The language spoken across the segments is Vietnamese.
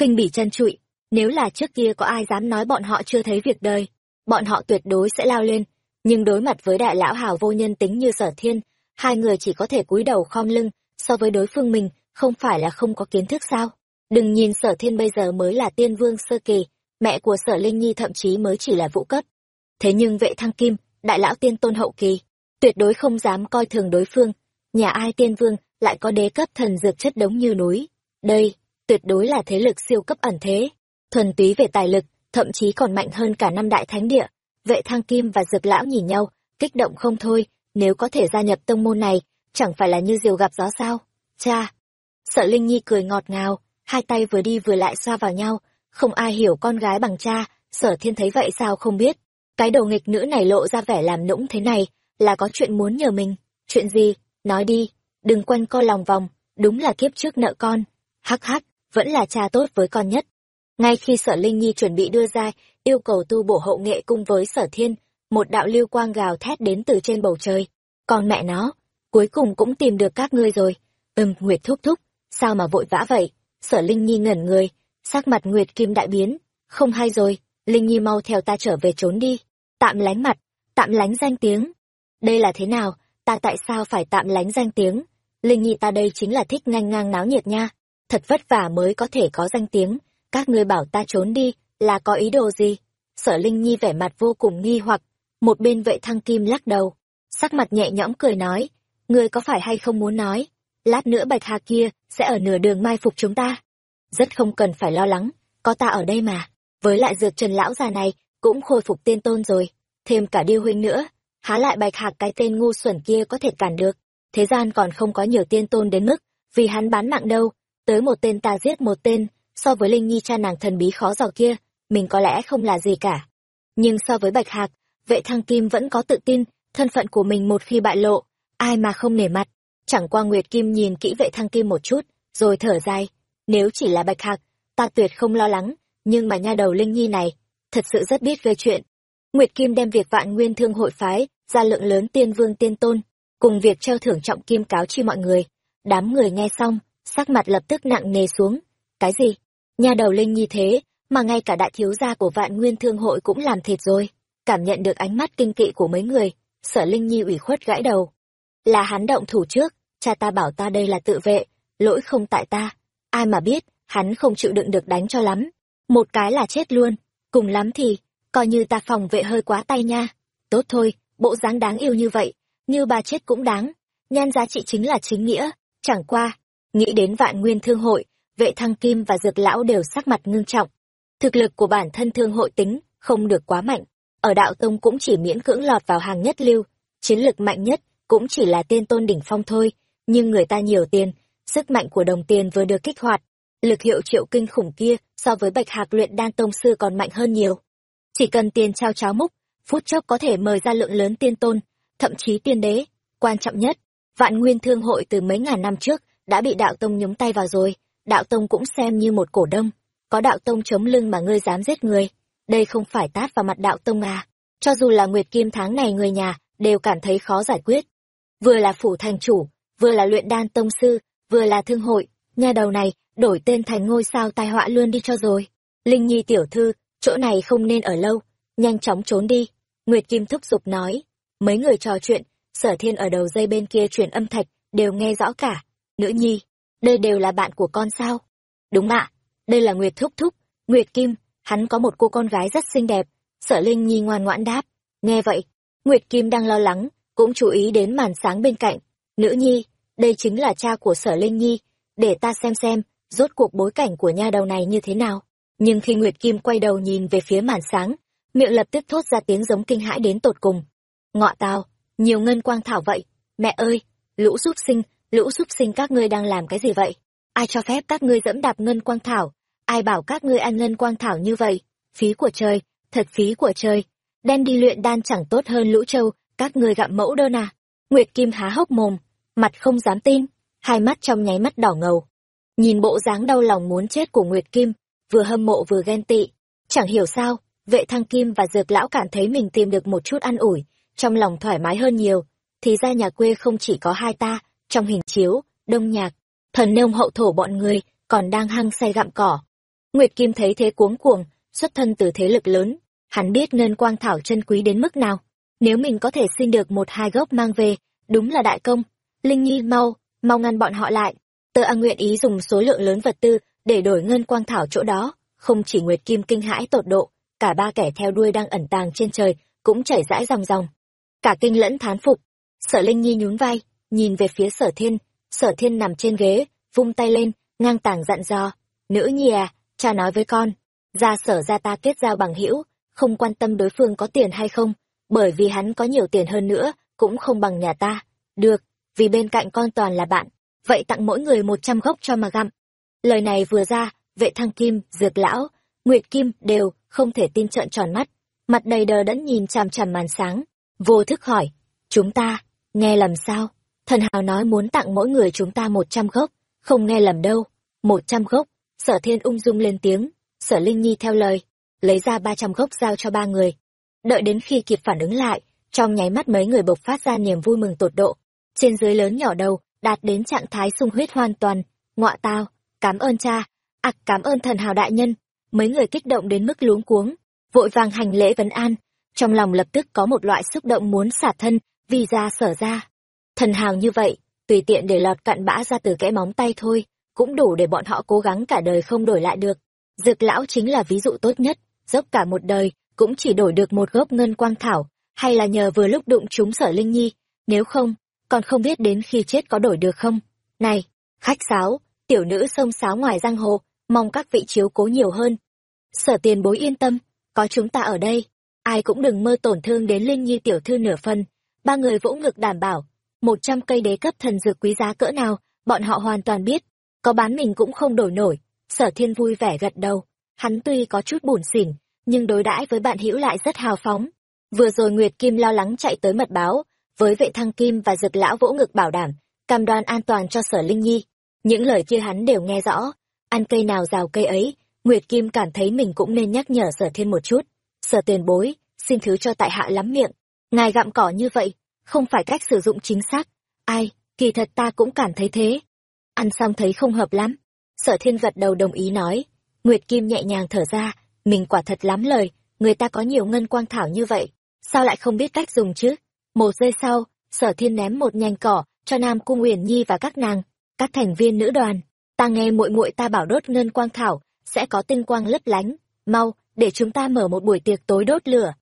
khinh bỉ chân trụi. Nếu là trước kia có ai dám nói bọn họ chưa thấy việc đời, bọn họ tuyệt đối sẽ lao lên. Nhưng đối mặt với đại lão hào vô nhân tính như sở thiên, hai người chỉ có thể cúi đầu khom lưng, so với đối phương mình, không phải là không có kiến thức sao. Đừng nhìn sở thiên bây giờ mới là tiên vương sơ kỳ, mẹ của sở Linh Nhi thậm chí mới chỉ là vũ cấp. Thế nhưng vệ thăng kim, đại lão tiên tôn hậu kỳ, tuyệt đối không dám coi thường đối phương. Nhà ai tiên vương lại có đế cấp thần dược chất đống như núi. Đây, tuyệt đối là thế lực siêu cấp ẩn thế. Thuần túy về tài lực, thậm chí còn mạnh hơn cả năm đại thánh địa. Vệ thang kim và dược lão nhìn nhau, kích động không thôi, nếu có thể gia nhập tông môn này, chẳng phải là như diều gặp gió sao. Cha! Sợ Linh Nhi cười ngọt ngào, hai tay vừa đi vừa lại xoa vào nhau, không ai hiểu con gái bằng cha, sở thiên thấy vậy sao không biết. Cái đầu nghịch nữ này lộ ra vẻ làm nũng thế này, là có chuyện muốn nhờ mình. Chuyện gì? Nói đi, đừng quanh co lòng vòng, đúng là kiếp trước nợ con. Hắc hắc, vẫn là cha tốt với con nhất. Ngay khi sở Linh Nhi chuẩn bị đưa ra, yêu cầu tu bổ hậu nghệ cung với sở thiên, một đạo lưu quang gào thét đến từ trên bầu trời. Còn mẹ nó, cuối cùng cũng tìm được các ngươi rồi. Ừm, Nguyệt thúc thúc, sao mà vội vã vậy? Sở Linh Nhi ngẩn người, sắc mặt Nguyệt Kim đại biến. Không hay rồi, Linh Nhi mau theo ta trở về trốn đi. Tạm lánh mặt, tạm lánh danh tiếng. Đây là thế nào, ta tại sao phải tạm lánh danh tiếng? Linh Nhi ta đây chính là thích ngang ngang náo nhiệt nha. Thật vất vả mới có thể có danh tiếng. Các ngươi bảo ta trốn đi, là có ý đồ gì? Sở Linh Nhi vẻ mặt vô cùng nghi hoặc. Một bên vệ thăng kim lắc đầu. Sắc mặt nhẹ nhõm cười nói. Ngươi có phải hay không muốn nói? Lát nữa bạch hà kia sẽ ở nửa đường mai phục chúng ta. Rất không cần phải lo lắng, có ta ở đây mà. Với lại dược trần lão già này, cũng khôi phục tiên tôn rồi. Thêm cả điêu huynh nữa, há lại bạch hạc cái tên ngu xuẩn kia có thể cản được. Thế gian còn không có nhiều tiên tôn đến mức, vì hắn bán mạng đâu. Tới một tên ta giết một tên, so với Linh Nhi cha nàng thần bí khó dò kia, mình có lẽ không là gì cả. Nhưng so với bạch hạc, vệ thăng kim vẫn có tự tin, thân phận của mình một khi bại lộ, ai mà không nể mặt. Chẳng qua Nguyệt Kim nhìn kỹ vệ thăng kim một chút, rồi thở dài. Nếu chỉ là bạch hạc, ta tuyệt không lo lắng, nhưng mà nha đầu Linh Nhi này, thật sự rất biết gây chuyện. Nguyệt Kim đem việc vạn nguyên thương hội phái, ra lượng lớn tiên vương tiên tôn, cùng việc treo thưởng trọng kim cáo chi mọi người. Đám người nghe xong, sắc mặt lập tức nặng nề xuống. Cái gì? nhà đầu Linh Nhi thế, mà ngay cả đại thiếu gia của vạn nguyên thương hội cũng làm thịt rồi. Cảm nhận được ánh mắt kinh kỵ của mấy người, sở Linh Nhi ủy khuất gãi đầu. Là hắn động thủ trước, cha ta bảo ta đây là tự vệ, lỗi không tại ta. Ai mà biết, hắn không chịu đựng được đánh cho lắm. Một cái là chết luôn, cùng lắm thì, coi như ta phòng vệ hơi quá tay nha. Tốt thôi, bộ dáng đáng yêu như vậy, như bà chết cũng đáng. Nhan giá trị chính là chính nghĩa, chẳng qua. Nghĩ đến vạn nguyên thương hội, vệ thăng kim và dược lão đều sắc mặt ngưng trọng. Thực lực của bản thân thương hội tính, không được quá mạnh. Ở đạo tông cũng chỉ miễn cưỡng lọt vào hàng nhất lưu, chiến lực mạnh nhất cũng chỉ là tiên tôn đỉnh phong thôi, nhưng người ta nhiều tiền, sức mạnh của đồng tiền vừa được kích hoạt, lực hiệu triệu kinh khủng kia so với bạch hạc luyện đan tông sư còn mạnh hơn nhiều. Chỉ cần tiền trao cháo múc, phút chốc có thể mời ra lượng lớn tiên tôn, thậm chí tiên đế. Quan trọng nhất, vạn nguyên thương hội từ mấy ngàn năm trước đã bị đạo tông nhúng tay vào rồi, đạo tông cũng xem như một cổ đông. Có đạo tông chống lưng mà ngươi dám giết người, đây không phải tát vào mặt đạo tông à. Cho dù là Nguyệt Kim tháng này người nhà, đều cảm thấy khó giải quyết. Vừa là phủ thành chủ, vừa là luyện đan tông sư, vừa là thương hội, nhà đầu này, đổi tên thành ngôi sao tai họa luôn đi cho rồi. Linh Nhi tiểu thư, chỗ này không nên ở lâu, nhanh chóng trốn đi. Nguyệt Kim thúc giục nói. Mấy người trò chuyện, sở thiên ở đầu dây bên kia chuyển âm thạch, đều nghe rõ cả. Nữ nhi, đây đều là bạn của con sao? Đúng ạ, đây là Nguyệt thúc thúc, Nguyệt Kim, hắn có một cô con gái rất xinh đẹp. Sở Linh Nhi ngoan ngoãn đáp. Nghe vậy, Nguyệt Kim đang lo lắng, cũng chú ý đến màn sáng bên cạnh. Nữ nhi, đây chính là cha của sở Linh Nhi, để ta xem xem, rốt cuộc bối cảnh của nha đầu này như thế nào. Nhưng khi Nguyệt Kim quay đầu nhìn về phía màn sáng, miệng lập tức thốt ra tiếng giống kinh hãi đến tột cùng. Ngọ tao, nhiều ngân quang thảo vậy, mẹ ơi, lũ giúp sinh, lũ súc sinh các ngươi đang làm cái gì vậy? Ai cho phép các ngươi dẫm đạp ngân quang thảo? Ai bảo các ngươi ăn ngân quang thảo như vậy? Phí của trời, thật phí của trời. Đem đi luyện đan chẳng tốt hơn lũ trâu, các ngươi gặm mẫu đơn à? Nguyệt Kim há hốc mồm, mặt không dám tin, hai mắt trong nháy mắt đỏ ngầu. Nhìn bộ dáng đau lòng muốn chết của Nguyệt Kim, vừa hâm mộ vừa ghen tị. Chẳng hiểu sao, vệ thăng Kim và dược lão cảm thấy mình tìm được một chút ăn ủi, trong lòng thoải mái hơn nhiều. Thì ra nhà quê không chỉ có hai ta, trong hình chiếu, đông nhạc, thần nông hậu thổ bọn người, còn đang hăng say gặm cỏ. Nguyệt Kim thấy thế cuống cuồng, xuất thân từ thế lực lớn, hắn biết ngân quang thảo chân quý đến mức nào. Nếu mình có thể xin được một hai gốc mang về, đúng là đại công. Linh Nhi mau, mau ngăn bọn họ lại. Tơ A nguyện ý dùng số lượng lớn vật tư để đổi ngân quang thảo chỗ đó. Không chỉ Nguyệt Kim kinh hãi tột độ, cả ba kẻ theo đuôi đang ẩn tàng trên trời cũng chảy rãi ròng ròng. Cả kinh lẫn thán phục. Sở Linh Nhi nhún vai, nhìn về phía Sở Thiên. Sở Thiên nằm trên ghế, vung tay lên, ngang tàng dặn dò. Nữ nhi à, cha nói với con, ra sở ra ta kết giao bằng hữu không quan tâm đối phương có tiền hay không, bởi vì hắn có nhiều tiền hơn nữa, cũng không bằng nhà ta. Được, vì bên cạnh con toàn là bạn, vậy tặng mỗi người một trăm gốc cho mà gặm. Lời này vừa ra, vệ thăng kim, dược lão, nguyệt kim đều không thể tin trợn tròn mắt, mặt đầy đờ đẫn nhìn chằm chằm màn sáng, vô thức hỏi, chúng ta, nghe lầm sao? Thần hào nói muốn tặng mỗi người chúng ta một trăm gốc, không nghe lầm đâu, một trăm gốc, sở thiên ung dung lên tiếng, sở linh nhi theo lời, lấy ra ba trăm gốc giao cho ba người. Đợi đến khi kịp phản ứng lại, trong nháy mắt mấy người bộc phát ra niềm vui mừng tột độ. Trên dưới lớn nhỏ đầu, đạt đến trạng thái sung huyết hoàn toàn. Ngọa tao, cảm ơn cha, ạc cảm ơn thần hào đại nhân. Mấy người kích động đến mức luống cuống, vội vàng hành lễ vấn an. Trong lòng lập tức có một loại xúc động muốn xả thân, vì ra sở ra. Thần hào như vậy, tùy tiện để lọt cặn bã ra từ kẽ móng tay thôi, cũng đủ để bọn họ cố gắng cả đời không đổi lại được. Dược lão chính là ví dụ tốt nhất dốc cả một đời cũng chỉ đổi được một gốc ngân quang thảo hay là nhờ vừa lúc đụng chúng sở linh nhi nếu không còn không biết đến khi chết có đổi được không này khách sáo tiểu nữ sông sáo ngoài giang hồ mong các vị chiếu cố nhiều hơn sở tiền bối yên tâm có chúng ta ở đây ai cũng đừng mơ tổn thương đến linh nhi tiểu thư nửa phân ba người vỗ ngực đảm bảo một trăm cây đế cấp thần dược quý giá cỡ nào bọn họ hoàn toàn biết có bán mình cũng không đổi nổi sở thiên vui vẻ gật đầu Hắn tuy có chút buồn xỉn, nhưng đối đãi với bạn hữu lại rất hào phóng. Vừa rồi Nguyệt Kim lo lắng chạy tới mật báo, với vệ thăng Kim và dực lão vỗ ngực bảo đảm, cam đoan an toàn cho sở Linh Nhi. Những lời kia hắn đều nghe rõ, ăn cây nào rào cây ấy, Nguyệt Kim cảm thấy mình cũng nên nhắc nhở sở thiên một chút. Sở tiền bối, xin thứ cho tại hạ lắm miệng. Ngài gặm cỏ như vậy, không phải cách sử dụng chính xác. Ai, kỳ thật ta cũng cảm thấy thế. Ăn xong thấy không hợp lắm. Sở thiên gật đầu đồng ý nói, Nguyệt Kim nhẹ nhàng thở ra, mình quả thật lắm lời, người ta có nhiều ngân quang thảo như vậy, sao lại không biết cách dùng chứ? Một giây sau, sở thiên ném một nhành cỏ cho Nam Cung Uyển Nhi và các nàng, các thành viên nữ đoàn. Ta nghe muội muội ta bảo đốt ngân quang thảo, sẽ có tinh quang lấp lánh, mau, để chúng ta mở một buổi tiệc tối đốt lửa.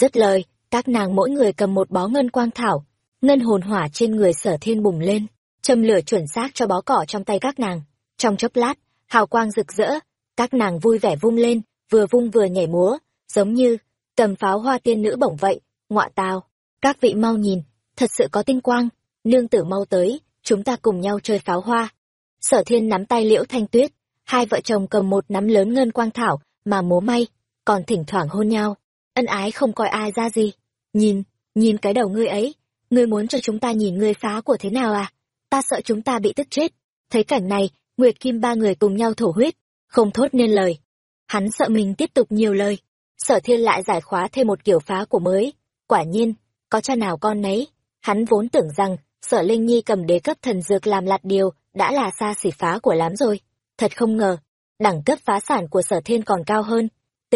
Dứt lời, các nàng mỗi người cầm một bó ngân quang thảo, ngân hồn hỏa trên người sở thiên bùng lên, châm lửa chuẩn xác cho bó cỏ trong tay các nàng. Trong chốc lát, hào quang rực rỡ, các nàng vui vẻ vung lên, vừa vung vừa nhảy múa, giống như tầm pháo hoa tiên nữ bổng vậy, ngọa tào. Các vị mau nhìn, thật sự có tinh quang, nương tử mau tới, chúng ta cùng nhau chơi pháo hoa. Sở thiên nắm tay liễu thanh tuyết, hai vợ chồng cầm một nắm lớn ngân quang thảo mà múa may, còn thỉnh thoảng hôn nhau. Ân ái không coi ai ra gì. Nhìn, nhìn cái đầu ngươi ấy, ngươi muốn cho chúng ta nhìn ngươi phá của thế nào à? Ta sợ chúng ta bị tức chết. Thấy cảnh này, Nguyệt Kim ba người cùng nhau thổ huyết, không thốt nên lời. Hắn sợ mình tiếp tục nhiều lời, sở thiên lại giải khóa thêm một kiểu phá của mới. Quả nhiên, có cha nào con nấy, hắn vốn tưởng rằng sở Linh Nhi cầm đế cấp thần dược làm lạt điều đã là xa xỉ phá của lắm rồi. Thật không ngờ, đẳng cấp phá sản của sở thiên còn cao hơn. T,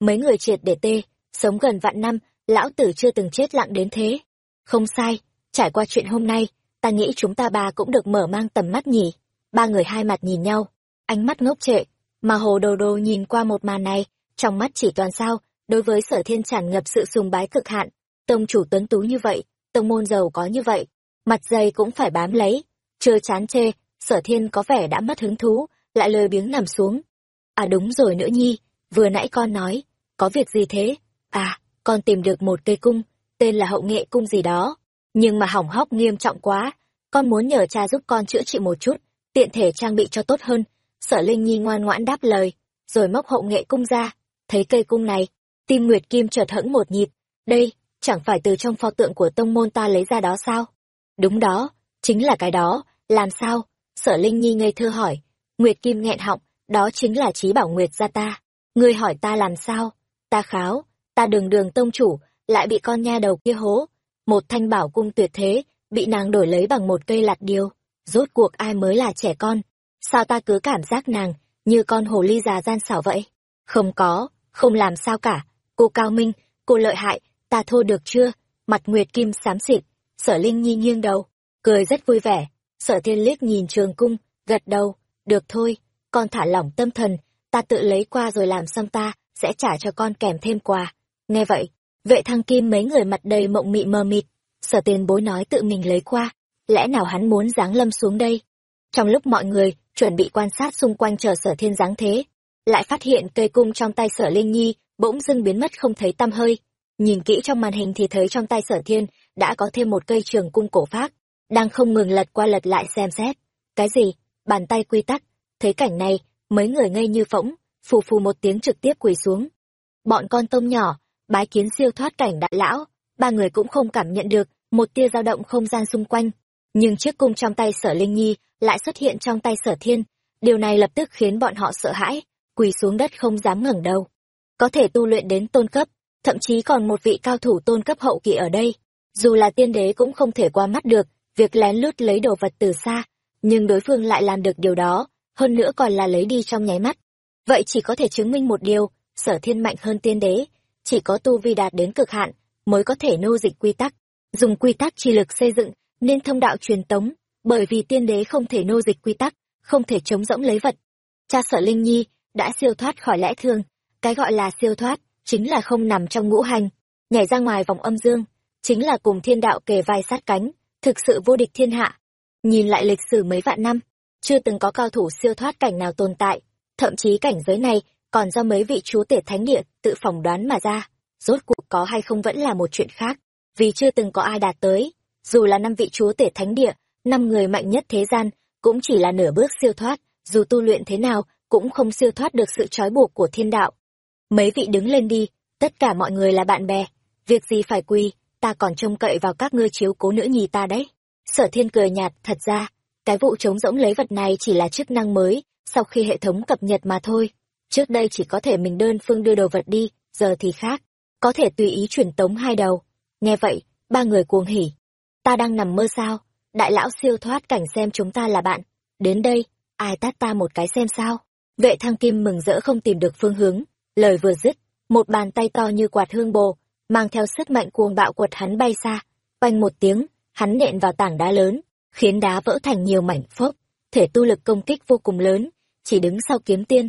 mấy người triệt để T, sống gần vạn năm, lão tử chưa từng chết lặng đến thế. Không sai, trải qua chuyện hôm nay, ta nghĩ chúng ta ba cũng được mở mang tầm mắt nhỉ. Ba người hai mặt nhìn nhau, ánh mắt ngốc trệ, mà hồ đồ đồ nhìn qua một màn này, trong mắt chỉ toàn sao, đối với sở thiên tràn ngập sự sùng bái cực hạn. Tông chủ tuấn tú như vậy, tông môn giàu có như vậy, mặt dày cũng phải bám lấy. Chưa chán chê, sở thiên có vẻ đã mất hứng thú, lại lười biếng nằm xuống. À đúng rồi nữ nhi, vừa nãy con nói, có việc gì thế? À, con tìm được một cây cung, tên là hậu nghệ cung gì đó. Nhưng mà hỏng hóc nghiêm trọng quá, con muốn nhờ cha giúp con chữa trị một chút, tiện thể trang bị cho tốt hơn, Sở Linh Nhi ngoan ngoãn đáp lời, rồi móc hậu nghệ cung ra. Thấy cây cung này, tim Nguyệt Kim chợt hẫng một nhịp. Đây, chẳng phải từ trong pho tượng của tông môn ta lấy ra đó sao? Đúng đó, chính là cái đó, làm sao? Sở Linh Nhi ngây thơ hỏi. Nguyệt Kim nghẹn họng, đó chính là trí bảo Nguyệt gia ta. Ngươi hỏi ta làm sao? Ta kháo, ta đường đường tông chủ, lại bị con nha đầu kia hố. Một thanh bảo cung tuyệt thế, bị nàng đổi lấy bằng một cây lạt điều. Rốt cuộc ai mới là trẻ con? sao ta cứ cảm giác nàng như con hồ ly già gian xảo vậy. Không có, không làm sao cả. Cô cao minh, cô lợi hại, ta thua được chưa? Mặt Nguyệt Kim xám xịt, sở Linh Nhi nghiêng đầu, cười rất vui vẻ. Sở thiên liếc nhìn trường cung, gật đầu, được thôi, con thả lỏng tâm thần, ta tự lấy qua rồi làm xong ta, sẽ trả cho con kèm thêm quà. Nghe vậy, vệ thăng kim mấy người mặt đầy mộng mị mờ mịt, sở tiền bối nói tự mình lấy qua, lẽ nào hắn muốn giáng lâm xuống đây? Trong lúc mọi người chuẩn bị quan sát xung quanh chờ sở thiên giáng thế, lại phát hiện cây cung trong tay sở linh nhi bỗng dưng biến mất không thấy tăm hơi. Nhìn kỹ trong màn hình thì thấy trong tay sở thiên đã có thêm một cây trường cung cổ phát, đang không ngừng lật qua lật lại xem xét. Cái gì? Bàn tay quy tắc. Thấy cảnh này, mấy người ngây như phỗng, phù phù một tiếng trực tiếp quỳ xuống. Bọn con tôm nhỏ, bái kiến siêu thoát cảnh đại lão, ba người cũng không cảm nhận được một tia dao động không gian xung quanh. Nhưng chiếc cung trong tay sở Linh Nhi lại xuất hiện trong tay sở thiên. Điều này lập tức khiến bọn họ sợ hãi, quỳ xuống đất không dám ngẩng đầu. Có thể tu luyện đến tôn cấp, thậm chí còn một vị cao thủ tôn cấp hậu kỳ ở đây. Dù là tiên đế cũng không thể qua mắt được, việc lén lút lấy đồ vật từ xa, nhưng đối phương lại làm được điều đó, hơn nữa còn là lấy đi trong nháy mắt. Vậy chỉ có thể chứng minh một điều, sở thiên mạnh hơn tiên đế, chỉ có tu vi đạt đến cực hạn, mới có thể nô dịch quy tắc, dùng quy tắc chi lực xây dựng, nên thông đạo truyền tống, bởi vì tiên đế không thể nô dịch quy tắc, không thể chống rỗng lấy vật. Cha sở Linh Nhi đã siêu thoát khỏi lẽ thương, cái gọi là siêu thoát, chính là không nằm trong ngũ hành, nhảy ra ngoài vòng âm dương, chính là cùng thiên đạo kề vai sát cánh, thực sự vô địch thiên hạ. Nhìn lại lịch sử mấy vạn năm, chưa từng có cao thủ siêu thoát cảnh nào tồn tại, thậm chí cảnh giới này còn do mấy vị chúa tể thánh địa tự phỏng đoán mà ra. Rốt cuộc có hay không vẫn là một chuyện khác, vì chưa từng có ai đạt tới. Dù là năm vị chúa tể thánh địa, năm người mạnh nhất thế gian, cũng chỉ là nửa bước siêu thoát, dù tu luyện thế nào, cũng không siêu thoát được sự trói buộc của thiên đạo. Mấy vị đứng lên đi, tất cả mọi người là bạn bè, việc gì phải quy, ta còn trông cậy vào các ngươi chiếu cố nữ nhì ta đấy. Sở thiên cười nhạt, thật ra, cái vụ trống rỗng lấy vật này chỉ là chức năng mới, sau khi hệ thống cập nhật mà thôi. Trước đây chỉ có thể mình đơn phương đưa đồ vật đi, giờ thì khác. Có thể tùy ý chuyển tống hai đầu. Nghe vậy, ba người cuồng hỉ. Ta đang nằm mơ sao? Đại lão siêu thoát cảnh xem chúng ta là bạn. Đến đây, ai tát ta một cái xem sao? Vệ thăng kim mừng rỡ không tìm được phương hướng. Lời vừa dứt, một bàn tay to như quạt hương bồ, mang theo sức mạnh cuồng bạo quật hắn bay xa. Quanh một tiếng, hắn nện vào tảng đá lớn, khiến đá vỡ thành nhiều mảnh phốc, thể tu lực công kích vô cùng lớn, chỉ đứng sau kiếm tiên.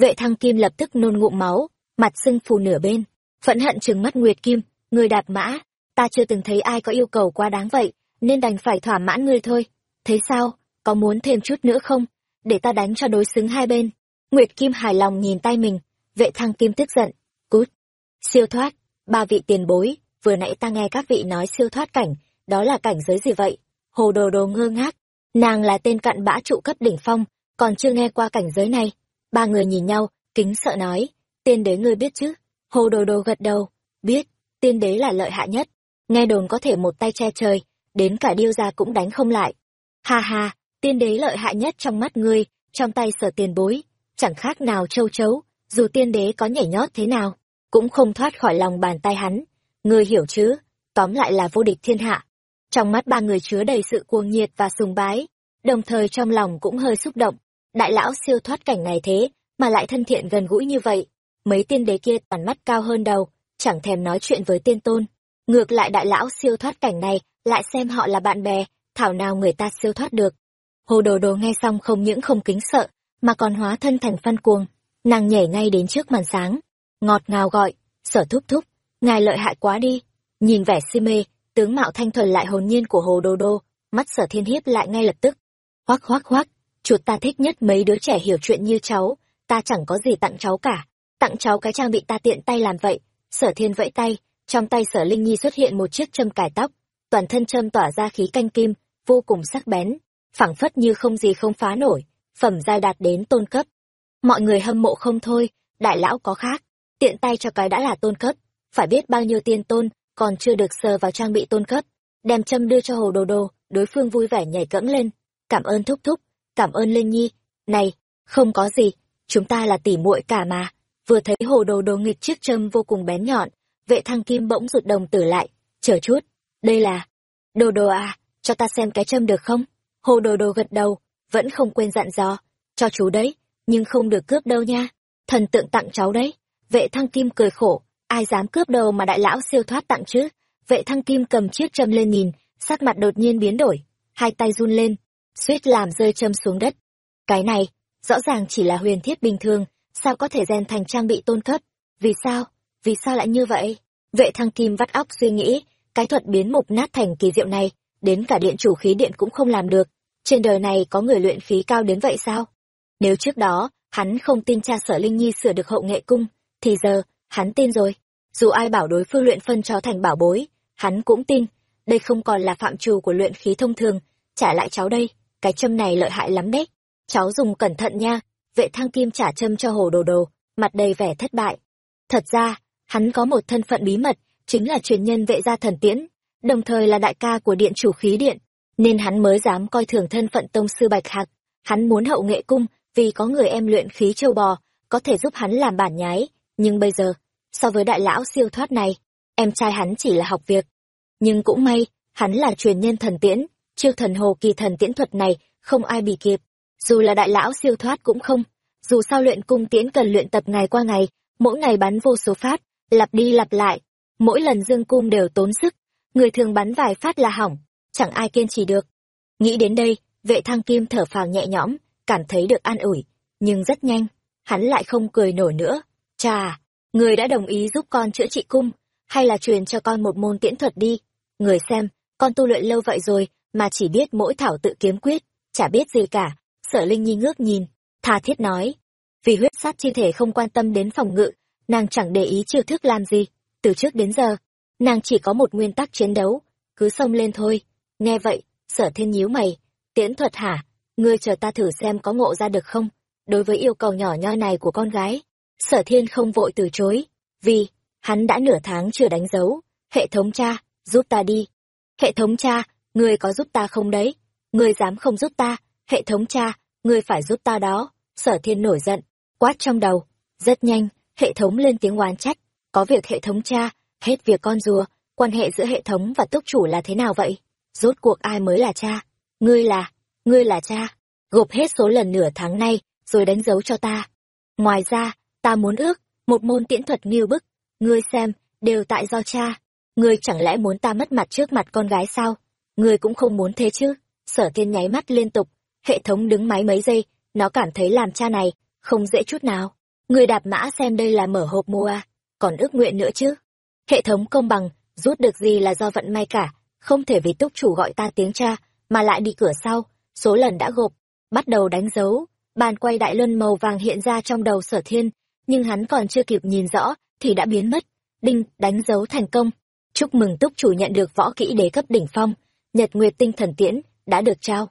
Vệ thăng kim lập tức nôn ngụm máu, mặt sưng phù nửa bên, phẫn hận trừng mắt Nguyệt Kim, người đạp mã, ta chưa từng thấy ai có yêu cầu quá đáng vậy, nên đành phải thỏa mãn ngươi thôi. Thế sao, có muốn thêm chút nữa không? Để ta đánh cho đối xứng hai bên. Nguyệt Kim hài lòng nhìn tay mình, vệ thăng kim tức giận, cút. Siêu thoát, ba vị tiền bối, vừa nãy ta nghe các vị nói siêu thoát cảnh, đó là cảnh giới gì vậy? Hồ đồ đồ ngơ ngác, nàng là tên cặn bã trụ cấp đỉnh phong, còn chưa nghe qua cảnh giới này. Ba người nhìn nhau, kính sợ nói, tiên đế ngươi biết chứ? Hồ đồ đồ gật đầu, biết, tiên đế là lợi hại nhất. Nghe đồn có thể một tay che trời, đến cả điêu gia cũng đánh không lại. Ha ha, tiên đế lợi hại nhất trong mắt ngươi, trong tay sở tiền bối, chẳng khác nào châu chấu, dù tiên đế có nhảy nhót thế nào, cũng không thoát khỏi lòng bàn tay hắn. Ngươi hiểu chứ, tóm lại là vô địch thiên hạ. Trong mắt ba người chứa đầy sự cuồng nhiệt và sùng bái, đồng thời trong lòng cũng hơi xúc động. Đại lão siêu thoát cảnh này thế, mà lại thân thiện gần gũi như vậy. Mấy tiên đế kia toàn mắt cao hơn đầu, chẳng thèm nói chuyện với tiên tôn. Ngược lại đại lão siêu thoát cảnh này, lại xem họ là bạn bè, thảo nào người ta siêu thoát được. Hồ đồ đồ nghe xong không những không kính sợ, mà còn hóa thân thành phân cuồng. Nàng nhảy ngay đến trước màn sáng, ngọt ngào gọi, sở thúc thúc, ngài lợi hại quá đi. Nhìn vẻ si mê, tướng mạo thanh thuần lại hồn nhiên của hồ đồ đô, mắt sở thiên hiếp lại ngay lập tức. Hoác hoác hoác, chuột ta thích nhất mấy đứa trẻ hiểu chuyện như cháu, ta chẳng có gì tặng cháu cả, tặng cháu cái trang bị ta tiện tay làm vậy. Sở thiên vẫy tay, trong tay sở Linh Nhi xuất hiện một chiếc châm cài tóc, toàn thân châm tỏa ra khí canh kim, vô cùng sắc bén, phảng phất như không gì không phá nổi, phẩm giai đạt đến tôn cấp. Mọi người hâm mộ không thôi, đại lão có khác, tiện tay cho cái đã là tôn cấp, phải biết bao nhiêu tiên tôn, còn chưa được sờ vào trang bị tôn cấp. Đem châm đưa cho hồ đồ đồ, đối phương vui vẻ nhảy cẫng lên. Cảm ơn thúc thúc, cảm ơn Linh Nhi. Này, không có gì, chúng ta là tỉ muội cả mà. Vừa thấy hồ đồ đồ nghịch chiếc châm vô cùng bén nhọn, vệ thăng kim bỗng rụt đồng tử lại. Chờ chút, đây là... Đồ đồ à, cho ta xem cái châm được không? Hồ đồ đồ gật đầu, vẫn không quên dặn dò. Cho chú đấy, nhưng không được cướp đâu nha. Thần tượng tặng cháu đấy. Vệ thăng kim cười khổ, ai dám cướp đâu mà đại lão siêu thoát tặng chứ. Vệ thăng kim cầm chiếc châm lên nhìn, sắc mặt đột nhiên biến đổi, hai tay run lên, suýt làm rơi châm xuống đất. Cái này, rõ ràng chỉ là huyền thiết bình thường, sao có thể rèn thành trang bị tôn cấp? Vì sao? Vì sao lại như vậy? Vệ thăng kim vắt óc suy nghĩ, cái thuật biến mục nát thành kỳ diệu này, đến cả điện chủ khí điện cũng không làm được. Trên đời này có người luyện khí cao đến vậy sao? Nếu trước đó, hắn không tin cha sở Linh Nhi sửa được hậu nghệ cung, thì giờ, hắn tin rồi. Dù ai bảo đối phương luyện phân cho thành bảo bối, hắn cũng tin. Đây không còn là phạm trù của luyện khí thông thường. Trả lại cháu đây, cái châm này lợi hại lắm đấy. Cháu dùng cẩn thận nha. Vệ thăng kim trả châm cho hồ đồ đồ, mặt đầy vẻ thất bại. Thật ra, hắn có một thân phận bí mật, chính là truyền nhân vệ gia thần tiễn, đồng thời là đại ca của điện chủ khí điện, nên hắn mới dám coi thường thân phận tông sư Bạch Hạc. Hắn muốn hậu nghệ cung, vì có người em luyện khí châu bò, có thể giúp hắn làm bản nhái, nhưng bây giờ, so với đại lão siêu thoát này, em trai hắn chỉ là học việc. Nhưng cũng may, hắn là truyền nhân thần tiễn, chiêu thần hồ kỳ thần tiễn thuật này không ai bị kịp. Dù là đại lão siêu thoát cũng không, dù sao luyện cung tiễn cần luyện tập ngày qua ngày, mỗi ngày bắn vô số phát, lặp đi lặp lại, mỗi lần dương cung đều tốn sức, người thường bắn vài phát là hỏng, chẳng ai kiên trì được. Nghĩ đến đây, vệ thăng kim thở phào nhẹ nhõm, cảm thấy được an ủi, nhưng rất nhanh, hắn lại không cười nổi nữa. Chà, người đã đồng ý giúp con chữa trị cung, hay là truyền cho con một môn tiễn thuật đi. Người xem, con tu luyện lâu vậy rồi, mà chỉ biết mỗi thảo tự kiếm quyết, chả biết gì cả. Sở Linh Nhi ngước nhìn, tha thiết nói. Vì huyết sát chi thể không quan tâm đến phòng ngự, nàng chẳng để ý chiêu thức làm gì. Từ trước đến giờ, nàng chỉ có một nguyên tắc chiến đấu, cứ xông lên thôi. Nghe vậy, sở thiên nhíu mày, tiễn thuật hả? Ngươi chờ ta thử xem có ngộ ra được không? Đối với yêu cầu nhỏ nhoi này của con gái, sở thiên không vội từ chối, vì, hắn đã nửa tháng chưa đánh dấu. Hệ thống cha, giúp ta đi. Hệ thống cha, ngươi có giúp ta không đấy? Ngươi dám không giúp ta? Hệ thống cha, ngươi phải giúp ta đó. Sở thiên nổi giận, quát trong đầu. Rất nhanh, hệ thống lên tiếng oán trách. Có việc hệ thống cha, hết việc con rùa, quan hệ giữa hệ thống và túc chủ là thế nào vậy? Rốt cuộc ai mới là cha? Ngươi là, ngươi là cha. Gộp hết số lần nửa tháng nay, rồi đánh dấu cho ta. Ngoài ra, ta muốn ước, một môn tiễn thuật nghiêu bức. Ngươi xem, đều tại do cha. Ngươi chẳng lẽ muốn ta mất mặt trước mặt con gái sao? Ngươi cũng không muốn thế chứ? Sở Thiên nháy mắt liên tục, hệ thống đứng máy mấy giây, nó cảm thấy làm cha này, không dễ chút nào. Ngươi đạp mã xem đây là mở hộp mua à, còn ước nguyện nữa chứ. Hệ thống công bằng, rút được gì là do vận may cả, không thể vì túc chủ gọi ta tiếng cha, mà lại đi cửa sau, số lần đã gộp, bắt đầu đánh dấu, bàn quay đại luân màu vàng hiện ra trong đầu sở thiên, nhưng hắn còn chưa kịp nhìn rõ, thì đã biến mất. Đinh, đánh dấu thành công. Chúc mừng túc chủ nhận được võ kỹ đế cấp đỉnh phong, Nhật Nguyệt Tinh Thần Tiễn, đã được trao.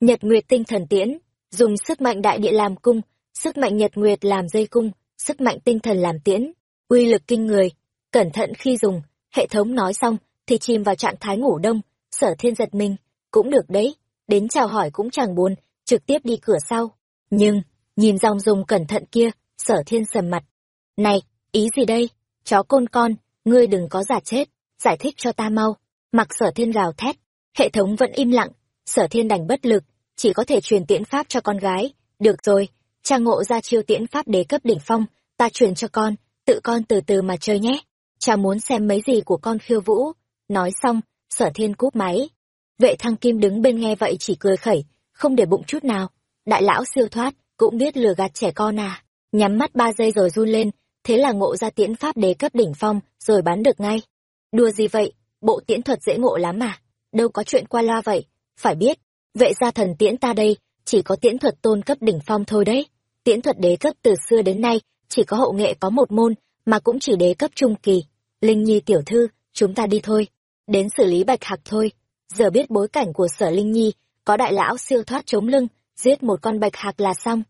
Nhật Nguyệt Tinh Thần Tiễn, dùng sức mạnh đại địa làm cung, sức mạnh Nhật Nguyệt làm dây cung, sức mạnh tinh thần làm tiễn, uy lực kinh người, cẩn thận khi dùng, hệ thống nói xong, thì chìm vào trạng thái ngủ đông, sở thiên giật mình, cũng được đấy, đến chào hỏi cũng chẳng buồn, trực tiếp đi cửa sau. Nhưng, nhìn dòng dùng cẩn thận kia, sở thiên sầm mặt. Này, ý gì đây? Chó côn con, ngươi đừng có giả chết, giải thích cho ta mau. Mặc sở thiên gào thét, hệ thống vẫn im lặng, sở thiên đành bất lực, chỉ có thể truyền tiễn pháp cho con gái. Được rồi, cha ngộ ra chiêu tiễn pháp đế cấp đỉnh phong, ta truyền cho con, tự con từ từ mà chơi nhé. Cha muốn xem mấy gì của con khiêu vũ. Nói xong, sở thiên cúp máy. Vệ thăng kim đứng bên nghe vậy chỉ cười khẩy, không để bụng chút nào. Đại lão siêu thoát, cũng biết lừa gạt trẻ con à. Nhắm mắt ba giây rồi run lên, thế là ngộ ra tiễn pháp đế cấp đỉnh phong, rồi bán được ngay. Đùa gì vậy, bộ tiễn thuật dễ ngộ lắm mà. Đâu có chuyện qua loa vậy, phải biết, vệ gia thần tiễn ta đây, chỉ có tiễn thuật tôn cấp đỉnh phong thôi đấy. Tiễn thuật đế cấp từ xưa đến nay, chỉ có hậu nghệ có một môn, mà cũng chỉ đế cấp trung kỳ. Linh Nhi tiểu thư, chúng ta đi thôi. Đến xử lý bạch hạc thôi. Giờ biết bối cảnh của sở Linh Nhi, có đại lão siêu thoát chống lưng, giết một con bạch hạc là xong.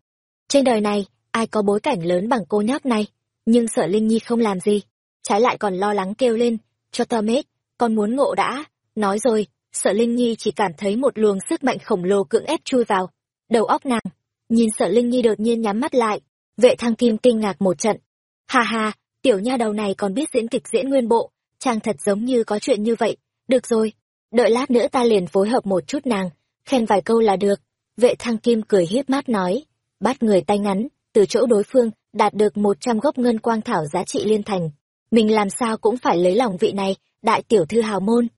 Trên đời này, ai có bối cảnh lớn bằng cô nhóc này. Nhưng sở Linh Nhi không làm gì. Trái lại còn lo lắng kêu lên, cho tơ mết, con muốn ngộ đã. Nói rồi, sợ Linh Nhi chỉ cảm thấy một luồng sức mạnh khổng lồ cưỡng ép chui vào. Đầu óc nàng, nhìn sợ Linh Nhi đột nhiên nhắm mắt lại. Vệ thăng kim kinh ngạc một trận. Hà hà, tiểu nha đầu này còn biết diễn kịch diễn nguyên bộ, chàng thật giống như có chuyện như vậy. Được rồi, đợi lát nữa ta liền phối hợp một chút nàng, khen vài câu là được. Vệ thăng kim cười hiếp mát nói, bắt người tay ngắn, từ chỗ đối phương đạt được một trăm gốc ngân quang thảo giá trị liên thành. Mình làm sao cũng phải lấy lòng vị này, đại tiểu thư hào môn.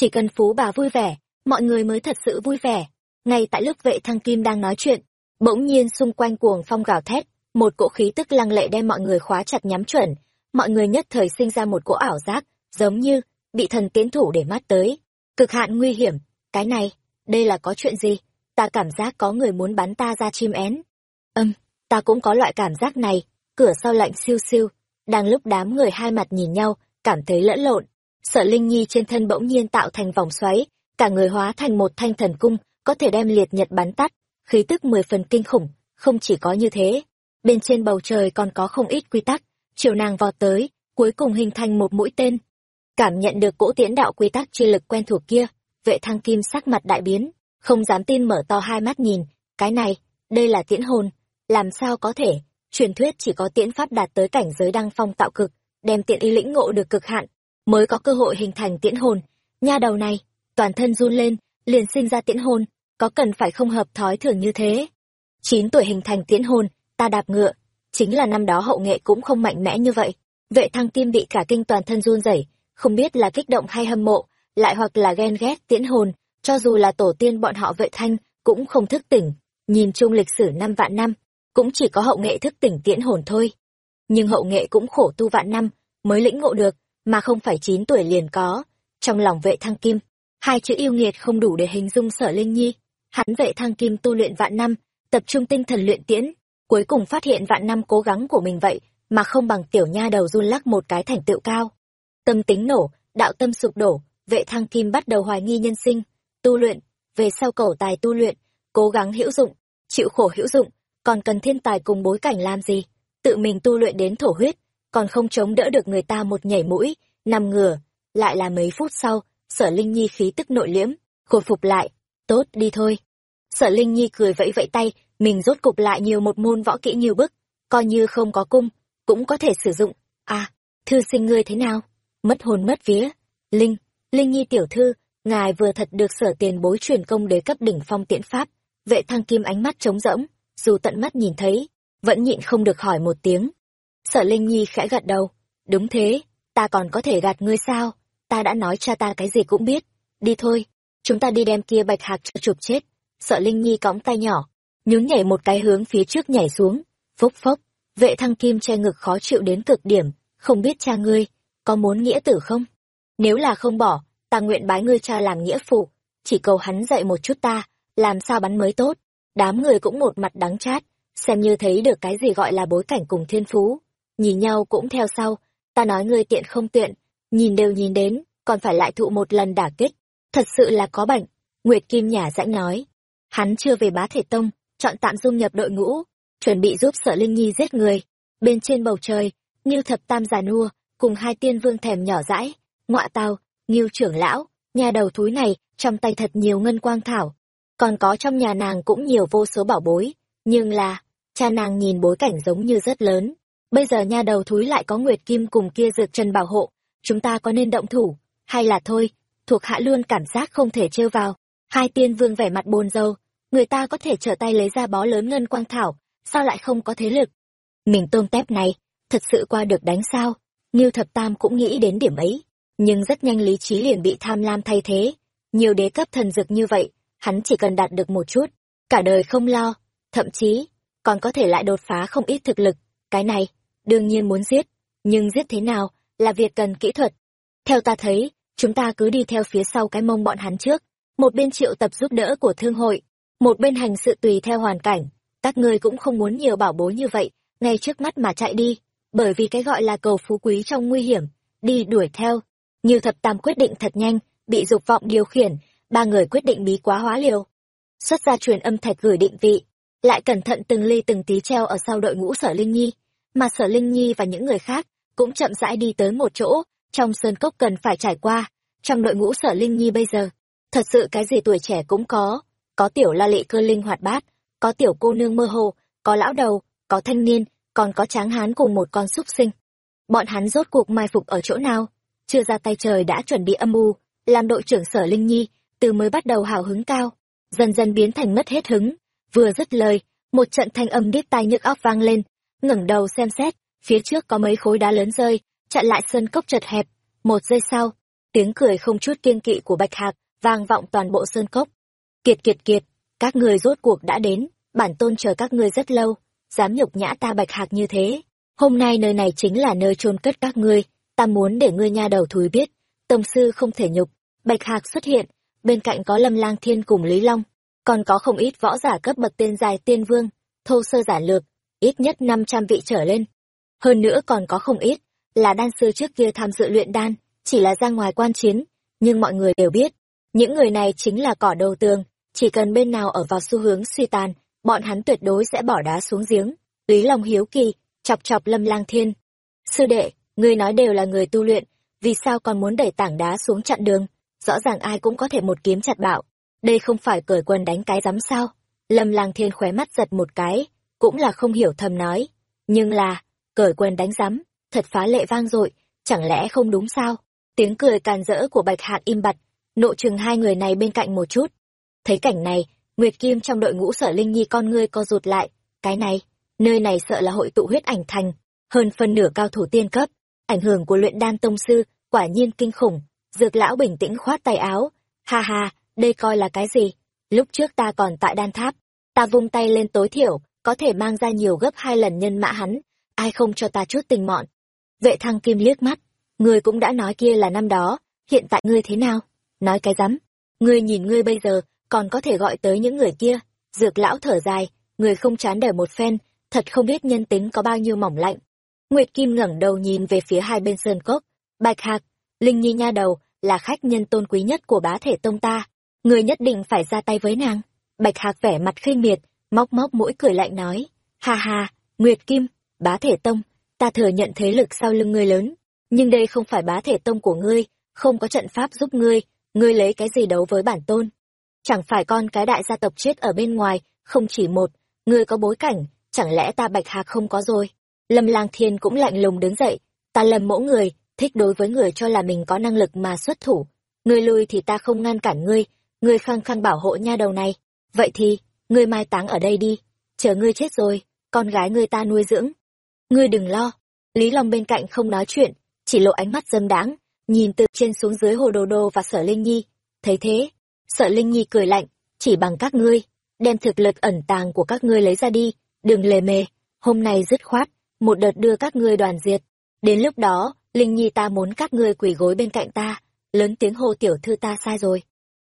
Chỉ cần phú bà vui vẻ, mọi người mới thật sự vui vẻ. Ngay tại lúc vệ thăng kim đang nói chuyện, bỗng nhiên xung quanh cuồng phong gào thét, một cỗ khí tức lăng lệ đem mọi người khóa chặt nhắm chuẩn. Mọi người nhất thời sinh ra một cỗ ảo giác, giống như bị thần tiến thủ để mắt tới. Cực hạn nguy hiểm, cái này, đây là có chuyện gì? Ta cảm giác có người muốn bắn ta ra chim én. Âm, ta cũng có loại cảm giác này, cửa sau lạnh siêu siêu. Đang lúc đám người hai mặt nhìn nhau, cảm thấy lẫn lộn. Sợ Linh Nhi trên thân bỗng nhiên tạo thành vòng xoáy, cả người hóa thành một thanh thần cung, có thể đem liệt nhật bắn tắt, khí tức mười phần kinh khủng, không chỉ có như thế. Bên trên bầu trời còn có không ít quy tắc, chiều nàng vọt tới, cuối cùng hình thành một mũi tên. Cảm nhận được cỗ tiễn đạo quy tắc chi lực quen thuộc kia, vệ thăng kim sắc mặt đại biến, không dám tin mở to hai mắt nhìn, cái này, đây là tiễn hồn, làm sao có thể, truyền thuyết chỉ có tiễn pháp đạt tới cảnh giới đăng phong tạo cực, đem tiện y lĩnh ngộ được cực hạn, mới có cơ hội hình thành tiễn hồn. Nha đầu này, toàn thân run lên, liền sinh ra tiễn hồn, có cần phải không hợp thói thường như thế. Chín tuổi hình thành tiễn hồn, ta đạp ngựa, chính là năm đó hậu nghệ cũng không mạnh mẽ như vậy. Vệ thăng kim bị cả kinh toàn thân run rẩy, không biết là kích động hay hâm mộ, lại hoặc là ghen ghét tiễn hồn, cho dù là tổ tiên bọn họ vệ thanh, cũng không thức tỉnh. Nhìn chung lịch sử năm vạn năm, cũng chỉ có hậu nghệ thức tỉnh tiễn hồn thôi. Nhưng hậu nghệ cũng khổ tu vạn năm, mới lĩnh ngộ được, mà không phải chín tuổi liền có. Trong lòng vệ thăng kim, hai chữ yêu nghiệt không đủ để hình dung sở linh nhi. Hắn vệ thăng kim tu luyện vạn năm, tập trung tinh thần luyện tiễn, cuối cùng phát hiện vạn năm cố gắng của mình vậy, mà không bằng tiểu nha đầu run lắc một cái thành tựu cao. Tâm tính nổ, đạo tâm sụp đổ, vệ thăng kim bắt đầu hoài nghi nhân sinh, tu luyện, về sau cầu tài tu luyện, cố gắng hữu dụng, chịu khổ hữu dụng, còn cần thiên tài cùng bối cảnh làm gì? Tự mình tu luyện đến thổ huyết, còn không chống đỡ được người ta một nhảy mũi, nằm ngửa, lại là mấy phút sau, sở Linh Nhi khí tức nội liễm, khôi phục lại, tốt đi thôi. Sở Linh Nhi cười vẫy vẫy tay, mình rốt cục lại nhiều một môn võ kỹ nhiều bức, coi như không có cung, cũng có thể sử dụng. À, thư sinh ngươi thế nào? Mất hồn mất vía. Linh, Linh Nhi tiểu thư, ngài vừa thật được sở tiền bối truyền công đế cấp đỉnh phong tiễn pháp. Vệ thăng kim ánh mắt trống rỗng, dù tận mắt nhìn thấy, vẫn nhịn không được hỏi một tiếng. Sở Linh Nhi khẽ gật đầu, đúng thế, ta còn có thể gạt ngươi sao, ta đã nói cha ta cái gì cũng biết, đi thôi, chúng ta đi đem kia bạch hạc cho chụp chết. Sợ Linh Nhi cõng tay nhỏ, nhún nhảy một cái hướng phía trước nhảy xuống, phốc phốc, vệ thăng kim che ngực khó chịu đến cực điểm, không biết cha ngươi, có muốn nghĩa tử không? Nếu là không bỏ, ta nguyện bái ngươi cha làm nghĩa phụ, chỉ cầu hắn dạy một chút ta, làm sao bắn mới tốt. Đám người cũng một mặt đắng chát, xem như thấy được cái gì gọi là bối cảnh cùng thiên phú. Nhìn nhau cũng theo sau, ta nói ngươi tiện không tiện, nhìn đều nhìn đến, còn phải lại thụ một lần đả kích. Thật sự là có bệnh. Nguyệt Kim nhà rãnh nói. Hắn chưa về bá thể tông, chọn tạm dung nhập đội ngũ, chuẩn bị giúp sợ Linh Nhi giết người. Bên trên bầu trời, như thập tam già nua, cùng hai tiên vương thèm nhỏ dãi, ngọa tao, nghiêu trưởng lão, nhà đầu thúi này, trong tay thật nhiều ngân quang thảo. Còn có trong nhà nàng cũng nhiều vô số bảo bối, nhưng là, cha nàng nhìn bối cảnh giống như rất lớn. Bây giờ nha đầu thúi lại có Nguyệt Kim cùng kia dược chân bảo hộ, chúng ta có nên động thủ, hay là thôi, thuộc hạ luôn cảm giác không thể trêu vào. Hai tiên vương vẻ mặt bồn dâu, người ta có thể trở tay lấy ra bó lớn ngân quang thảo, sao lại không có thế lực? Mình tôm tép này, thật sự qua được đánh sao? Như thập tam cũng nghĩ đến điểm ấy, nhưng rất nhanh lý trí liền bị tham lam thay thế. Nhiều đế cấp thần dược như vậy, hắn chỉ cần đạt được một chút, cả đời không lo, thậm chí, còn có thể lại đột phá không ít thực lực. Cái này, đương nhiên muốn giết, nhưng giết thế nào là việc cần kỹ thuật. Theo ta thấy, chúng ta cứ đi theo phía sau cái mông bọn hắn trước, một bên triệu tập giúp đỡ của thương hội, một bên hành sự tùy theo hoàn cảnh. Các ngươi cũng không muốn nhiều bảo bối như vậy, ngay trước mắt mà chạy đi, bởi vì cái gọi là cầu phú quý trong nguy hiểm, đi đuổi theo. Như thập tam quyết định thật nhanh, bị dục vọng điều khiển, ba người quyết định bí quá hóa liều. Xuất ra truyền âm thạch gửi định vị, lại cẩn thận từng ly từng tí treo ở sau đội ngũ sở Linh Nhi, mà sở Linh Nhi và những người khác cũng chậm rãi đi tới một chỗ, trong sơn cốc cần phải trải qua, trong đội ngũ sở Linh Nhi bây giờ, thật sự cái gì tuổi trẻ cũng có, có tiểu la lị cơ linh hoạt bát, có tiểu cô nương mơ hồ, có lão đầu, có thanh niên, còn có tráng hán cùng một con súc sinh. Bọn hắn rốt cuộc mai phục ở chỗ nào? Chưa ra tay trời đã chuẩn bị âm u, làm đội trưởng sở Linh Nhi, từ mới bắt đầu hào hứng cao, dần dần biến thành mất hết hứng. Vừa dứt lời, một trận thanh âm điếc tai nhức óc vang lên ngẩng đầu xem xét, phía trước có mấy khối đá lớn rơi, chặn lại sân cốc chật hẹp. Một giây sau, tiếng cười không chút kiên kỵ của bạch hạc vang vọng toàn bộ sơn cốc. Kiệt kiệt kiệt, các người rốt cuộc đã đến, bản tôn chờ các ngươi rất lâu, dám nhục nhã ta bạch hạc như thế. Hôm nay nơi này chính là nơi chôn cất các ngươi, ta muốn để ngươi nha đầu thúi biết, tông sư không thể nhục. Bạch hạc xuất hiện, bên cạnh có lâm lang thiên cùng lý long, còn có không ít võ giả cấp bậc tên dài tiên vương, thô sơ giản lược ít nhất năm trăm vị trở lên. Hơn nữa còn có không ít là đan sư trước kia tham dự luyện đan, chỉ là ra ngoài quan chiến, nhưng mọi người đều biết, những người này chính là cỏ đầu tường, chỉ cần bên nào ở vào xu hướng suy tàn, bọn hắn tuyệt đối sẽ bỏ đá xuống giếng. Lý long hiếu kỳ, chọc chọc lâm lang thiên. Sư đệ, ngươi nói đều là người tu luyện, vì sao còn muốn đẩy tảng đá xuống chặn đường? Rõ ràng ai cũng có thể một kiếm chặt bạo. Đây không phải cởi quần đánh cái rắm sao? Lâm lang thiên khóe mắt giật một cái cũng là không hiểu thầm nói. Nhưng là, cởi quần đánh rắm thật phá lệ vang dội, chẳng lẽ không đúng sao? Tiếng cười càn rỡ của bạch hạc im bặt nộ chừng hai người này bên cạnh một chút. Thấy cảnh này, nguyệt kim trong đội ngũ sở linh nhi con ngươi co rụt lại. Cái này, nơi này sợ là hội tụ huyết ảnh thành, hơn phân nửa cao thủ tiên cấp. Ảnh hưởng của luyện đan tông sư, quả nhiên kinh khủng. Dược lão bình tĩnh khoát tay áo. Ha ha, đây coi là cái gì? Lúc trước ta còn tại đan tháp, ta vung tay lên tối thiểu có thể mang ra nhiều gấp hai lần nhân mã hắn, ai không cho ta chút tình mọn? Vệ thăng kim liếc mắt ngươi cũng đã nói kia là năm đó, hiện tại ngươi thế nào? Nói cái rắm, ngươi nhìn ngươi bây giờ, còn có thể gọi tới những người kia? Dược lão thở dài, người không chán đời một phen, thật không biết nhân tính có bao nhiêu mỏng lạnh. Nguyệt kim ngẩng đầu nhìn về phía hai bên sơn cốc, bạch hạc, linh nhi nha đầu, là khách nhân tôn quý nhất của bá thể tông ta, người nhất định phải ra tay với nàng. Bạch hạc vẻ mặt khinh miệt móc móc mũi cười lạnh nói, ha ha, nguyệt kim, bá thể tông, ta thừa nhận thế lực sau lưng ngươi lớn, nhưng đây không phải bá thể tông của ngươi, không có trận pháp giúp ngươi ngươi lấy cái gì đấu với bản tôn? Chẳng phải con cái đại gia tộc chết ở bên ngoài, không chỉ một, ngươi có bối cảnh, chẳng lẽ ta bạch hạc không có rồi? Lâm lang thiên cũng lạnh lùng đứng dậy, ta lầm mẫu người, thích đối với người cho là mình có năng lực mà xuất thủ, ngươi lui thì ta không ngăn cản ngươi ngươi khăng khăng bảo hộ nha đầu này, vậy thì ngươi mai táng ở đây đi, chờ ngươi chết rồi, con gái ngươi ta nuôi dưỡng. Ngươi đừng lo, lý long bên cạnh không nói chuyện, chỉ lộ ánh mắt dâm đáng nhìn từ trên xuống dưới hồ đồ đồ và sở linh nhi. Thấy thế, sở linh nhi cười lạnh, chỉ bằng các ngươi, đem thực lực ẩn tàng của các ngươi lấy ra đi, đừng lề mề. Hôm nay dứt khoát, một đợt đưa các ngươi đoàn diệt. Đến lúc đó, linh nhi ta muốn các ngươi quỳ gối bên cạnh ta, lớn tiếng hô tiểu thư ta sai rồi.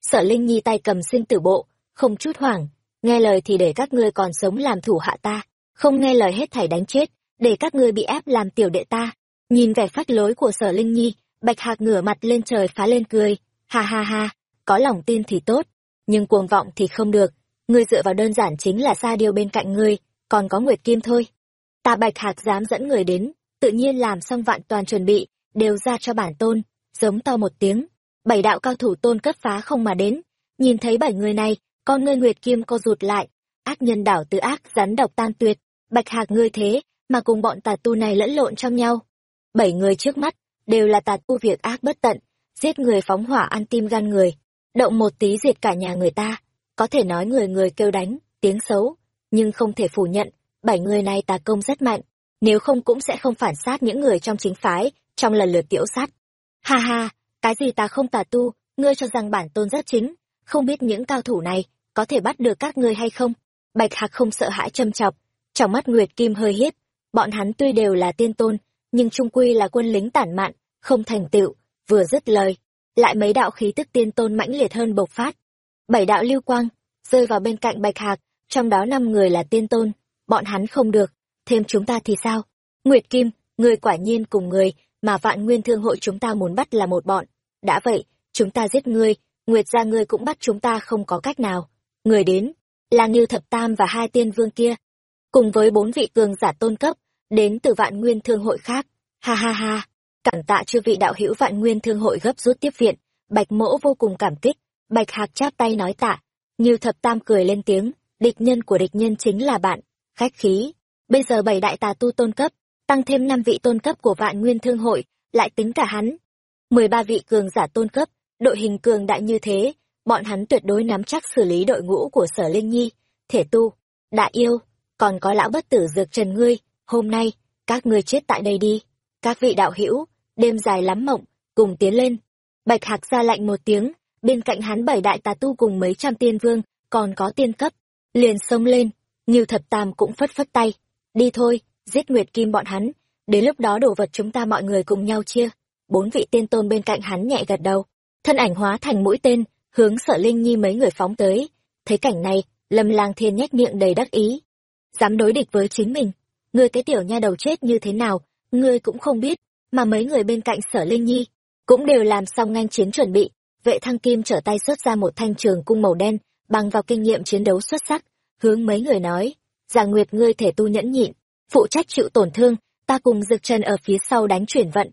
Sở linh nhi tay cầm sinh tử bộ, không chút hoảng nghe lời thì để các ngươi còn sống làm thủ hạ ta. Không nghe lời hết thảy đánh chết, để các ngươi bị ép làm tiểu đệ ta. Nhìn vẻ phách lối của sở linh nhi, bạch hạc ngửa mặt lên trời phá lên cười. Ha ha ha, có lòng tin thì tốt, nhưng cuồng vọng thì không được. Ngươi dựa vào đơn giản chính là xa điều bên cạnh ngươi, còn có nguyệt kim thôi. Ta bạch hạc dám dẫn người đến, tự nhiên làm xong vạn toàn chuẩn bị, đều ra cho bản tôn, giống to một tiếng. Bảy đạo cao thủ tôn cấp phá không mà đến, nhìn thấy bảy người này con ngươi nguyệt kim co rụt lại, ác nhân đảo từ ác, rắn độc tan tuyệt. Bạch hạc ngươi thế, mà cùng bọn tà tu này lẫn lộn trong nhau. Bảy người trước mắt, đều là tà tu việc ác bất tận, giết người phóng hỏa ăn tim gan người. Động một tí diệt cả nhà người ta, có thể nói người người kêu đánh, tiếng xấu, nhưng không thể phủ nhận, bảy người này tà công rất mạnh, nếu không cũng sẽ không phản sát những người trong chính phái, trong lần lượt tiểu sát. Ha ha, cái gì ta không tà tu, ngươi cho rằng bản tôn rất chính, không biết những cao thủ này có thể bắt được các ngươi hay không? Bạch hạc không sợ hãi châm chọc, trong mắt nguyệt kim hơi hiếp bọn hắn tuy đều là tiên tôn, nhưng trung quy là quân lính tản mạn, không thành tựu, vừa dứt lời, lại mấy đạo khí tức tiên tôn mãnh liệt hơn bộc phát. Bảy đạo lưu quang, rơi vào bên cạnh bạch hạc, trong đó năm người là tiên tôn, bọn hắn không được, thêm chúng ta thì sao? Nguyệt kim người quả nhiên cùng người mà vạn nguyên thương hội chúng ta muốn bắt là một bọn. Đã vậy, chúng ta giết ngươi, nguyệt ra ngươi cũng bắt chúng ta không có cách nào người đến, là ngưu thập tam và hai tiên vương kia, cùng với bốn vị cường giả tôn cấp, đến từ vạn nguyên thương hội khác. Ha ha ha, cảm tạ chư vị đạo hữu vạn nguyên thương hội gấp rút tiếp viện. Bạch mỗ vô cùng cảm kích. Bạch hạc chắp tay nói tạ. Ngưu thập tam cười lên tiếng. Địch nhân của địch nhân chính là bạn. Khách khí. Bây giờ bảy đại tà tu tôn cấp, tăng thêm năm vị tôn cấp của vạn nguyên thương hội, lại tính cả hắn. Mười ba vị cường giả tôn cấp, đội hình cường đại như thế bọn hắn tuyệt đối nắm chắc xử lý đội ngũ của sở linh nhi, thể tu, đại yêu, còn có lão bất tử dược trần ngươi, hôm nay, các ngươi chết tại đây đi. Các vị đạo hữu, đêm dài lắm mộng, cùng tiến lên. Bạch hạc ra lạnh một tiếng, bên cạnh hắn bảy đại tà tu cùng mấy trăm tiên vương, còn có tiên cấp, liền xông lên, như thập tam cũng phất phất tay. Đi thôi, giết nguyệt kim bọn hắn, đến lúc đó đồ vật chúng ta mọi người cùng nhau chia. Bốn vị tiên tôn bên cạnh hắn nhẹ gật đầu, thân ảnh hóa thành mũi tên hướng sở linh nhi mấy người phóng tới. Thấy cảnh này, lâm lang thiên nhếch miệng đầy đắc ý. Dám đối địch với chính mình, ngươi cái tiểu nha đầu chết như thế nào, ngươi cũng không biết, mà mấy người bên cạnh sở linh nhi cũng đều làm xong nhanh chiến chuẩn bị. Vệ thăng kim trở tay xuất ra một thanh trường cung màu đen, bằng vào kinh nghiệm chiến đấu xuất sắc, hướng mấy người nói, già nguyệt, ngươi thể tu nhẫn nhịn, phụ trách chịu tổn thương, ta cùng dực chân ở phía sau đánh chuyển vận.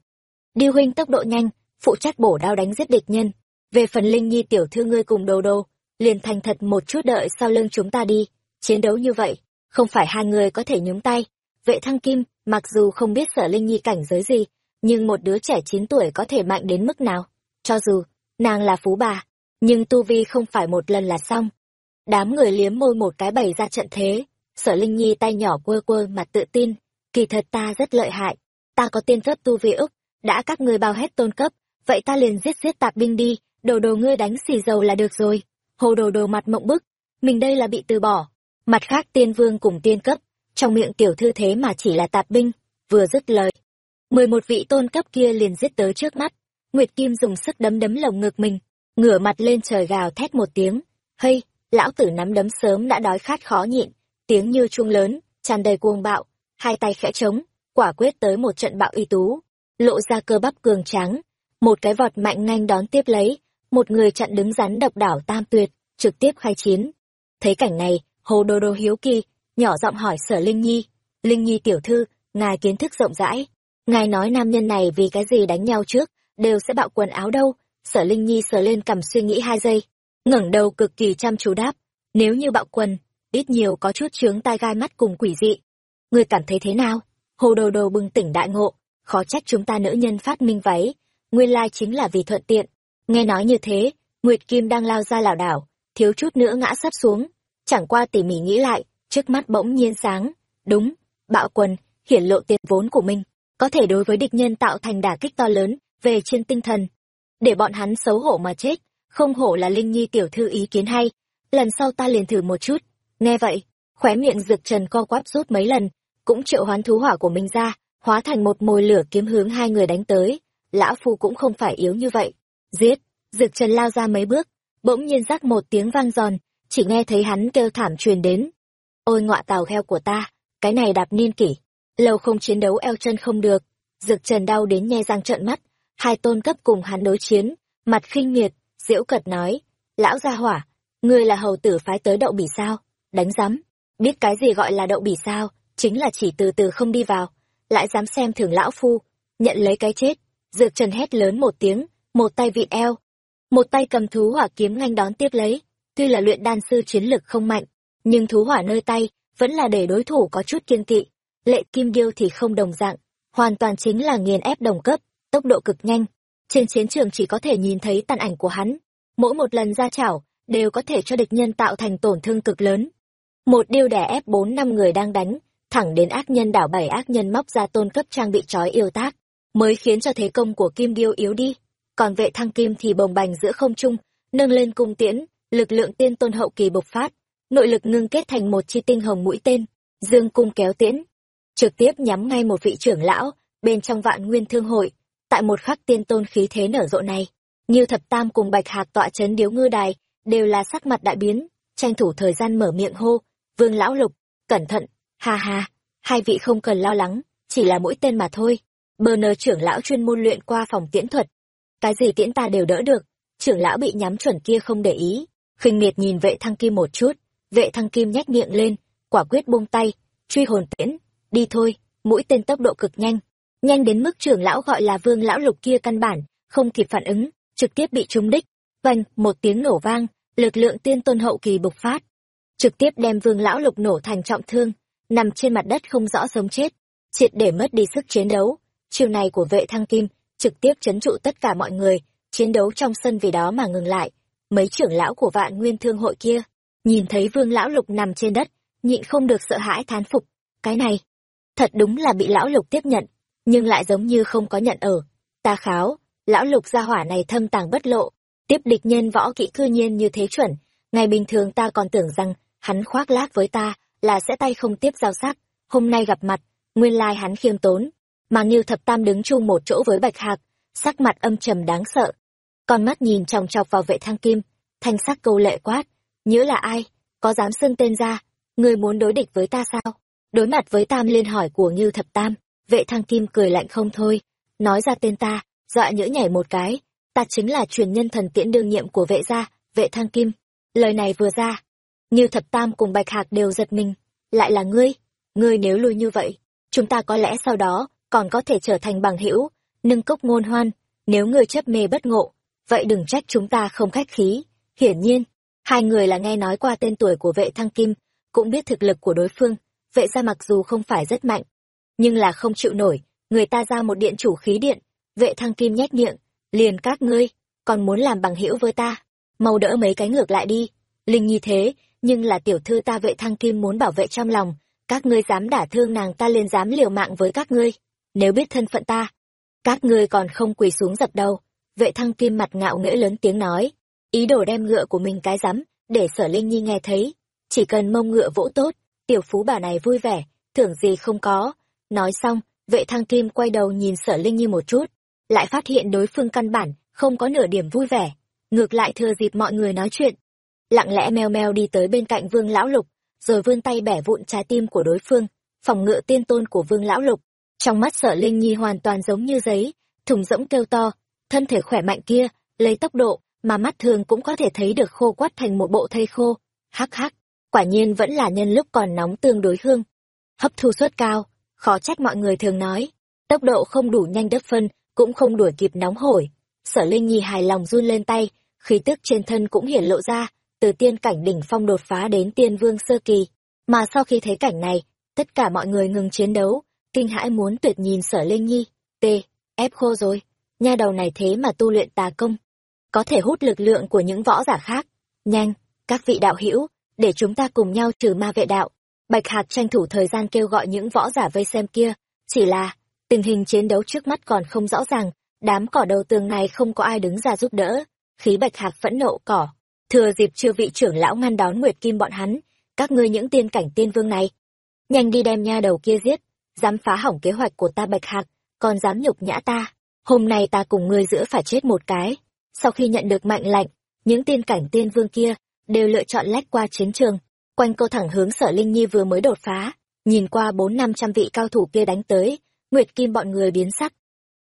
Điêu huynh tốc độ nhanh, phụ trách bổ đao đánh giết địch nhân về phần linh nhi tiểu thư ngươi cùng đồ đồ, liền thành thật một chút đợi sau lưng chúng ta đi. Chiến đấu như vậy, không phải hai người có thể nhúng tay. Vệ thăng kim, mặc dù không biết sở linh nhi cảnh giới gì, nhưng một đứa trẻ chín tuổi có thể mạnh đến mức nào. Cho dù, nàng là phú bà, nhưng tu vi không phải một lần là xong. Đám người liếm môi một cái bày ra trận thế sở linh nhi tay nhỏ quơ quơ mặt tự tin. Kỳ thật ta rất lợi hại, ta có tiên cấp tu vi úc đã các ngươi bao hết tôn cấp, vậy ta liền giết giết tạp binh đi đồ đồ ngươi đánh xì dầu là được rồi. Hồ đồ đồ mặt mộng bức. Mình đây là bị từ bỏ. Mặt khác tiên vương cùng tiên cấp. Trong miệng tiểu thư thế mà chỉ là tạp binh. Vừa dứt lời. mười một vị tôn cấp kia liền giết tới trước mắt. Nguyệt kim dùng sức đấm đấm lồng ngực mình. Ngửa mặt lên trời gào thét một tiếng. Hây lão tử nắm đấm sớm đã đói khát khó nhịn. Tiếng như chuông lớn, tràn đầy cuồng bạo. Hai tay khẽ trống, quả quyết tới một trận bạo y tú. Lộ ra cơ bắp cường tráng. Một cái vọt mạnh nhanh đón tiếp lấy một người chặn đứng rắn độc đảo tam tuyệt, trực tiếp khai chiến. Thấy cảnh này, hồ đô đô hiếu kỳ, nhỏ giọng hỏi sở linh nhi. Linh nhi tiểu thư, ngài kiến thức rộng rãi. Ngài nói nam nhân này vì cái gì đánh nhau trước, đều sẽ bạo quần áo đâu. Sở linh nhi sờ lên cầm suy nghĩ hai giây. Ngẩng đầu cực kỳ chăm chú đáp. Nếu như bạo quần, ít nhiều có chút chướng tai gai mắt cùng quỷ dị. Ngươi cảm thấy thế nào? Hồ đồ đồ bừng tỉnh đại ngộ. Khó trách chúng ta nữ nhân phát minh váy. Nguyên lai chính là vì thuận tiện nghe nói như thế, nguyệt kim đang lao ra lảo đảo, thiếu chút nữa ngã sắp xuống. Chẳng qua tỉ mỉ nghĩ lại, trước mắt bỗng nhiên sáng. Đúng, bạo quần, hiển lộ tiền vốn của mình. Có thể đối với địch nhân tạo thành đả kích to lớn, về trên tinh thần. Để bọn hắn xấu hổ mà chết, không hổ là linh nhi tiểu thư ý kiến hay. Lần sau ta liền thử một chút. Nghe vậy, khóe miệng dược trần co quắp rút mấy lần, cũng triệu hoán thú hỏa của mình ra, hóa thành một mồi lửa kiếm hướng hai người đánh tới. Lão phu cũng không phải yếu như vậy giết. Dược trần lao ra mấy bước, bỗng nhiên rắc một tiếng vang giòn chỉ nghe thấy hắn kêu thảm truyền đến. Ôi ngọa tàu heo của ta, cái này đạp niên kỷ. Lâu không chiến đấu eo chân không được. Dược trần đau đến nhe răng trợn mắt, hai tôn cấp cùng hắn đối chiến, mặt khinh miệt diễu cật nói, lão gia hỏa, ngươi là hầu tử phái tới đậu bỉ sao? Đánh rắm biết cái gì gọi là đậu bỉ sao? Chính là chỉ từ từ không đi vào. Lại dám xem thường lão phu, nhận lấy cái chết. Dược trần hét lớn một tiếng một tay vịn eo. Một tay cầm thú hỏa kiếm nhanh đón tiếp lấy. Tuy là luyện đan sư chiến lực không mạnh, nhưng thú hỏa nơi tay vẫn là để đối thủ có chút kiên kỵ. Lệ kim điêu thì không đồng dạng, hoàn toàn chính là nghiền ép đồng cấp, tốc độ cực nhanh. Trên chiến trường chỉ có thể nhìn thấy tàn ảnh của hắn. Mỗi một lần ra chảo đều có thể cho địch nhân tạo thành tổn thương cực lớn. Một điêu đẻ ép bốn năm người đang đánh, thẳng đến ác nhân đảo bảy ác nhân móc ra tôn cấp trang bị trói yêu tác, mới khiến cho thế công của kim điêu yếu đi còn vệ thăng kim thì bồng bềnh giữa không trung, nâng lên cung tiễn, lực lượng tiên tôn hậu kỳ bộc phát, nội lực ngưng kết thành một chi tinh hồng mũi tên, dương cung kéo tiễn. Trực tiếp nhắm ngay một vị trưởng lão, bên trong vạn nguyên thương hội, tại một khắc tiên tôn khí thế nở rộ này. Như thập tam cùng bạch hạc tọa chấn điếu ngư đài, đều là sắc mặt đại biến, tranh thủ thời gian mở miệng hô, vương lão lục, cẩn thận, ha ha, hai vị không cần lo lắng, chỉ là mũi tên mà thôi. Bờ nờ trưởng lão chuyên môn luyện qua phòng tiễn thuật cái gì tiễn ta đều đỡ được. Trưởng lão bị nhắm chuẩn kia không để ý. Khinh miệt nhìn vệ thăng kim một chút. Vệ thăng kim nhếch miệng lên. Quả quyết buông tay. Truy hồn tiễn. Đi thôi. Mũi tên tốc độ cực nhanh. Nhanh đến mức trưởng lão gọi là vương lão lục kia căn bản, không kịp phản ứng, trực tiếp bị trúng đích. Vành một tiếng nổ vang, lực lượng tiên tôn hậu kỳ bộc phát. Trực tiếp đem vương lão lục nổ thành trọng thương, nằm trên mặt đất không rõ sống chết. Triệt để mất đi sức chiến đấu. Chiều này của vệ thăng kim trực tiếp chấn trụ tất cả mọi người chiến đấu trong sân vì đó mà ngừng lại mấy trưởng lão của vạn nguyên thương hội kia nhìn thấy vương lão lục nằm trên đất nhịn không được sợ hãi thán phục. Cái này, thật đúng là bị lão lục tiếp nhận, nhưng lại giống như không có nhận ở. Ta kháo, lão lục gia hỏa này thâm tàng bất lộ, tiếp địch nhân võ kỹ cư nhiên như thế chuẩn. Ngày bình thường ta còn tưởng rằng, hắn khoác lác với ta, là sẽ tay không tiếp giao sắc. Hôm nay gặp mặt, nguyên lai hắn khiêm tốn. Mà Ngưu Thập Tam đứng chung một chỗ với Bạch Hạc, sắc mặt âm trầm đáng sợ. Con mắt nhìn chòng chọc vào vệ thăng kim, thanh sắc câu lệ quát. nhớ là ai? Có dám xưng tên ra? Người muốn đối địch với ta sao? Đối mặt với tam liên hỏi của Ngưu Thập Tam, vệ thăng kim cười lạnh không thôi. Nói ra tên ta, dọa nhỡ nhảy một cái. Ta chính là truyền nhân thần tiễn đương nhiệm của vệ gia, vệ thăng kim. Lời này vừa ra, Ngưu Thập Tam cùng Bạch Hạc đều giật mình. Lại là ngươi? Ngươi nếu lui như vậy, chúng ta có lẽ sau đó còn có thể trở thành bằng hữu, nâng cốc ngôn hoan, nếu ngươi chấp mê bất ngộ, vậy đừng trách chúng ta không khách khí. Hiển nhiên, hai người là nghe nói qua tên tuổi của vệ thăng kim, cũng biết thực lực của đối phương, vệ ra mặc dù không phải rất mạnh, nhưng là không chịu nổi, người ta ra một điện chủ khí điện, vệ thăng kim nhét miệng, liền các ngươi, còn muốn làm bằng hữu với ta, mau đỡ mấy cái ngược lại đi. Linh nhi thế, nhưng là tiểu thư ta vệ thăng kim muốn bảo vệ trong lòng, các ngươi dám đả thương nàng ta liền dám liều mạng với các ngươi nếu biết thân phận ta các ngươi còn không quỳ xuống dập đầu. Vệ thăng kim mặt ngạo nghễ lớn tiếng nói. Ý đồ đem ngựa của mình cái rắm để sở linh nhi nghe thấy. Chỉ cần mông ngựa vỗ tốt tiểu phú bà này vui vẻ thưởng gì không có. Nói xong vệ thăng kim quay đầu nhìn sở linh nhi một chút lại phát hiện đối phương căn bản không có nửa điểm vui vẻ. Ngược lại thừa dịp mọi người nói chuyện lặng lẽ meo meo đi tới bên cạnh vương lão lục rồi vươn tay bẻ vụn trái tim của đối phương, phòng ngựa tiên tôn của vương lão lục. Trong mắt sở Linh Nhi hoàn toàn giống như giấy, thùng rỗng kêu to, thân thể khỏe mạnh kia, lấy tốc độ, mà mắt thường cũng có thể thấy được khô quắt thành một bộ thây khô. Hắc hắc, quả nhiên vẫn là nhân lúc còn nóng tương đối hương. Hấp thu suất cao, khó trách mọi người thường nói, tốc độ không đủ nhanh đất phân, cũng không đuổi kịp nóng hổi. Sở Linh Nhi hài lòng run lên tay, khí tức trên thân cũng hiển lộ ra, từ tiên cảnh đỉnh phong đột phá đến tiên vương sơ kỳ. Mà sau khi thấy cảnh này, tất cả mọi người ngừng chiến đấu, kinh hãi muốn tuyệt nhìn sở linh nhi, t, ép khô rồi, nha đầu này thế mà tu luyện tà công. Có thể hút lực lượng của những võ giả khác. Nhanh, các vị đạo hữu để chúng ta cùng nhau trừ ma vệ đạo. Bạch Hạc tranh thủ thời gian kêu gọi những võ giả vây xem kia, chỉ là, tình hình chiến đấu trước mắt còn không rõ ràng, đám cỏ đầu tường này không có ai đứng ra giúp đỡ, khí Bạch Hạc phẫn nộ cỏ, thừa dịp chưa vị trưởng lão ngăn đón nguyệt kim bọn hắn các ngươi những tiên cảnh tiên vương này. Nhanh đi đem nha đầu kia giết dám phá hỏng kế hoạch của ta bạch hạc còn dám nhục nhã ta. Hôm nay ta cùng ngươi giữa phải chết một cái. Sau khi nhận được mạnh lạnh những tiên cảnh tiên vương kia đều lựa chọn lách qua chiến trường. Quanh cô thẳng hướng sở linh nhi vừa mới đột phá nhìn qua bốn năm trăm vị cao thủ kia đánh tới nguyệt kim bọn người biến sắc.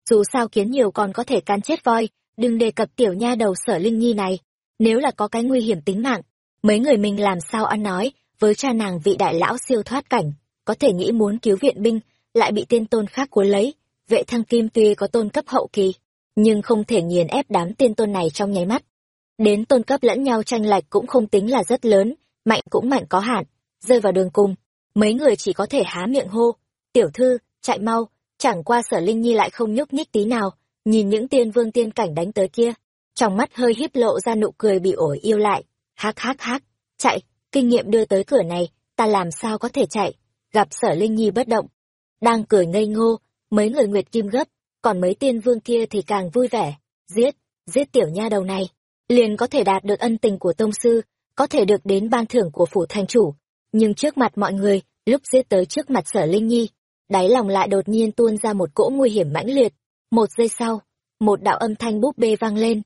Dù sao kiến nhiều còn có thể can chết voi đừng đề cập tiểu nha đầu sở linh nhi này. Nếu là có cái nguy hiểm tính mạng, mấy người mình làm sao ăn nói, với cha nàng vị đại lão siêu thoát cảnh, có thể nghĩ muốn cứu viện binh, lại bị tiên tôn khác cuốn lấy. Vệ thăng kim tuy có tôn cấp hậu kỳ, nhưng không thể nghiền ép đám tiên tôn này trong nháy mắt. Đến tôn cấp lẫn nhau tranh lệch cũng không tính là rất lớn, mạnh cũng mạnh có hạn, rơi vào đường cùng. Mấy người chỉ có thể há miệng hô, tiểu thư, chạy mau, chẳng qua sở linh nhi lại không nhúc nhích tí nào, nhìn những tiên vương tiên cảnh đánh tới kia, trong mắt hơi híp lộ ra nụ cười bị ổi yêu lại hắc hắc hắc chạy kinh nghiệm đưa tới cửa này ta làm sao có thể chạy gặp sở linh nhi bất động. Đang cười ngây ngô, mấy người nguyệt kim gấp, còn mấy tiên vương kia thì càng vui vẻ. Giết giết tiểu nha đầu này. Liền có thể đạt được ân tình của tông sư, có thể được đến ban thưởng của phủ thành chủ. Nhưng trước mặt mọi người, lúc giết tới trước mặt sở linh nhi, đáy lòng lại đột nhiên tuôn ra một cỗ nguy hiểm mãnh liệt. Một giây sau, một đạo âm thanh búp bê vang lên.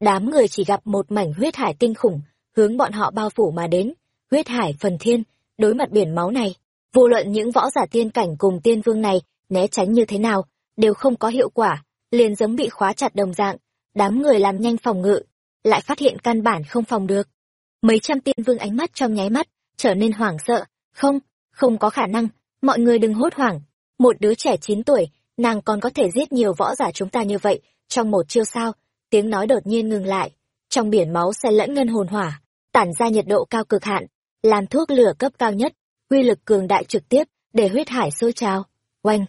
Đám người chỉ gặp một mảnh huyết hải kinh khủng, hướng bọn họ bao phủ mà đến. Huyết hải phần thiên, đối mặt biển máu này vô luận những võ giả tiên cảnh cùng tiên vương này né tránh như thế nào, đều không có hiệu quả, liền giống bị khóa chặt đồng dạng, đám người làm nhanh phòng ngự, lại phát hiện căn bản không phòng được. Mấy trăm tiên vương ánh mắt trong nháy mắt trở nên hoảng sợ. Không không có khả năng, mọi người đừng hốt hoảng. Một đứa trẻ chín tuổi, nàng còn có thể giết nhiều võ giả chúng ta như vậy, trong một chiêu sao? Tiếng nói đột nhiên ngừng lại. Trong biển máu xe lẫn ngân hồn hỏa, tản ra nhiệt độ cao cực hạn, làm thuốc lửa cấp cao nhất uy lực cường đại trực tiếp để huyết hải sôi trào oanh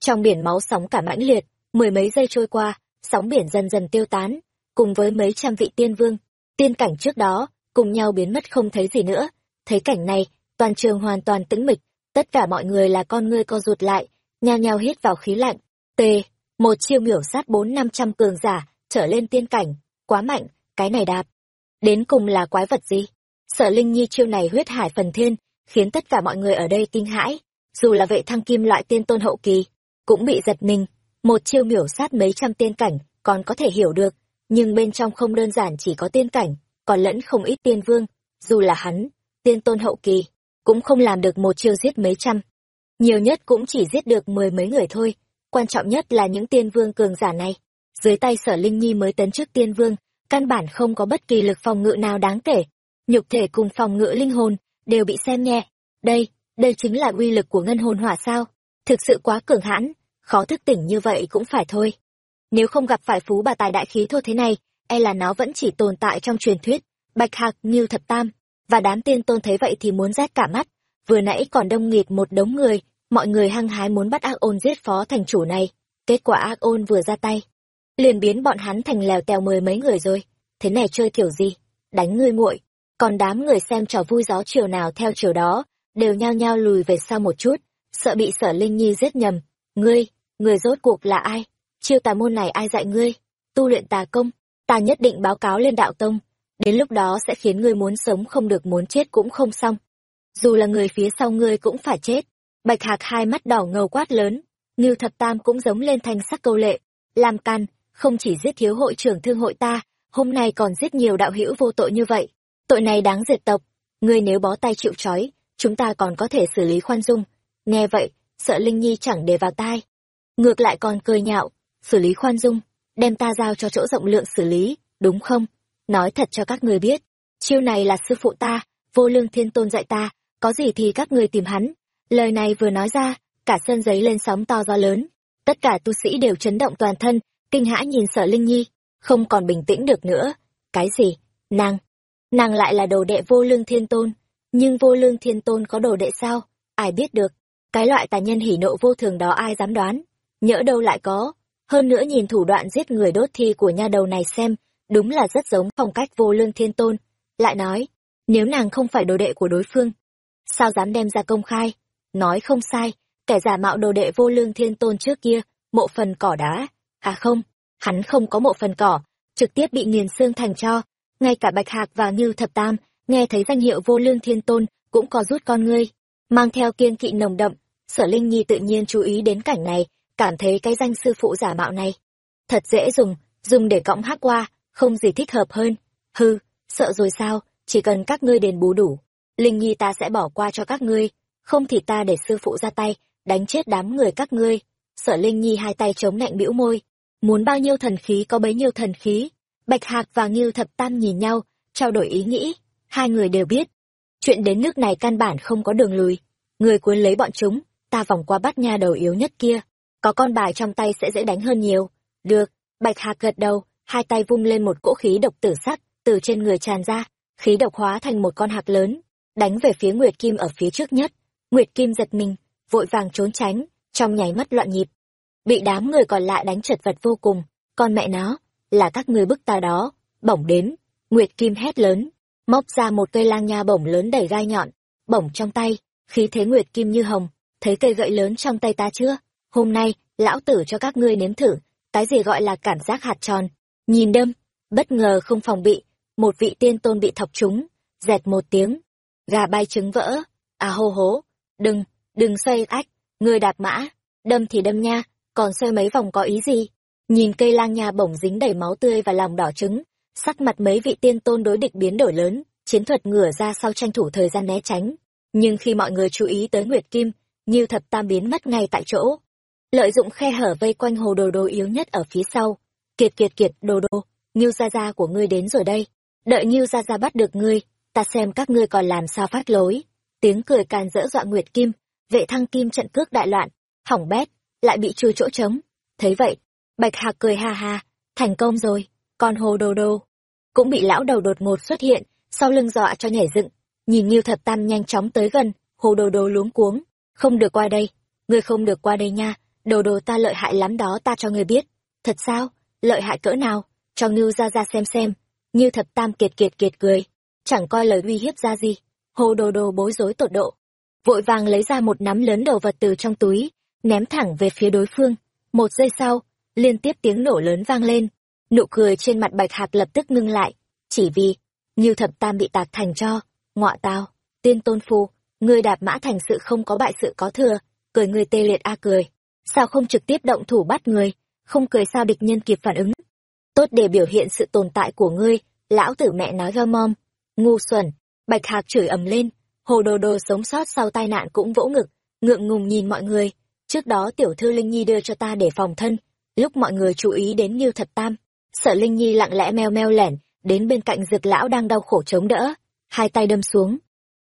trong biển máu sóng cả mãnh liệt mười mấy giây trôi qua sóng biển dần dần tiêu tán cùng với mấy trăm vị tiên vương tiên cảnh trước đó cùng nhau biến mất không thấy gì nữa thấy cảnh này toàn trường hoàn toàn tĩnh mịch, tất cả mọi người là con ngươi co rụt lại, nhao nhao hít vào khí lạnh. T, một chiêu miểu sát bốn năm trăm cường giả, trở lên tiên cảnh, quá mạnh, cái này đạp. Đến cùng là quái vật gì? Sở Linh Nhi chiêu này huyết hải phần thiên, khiến tất cả mọi người ở đây kinh hãi, dù là vệ thăng kim loại tiên tôn hậu kỳ, cũng bị giật mình, một chiêu miểu sát mấy trăm tiên cảnh, còn có thể hiểu được, nhưng bên trong không đơn giản chỉ có tiên cảnh, còn lẫn không ít tiên vương, dù là hắn, tiên tôn hậu kỳ, cũng không làm được một chiêu giết mấy trăm. Nhiều nhất cũng chỉ giết được mười mấy người thôi, quan trọng nhất là những tiên vương cường giả này. Dưới tay sở Linh Nhi mới tấn trước tiên vương, căn bản không có bất kỳ lực phòng ngự nào đáng kể. Nhục thể cùng phòng ngự linh hồn, đều bị xem nhẹ. Đây, đây chính là uy lực của ngân hồn hỏa sao. Thực sự quá cường hãn, khó thức tỉnh như vậy cũng phải thôi. Nếu không gặp phải phú bà tài đại khí thô thế này, e là nó vẫn chỉ tồn tại trong truyền thuyết. Bạch Hạc như thập tam, và đám tiên tôn thấy vậy thì muốn rét cả mắt. Vừa nãy còn đông nghịt một đống người, mọi người hăng hái muốn bắt ác ôn giết phó thành chủ này. Kết quả ác ôn vừa ra tay, liền biến bọn hắn thành lèo tèo mười mấy người rồi. Thế này chơi kiểu gì? Đánh ngươi nguội! Còn đám người xem trò vui gió chiều nào theo chiều đó, đều nhao nhao lùi về sau một chút, sợ bị sở Linh Nhi giết nhầm. Ngươi, người rốt cuộc là ai? Chiêu tà môn này ai dạy ngươi? Tu luyện tà công, ta nhất định báo cáo lên đạo tông. Đến lúc đó sẽ khiến ngươi muốn sống không được muốn chết cũng không xong. Dù là người phía sau ngươi cũng phải chết. Bạch Hạc hai mắt đỏ ngầu quát lớn, Ngưu Thập Tam cũng giống lên thành sắc câu lệ, làm can, không chỉ giết thiếu hội trưởng thương hội ta, hôm nay còn giết nhiều đạo hữu vô tội như vậy. Tội này đáng diệt tộc, ngươi nếu bó tay chịu trói, chúng ta còn có thể xử lý khoan dung. Nghe vậy, sợ Linh Nhi chẳng để vào tai. Ngược lại còn cười nhạo, xử lý khoan dung, đem ta giao cho chỗ rộng lượng xử lý, đúng không? Nói thật cho các người biết, chiêu này là sư phụ ta, vô lương thiên tôn dạy ta, có gì thì các người tìm hắn. Lời này vừa nói ra, cả sân giấy lên sóng to gió lớn. Tất cả tu sĩ đều chấn động toàn thân, kinh hãi nhìn sở Linh Nhi, không còn bình tĩnh được nữa. Cái gì? Nàng? Nàng lại là đồ đệ vô lương thiên tôn. Nhưng vô lương thiên tôn có đồ đệ sao? Ai biết được? Cái loại tà nhân hỉ nộ vô thường đó ai dám đoán? Nhỡ đâu lại có. Hơn nữa nhìn thủ đoạn giết người đốt thi của nha đầu này xem, đúng là rất giống phong cách vô lương thiên tôn. Lại nói, nếu nàng không phải đồ đệ của đối phương, sao dám đem ra công khai? Nói không sai, kẻ giả mạo đồ đệ vô lương thiên tôn trước kia, mộ phần cỏ đá. À không, hắn không có mộ phần cỏ, trực tiếp bị nghiền xương thành cho. Ngay cả Bạch Hạc và Ngưu Thập Tam, nghe thấy danh hiệu vô lương thiên tôn, cũng có rút con ngươi. Mang theo kiên kỵ nồng đậm, sở Linh Nhi tự nhiên chú ý đến cảnh này, cảm thấy cái danh sư phụ giả mạo này. Thật dễ dùng, dùng để cõng hát qua, không gì thích hợp hơn. Hư, sợ rồi sao, chỉ cần các ngươi đền bù đủ. Linh Nhi ta sẽ bỏ qua cho các ngươi, không thì ta để sư phụ ra tay, đánh chết đám người các ngươi. Sở Linh Nhi hai tay chống nạnh bĩu môi, muốn bao nhiêu thần khí có bấy nhiêu thần khí. Bạch Hạc và Ngưu Thập Tam nhìn nhau, trao đổi ý nghĩ, hai người đều biết. Chuyện đến nước này căn bản không có đường lùi. Người cuốn lấy bọn chúng, ta vòng qua bắt nha đầu yếu nhất kia. Có con bài trong tay sẽ dễ đánh hơn nhiều. Được, Bạch Hạc gật đầu, hai tay vung lên một cỗ khí độc tử sắc, từ trên người tràn ra, khí độc hóa thành một con hạc lớn, đánh về phía Nguyệt Kim ở phía trước nhất. Nguyệt Kim giật mình, vội vàng trốn tránh, trong nháy mắt loạn nhịp. Bị đám người còn lại đánh chật vật vô cùng, con mẹ nó, là các ngươi bức ta đó, bổng đến. Nguyệt Kim hét lớn, móc ra một cây lang nha bổng lớn đầy gai nhọn, bổng trong tay, khí thế Nguyệt Kim như hồng, thấy cây gậy lớn trong tay ta chưa? Hôm nay, lão tử cho các ngươi nếm thử, cái gì gọi là cảm giác hạt tròn. Nhìn đâm, bất ngờ không phòng bị, một vị tiên tôn bị thọc trúng, dẹt một tiếng, gà bay trứng vỡ, à hô hố, đừng, đừng xoay ách, người đạp mã, đâm thì đâm nha, còn xoay mấy vòng có ý gì? Nhìn cây lang nha bổng dính đầy máu tươi và lòng đỏ trứng, sắc mặt mấy vị tiên tôn đối địch biến đổi lớn, chiến thuật ngửa ra sau tranh thủ thời gian né tránh. Nhưng khi mọi người chú ý tới Nguyệt Kim, như thập tam biến mất ngay tại chỗ. Lợi dụng khe hở vây quanh hồ đồ đồ yếu nhất ở phía sau. Kiệt kiệt kiệt đồ đồ, Ngưu Gia Gia của ngươi đến rồi đây. Đợi Ngưu Gia Gia bắt được ngươi, ta xem các ngươi còn làm sao phát lối. Tiếng cười càn rỡ dọa Nguyệt Kim, vệ thăng kim trận cước đại loạn, hỏng bét, lại bị chui chỗ trống. Thấy vậy, Bạch Hạc cười ha ha, thành công rồi, con hồ đồ đồ. Cũng bị lão đầu đột ngột xuất hiện, sau lưng dọa cho nhảy dựng, nhìn Ngưu Thập Tam nhanh chóng tới gần, hồ đồ đồ luống cuống, không được qua đây, ngươi không được qua đây nha, đồ đồ ta lợi hại lắm đó ta cho ngươi biết. Thật sao? Lợi hại cỡ nào? cho Ngưu ra ra xem xem. Như thập tam kiệt kiệt kiệt cười, chẳng coi lời uy hiếp ra gì. hồ đồ đồ bối rối tột độ vội vàng lấy ra một nắm lớn đồ vật từ trong túi ném thẳng về phía đối phương một giây sau liên tiếp tiếng nổ lớn vang lên. Nụ cười trên mặt bạch hạc lập tức ngưng lại. Chỉ vì, như thập tam bị tạc thành cho, ngọa tao, tiên tôn phu, ngươi đạp mã thành sự không có bại sự có thừa, cười người tê liệt a cười. Sao không trực tiếp động thủ bắt người không cười sao địch nhân kịp phản ứng? Tốt để biểu hiện sự tồn tại của ngươi, lão tử mẹ nói ra mom. Ngu xuẩn, bạch hạc chửi ầm lên, hồ đồ đồ sống sót sau tai nạn cũng vỗ ngực, ngượng ngùng nhìn mọi người. Trước đó tiểu thư linh nhi đưa cho ta để phòng thân lúc mọi người chú ý đến như thật tam, sợ linh nhi lặng lẽ meo meo lẻn đến bên cạnh dược lão đang đau khổ chống đỡ, hai tay đâm xuống.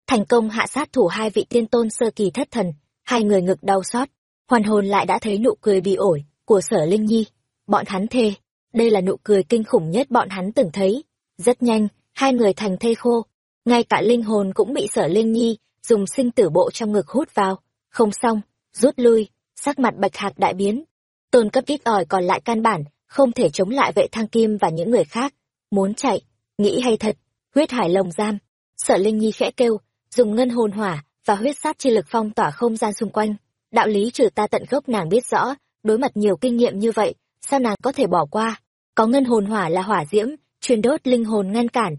Thành công hạ sát thủ hai vị tiên tôn sơ kỳ thất thần, hai người ngực đau xót, hoàn hồn lại đã thấy nụ cười bị ổi của sở linh nhi. Bọn hắn thề đây là nụ cười kinh khủng nhất bọn hắn từng thấy. Rất nhanh, hai người thành thây khô, ngay cả linh hồn cũng bị sở linh nhi dùng sinh tử bộ trong ngực hút vào. Không xong, rút lui, sắc mặt bạch hạc đại biến tôn cấp ít ỏi còn lại căn bản, không thể chống lại vệ thăng kim và những người khác. Muốn chạy, nghĩ hay thật, huyết hải lồng giam. Sở linh nhi khẽ kêu, dùng ngân hồn hỏa và huyết sát chi lực phong tỏa không gian xung quanh. Đạo lý trừ ta tận gốc nàng biết rõ, đối mặt nhiều kinh nghiệm như vậy, sao nàng có thể bỏ qua? Có ngân hồn hỏa là hỏa diễm truyền đốt linh hồn ngăn cản.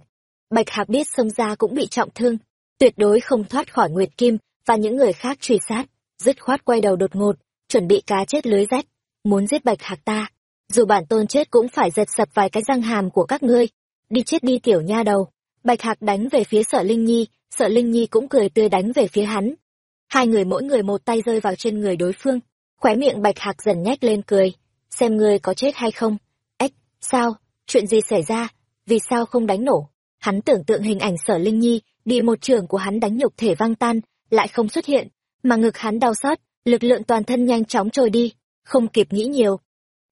Bạch hạc biết xông ra cũng bị trọng thương, tuyệt đối không thoát khỏi nguyệt kim và những người khác truy sát. Dứt khoát quay đầu đột ngột, chuẩn bị cá chết lưới rách muốn giết bạch hạc ta. Dù bản tôn chết cũng phải giật sập vài cái răng hàm của các ngươi. Đi chết đi tiểu nha đầu. Bạch hạc đánh về phía sở linh nhi, sợ linh nhi cũng cười tươi đánh về phía hắn. Hai người mỗi người một tay rơi vào trên người đối phương. Khóe miệng bạch hạc dần nhếch lên cười. Xem ngươi có chết hay không. Ếch sao? Chuyện gì xảy ra? Vì sao không đánh nổ? Hắn tưởng tượng hình ảnh sở linh nhi, bị một trường của hắn đánh nhục thể văng tan, lại không xuất hiện. Mà ngực hắn đau xót, lực lượng toàn thân nhanh chóng trôi đi không kịp nghĩ nhiều.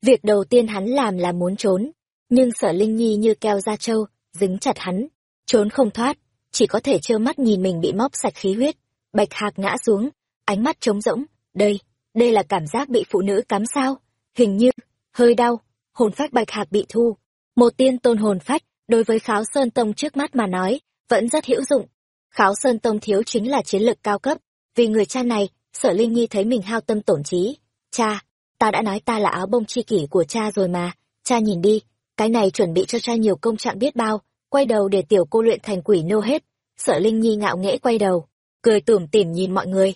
Việc đầu tiên hắn làm là muốn trốn, nhưng sở linh nhi như keo da trâu, dính chặt hắn, trốn không thoát, chỉ có thể trơ mắt nhìn mình bị móc sạch khí huyết. Bạch hạc ngã xuống, ánh mắt trống rỗng, đây đây là cảm giác bị phụ nữ cắm sao? Hình như, hơi đau, hồn phách bạch hạc bị thu. Một tiên tôn hồn phách, đối với kháo sơn tông trước mắt mà nói, vẫn rất hữu dụng. Kháo sơn tông thiếu chính là chiến lược cao cấp, vì người cha này, sở linh nhi thấy mình hao tâm tổn trí. Cha ta đã nói ta là áo bông chi kỷ của cha rồi mà. Cha nhìn đi, cái này chuẩn bị cho cha nhiều công trạng biết bao. Quay đầu để tiểu cô luyện thành quỷ nô hết. Sợ linh nhi ngạo nghễ quay đầu, cười tủm tỉm nhìn mọi người.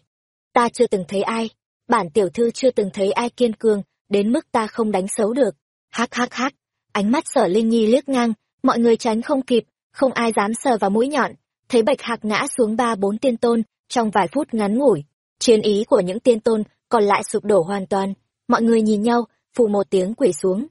Ta chưa từng thấy ai, bản tiểu thư chưa từng thấy ai kiên cường, đến mức ta không đánh xấu được. Hắc hắc hắc, ánh mắt sở linh nhi liếc ngang, mọi người tránh không kịp, không ai dám sờ vào mũi nhọn. Thấy bạch hạc ngã xuống ba bốn tiên tôn, trong vài phút ngắn ngủi, chiến ý của những tiên tôn còn lại sụp đổ hoàn toàn mọi người nhìn nhau phụ một tiếng quỷ xuống.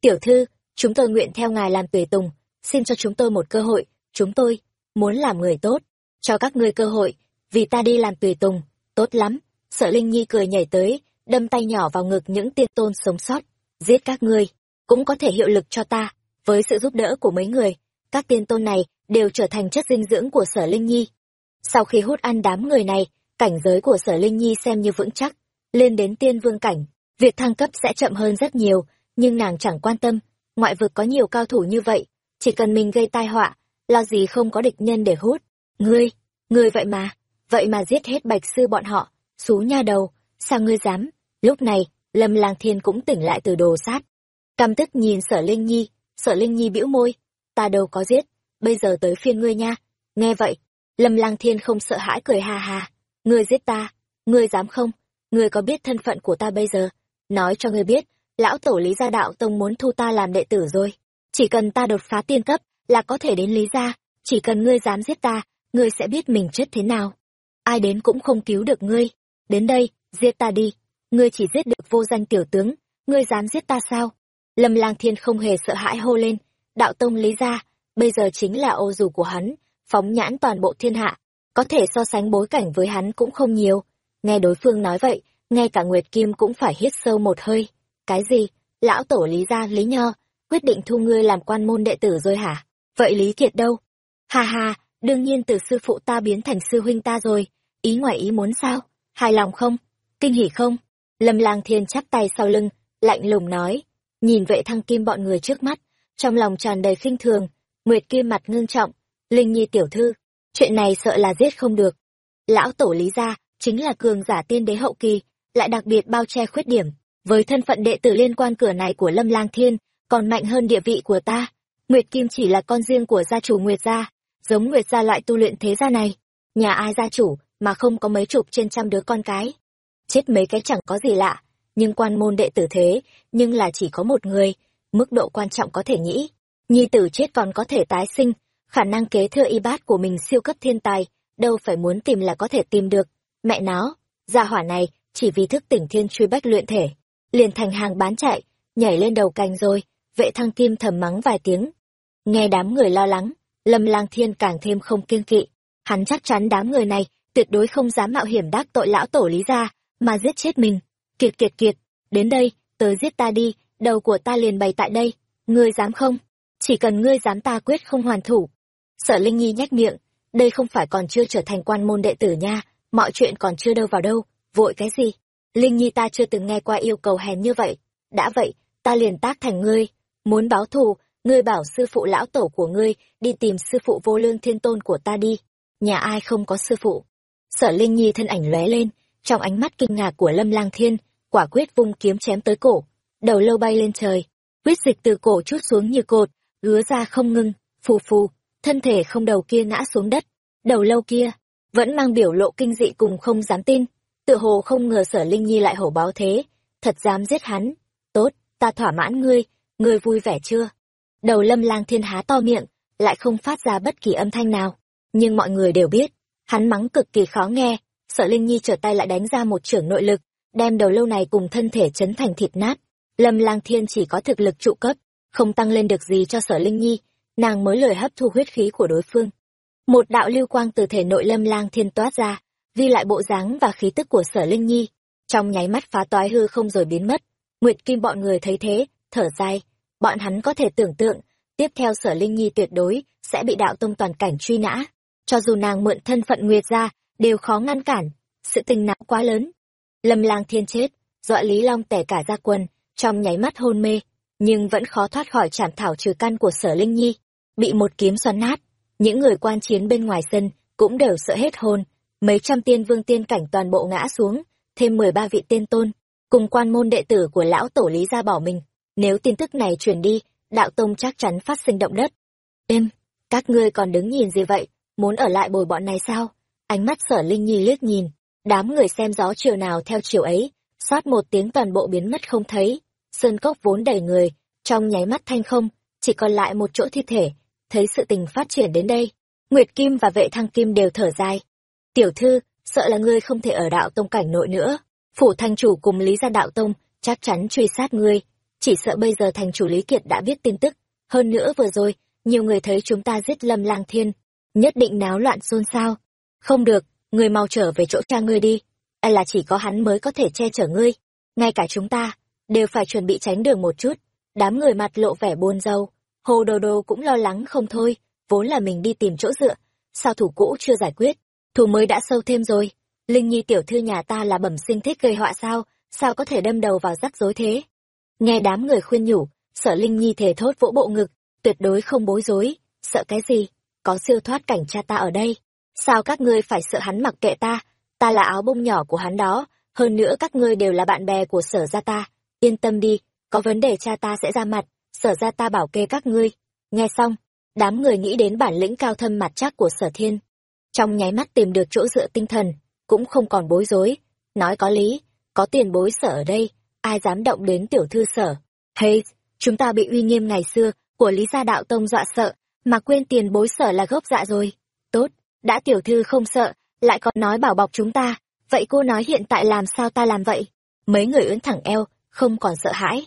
Tiểu thư, chúng tôi nguyện theo ngài làm tùy tùng, xin cho chúng tôi một cơ hội, chúng tôi muốn làm người tốt. Cho các ngươi cơ hội, vì ta đi làm tùy tùng, tốt lắm. Sợ linh nhi cười nhảy tới, đâm tay nhỏ vào ngực những tiên tôn sống sót. Giết các ngươi, cũng có thể hiệu lực cho ta. Với sự giúp đỡ của mấy người, các tiên tôn này đều trở thành chất dinh dưỡng của sở linh nhi. Sau khi hút ăn đám người này, cảnh giới của sở linh nhi xem như vững chắc, lên đến tiên vương cảnh việc thăng cấp sẽ chậm hơn rất nhiều, nhưng nàng chẳng quan tâm. Ngoại vực có nhiều cao thủ như vậy, chỉ cần mình gây tai họa, lo gì không có địch nhân để hút. Ngươi ngươi vậy mà vậy mà giết hết bạch sư bọn họ, xú nha đầu, sao ngươi dám? Lúc này, lâm lang thiên cũng tỉnh lại từ đồ sát. Căm tức nhìn sở linh nhi, sở linh nhi bĩu môi. Ta đâu có giết, bây giờ tới phiên ngươi nha. Nghe vậy, lâm lang thiên không sợ hãi cười ha ha. Ngươi giết ta, ngươi dám không? Ngươi có biết thân phận của ta bây giờ? Nói cho ngươi biết, lão tổ lý gia đạo tông muốn thu ta làm đệ tử rồi. Chỉ cần ta đột phá tiên cấp là có thể đến lý gia. Chỉ cần ngươi dám giết ta, ngươi sẽ biết mình chết thế nào. Ai đến cũng không cứu được ngươi. Đến đây, giết ta đi. Ngươi chỉ giết được vô danh tiểu tướng, ngươi dám giết ta sao? Lâm lang thiên không hề sợ hãi hô lên. Đạo tông lý gia, bây giờ chính là ô dù của hắn, phóng nhãn toàn bộ thiên hạ. Có thể so sánh bối cảnh với hắn cũng không nhiều. Nghe đối phương nói vậy ngay cả nguyệt kim cũng phải hít sâu một hơi. Cái gì? Lão tổ lý gia lý nho quyết định thu ngươi làm quan môn đệ tử rồi hả? Vậy lý kiệt đâu? Ha ha đương nhiên từ sư phụ ta biến thành sư huynh ta rồi. Ý ngoài ý muốn sao? Hài lòng không? Kinh hỉ không? Lâm lang thiên chắp tay sau lưng lạnh lùng nói. Nhìn vệ thăng kim bọn người trước mắt trong lòng tràn đầy khinh thường nguyệt kim mặt ngưng trọng. Linh nhi tiểu thư chuyện này sợ là giết không được. Lão tổ lý gia chính là cường giả tiên đế hậu kỳ, lại đặc biệt bao che khuyết điểm. Với thân phận đệ tử liên quan cửa này của Lâm Lang Thiên, còn mạnh hơn địa vị của ta. Nguyệt Kim chỉ là con riêng của gia chủ Nguyệt gia, giống Nguyệt gia loại tu luyện thế gia này. Nhà ai gia chủ mà không có mấy chục trên trăm đứa con cái. Chết mấy cái chẳng có gì lạ, nhưng quan môn đệ tử thế, nhưng là chỉ có một người, mức độ quan trọng có thể nghĩ. Nhi tử chết còn có thể tái sinh, khả năng kế thừa y bát của mình siêu cấp thiên tài, đâu phải muốn tìm là có thể tìm được. Mẹ nó, gia hỏa này, chỉ vì thức tỉnh thiên truy bách luyện thể, liền thành hàng bán chạy, nhảy lên đầu cành rồi, vệ thăng kim thầm mắng vài tiếng. Nghe đám người lo lắng, lâm lang thiên càng thêm không kiêng kỵ, hắn chắc chắn đám người này tuyệt đối không dám mạo hiểm đắc tội lão tổ lý gia, mà giết chết mình. Kiệt kiệt kiệt, đến đây, tới giết ta đi, đầu của ta liền bày tại đây, ngươi dám không? Chỉ cần ngươi dám ta quyết không hoàn thủ. Sở Linh Nhi nhếch miệng, đây không phải còn chưa trở thành quan môn đệ tử nha, mọi chuyện còn chưa đâu vào đâu, vội cái gì? Linh Nhi ta chưa từng nghe qua yêu cầu hèn như vậy, đã vậy, ta liền tác thành ngươi, muốn báo thù, ngươi bảo sư phụ lão tổ của ngươi đi tìm sư phụ vô lương thiên tôn của ta đi, nhà ai không có sư phụ. Sở Linh Nhi thân ảnh lóe lên, trong ánh mắt kinh ngạc của Lâm Lang Thiên, quả quyết vung kiếm chém tới cổ, đầu lâu bay lên trời, huyết dịch từ cổ chút xuống như cột, gứa ra không ngưng, phù phù, thân thể không đầu kia ngã xuống đất, đầu lâu kia vẫn mang biểu lộ kinh dị cùng không dám tin, tựa hồ không ngờ Sở Linh Nhi lại hổ báo thế, thật dám giết hắn. Tốt, ta thỏa mãn ngươi, ngươi vui vẻ chưa? Đầu Lâm Lang Thiên há to miệng, lại không phát ra bất kỳ âm thanh nào, nhưng mọi người đều biết, hắn mắng cực kỳ khó nghe, Sở Linh Nhi trở tay lại đánh ra một trưởng nội lực, đem đầu lâu này cùng thân thể chấn thành thịt nát. Lâm Lang Thiên chỉ có thực lực trụ cấp, không tăng lên được gì cho Sở Linh Nhi, nàng mới lời hấp thu huyết khí của đối phương. Một đạo lưu quang từ thể nội Lâm Lang Thiên toát ra, ghi lại bộ dáng và khí tức của Sở Linh Nhi, trong nháy mắt phá toái hư không rồi biến mất. Nguyệt Kim bọn người thấy thế, thở dài, bọn hắn có thể tưởng tượng, tiếp theo Sở Linh Nhi tuyệt đối sẽ bị đạo tông toàn cảnh truy nã, cho dù nàng mượn thân phận Nguyệt ra, đều khó ngăn cản, sự tình não quá lớn. Lâm Lang Thiên chết, dọa Lý Long tẻ cả ra quân, trong nháy mắt hôn mê, nhưng vẫn khó thoát khỏi trảm thảo trừ căn của Sở Linh Nhi, bị một kiếm xoắn nát. Những người quan chiến bên ngoài sân cũng đều sợ hết hồn, mấy trăm tiên vương tiên cảnh toàn bộ ngã xuống, thêm mười ba vị tiên tôn, cùng quan môn đệ tử của lão tổ Lý gia bỏ mình. Nếu tin tức này truyền đi, đạo tông chắc chắn phát sinh động đất. Êm, các ngươi còn đứng nhìn gì vậy, muốn ở lại bồi bọn này sao? Ánh mắt sở Linh Nhi liếc nhìn, đám người xem gió chiều nào theo chiều ấy, xoát một tiếng toàn bộ biến mất không thấy. Sơn cốc vốn đầy người, trong nháy mắt thanh không, chỉ còn lại một chỗ thi thể, thấy sự tình phát triển đến đây. Nguyệt Kim và vệ thăng Kim đều thở dài. Tiểu thư, sợ là ngươi không thể ở đạo tông cảnh nội nữa. Phủ thành chủ cùng Lý gia đạo tông, chắc chắn truy sát ngươi. Chỉ sợ bây giờ thành chủ Lý Kiệt đã biết tin tức. Hơn nữa vừa rồi, nhiều người thấy chúng ta giết lâm lang thiên. Nhất định náo loạn xôn xao. Không được, ngươi mau trở về chỗ cha ngươi đi. E là chỉ có hắn mới có thể che chở ngươi. Ngay cả chúng ta, đều phải chuẩn bị tránh đường một chút. Đám người mặt lộ vẻ buồn rầu. Hồ Đồ Đồ cũng lo lắng không thôi, vốn là mình đi tìm chỗ dựa. Sao thủ cũ chưa giải quyết, thù mới đã sâu thêm rồi. Linh Nhi tiểu thư nhà ta là bẩm sinh thích gây họa sao, sao có thể đâm đầu vào rắc rối thế? Nghe đám người khuyên nhủ, sợ Linh Nhi thể thốt vỗ bộ ngực, tuyệt đối không bối rối, sợ cái gì, có siêu thoát cảnh cha ta ở đây. Sao các ngươi phải sợ hắn mặc kệ ta, ta là áo bông nhỏ của hắn đó, hơn nữa các ngươi đều là bạn bè của sở gia ta, yên tâm đi, có vấn đề cha ta sẽ ra mặt, sở gia ta bảo kê các ngươi. Nghe xong, đám người nghĩ đến bản lĩnh cao thâm mặt chắc của sở thiên. Trong nháy mắt tìm được chỗ dựa tinh thần, cũng không còn bối rối, nói có lý, có tiền bối sở ở đây, ai dám động đến tiểu thư sở. Hey, chúng ta bị uy nghiêm ngày xưa của Lý Gia Đạo Tông dọa sợ, mà quên tiền bối sở là gốc dạ rồi. Tốt, đã tiểu thư không sợ, lại còn nói bảo bọc chúng ta, vậy cô nói hiện tại làm sao ta làm vậy? Mấy người ưỡn thẳng eo, không còn sợ hãi.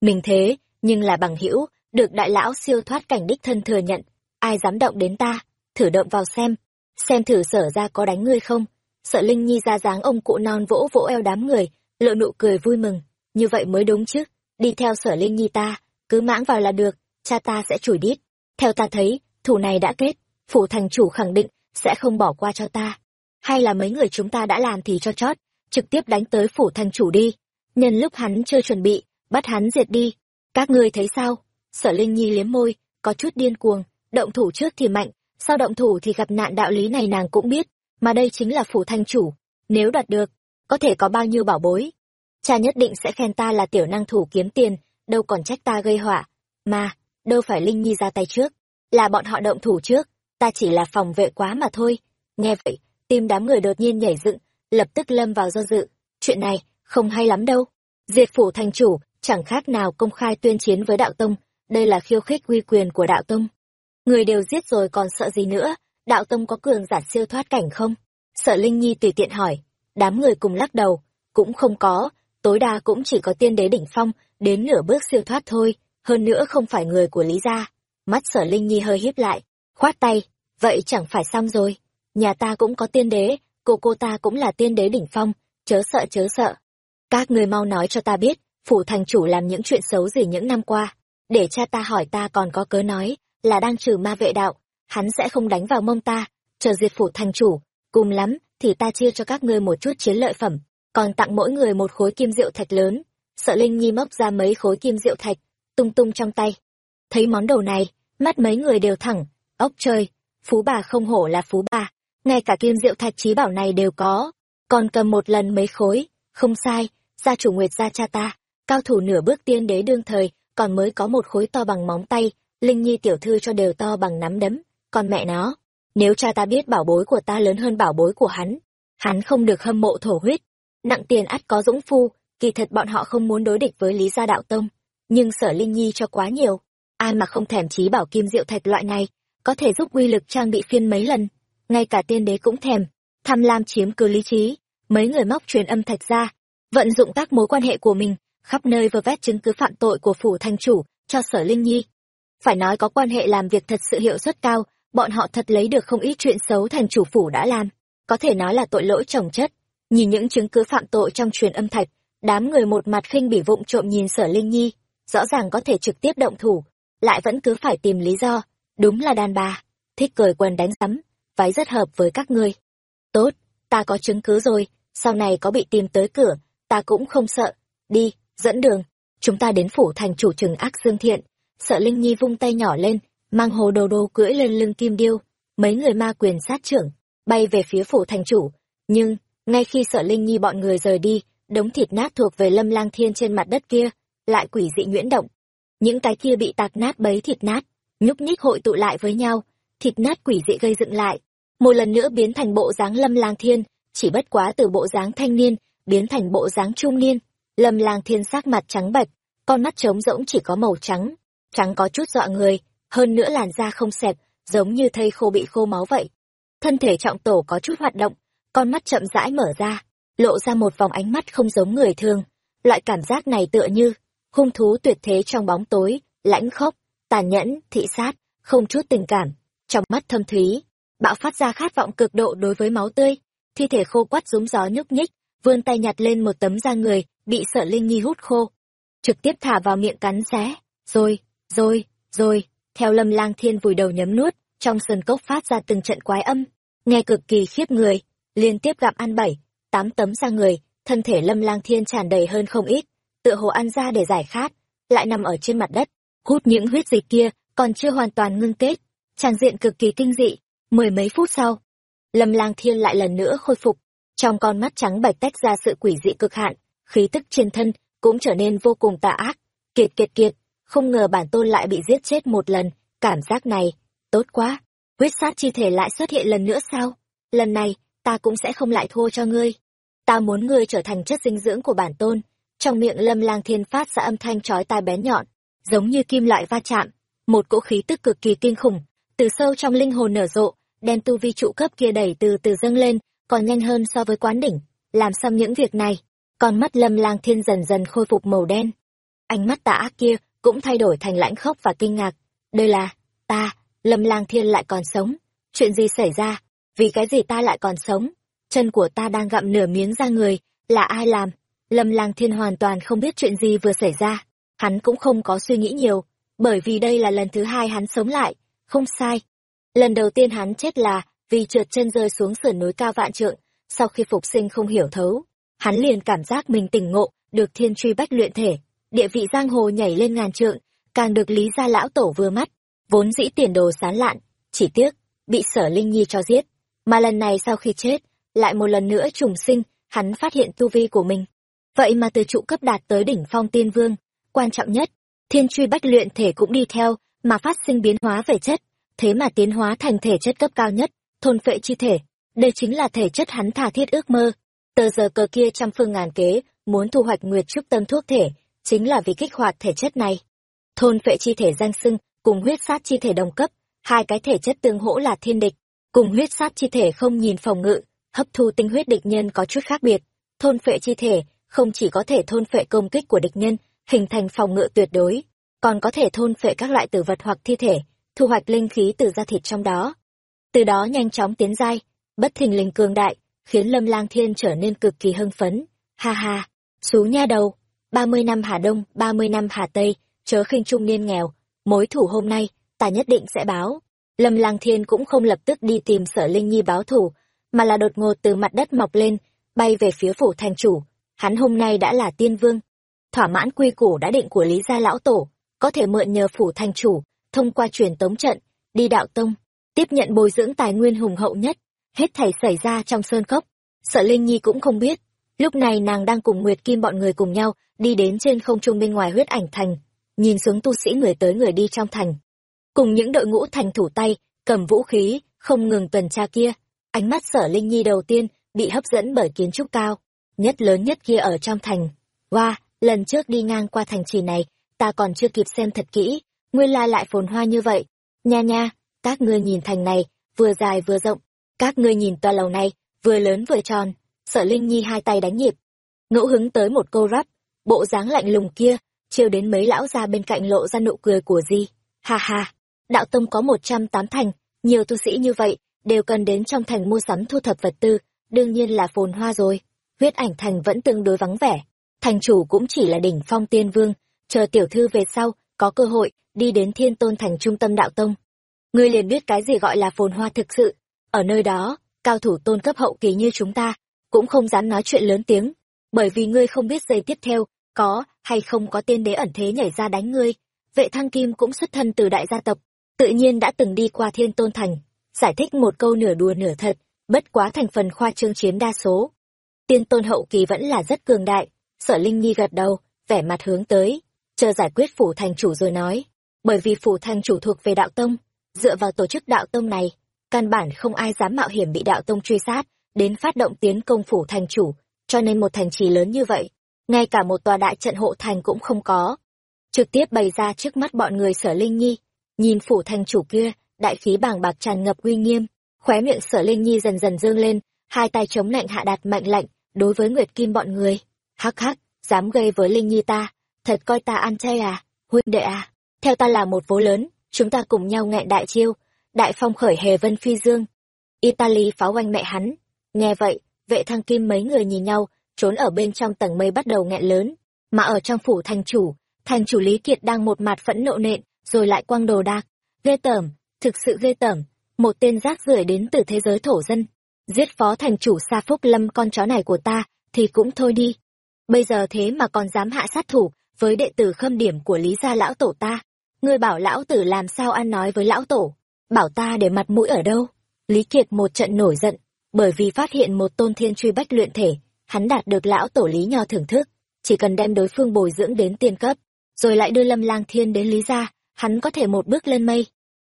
Mình thế, nhưng là bằng hữu được đại lão siêu thoát cảnh đích thân thừa nhận, ai dám động đến ta, thử động vào xem, xem thử sở ra có đánh ngươi không. Sợ Linh Nhi ra dáng ông cụ non vỗ vỗ eo đám người, lộ nụ cười vui mừng, như vậy mới đúng chứ, đi theo sở Linh Nhi ta, cứ mãng vào là được, cha ta sẽ chủi đít. Theo ta thấy, thủ này đã kết, phủ thành chủ khẳng định sẽ không bỏ qua cho ta. Hay là mấy người chúng ta đã làm thì cho chót, trực tiếp đánh tới phủ thành chủ đi. Nhân lúc hắn chưa chuẩn bị, bắt hắn diệt đi. Các ngươi thấy sao? Sở Linh Nhi liếm môi, có chút điên cuồng, động thủ trước thì mạnh, sau động thủ thì gặp nạn đạo lý này nàng cũng biết, mà đây chính là phủ thanh chủ. Nếu đoạt được, có thể có bao nhiêu bảo bối. Cha nhất định sẽ khen ta là tiểu năng thủ kiếm tiền, đâu còn trách ta gây họa. Mà, đâu phải Linh Nhi ra tay trước, là bọn họ động thủ trước, ta chỉ là phòng vệ quá mà thôi. Nghe vậy, tim đám người đột nhiên nhảy dựng, lập tức lâm vào do dự. Chuyện này, không hay lắm đâu. Diệt phủ thành chủ, chẳng khác nào công khai tuyên chiến với đạo tông, đây là khiêu khích uy quyền của đạo tông. Người đều giết rồi còn sợ gì nữa, đạo tông có cường giả siêu thoát cảnh không? Sợ Linh Nhi tùy tiện hỏi, đám người cùng lắc đầu, cũng không có, tối đa cũng chỉ có tiên đế đỉnh phong, đến nửa bước siêu thoát thôi, hơn nữa không phải người của Lý gia. Mắt sở Linh Nhi hơi híp lại, khoát tay, vậy chẳng phải xong rồi. Nhà ta cũng có tiên đế, cô cô ta cũng là tiên đế đỉnh phong, chớ sợ chớ sợ. Các người mau nói cho ta biết, phủ thành chủ làm những chuyện xấu gì những năm qua, để cha ta hỏi ta còn có cớ nói, là đang trừ ma vệ đạo, hắn sẽ không đánh vào mông ta, chờ diệt phủ thành chủ, cùng lắm, thì ta chia cho các ngươi một chút chiến lợi phẩm, còn tặng mỗi người một khối kim rượu thạch lớn. Sợ Linh Nhi móc ra mấy khối kim rượu thạch, tung tung trong tay. Thấy món đồ này, mắt mấy người đều thẳng, ốc trời, phú bà không hổ là phú bà, ngay cả kim rượu thạch trí bảo này đều có, còn cầm một lần mấy khối, không sai, gia chủ Nguyệt gia cha ta, cao thủ nửa bước tiên đế đương thời, còn mới có một khối to bằng móng tay, Linh Nhi tiểu thư cho đều to bằng nắm đấm, còn mẹ nó, nếu cha ta biết bảo bối của ta lớn hơn bảo bối của hắn, hắn không được hâm mộ thổ huyết. Nặng tiền ắt có dũng phu, kỳ thật bọn họ không muốn đối địch với Lý Gia Đạo Tông, nhưng sở Linh Nhi cho quá nhiều, ai mà không thèm chí bảo kim diệu thạch loại này, có thể giúp uy lực trang bị phiên mấy lần, ngay cả tiên đế cũng thèm, tham lam chiếm cứ lý trí, mấy người móc truyền âm thạch ra, vận dụng các mối quan hệ của mình, khắp nơi vơ vét chứng cứ phạm tội của phủ thanh chủ cho sở Linh Nhi. Phải nói có quan hệ làm việc thật sự hiệu suất cao, bọn họ thật lấy được không ít chuyện xấu thành chủ phủ đã làm, có thể nói là tội lỗi trồng chất. Nhìn những chứng cứ phạm tội trong truyền âm thạch, đám người một mặt khinh bỉ vụng trộm nhìn sở Linh Nhi, rõ ràng có thể trực tiếp động thủ, lại vẫn cứ phải tìm lý do, đúng là đàn bà, thích cười quần đánh sắm, váy rất hợp với các ngươi. Tốt, ta có chứng cứ rồi, sau này có bị tìm tới cửa, ta cũng không sợ, đi, dẫn đường, chúng ta đến phủ thành chủ trừng ác dương thiện, sợ Linh Nhi vung tay nhỏ lên, mang hồ đồ đồ cưỡi lên lưng kim điêu, mấy người ma quyền sát trưởng, bay về phía phủ thành chủ, nhưng, ngay khi sợ Linh Nhi bọn người rời đi, đống thịt nát thuộc về lâm lang thiên trên mặt đất kia, lại quỷ dị nhuyễn động. Những cái kia bị tạc nát bấy thịt nát, nhúc nhích hội tụ lại với nhau, thịt nát quỷ dị gây dựng lại, một lần nữa biến thành bộ dáng lâm lang thiên, chỉ bất quá từ bộ dáng thanh niên, biến thành bộ dáng trung niên. Lâm lang thiên sắc mặt trắng bạch, con mắt trống rỗng chỉ có màu trắng, trắng có chút dọa người, hơn nữa làn da không xẹp, giống như thây khô bị khô máu vậy. Thân thể trọng tổ có chút hoạt động, con mắt chậm rãi mở ra, lộ ra một vòng ánh mắt không giống người thường. Loại cảm giác này tựa như hung thú tuyệt thế trong bóng tối, lãnh khốc, tàn nhẫn, thị sát, không chút tình cảm. Trong mắt thâm thúy, bạo phát ra khát vọng cực độ đối với máu tươi. Thi thể khô quắt rúm gió nhúc nhích, vươn tay nhặt lên một tấm da người, bị sợ Linh Nhi hút khô. Trực tiếp thả vào miệng cắn xé. Rồi, rồi, rồi, theo lâm lang thiên vùi đầu nhấm nuốt, trong sơn cốc phát ra từng trận quái âm, nghe cực kỳ khiếp người, liên tiếp gặp ăn bảy, tám tấm da người, thân thể lâm lang thiên tràn đầy hơn không ít, tựa hồ ăn ra để giải khát, lại nằm ở trên mặt đất, hút những huyết dịch kia, còn chưa hoàn toàn ngưng kết, tràn diện cực kỳ kinh dị. Mười mấy phút sau, lâm lang thiên lại lần nữa khôi phục, trong con mắt trắng bạch tách ra sự quỷ dị cực hạn, khí tức trên thân cũng trở nên vô cùng tà ác. Kiệt kiệt kiệt, không ngờ bản tôn lại bị giết chết một lần, cảm giác này, tốt quá. Huyết sát chi thể lại xuất hiện lần nữa sao? Lần này, ta cũng sẽ không lại thua cho ngươi. Ta muốn ngươi trở thành chất dinh dưỡng của bản tôn. Trong miệng lâm lang thiên phát ra âm thanh chói tai bén nhọn, giống như kim loại va chạm. Một cỗ khí tức cực kỳ kinh khủng, từ sâu trong linh hồn nở rộ, đem tu vi trụ cấp kia đẩy từ từ dâng lên, còn nhanh hơn so với quán đỉnh. Làm xong những việc này, con mắt lâm lang thiên dần dần khôi phục màu đen. Ánh mắt tà ác kia cũng thay đổi thành lãnh khốc và kinh ngạc. Đây là, ta, lâm lang thiên lại còn sống. Chuyện gì xảy ra? Vì cái gì ta lại còn sống? Chân của ta đang gặm nửa miếng da người, là ai làm? Lâm lang thiên hoàn toàn không biết chuyện gì vừa xảy ra. Hắn cũng không có suy nghĩ nhiều, bởi vì đây là lần thứ hai hắn sống lại. Không sai. Lần đầu tiên hắn chết là vì trượt chân rơi xuống sườn núi cao vạn trượng, sau khi phục sinh không hiểu thấu. Hắn liền cảm giác mình tỉnh ngộ, được thiên truy bách luyện thể, địa vị giang hồ nhảy lên ngàn trượng, càng được lý gia lão tổ vừa mắt, vốn dĩ tiền đồ sán lạn, chỉ tiếc, bị sở Linh Nhi cho giết. Mà lần này sau khi chết, lại một lần nữa trùng sinh, hắn phát hiện tu vi của mình. Vậy mà từ trụ cấp đạt tới đỉnh phong tiên vương, quan trọng nhất, thiên truy bách luyện thể cũng đi theo, mà phát sinh biến hóa về chất, thế mà tiến hóa thành thể chất cấp cao nhất, thôn phệ chi thể. Đây chính là thể chất hắn thả thiết ước mơ. Tờ giờ cờ kia trăm phương ngàn kế, muốn thu hoạch nguyệt trúc tâm thuốc thể, chính là vì kích hoạt thể chất này. Thôn phệ chi thể danh xưng, cùng huyết sát chi thể đồng cấp, hai cái thể chất tương hỗ là thiên địch, cùng huyết sát chi thể không nhìn phòng ngự, hấp thu tinh huyết địch nhân có chút khác biệt. Thôn phệ chi thể không chỉ có thể thôn phệ công kích của địch nhân, hình thành phòng ngự tuyệt đối, còn có thể thôn phệ các loại tử vật hoặc thi thể, thu hoạch linh khí từ da thịt trong đó. Từ đó nhanh chóng tiến giai, bất thình lình cường đại, khiến Lâm Lang Thiên trở nên cực kỳ hưng phấn. Ha ha, xú nha đầu, ba mươi năm Hà Đông, ba mươi năm Hà Tây, chớ khinh trung niên nghèo, mối thủ hôm nay, ta nhất định sẽ báo. Lâm Lang Thiên cũng không lập tức đi tìm Sở Linh Nhi báo thủ, mà là đột ngột từ mặt đất mọc lên, bay về phía phủ thành chủ. Hắn hôm nay đã là tiên vương, thỏa mãn quy củ đã định của Lý gia lão tổ, có thể mượn nhờ phủ thành chủ, thông qua truyền tống trận, đi đạo tông, tiếp nhận bồi dưỡng tài nguyên hùng hậu nhất, hết thảy xảy ra trong sơn cốc. sở Linh Nhi cũng không biết, lúc này nàng đang cùng Nguyệt Kim bọn người cùng nhau đi đến trên không trung bên ngoài huyết ảnh thành, nhìn xuống tu sĩ người tới người đi trong thành. Cùng những đội ngũ thành thủ tay, cầm vũ khí, không ngừng tuần tra kia, ánh mắt sở Linh Nhi đầu tiên bị hấp dẫn bởi kiến trúc cao, nhất lớn nhất kia ở trong thành. Wow, lần trước đi ngang qua thành trì này, ta còn chưa kịp xem thật kỹ, nguyên lai lại phồn hoa như vậy. Nha nha, các ngươi nhìn thành này, vừa dài vừa rộng, các ngươi nhìn tòa lầu này, vừa lớn vừa tròn. Sở Linh Nhi hai tay đánh nhịp, ngẫu hứng tới một câu rap, bộ dáng lạnh lùng kia, chiêu đến mấy lão ra bên cạnh lộ ra nụ cười của gì, Ha ha, đạo tông có một trăm tám thành, nhiều tu sĩ như vậy, đều cần đến trong thành mua sắm thu thập vật tư, đương nhiên là phồn hoa rồi. Huyết ảnh thành vẫn tương đối vắng vẻ, thành chủ cũng chỉ là đỉnh phong tiên vương, chờ tiểu thư về sau, có cơ hội, đi đến thiên tôn thành trung tâm đạo tông. Ngươi liền biết cái gì gọi là phồn hoa thực sự, ở nơi đó, cao thủ tôn cấp hậu kỳ như chúng ta, cũng không dám nói chuyện lớn tiếng, bởi vì ngươi không biết giây tiếp theo, có hay không có tiên đế ẩn thế nhảy ra đánh ngươi. Vệ thăng kim cũng xuất thân từ đại gia tộc, tự nhiên đã từng đi qua thiên tôn thành, giải thích một câu nửa đùa nửa thật, bất quá thành phần khoa trương chiếm đa số. Tiên tôn hậu kỳ vẫn là rất cường đại, sở Linh Nhi gật đầu, vẻ mặt hướng tới, chờ giải quyết phủ thành chủ rồi nói, bởi vì phủ thành chủ thuộc về đạo tông, dựa vào tổ chức đạo tông này, căn bản không ai dám mạo hiểm bị đạo tông truy sát, đến phát động tiến công phủ thành chủ, cho nên một thành trì lớn như vậy, ngay cả một tòa đại trận hộ thành cũng không có. Trực tiếp bày ra trước mắt bọn người sở Linh Nhi, nhìn phủ thành chủ kia, đại khí bàng bạc tràn ngập uy nghiêm, khóe miệng sở Linh Nhi dần dần dương lên, hai tay chống lạnh hạ đạt mạnh lạnh, đối với Nguyệt Kim bọn người. Hắc hắc, dám gây với Linh Nhi ta, thật coi ta ăn chay à, huynh đệ à, theo ta là một vố lớn, chúng ta cùng nhau nghẹn đại chiêu, đại phong khởi hề vân phi dương. Italy pháo oanh mẹ hắn. Nghe vậy, vệ thăng kim mấy người nhìn nhau, trốn ở bên trong tầng mây bắt đầu nghẹn lớn, mà ở trong phủ thành chủ, thành chủ Lý Kiệt đang một mặt phẫn nộ nện, rồi lại quăng đồ đạc. Ghê tởm, thực sự ghê tởm, một tên rác rưởi đến từ thế giới thổ dân. Giết phó thành chủ Sa Phúc Lâm con chó này của ta, thì cũng thôi đi. Bây giờ thế mà còn dám hạ sát thủ, với đệ tử khâm điểm của Lý gia lão tổ ta. Ngươi bảo lão tử làm sao ăn nói với lão tổ, bảo ta để mặt mũi ở đâu. Lý Kiệt một trận nổi giận, bởi vì phát hiện một tôn thiên truy bách luyện thể, hắn đạt được lão tổ Lý Nho thưởng thức, chỉ cần đem đối phương bồi dưỡng đến tiên cấp, rồi lại đưa Lâm Lang Thiên đến Lý gia, hắn có thể một bước lên mây,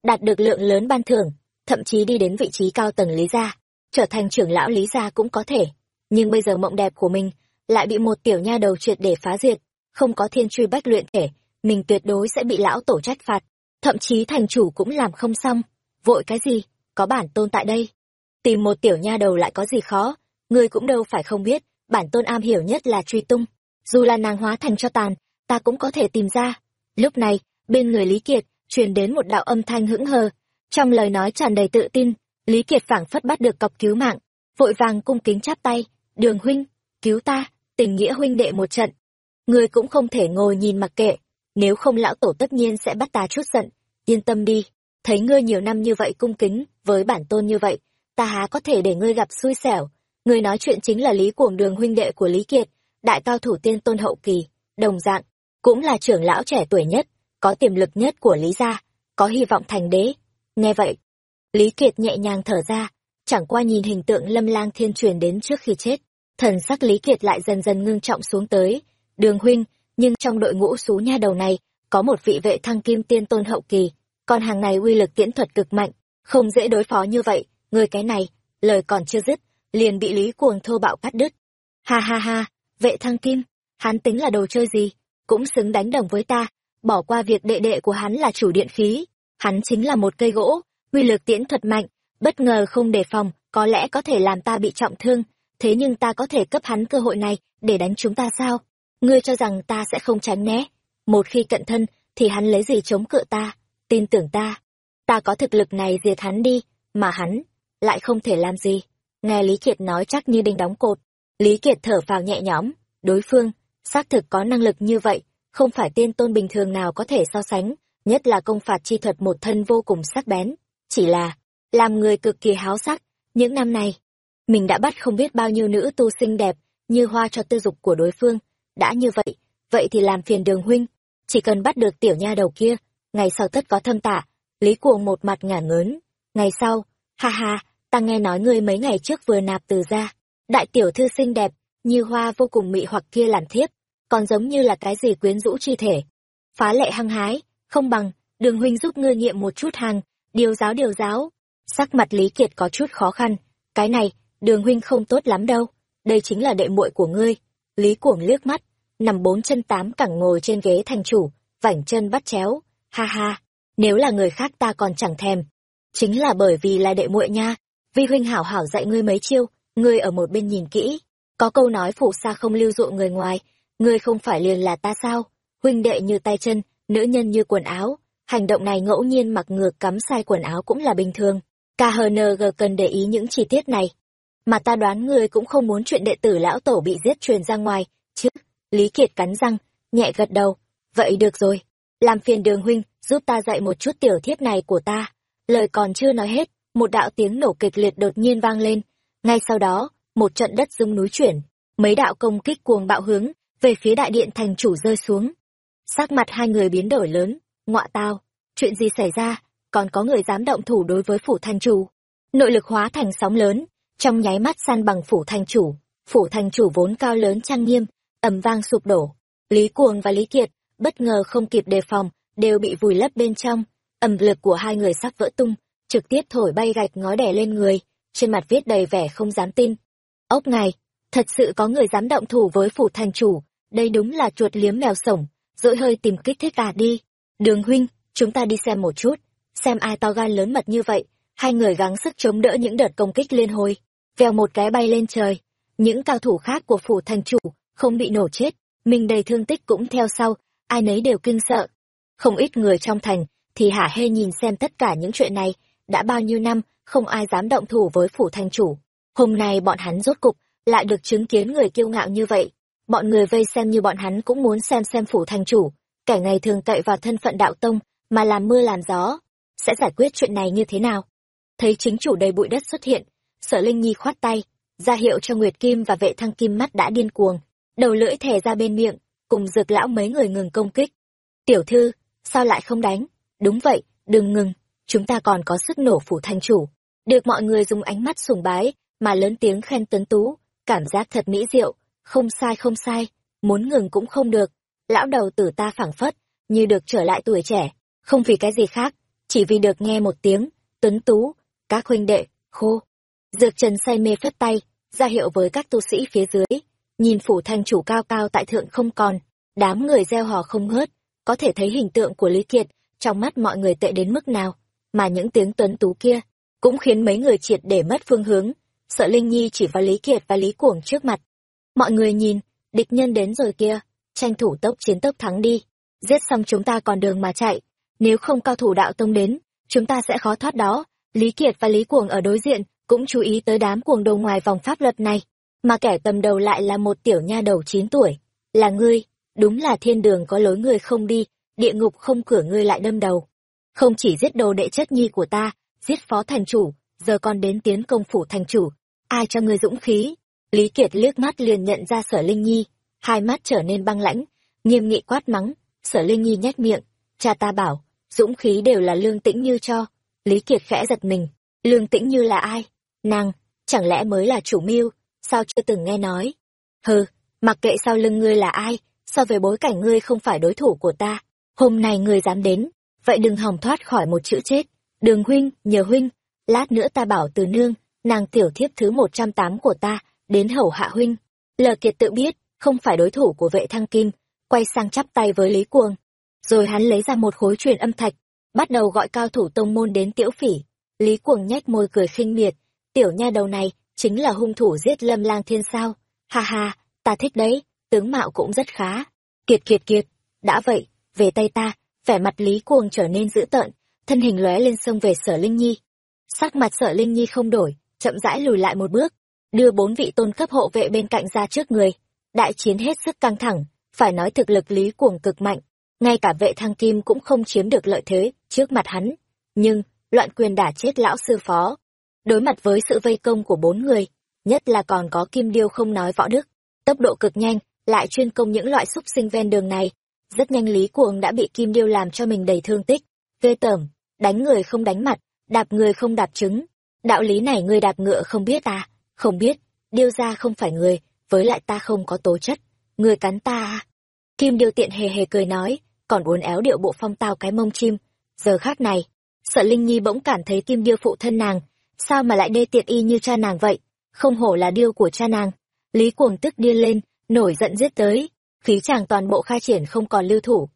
đạt được lượng lớn ban thưởng, thậm chí đi đến vị trí cao tầng Lý gia, trở thành trưởng lão Lý gia cũng có thể. Nhưng bây giờ mộng đẹp của mình lại bị một tiểu nha đầu triệt để phá diệt, không có thiên truy bách luyện thể, mình tuyệt đối sẽ bị lão tổ trách phạt, thậm chí thành chủ cũng làm không xong. Vội cái gì, có bản tôn tại đây. Tìm một tiểu nha đầu lại có gì khó, người cũng đâu phải không biết, bản tôn am hiểu nhất là truy tung. Dù là nàng hóa thành cho tàn, ta cũng có thể tìm ra. Lúc này, bên người Lý Kiệt, truyền đến một đạo âm thanh hững hờ. Trong lời nói tràn đầy tự tin, Lý Kiệt phảng phất bắt được cọc cứu mạng, vội vàng cung kính chắp tay, đường huynh, cứu ta, tình nghĩa huynh đệ một trận. Ngươi cũng không thể ngồi nhìn mặc kệ, nếu không lão tổ tất nhiên sẽ bắt ta chút giận, yên tâm đi, thấy ngươi nhiều năm như vậy cung kính, với bản tôn như vậy, ta há có thể để ngươi gặp xui xẻo. Ngươi nói chuyện chính là Lý Cuồng Đường huynh đệ của Lý Kiệt, đại cao thủ tiên tôn hậu kỳ, đồng dạng, cũng là trưởng lão trẻ tuổi nhất, có tiềm lực nhất của Lý gia, có hy vọng thành đế. Nghe vậy, Lý Kiệt nhẹ nhàng thở ra, chẳng qua nhìn hình tượng lâm lang thiên truyền đến trước khi chết. Thần sắc Lý Kiệt lại dần dần ngưng trọng xuống tới. Đường huynh, nhưng trong đội ngũ xú nha đầu này, có một vị vệ thăng kim tiên tôn hậu kỳ, còn hàng này uy lực tiễn thuật cực mạnh, không dễ đối phó như vậy, người cái này, lời còn chưa dứt, liền bị Lý Cuồng thô bạo cắt đứt. Ha ha ha, vệ thăng kim, hắn tính là đồ chơi gì, cũng xứng đánh đồng với ta, bỏ qua việc đệ đệ của hắn là chủ điện khí, hắn chính là một cây gỗ, uy lực tiễn thuật mạnh, bất ngờ không đề phòng, có lẽ có thể làm ta bị trọng thương, thế nhưng ta có thể cấp hắn cơ hội này để đánh chúng ta sao? Ngươi cho rằng ta sẽ không tránh né? Một khi cận thân, thì hắn lấy gì chống cự ta? Tin tưởng ta, ta có thực lực này diệt hắn đi, mà hắn lại không thể làm gì. Nghe Lý Kiệt nói chắc như đinh đóng cột, Lý Kiệt thở phào nhẹ nhõm, đối phương xác thực có năng lực như vậy, không phải tiên tôn bình thường nào có thể so sánh, nhất là công phạt chi thuật một thân vô cùng sắc bén, chỉ là làm người cực kỳ háo sắc, những năm này mình đã bắt không biết bao nhiêu nữ tu xinh đẹp như hoa cho tư dục của đối phương, đã như vậy, vậy thì làm phiền Đường huynh, chỉ cần bắt được tiểu nha đầu kia, ngày sau tất có thâm tạ. Lý Cuồng một mặt ngả ngớn, ngày sau, ha ha, ta nghe nói ngươi mấy ngày trước vừa nạp từ ra, đại tiểu thư xinh đẹp, như hoa vô cùng mị hoặc kia làm thiếp, còn giống như là cái gì quyến rũ chi thể. Phá lệ hăng hái, không bằng, đường huynh giúp ngươi nghiệm một chút hàng, điều giáo điều giáo. Sắc mặt Lý Kiệt có chút khó khăn, cái này, đường huynh không tốt lắm đâu, đây chính là đệ muội của ngươi. Lý Cuồng liếc mắt, nằm bốn chân tám cẳng ngồi trên ghế thành chủ, vảnh chân bắt chéo, ha ha, nếu là người khác ta còn chẳng thèm. Chính là bởi vì là đệ muội nha, vi huynh hảo hảo dạy ngươi mấy chiêu, ngươi ở một bên nhìn kỹ. Có câu nói phụ xa không lưu dụ người ngoài, ngươi không phải liền là ta sao? Huynh đệ như tay chân, nữ nhân như quần áo, hành động này ngẫu nhiên mặc ngược cắm sai quần áo cũng là bình thường. KHNG cần để ý những chi tiết này. Mà ta đoán ngươi cũng không muốn chuyện đệ tử lão tổ bị giết truyền ra ngoài, chứ? Lý Kiệt cắn răng, nhẹ gật đầu. Vậy được rồi, làm phiền đường huynh, giúp ta dạy một chút tiểu thiếp này của ta. Lời còn chưa nói hết, một đạo tiếng nổ kịch liệt đột nhiên vang lên. Ngay sau đó, một trận đất rung núi chuyển, mấy đạo công kích cuồng bạo hướng, về phía đại điện thành chủ rơi xuống. Sắc mặt hai người biến đổi lớn, ngọa tao, chuyện gì xảy ra, còn có người dám động thủ đối với phủ thành chủ. Nội lực hóa thành sóng lớn, trong nháy mắt san bằng phủ thành chủ, phủ thành chủ vốn cao lớn trang nghiêm, ầm vang sụp đổ. Lý Cuồng và Lý Kiệt, bất ngờ không kịp đề phòng, đều bị vùi lấp bên trong, Âm lực của hai người sắp vỡ tung, trực tiếp thổi bay gạch ngói đè lên người, trên mặt viết đầy vẻ không dám tin. Ốc ngài, thật sự có người dám động thủ với phủ thành chủ, đây đúng là chuột liếm mèo sổng, dỗi hơi tìm kích thích à đi. Đường huynh, chúng ta đi xem một chút, xem ai to gan lớn mật như vậy. Hai người gắng sức chống đỡ những đợt công kích liên hồi, vèo một cái bay lên trời. Những cao thủ khác của phủ thành chủ không bị nổ chết, mình đầy thương tích cũng theo sau, ai nấy đều kinh sợ. Không ít người trong thành thì hả hê nhìn xem tất cả những chuyện này, đã bao nhiêu năm không ai dám động thủ với phủ thành chủ. Hôm nay bọn hắn rốt cục lại được chứng kiến người kiêu ngạo như vậy. Bọn người vây xem như bọn hắn cũng muốn xem xem phủ thành chủ, kẻ ngày thường cậy vào thân phận đạo tông mà làm mưa làm gió, sẽ giải quyết chuyện này như thế nào? Thấy chính chủ đầy bụi đất xuất hiện, Sở Linh Nhi khoát tay, ra hiệu cho Nguyệt Kim và vệ thăng kim mắt đã điên cuồng, đầu lưỡi thè ra bên miệng, cùng dược lão mấy người ngừng công kích. Tiểu thư, sao lại không đánh? Đúng vậy, đừng ngừng, chúng ta còn có sức nổ phủ thành chủ. Được mọi người dùng ánh mắt sùng bái, mà lớn tiếng khen tuấn tú, cảm giác thật mỹ diệu, không sai không sai, muốn ngừng cũng không được. Lão đầu tử ta phảng phất, như được trở lại tuổi trẻ, không vì cái gì khác, chỉ vì được nghe một tiếng, tuấn tú, các huynh đệ, khô. Dược trần say mê phất tay, ra hiệu với các tu sĩ phía dưới, nhìn phủ thành chủ cao cao tại thượng không còn, đám người gieo hò không ngớt, có thể thấy hình tượng của Lý Kiệt trong mắt mọi người tệ đến mức nào, mà những tiếng tuấn tú kia cũng khiến mấy người triệt để mất phương hướng, sợ Linh Nhi chỉ vào Lý Kiệt và Lý Cuồng trước mặt. Mọi người nhìn, địch nhân đến rồi kia, tranh thủ tốc chiến tốc thắng đi, giết xong chúng ta còn đường mà chạy, nếu không cao thủ đạo tông đến, chúng ta sẽ khó thoát đó. Lý Kiệt và Lý Cuồng ở đối diện cũng chú ý tới đám cuồng đồ ngoài vòng pháp luật này, mà kẻ tầm đầu lại là một tiểu nha đầu 9 tuổi, là ngươi, đúng là thiên đường có lối người không đi, địa ngục không cửa ngươi lại đâm đầu. Không chỉ giết đồ đệ chất nhi của ta, giết phó thành chủ, giờ còn đến tiến công phủ thành chủ, ai cho ngươi dũng khí? Lý Kiệt liếc mắt liền nhận ra sở Linh Nhi, hai mắt trở nên băng lãnh, nghiêm nghị quát mắng, sở Linh Nhi nhếch miệng, cha ta bảo, dũng khí đều là lương tĩnh như cho. Lý Kiệt khẽ giật mình, Lương Tĩnh Như là ai? Nàng, chẳng lẽ mới là chủ mưu, sao chưa từng nghe nói? Hừ, mặc kệ sau lưng ngươi là ai, so về bối cảnh ngươi không phải đối thủ của ta, hôm nay ngươi dám đến, vậy đừng hòng thoát khỏi một chữ chết. Đường huynh, nhờ huynh, lát nữa ta bảo từ nương, nàng tiểu thiếp thứ một trăm tám của ta, đến hầu hạ huynh. Lờ Kiệt tự biết, không phải đối thủ của vệ thăng kim, quay sang chắp tay với Lý Cuồng. Rồi hắn lấy ra một khối truyền âm thạch, bắt đầu gọi cao thủ tông môn đến tiễu phỉ. Lý Cuồng nhếch môi cười khinh miệt, tiểu nha đầu này, chính là hung thủ giết lâm lang thiên sao. Ha ha, ta thích đấy, tướng mạo cũng rất khá. Kiệt kiệt kiệt, đã vậy, về tay ta, vẻ mặt Lý Cuồng trở nên dữ tợn, thân hình lóe lên sông về sở Linh Nhi. Sắc mặt sở Linh Nhi không đổi, chậm rãi lùi lại một bước, đưa bốn vị tôn cấp hộ vệ bên cạnh ra trước người. Đại chiến hết sức căng thẳng, phải nói thực lực Lý Cuồng cực mạnh, ngay cả vệ thăng kim cũng không chiếm được lợi thế trước mặt hắn. Nhưng, loạn quyền đả chết lão sư phó. Đối mặt với sự vây công của bốn người, nhất là còn có kim điêu không nói võ đức, tốc độ cực nhanh, lại chuyên công những loại xúc sinh ven đường này. Rất nhanh Lý Cuồng đã bị kim điêu làm cho mình đầy thương tích, ghê tởm, đánh người không đánh mặt, đạp người không đạp trứng. Đạo lý này người đạp ngựa không biết à? Không biết, điêu ra không phải người, với lại ta không có tố chất. Người cắn ta à? Kim điêu tiện hề hề cười nói, còn uốn éo điệu bộ phong tao cái mông chim. Giờ khác này, sợ Linh Nhi bỗng cảm thấy kim điêu phụ thân nàng, sao mà lại đê tiện y như cha nàng vậy? Không hổ là điêu của cha nàng. Lý cuồng tức điên lên, nổi giận giết tới, khí chàng toàn bộ khai triển không còn lưu thủ.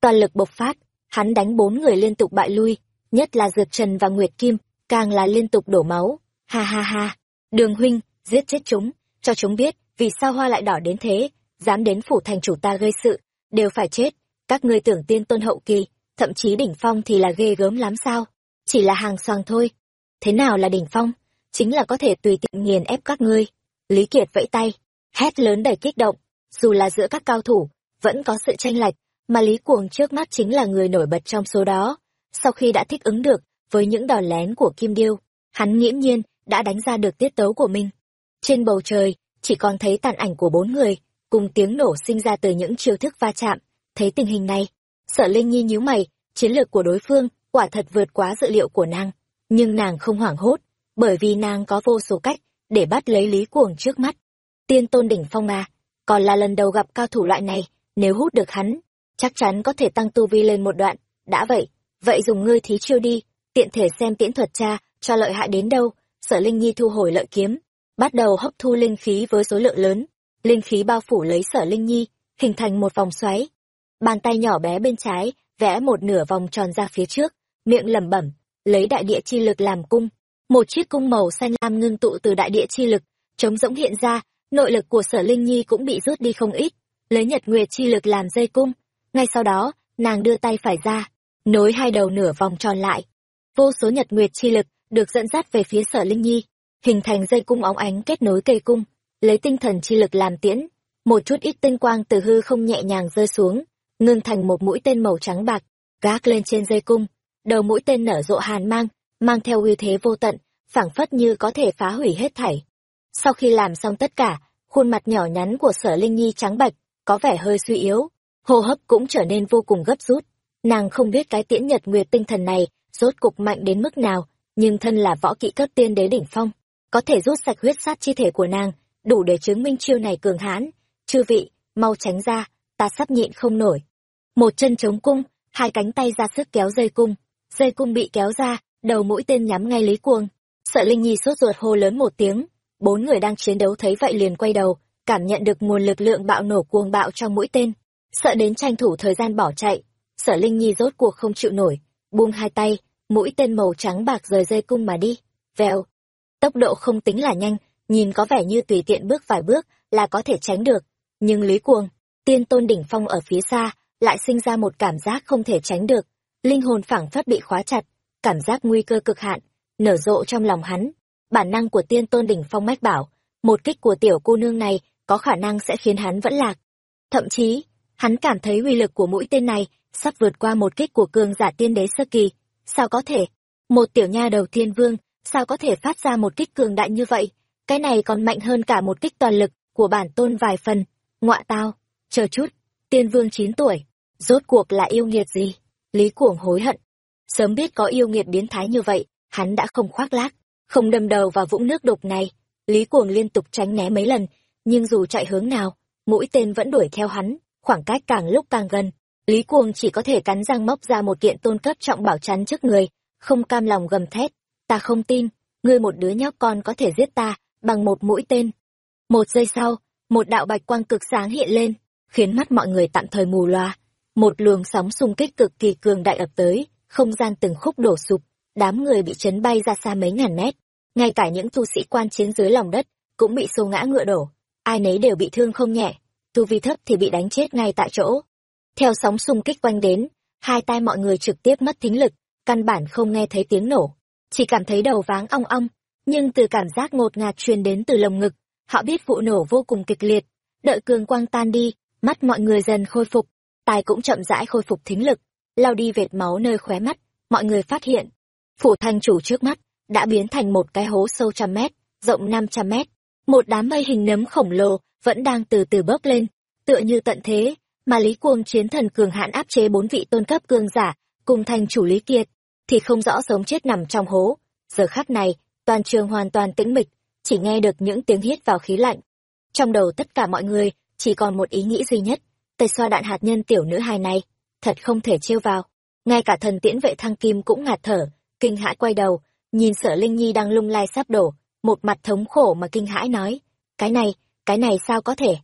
Toàn lực bộc phát, hắn đánh bốn người liên tục bại lui, nhất là Dược Trần và Nguyệt Kim, càng là liên tục đổ máu. Ha ha ha, đường huynh, giết chết chúng, cho chúng biết, vì sao hoa lại đỏ đến thế, dám đến phủ thành chủ ta gây sự, đều phải chết. Các ngươi tưởng tiên tôn hậu kỳ, thậm chí đỉnh phong thì là ghê gớm lắm sao? Chỉ là hàng xoàng thôi. Thế nào là đỉnh phong? Chính là có thể tùy tiện nghiền ép các ngươi. Lý Kiệt vẫy tay, hét lớn đầy kích động. Dù là giữa các cao thủ, vẫn có sự tranh lệch, mà Lý Cuồng trước mắt chính là người nổi bật trong số đó. Sau khi đã thích ứng được với những đòn lén của Kim Điêu, hắn nghiễm nhiên đã đánh ra được tiết tấu của mình. Trên bầu trời, chỉ còn thấy tàn ảnh của bốn người, cùng tiếng nổ sinh ra từ những chiêu thức va chạm. Thấy tình hình này, sợ Linh Nhi nhíu mày, chiến lược của đối phương quả thật vượt quá dự liệu của nàng. Nhưng nàng không hoảng hốt, bởi vì nàng có vô số cách để bắt lấy Lý Cuồng trước mắt. Tiên tôn đỉnh phong à, còn là lần đầu gặp cao thủ loại này, nếu hút được hắn, chắc chắn có thể tăng tu vi lên một đoạn. Đã vậy, vậy dùng ngươi thí chiêu đi, tiện thể xem tiễn thuật cha, cho lợi hại đến đâu. Sở Linh Nhi thu hồi lợi kiếm, bắt đầu hấp thu linh khí với số lượng lớn. Linh khí bao phủ lấy Sở Linh Nhi, hình thành một vòng xoáy. Bàn tay nhỏ bé bên trái, vẽ một nửa vòng tròn ra phía trước, miệng lẩm bẩm, lấy đại địa chi lực làm cung. Một chiếc cung màu xanh lam ngưng tụ từ đại địa chi lực, trống rỗng hiện ra, nội lực của Sở Linh Nhi cũng bị rút đi không ít, lấy Nhật Nguyệt chi lực làm dây cung. Ngay sau đó, nàng đưa tay phải ra, nối hai đầu nửa vòng tròn lại. Vô số Nhật Nguyệt chi lực được dẫn dắt về phía Sở Linh Nhi, hình thành dây cung óng ánh kết nối cây cung, lấy tinh thần chi lực làm tiễn, một chút ít tinh quang từ hư không nhẹ nhàng rơi xuống, ngưng thành một mũi tên màu trắng bạc, gác lên trên dây cung. Đầu mũi tên nở rộ hàn mang, mang theo uy thế vô tận, phảng phất như có thể phá hủy hết thảy. Sau khi làm xong tất cả, khuôn mặt nhỏ nhắn của sở Linh Nhi trắng bạch, có vẻ hơi suy yếu, hô hấp cũng trở nên vô cùng gấp rút. Nàng không biết cái tiễn nhật nguyệt tinh thần này rốt cục mạnh đến mức nào, nhưng thân là võ kỹ cấp tiên đế đỉnh phong, có thể rút sạch huyết sát chi thể của nàng, đủ để chứng minh chiêu này cường hãn. Chư vị, mau tránh ra, ta sắp nhịn không nổi. Một chân chống cung, hai cánh tay ra sức kéo dây cung. Dây cung bị kéo ra, đầu mũi tên nhắm ngay Lý Cuồng. Sợ Linh Nhi sốt ruột hô lớn một tiếng, bốn người đang chiến đấu thấy vậy liền quay đầu, cảm nhận được nguồn lực lượng bạo nổ cuồng bạo trong mũi tên. Sợ đến tranh thủ thời gian bỏ chạy, Sở Linh Nhi rốt cuộc không chịu nổi, buông hai tay, mũi tên màu trắng bạc rời dây cung mà đi. Vèo. Tốc độ không tính là nhanh, nhìn có vẻ như tùy tiện bước vài bước là có thể tránh được. Nhưng Lý Cuồng, tiên tôn đỉnh phong ở phía xa, lại sinh ra một cảm giác không thể tránh được. Linh hồn phảng phất bị khóa chặt, cảm giác nguy cơ cực hạn, nở rộ trong lòng hắn. Bản năng của tiên tôn đỉnh phong mách bảo, một kích của tiểu cô nương này có khả năng sẽ khiến hắn vẫn lạc. Thậm chí, hắn cảm thấy uy lực của mũi tên này sắp vượt qua một kích của cường giả tiên đế sơ kỳ. Sao có thể? Một tiểu nha đầu thiên vương, sao có thể phát ra một kích cường đại như vậy? Cái này còn mạnh hơn cả một kích toàn lực của bản tôn vài phần. Ngọa tao, chờ chút, tiên vương chín tuổi, rốt cuộc là yêu nghiệt gì? Lý Cuồng hối hận. Sớm biết có yêu nghiệt biến thái như vậy, hắn đã không khoác lác, không đâm đầu vào vũng nước đục này. Lý Cuồng liên tục tránh né mấy lần, nhưng dù chạy hướng nào, mũi tên vẫn đuổi theo hắn, khoảng cách càng lúc càng gần. Lý Cuồng chỉ có thể cắn răng móc ra một kiện tôn cấp trọng bảo chắn trước người, không cam lòng gầm thét, ta không tin, ngươi một đứa nhóc con có thể giết ta, bằng một mũi tên. Một giây sau, một đạo bạch quang cực sáng hiện lên, khiến mắt mọi người tạm thời mù loa. Một luồng sóng xung kích cực kỳ cường đại ập tới, không gian từng khúc đổ sụp, đám người bị chấn bay ra xa mấy ngàn mét. Ngay cả những tu sĩ quan chiến dưới lòng đất cũng bị xô ngã ngựa đổ, ai nấy đều bị thương không nhẹ, tu vi thấp thì bị đánh chết ngay tại chỗ. Theo sóng xung kích quanh đến, hai tai mọi người trực tiếp mất thính lực, căn bản không nghe thấy tiếng nổ, chỉ cảm thấy đầu váng ong ong, nhưng từ cảm giác ngột ngạt truyền đến từ lồng ngực, họ biết vụ nổ vô cùng kịch liệt. Đợi cường quang tan đi, mắt mọi người dần khôi phục, tai cũng chậm rãi khôi phục thính lực, lau đi vệt máu nơi khóe mắt, mọi người phát hiện, phủ thành chủ trước mắt đã biến thành một cái hố sâu trăm mét, rộng năm trăm mét. Một đám mây hình nấm khổng lồ vẫn đang từ từ bốc lên, tựa như tận thế, mà Lý Cuồng chiến thần cường hãn áp chế bốn vị tôn cấp cường giả, cùng thành chủ Lý Kiệt, thì không rõ sống chết nằm trong hố. Giờ khắc này, toàn trường hoàn toàn tĩnh mịch, chỉ nghe được những tiếng hít vào khí lạnh. Trong đầu tất cả mọi người chỉ còn một ý nghĩ duy nhất, tay xoa đạn hạt nhân tiểu nữ hài này, thật không thể trêu vào. Ngay cả thần tiễn vệ thăng kim cũng ngạt thở, kinh hãi quay đầu, nhìn sở Linh Nhi đang lung lay sắp đổ, một mặt thống khổ mà kinh hãi nói, cái này, cái này sao có thể?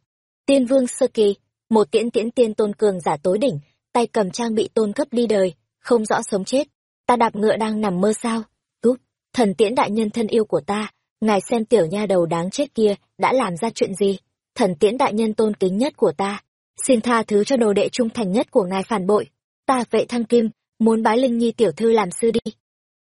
Tiên vương sơ kỳ, một tiễn tiễn tiên tôn cường giả tối đỉnh, tay cầm trang bị tôn cấp đi đời, không rõ sống chết. Ta đạp ngựa đang nằm mơ sao? Túp, thần tiễn đại nhân thân yêu của ta, ngài xem tiểu nha đầu đáng chết kia đã làm ra chuyện gì? Thần tiễn đại nhân tôn kính nhất của ta, xin tha thứ cho đồ đệ trung thành nhất của ngài phản bội. Ta vệ thăng kim, muốn bái Linh Nhi tiểu thư làm sư đi.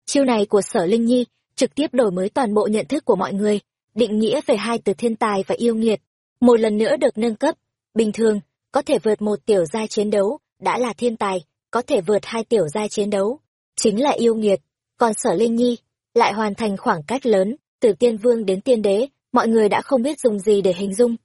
Chiêu này của sở Linh Nhi trực tiếp đổi mới toàn bộ nhận thức của mọi người, định nghĩa về hai từ thiên tài và yêu nghiệt. Một lần nữa được nâng cấp, bình thường, có thể vượt một tiểu giai chiến đấu, đã là thiên tài, có thể vượt hai tiểu giai chiến đấu, chính là yêu nghiệt. Còn sở Linh Nhi, lại hoàn thành khoảng cách lớn, từ tiên vương đến tiên đế, mọi người đã không biết dùng gì để hình dung.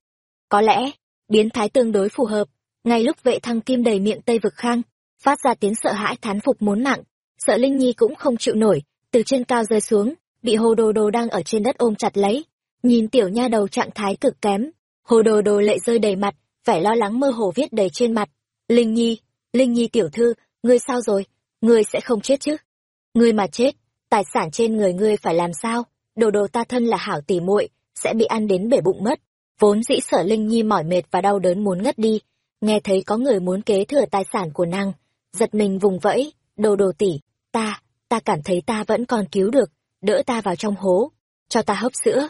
Có lẽ, biến thái tương đối phù hợp, ngay lúc vệ thăng kim đầy miệng Tây Vực Khang, phát ra tiếng sợ hãi thán phục muốn mạng, sợ Linh Nhi cũng không chịu nổi, từ trên cao rơi xuống, bị hồ đồ đồ đang ở trên đất ôm chặt lấy. Nhìn tiểu nha đầu trạng thái cực kém, hồ đồ đồ lệ rơi đầy mặt, vẻ lo lắng mơ hồ viết đầy trên mặt. Linh Nhi, Linh Nhi tiểu thư, ngươi sao rồi? Ngươi sẽ không chết chứ? Ngươi mà chết, tài sản trên người ngươi phải làm sao? Đồ đồ ta thân là hảo tỉ muội, sẽ bị ăn đến bể bụng mất. Vốn dĩ sở Linh Nhi mỏi mệt và đau đớn muốn ngất đi, nghe thấy có người muốn kế thừa tài sản của nàng, giật mình vùng vẫy, đồ đồ tỷ, ta, ta cảm thấy ta vẫn còn cứu được, đỡ ta vào trong hố, cho ta hấp sữa.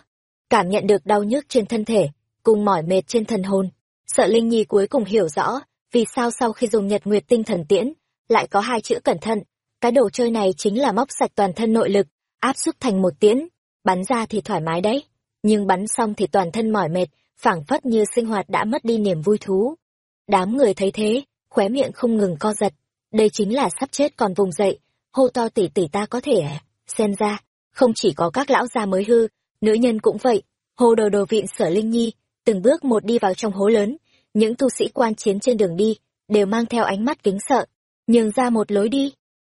Cảm nhận được đau nhức trên thân thể, cùng mỏi mệt trên thần hồn. Sợ Linh Nhi cuối cùng hiểu rõ, vì sao sau khi dùng nhật nguyệt tinh thần tiễn, lại có hai chữ cẩn thận. Cái đồ chơi này chính là móc sạch toàn thân nội lực, áp xúc thành một tiễn, bắn ra thì thoải mái đấy. Nhưng bắn xong thì toàn thân mỏi mệt, phảng phất như sinh hoạt đã mất đi niềm vui thú. Đám người thấy thế, khóe miệng không ngừng co giật. Đây chính là sắp chết còn vùng dậy, hô to tỉ tỉ ta có thể à? Xem ra, không chỉ có các lão già mới hư, nữ nhân cũng vậy. Hồ đồ đồ viện sở Linh Nhi, từng bước một đi vào trong hố lớn. Những tu sĩ quan chiến trên đường đi, đều mang theo ánh mắt kính sợ, nhường ra một lối đi.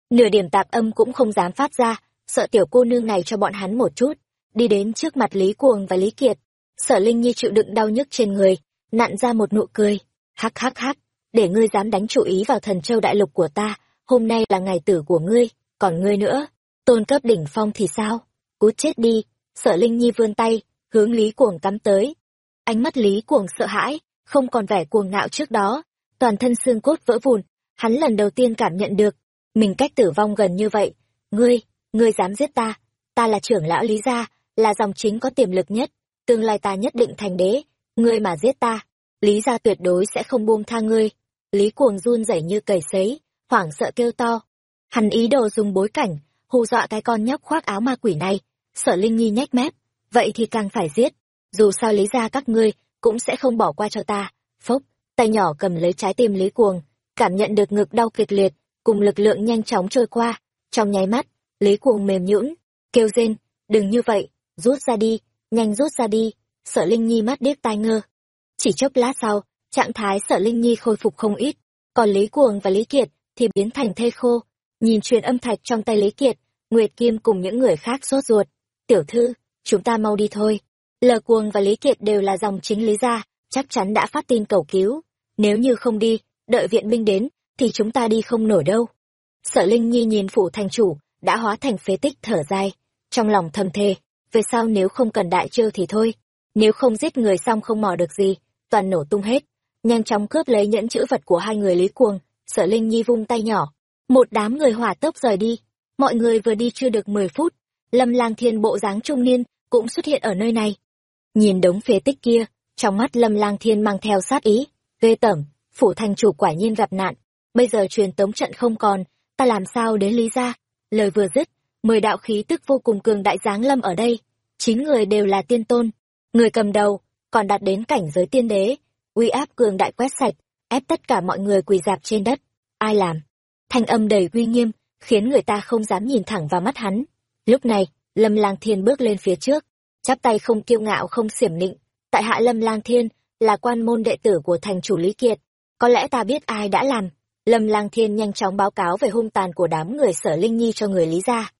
Nửa điểm tạp âm cũng không dám phát ra, sợ tiểu cô nương này cho bọn hắn một chút. Đi đến trước mặt Lý Cuồng và Lý Kiệt. Sở Linh Nhi chịu đựng đau nhức trên người, nặn ra một nụ cười. Hắc hắc hắc, để ngươi dám đánh chủ ý vào thần châu đại lục của ta, hôm nay là ngày tử của ngươi, còn ngươi nữa, tôn cấp đỉnh phong thì sao? Cút chết đi, sợ Linh Nhi vươn tay, hướng Lý Cuồng cắm tới. Ánh mắt Lý Cuồng sợ hãi, không còn vẻ cuồng ngạo trước đó, toàn thân xương cốt vỡ vụn, hắn lần đầu tiên cảm nhận được, mình cách tử vong gần như vậy. Ngươi, ngươi dám giết ta, ta là trưởng lão Lý Gia, là dòng chính có tiềm lực nhất, tương lai ta nhất định thành đế, ngươi mà giết ta, Lý Gia tuyệt đối sẽ không buông tha ngươi. Lý Cuồng run rẩy như cầy sấy, hoảng sợ kêu to. Hắn ý đồ dùng bối cảnh, hù dọa cái con nhóc khoác áo ma quỷ này. Sở Linh Nhi nhách mép, vậy thì càng phải giết. Dù sao lý ra các ngươi, cũng sẽ không bỏ qua cho ta. Phốc, tay nhỏ cầm lấy trái tim Lý Cuồng, cảm nhận được ngực đau kịch liệt, cùng lực lượng nhanh chóng trôi qua. Trong nháy mắt, Lý Cuồng mềm nhũn, kêu rên, đừng như vậy, rút ra đi, nhanh rút ra đi. Sở Linh Nhi mắt điếc tai ngơ. Chỉ chốc lát sau, trạng thái Sở Linh Nhi khôi phục không ít, còn Lý Cuồng và Lý Kiệt thì biến thành thây khô. Nhìn truyền âm thạch trong tay Lý Kiệt, Nguyệt Kim cùng những người khác sốt ruột. Tiểu thư, chúng ta mau đi thôi. Lờ Cuồng và Lý Kiệt đều là dòng chính Lý gia, chắc chắn đã phát tin cầu cứu. Nếu như không đi, đợi viện binh đến, thì chúng ta đi không nổi đâu. Sở Linh Nhi nhìn phủ thành chủ, đã hóa thành phế tích thở dài. Trong lòng thầm thề, về sau nếu không cần đại trêu thì thôi. Nếu không giết người xong không mò được gì, toàn nổ tung hết. Nhanh chóng cướp lấy nhẫn chữ vật của hai người Lý Cuồng, sở Linh Nhi vung tay nhỏ. Một đám người hỏa tốc rời đi. Mọi người vừa đi chưa được mười phút, Lâm Lang Thiên bộ dáng trung niên cũng xuất hiện ở nơi này. Nhìn đống phế tích kia, trong mắt Lâm Lang Thiên mang theo sát ý, ghê tởm, phủ thành chủ quả nhiên gặp nạn, bây giờ truyền tống trận không còn, ta làm sao đến lý ra? Lời vừa dứt, mười đạo khí tức vô cùng cường đại giáng lâm ở đây, chín người đều là tiên tôn, người cầm đầu còn đạt đến cảnh giới tiên đế, uy áp cường đại quét sạch, ép tất cả mọi người quỳ dạp trên đất. Ai làm? Thanh âm đầy uy nghiêm, khiến người ta không dám nhìn thẳng vào mắt hắn. Lúc này, Lâm Lang Thiên bước lên phía trước, chắp tay không kiêu ngạo không xiểm nịnh, tại hạ Lâm Lang Thiên là quan môn đệ tử của thành chủ Lý Kiệt, có lẽ ta biết ai đã làm. Lâm Lang Thiên nhanh chóng báo cáo về hung tàn của đám người Sở Linh Nhi cho người Lý gia.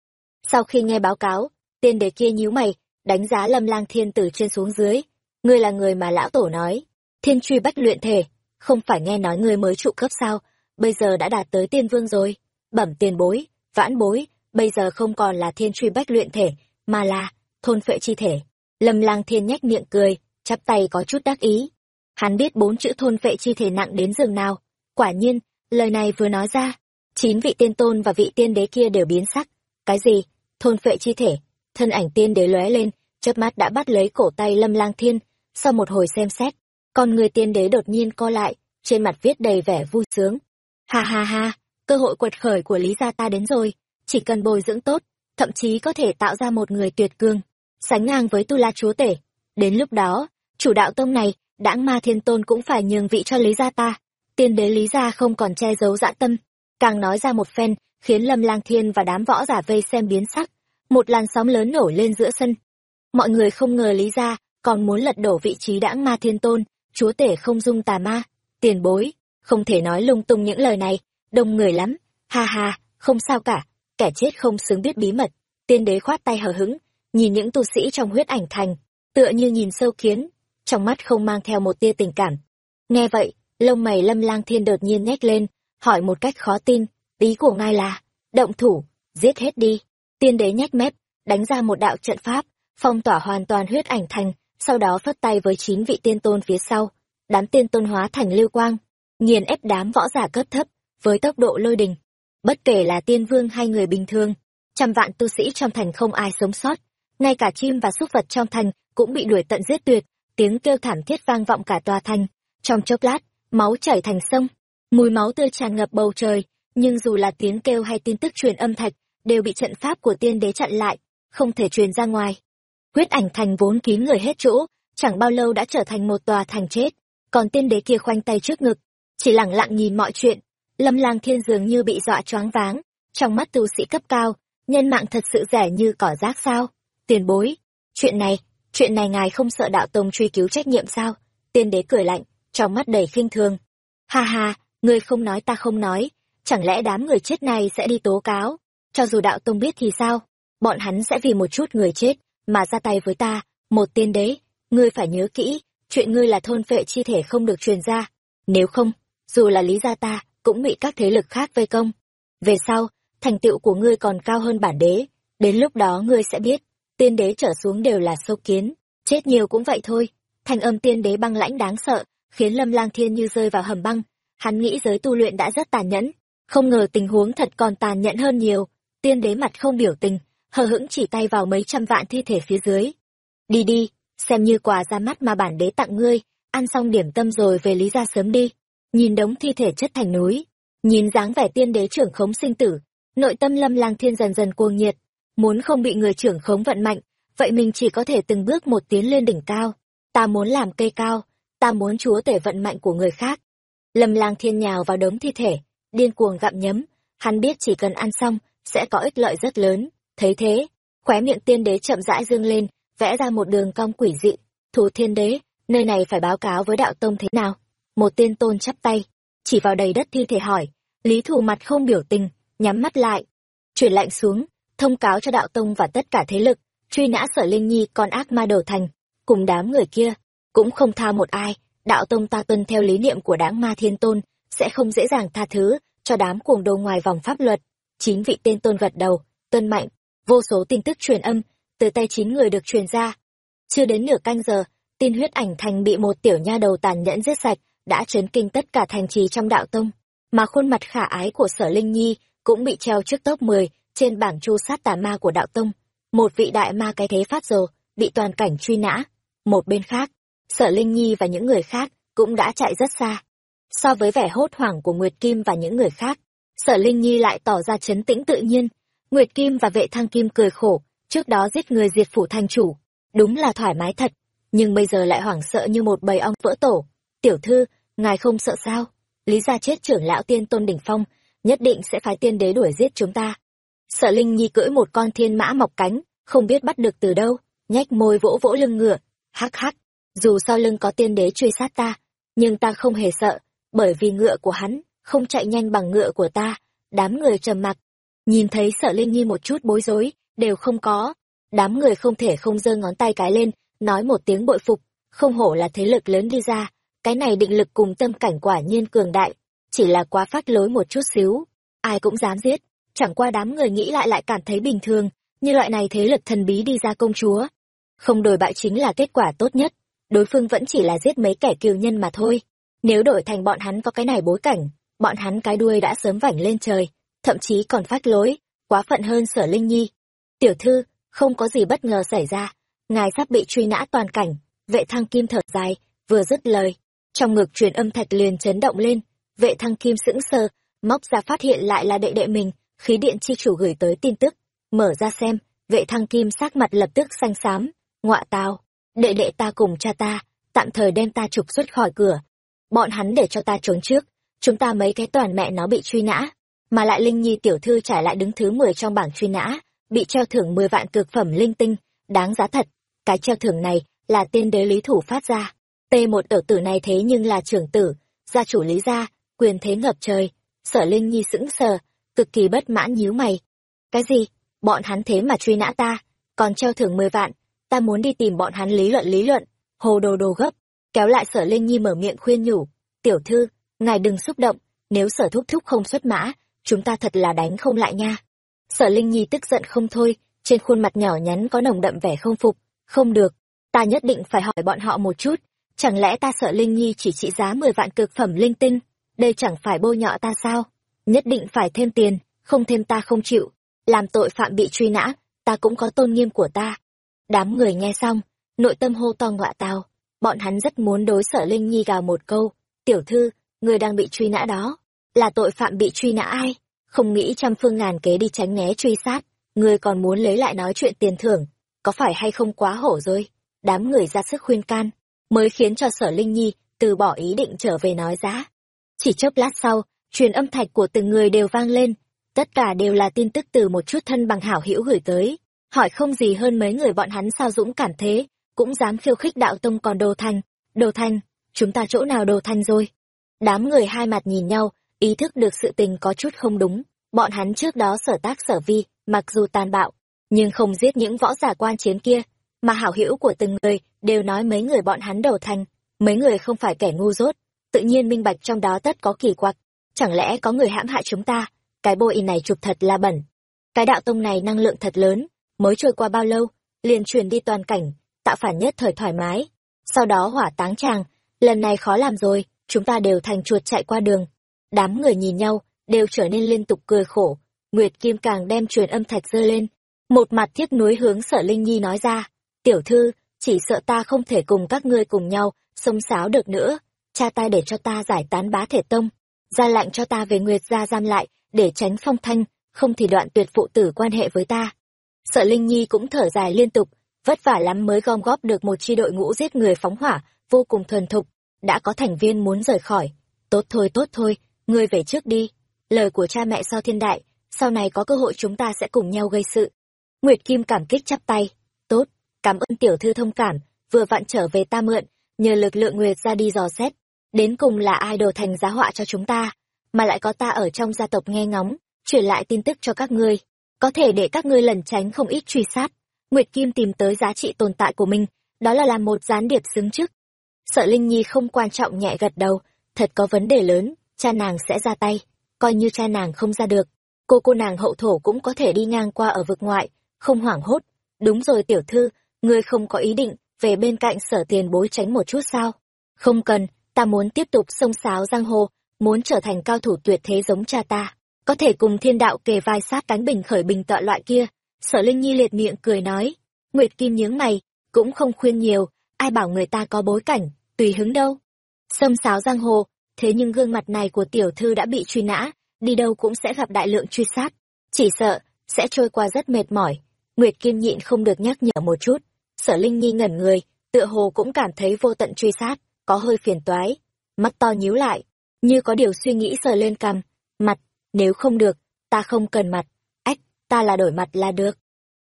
Sau khi nghe báo cáo, tiên đề kia nhíu mày, đánh giá Lâm Lang Thiên từ trên xuống dưới, ngươi là người mà lão tổ nói, Thiên truy bách luyện thể, không phải nghe nói ngươi mới trụ cấp sao, bây giờ đã đạt tới tiên vương rồi. Bẩm tiền bối, vãn bối, bây giờ không còn là thiên truy bách luyện thể, mà là thôn phệ chi thể. Lâm lang thiên nhách miệng cười, chắp tay có chút đắc ý. Hắn biết bốn chữ thôn phệ chi thể nặng đến giường nào. Quả nhiên, lời này vừa nói ra, chín vị tiên tôn và vị tiên đế kia đều biến sắc. Cái gì? Thôn phệ chi thể? Thân ảnh tiên đế lóe lên, chớp mắt đã bắt lấy cổ tay Lâm Lang Thiên, sau một hồi xem xét, con người tiên đế đột nhiên co lại, trên mặt viết đầy vẻ vui sướng. Ha ha ha, cơ hội quật khởi của Lý gia ta đến rồi, chỉ cần bồi dưỡng tốt, thậm chí có thể tạo ra một người tuyệt cương, sánh ngang với Tu La Chúa Tể. Đến lúc đó, chủ đạo tông này, đãng ma thiên tôn cũng phải nhường vị cho Lý gia ta. Tiên đế Lý gia không còn che giấu dã tâm, càng nói ra một phen, khiến Lâm Lang Thiên và đám võ giả vây xem biến sắc. Một làn sóng lớn nổi lên giữa sân. Mọi người không ngờ Lý gia còn muốn lật đổ vị trí đãng ma thiên tôn, chúa tể không dung tà ma, tiền bối, không thể nói lung tung những lời này, đông người lắm, ha ha, không sao cả, kẻ chết không xứng biết bí mật, tiên đế khoát tay hờ hững, nhìn những tu sĩ trong huyết ảnh thành, tựa như nhìn sâu kiến, trong mắt không mang theo một tia tình cảm. Nghe vậy, lông mày lâm lang thiên đột nhiên nhếch lên, hỏi một cách khó tin, ý của ngài là, động thủ, giết hết đi, tiên đế nhếch mép, đánh ra một đạo trận pháp, phong tỏa hoàn toàn huyết ảnh thành, sau đó phất tay với chín vị tiên tôn phía sau, đám tiên tôn hóa thành lưu quang, nghiền ép đám võ giả cấp thấp, với tốc độ lôi đình. Bất kể là tiên vương hay người bình thường, trăm vạn tu sĩ trong thành không ai sống sót, ngay cả chim và súc vật trong thành cũng bị đuổi tận giết tuyệt, tiếng kêu thảm thiết vang vọng cả tòa thành. Trong chốc lát, máu chảy thành sông, mùi máu tươi tràn ngập bầu trời, nhưng dù là tiếng kêu hay tin tức truyền âm thạch, đều bị trận pháp của tiên đế chặn lại, không thể truyền ra ngoài huyết ảnh thành vốn kín người hết chỗ, chẳng bao lâu đã trở thành một tòa thành chết, còn tiên đế kia khoanh tay trước ngực, chỉ lẳng lặng nhìn mọi chuyện. Lâm lang thiên dường như bị dọa choáng váng, trong mắt tu sĩ cấp cao, nhân mạng thật sự rẻ như cỏ rác sao? Tiền bối, chuyện này chuyện này ngài không sợ đạo tông truy cứu trách nhiệm sao? Tiên đế cười lạnh, trong mắt đầy khinh thường. Ha ha, ngươi không nói ta không nói, chẳng lẽ đám người chết này sẽ đi tố cáo? Cho dù đạo tông biết thì sao? Bọn hắn sẽ vì một chút người chết mà ra tay với ta, một tiên đế, ngươi phải nhớ kỹ, chuyện ngươi là thôn phệ chi thể không được truyền ra. Nếu không, dù là lý gia ta, cũng bị các thế lực khác vây công. Về sau, thành tựu của ngươi còn cao hơn bản đế, đến lúc đó ngươi sẽ biết, tiên đế trở xuống đều là sâu kiến, chết nhiều cũng vậy thôi. thành âm tiên đế băng lãnh đáng sợ, khiến Lâm Lang Thiên như rơi vào hầm băng, hắn nghĩ giới tu luyện đã rất tàn nhẫn, không ngờ tình huống thật còn tàn nhẫn hơn nhiều. Tiên đế mặt không biểu tình, hờ hững chỉ tay vào mấy trăm vạn thi thể phía dưới. Đi đi, xem như quà ra mắt mà bản đế tặng ngươi, ăn xong điểm tâm rồi về lý ra sớm đi. Nhìn đống thi thể chất thành núi, nhìn dáng vẻ tiên đế trưởng khống sinh tử, nội tâm lâm lang thiên dần dần cuồng nhiệt, muốn không bị người trưởng khống vận mạnh, vậy mình chỉ có thể từng bước một tiến lên đỉnh cao. Ta muốn làm cây cao, ta muốn chúa tể vận mạnh của người khác. Lâm lang thiên nhào vào đống thi thể, điên cuồng gặm nhấm, hắn biết chỉ cần ăn xong, sẽ có ích lợi rất lớn. Thấy thế, khóe miệng tiên đế chậm rãi dương lên, vẽ ra một đường cong quỷ dị. Thủ thiên đế, nơi này phải báo cáo với đạo tông thế nào? Một tiên tôn chắp tay, chỉ vào đầy đất thi thể hỏi. Lý thủ mặt không biểu tình, nhắm mắt lại. Chuyển lạnh xuống, thông cáo cho đạo tông và tất cả thế lực, truy nã sở Linh Nhi con ác ma đầu thành, cùng đám người kia, cũng không tha một ai, đạo tông ta tuân theo lý niệm của đáng ma thiên tôn, sẽ không dễ dàng tha thứ cho đám cuồng đồ ngoài vòng pháp luật. Chín vị tên tôn gật đầu, tuân mạnh, vô số tin tức truyền âm, từ tay chín người được truyền ra. Chưa đến nửa canh giờ, tin huyết ảnh thành bị một tiểu nha đầu tàn nhẫn giết sạch, đã chấn kinh tất cả thành trì trong đạo tông, mà khuôn mặt khả ái của sở Linh Nhi cũng bị treo trước top 10 trên bảng chu sát tà ma của đạo tông. Một vị đại ma cái thế phát dồ bị toàn cảnh truy nã. Một bên khác, sở Linh Nhi và những người khác cũng đã chạy rất xa. So với vẻ hốt hoảng của Nguyệt Kim và những người khác, sở Linh Nhi lại tỏ ra chấn tĩnh tự nhiên. Nguyệt Kim và vệ thăng Kim cười khổ, trước đó giết người diệt phủ thành chủ. Đúng là thoải mái thật, nhưng bây giờ lại hoảng sợ như một bầy ong vỡ tổ. Tiểu thư, ngài không sợ sao? Lý gia chết trưởng lão tiên tôn đỉnh phong, nhất định sẽ phái tiên đế đuổi giết chúng ta. Sợ Linh Nhi cưỡi một con thiên mã mọc cánh, không biết bắt được từ đâu, nhách môi vỗ vỗ lưng ngựa, hắc hắc, dù sau lưng có tiên đế truy sát ta, nhưng ta không hề sợ, bởi vì ngựa của hắn không chạy nhanh bằng ngựa của ta. Đám người trầm mặc, nhìn thấy Sợ Linh Nhi một chút bối rối, đều không có. Đám người không thể không giơ ngón tay cái lên, nói một tiếng bội phục, không hổ là thế lực lớn đi ra, cái này định lực cùng tâm cảnh quả nhiên cường đại, chỉ là quá phát lối một chút xíu, ai cũng dám giết, chẳng qua đám người nghĩ lại lại cảm thấy bình thường, như loại này thế lực thần bí đi ra công chúa. Không đổi bại chính là kết quả tốt nhất, đối phương vẫn chỉ là giết mấy kẻ kiều nhân mà thôi. Nếu đổi thành bọn hắn có cái này bối cảnh, bọn hắn cái đuôi đã sớm vảnh lên trời, thậm chí còn phát lối, quá phận hơn sở Linh Nhi. Tiểu thư, không có gì bất ngờ xảy ra, ngài sắp bị truy nã toàn cảnh, vệ thăng kim thở dài, vừa dứt lời. Trong ngực truyền âm thạch liền chấn động lên, vệ thăng kim sững sờ, móc ra phát hiện lại là đệ đệ mình, khí điện chi chủ gửi tới tin tức. Mở ra xem, vệ thăng kim sắc mặt lập tức xanh xám, ngọa tào đệ đệ ta cùng cha ta, tạm thời đem ta trục xuất khỏi cửa. Bọn hắn để cho ta trốn trước, chúng ta mấy cái toàn mẹ nó bị truy nã, mà lại Linh Nhi tiểu thư trải lại đứng thứ 10 trong bảng truy nã, bị treo thưởng 10 vạn cực phẩm linh tinh, đáng giá thật. Cái treo thưởng này là tên đế lý thủ phát ra. t một ở tử này thế nhưng là trưởng tử, gia chủ lý gia, quyền thế ngập trời. Sở Linh Nhi sững sờ, cực kỳ bất mãn nhíu mày. Cái gì? Bọn hắn thế mà truy nã ta, còn treo thưởng 10 vạn, ta muốn đi tìm bọn hắn lý luận lý luận. Hồ đồ đồ gấp, kéo lại sở Linh Nhi mở miệng khuyên nhủ. Tiểu thư, ngài đừng xúc động, nếu sở thúc thúc không xuất mã, chúng ta thật là đánh không lại nha. Sở Linh Nhi tức giận không thôi, trên khuôn mặt nhỏ nhắn có nồng đậm vẻ không phục. Không được, ta nhất định phải hỏi bọn họ một chút, chẳng lẽ ta sợ Linh Nhi chỉ trị giá 10 vạn cực phẩm linh tinh, đây chẳng phải bôi nhọ ta sao? Nhất định phải thêm tiền, không thêm ta không chịu. Làm tội phạm bị truy nã, ta cũng có tôn nghiêm của ta. Đám người nghe xong, nội tâm hô to ngọa tào. bọn hắn rất muốn đối sở Linh Nhi gào một câu, tiểu thư, người đang bị truy nã đó, là tội phạm bị truy nã ai? Không nghĩ trăm phương ngàn kế đi tránh né truy sát, người còn muốn lấy lại nói chuyện tiền thưởng, có phải hay không quá hổ rồi? Đám người ra sức khuyên can, mới khiến cho sở Linh Nhi từ bỏ ý định trở về nói giá. Chỉ chốc lát sau, truyền âm thạch của từng người đều vang lên, tất cả đều là tin tức từ một chút thân bằng hảo hữu gửi tới, hỏi không gì hơn mấy người bọn hắn sao dũng cảm thế, cũng dám khiêu khích đạo tông còn đồ thành, đồ thành, chúng ta chỗ nào đồ thành rồi. Đám người hai mặt nhìn nhau, ý thức được sự tình có chút không đúng, bọn hắn trước đó sở tác sở vi, mặc dù tàn bạo, nhưng không giết những võ giả quan chiến kia, mà hảo hữu của từng người đều nói mấy người bọn hắn đầu thành, mấy người không phải kẻ ngu dốt, tự nhiên minh bạch trong đó tất có kỳ quặc, chẳng lẽ có người hãm hại chúng ta, cái bôi này chụp thật là bẩn. Cái đạo tông này năng lượng thật lớn, mới trôi qua bao lâu, liền truyền đi toàn cảnh, tạo phản nhất thời thoải mái. Sau đó hỏa táng chàng, lần này khó làm rồi, chúng ta đều thành chuột chạy qua đường. Đám người nhìn nhau, đều trở nên liên tục cười khổ. Nguyệt Kim càng đem truyền âm thạch dơ lên. Một mặt thiết núi hướng sở Linh Nhi nói ra, tiểu thư, chỉ sợ ta không thể cùng các ngươi cùng nhau, xông xáo được nữa. Cha ta để cho ta giải tán bá thể tông, ra lệnh cho ta về Nguyệt gia giam lại, để tránh phong thanh, không thì đoạn tuyệt phụ tử quan hệ với ta. Sở Linh Nhi cũng thở dài liên tục, vất vả lắm mới gom góp được một chi đội ngũ giết người phóng hỏa, vô cùng thuần thục, đã có thành viên muốn rời khỏi. Tốt thôi tốt thôi, ngươi về trước đi. Lời của cha mẹ so thiên đại, sau này có cơ hội chúng ta sẽ cùng nhau gây sự. Nguyệt Kim cảm kích chắp tay. Tốt, cảm ơn tiểu thư thông cảm, vừa vặn trở về ta mượn, nhờ lực lượng Nguyệt ra đi dò xét. Đến cùng là ai đồ thành giá họa cho chúng ta, mà lại có ta ở trong gia tộc nghe ngóng, truyền lại tin tức cho các ngươi. có thể để các ngươi lẩn tránh không ít truy sát. Nguyệt Kim tìm tới giá trị tồn tại của mình, đó là làm một gián điệp xứng chức. Sợ Linh Nhi không quan trọng nhẹ gật đầu, thật có vấn đề lớn, cha nàng sẽ ra tay, coi như cha nàng không ra được. Cô cô nàng hậu thổ cũng có thể đi ngang qua ở vực ngoại, không hoảng hốt. Đúng rồi tiểu thư, ngươi không có ý định về bên cạnh sở tiền bối tránh một chút sao? Không cần, ta muốn tiếp tục sông sáo giang hồ, muốn trở thành cao thủ tuyệt thế giống cha ta, có thể cùng thiên đạo kề vai sát cánh bình khởi bình tọa loại kia. Sở Linh Nhi liệt miệng cười nói, Nguyệt Kim nhướng mày, cũng không khuyên nhiều, ai bảo người ta có bối cảnh, tùy hứng đâu. Sông sáo giang hồ, thế nhưng gương mặt này của tiểu thư đã bị truy nã, đi đâu cũng sẽ gặp đại lượng truy sát, chỉ sợ sẽ trôi qua rất mệt mỏi. Nguyệt Kim nhịn không được nhắc nhở một chút, Sở Linh Nhi ngẩn người, tựa hồ cũng cảm thấy vô tận truy sát, có hơi phiền toái, mắt to nhíu lại, như có điều suy nghĩ sờ lên cằm, mặt, nếu không được, ta không cần mặt, ách, ta là đổi mặt là được.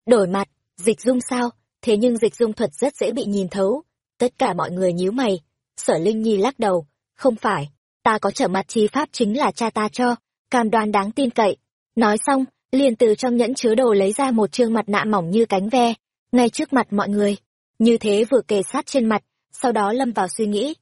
Đổi mặt, dịch dung sao, thế nhưng dịch dung thuật rất dễ bị nhìn thấu, tất cả mọi người nhíu mày, sở Linh Nhi lắc đầu, không phải, ta có trở mặt chi pháp chính là cha ta cho, cam đoan đáng tin cậy. Nói xong, liền từ trong nhẫn chứa đồ lấy ra một trương mặt nạ mỏng như cánh ve, ngay trước mặt mọi người. Như thế vừa kề sát trên mặt, sau đó lâm vào suy nghĩ.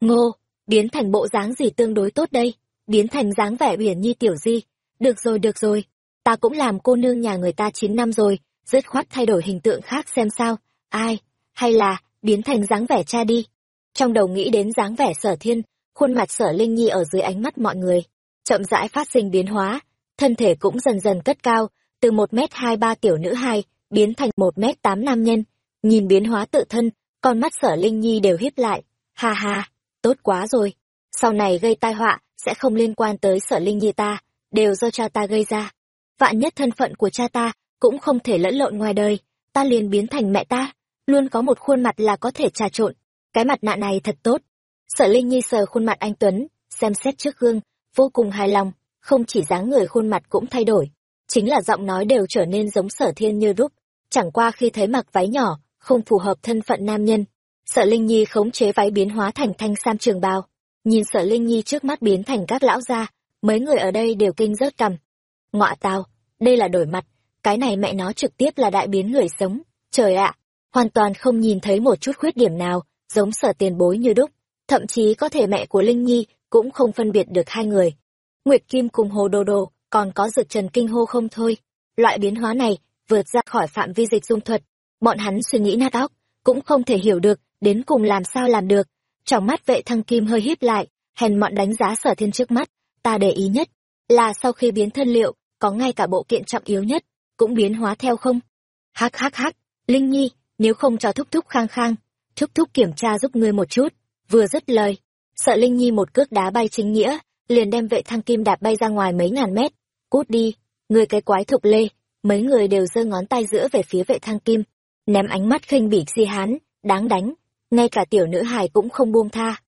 Ngô, biến thành bộ dáng gì tương đối tốt đây? Biến thành dáng vẻ uyển nhi tiểu di. Được rồi được rồi, ta cũng làm cô nương nhà người ta chín năm rồi, dứt khoát thay đổi hình tượng khác xem sao. Ai, hay là, biến thành dáng vẻ cha đi. Trong đầu nghĩ đến dáng vẻ sở thiên, khuôn mặt sở linh nhi ở dưới ánh mắt mọi người. Chậm rãi phát sinh biến hóa, thân thể cũng dần dần cất cao, từ một m hai ba tiểu nữ hai biến thành một m tám nam nhân. Nhìn biến hóa tự thân, con mắt sở linh nhi đều hiếp lại. Ha ha, tốt quá rồi. Sau này gây tai họa, sẽ không liên quan tới sở linh nhi ta, đều do cha ta gây ra. Vạn nhất thân phận của cha ta, cũng không thể lẫn lộn ngoài đời, ta liền biến thành mẹ ta, luôn có một khuôn mặt là có thể trà trộn. Cái mặt nạ này thật tốt. Sở Linh Nhi sờ khuôn mặt anh Tuấn, xem xét trước gương, vô cùng hài lòng, không chỉ dáng người khuôn mặt cũng thay đổi. Chính là giọng nói đều trở nên giống sở thiên như đúc. chẳng qua khi thấy mặc váy nhỏ, không phù hợp thân phận nam nhân. Sở Linh Nhi khống chế váy biến hóa thành thanh sam trường bào. Nhìn sở Linh Nhi trước mắt biến thành các lão gia, mấy người ở đây đều kinh rớt cầm. Ngọa tào, đây là đổi mặt, cái này mẹ nó trực tiếp là đại biến người sống. Trời ạ, hoàn toàn không nhìn thấy một chút khuyết điểm nào, giống sở tiền bối như đúc. Thậm chí có thể mẹ của Linh Nhi cũng không phân biệt được hai người. Nguyệt Kim cùng Hồ Đồ Đồ còn có dược trần kinh hô không thôi. Loại biến hóa này vượt ra khỏi phạm vi dịch dung thuật. Bọn hắn suy nghĩ nát óc, cũng không thể hiểu được, đến cùng làm sao làm được. Trong mắt vệ thăng kim hơi híp lại, hèn mọn đánh giá sở thiên trước mắt. Ta để ý nhất, là sau khi biến thân liệu, có ngay cả bộ kiện trọng yếu nhất, cũng biến hóa theo không? Hắc hắc hắc, Linh Nhi, nếu không cho thúc thúc khang khang, thúc thúc kiểm tra giúp ngươi một chút. Vừa dứt lời, sợ Linh Nhi một cước đá bay chính nghĩa, liền đem vệ thăng kim đạp bay ra ngoài mấy ngàn mét. Cút đi, người cái quái thục lê, mấy người đều giơ ngón tay giữa về phía vệ thăng kim, ném ánh mắt khinh bỉ di hán, đáng đánh, ngay cả tiểu nữ hài cũng không buông tha.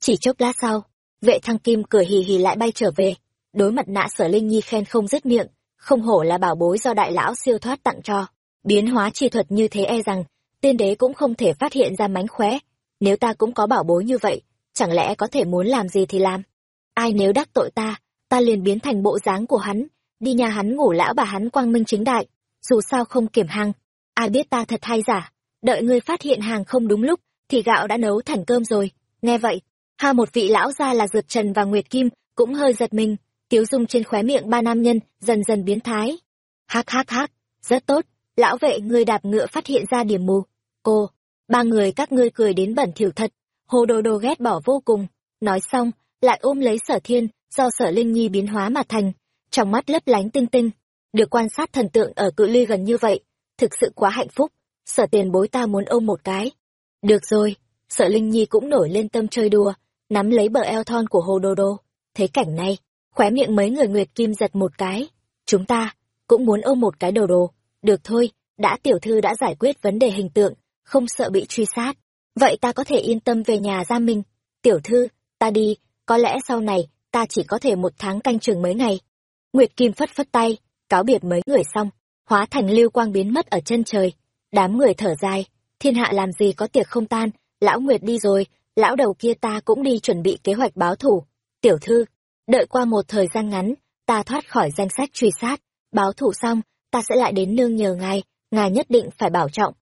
Chỉ chốc lát sau, vệ thăng kim cười hì hì lại bay trở về, đối mặt nạ sở Linh Nhi khen không dứt miệng, không hổ là bảo bối do đại lão siêu thoát tặng cho. Biến hóa chi thuật như thế e rằng, tiên đế cũng không thể phát hiện ra mánh khóe. Nếu ta cũng có bảo bối như vậy, chẳng lẽ có thể muốn làm gì thì làm? Ai nếu đắc tội ta, ta liền biến thành bộ dáng của hắn, đi nhà hắn ngủ lão bà hắn quang minh chính đại, dù sao không kiểm hàng. Ai biết ta thật hay giả, đợi ngươi phát hiện hàng không đúng lúc, thì gạo đã nấu thành cơm rồi. Nghe vậy, ha một vị lão gia là Dược Trần và Nguyệt Kim cũng hơi giật mình, tiếu dung trên khóe miệng ba nam nhân dần dần biến thái. Hắc hắc hắc, rất tốt, lão vệ ngươi đạp ngựa phát hiện ra điểm mù. Cô, ba người các ngươi cười đến bẩn thỉu thật, hồ đồ đồ ghét bỏ vô cùng. Nói xong, lại ôm lấy sở thiên, do sở linh nhi biến hóa mà thành, trong mắt lấp lánh tinh tinh. Được quan sát thần tượng ở cự ly gần như vậy, thực sự quá hạnh phúc, sở tiền bối ta muốn ôm một cái. Được rồi, sở linh nhi cũng nổi lên tâm chơi đùa, nắm lấy bờ eo thon của hồ đồ đồ. Thấy cảnh này, khóe miệng mấy người Nguyệt Kim giật một cái. Chúng ta, cũng muốn ôm một cái đồ đồ. Được thôi, đã tiểu thư đã giải quyết vấn đề hình tượng, không sợ bị truy sát. Vậy ta có thể yên tâm về nhà ra mình. Tiểu thư, ta đi, có lẽ sau này, ta chỉ có thể một tháng canh trường mấy ngày. Nguyệt Kim phất phất tay, cáo biệt mấy người xong, hóa thành lưu quang biến mất ở chân trời. Đám người thở dài, thiên hạ làm gì có tiệc không tan, lão Nguyệt đi rồi, lão đầu kia ta cũng đi chuẩn bị kế hoạch báo thủ. Tiểu thư, đợi qua một thời gian ngắn, ta thoát khỏi danh sách truy sát, báo thủ xong, ta sẽ lại đến nương nhờ ngài ngài nhất định phải bảo trọng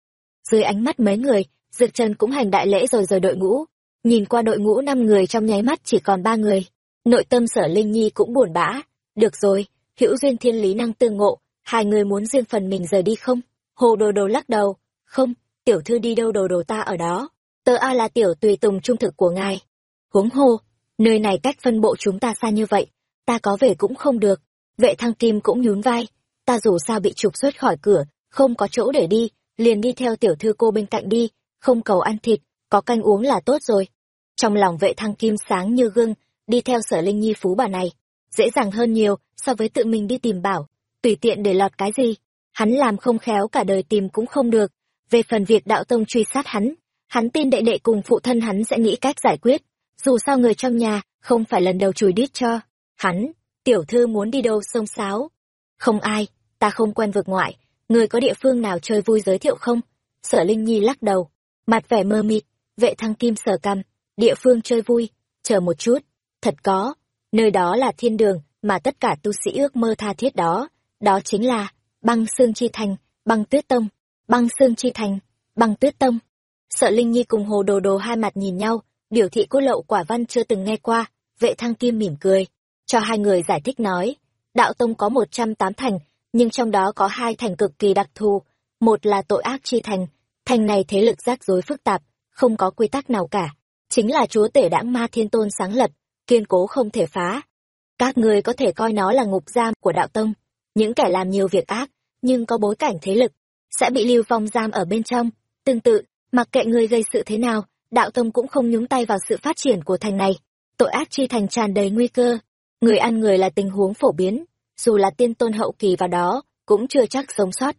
dưới ánh mắt mấy người dược trần cũng hành đại lễ rồi rời đội ngũ. Nhìn qua đội ngũ năm người trong nháy mắt chỉ còn ba người. Nội tâm sở linh nhi cũng buồn bã. Được rồi, hữu duyên thiên lý năng tương ngộ, hai người muốn riêng phần mình rời đi không? Hồ đồ đồ lắc đầu, không, tiểu thư đi đâu đồ đồ ta ở đó. Tớ a là tiểu tùy tùng trung thực của ngài. Huống hồ, nơi này cách phân bộ chúng ta xa như vậy, ta có về cũng không được. Vệ thăng kim cũng nhún vai, ta dù sao bị trục xuất khỏi cửa, không có chỗ để đi liền đi theo tiểu thư cô bên cạnh đi, không cầu ăn thịt, có canh uống là tốt rồi. Trong lòng vệ thăng kim sáng như gương, đi theo sở linh nhi phú bà này, dễ dàng hơn nhiều so với tự mình đi tìm bảo, tùy tiện để lọt cái gì. Hắn làm không khéo cả đời tìm cũng không được. Về phần việc đạo tông truy sát hắn hắn tin đệ đệ cùng phụ thân hắn sẽ nghĩ cách giải quyết. Dù sao người trong nhà không phải lần đầu chùi đít cho hắn, tiểu thư muốn đi đâu sông sáo? Không ai, ta không quen vực ngoại người có địa phương nào chơi vui giới thiệu không? Sở linh nhi lắc đầu, mặt vẻ mơ mịt, vệ thăng kim sở cằm địa phương chơi vui, chờ một chút. Thật có, nơi đó là thiên đường mà tất cả tu sĩ ước mơ tha thiết đó. Đó chính là băng xương chi thành, băng tuyết tông. Băng xương chi thành, băng tuyết tông. Sợ linh nhi cùng hồ đồ đồ hai mặt nhìn nhau, biểu thị cô lậu quả văn chưa từng nghe qua. Vệ thăng kim mỉm cười, cho hai người giải thích nói, đạo tông có một trăm tám thành nhưng trong đó có hai thành cực kỳ đặc thù. Một là tội ác chi thành. Thành này thế lực rắc rối phức tạp, không có quy tắc nào cả. Chính là chúa tể đãng ma thiên tôn sáng lập, kiên cố không thể phá. Các người có thể coi nó là ngục giam của đạo tông. Những kẻ làm nhiều việc ác, nhưng có bối cảnh thế lực, sẽ bị lưu vong giam ở bên trong. Tương tự, mặc kệ người gây sự thế nào, đạo tông cũng không nhúng tay vào sự phát triển của thành này. Tội ác chi thành tràn đầy nguy cơ. Người ăn người là tình huống phổ biến dù là tiên tôn hậu kỳ vào đó, cũng chưa chắc sống sót.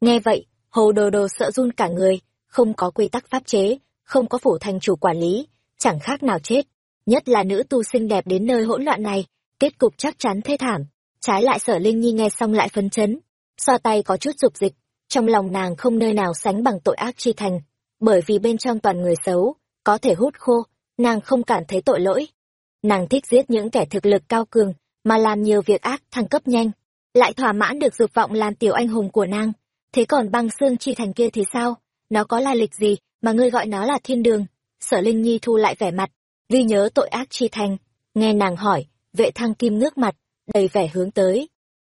Nghe vậy, hồ đồ đồ sợ run cả người, không có quy tắc pháp chế, không có phủ thành chủ quản lý, chẳng khác nào chết. Nhất là nữ tu xinh đẹp đến nơi hỗn loạn này, kết cục chắc chắn thê thảm. Trái lại sở linh nhi nghe xong lại phấn chấn, so tay có chút dục dịch, trong lòng nàng không nơi nào sánh bằng tội ác chi thành, bởi vì bên trong toàn người xấu, có thể hút khô, nàng không cảm thấy tội lỗi. Nàng thích giết những kẻ thực lực cao cường mà làm nhiều việc ác, thăng cấp nhanh, lại thỏa mãn được dục vọng làm tiểu anh hùng của nàng. Thế còn băng xương chi thành kia thì sao? Nó có lai lịch gì mà ngươi gọi nó là thiên đường? Sở linh nhi thu lại vẻ mặt, ghi nhớ tội ác chi thành. Nghe nàng hỏi, vệ thăng kim nước mặt, đầy vẻ hướng tới.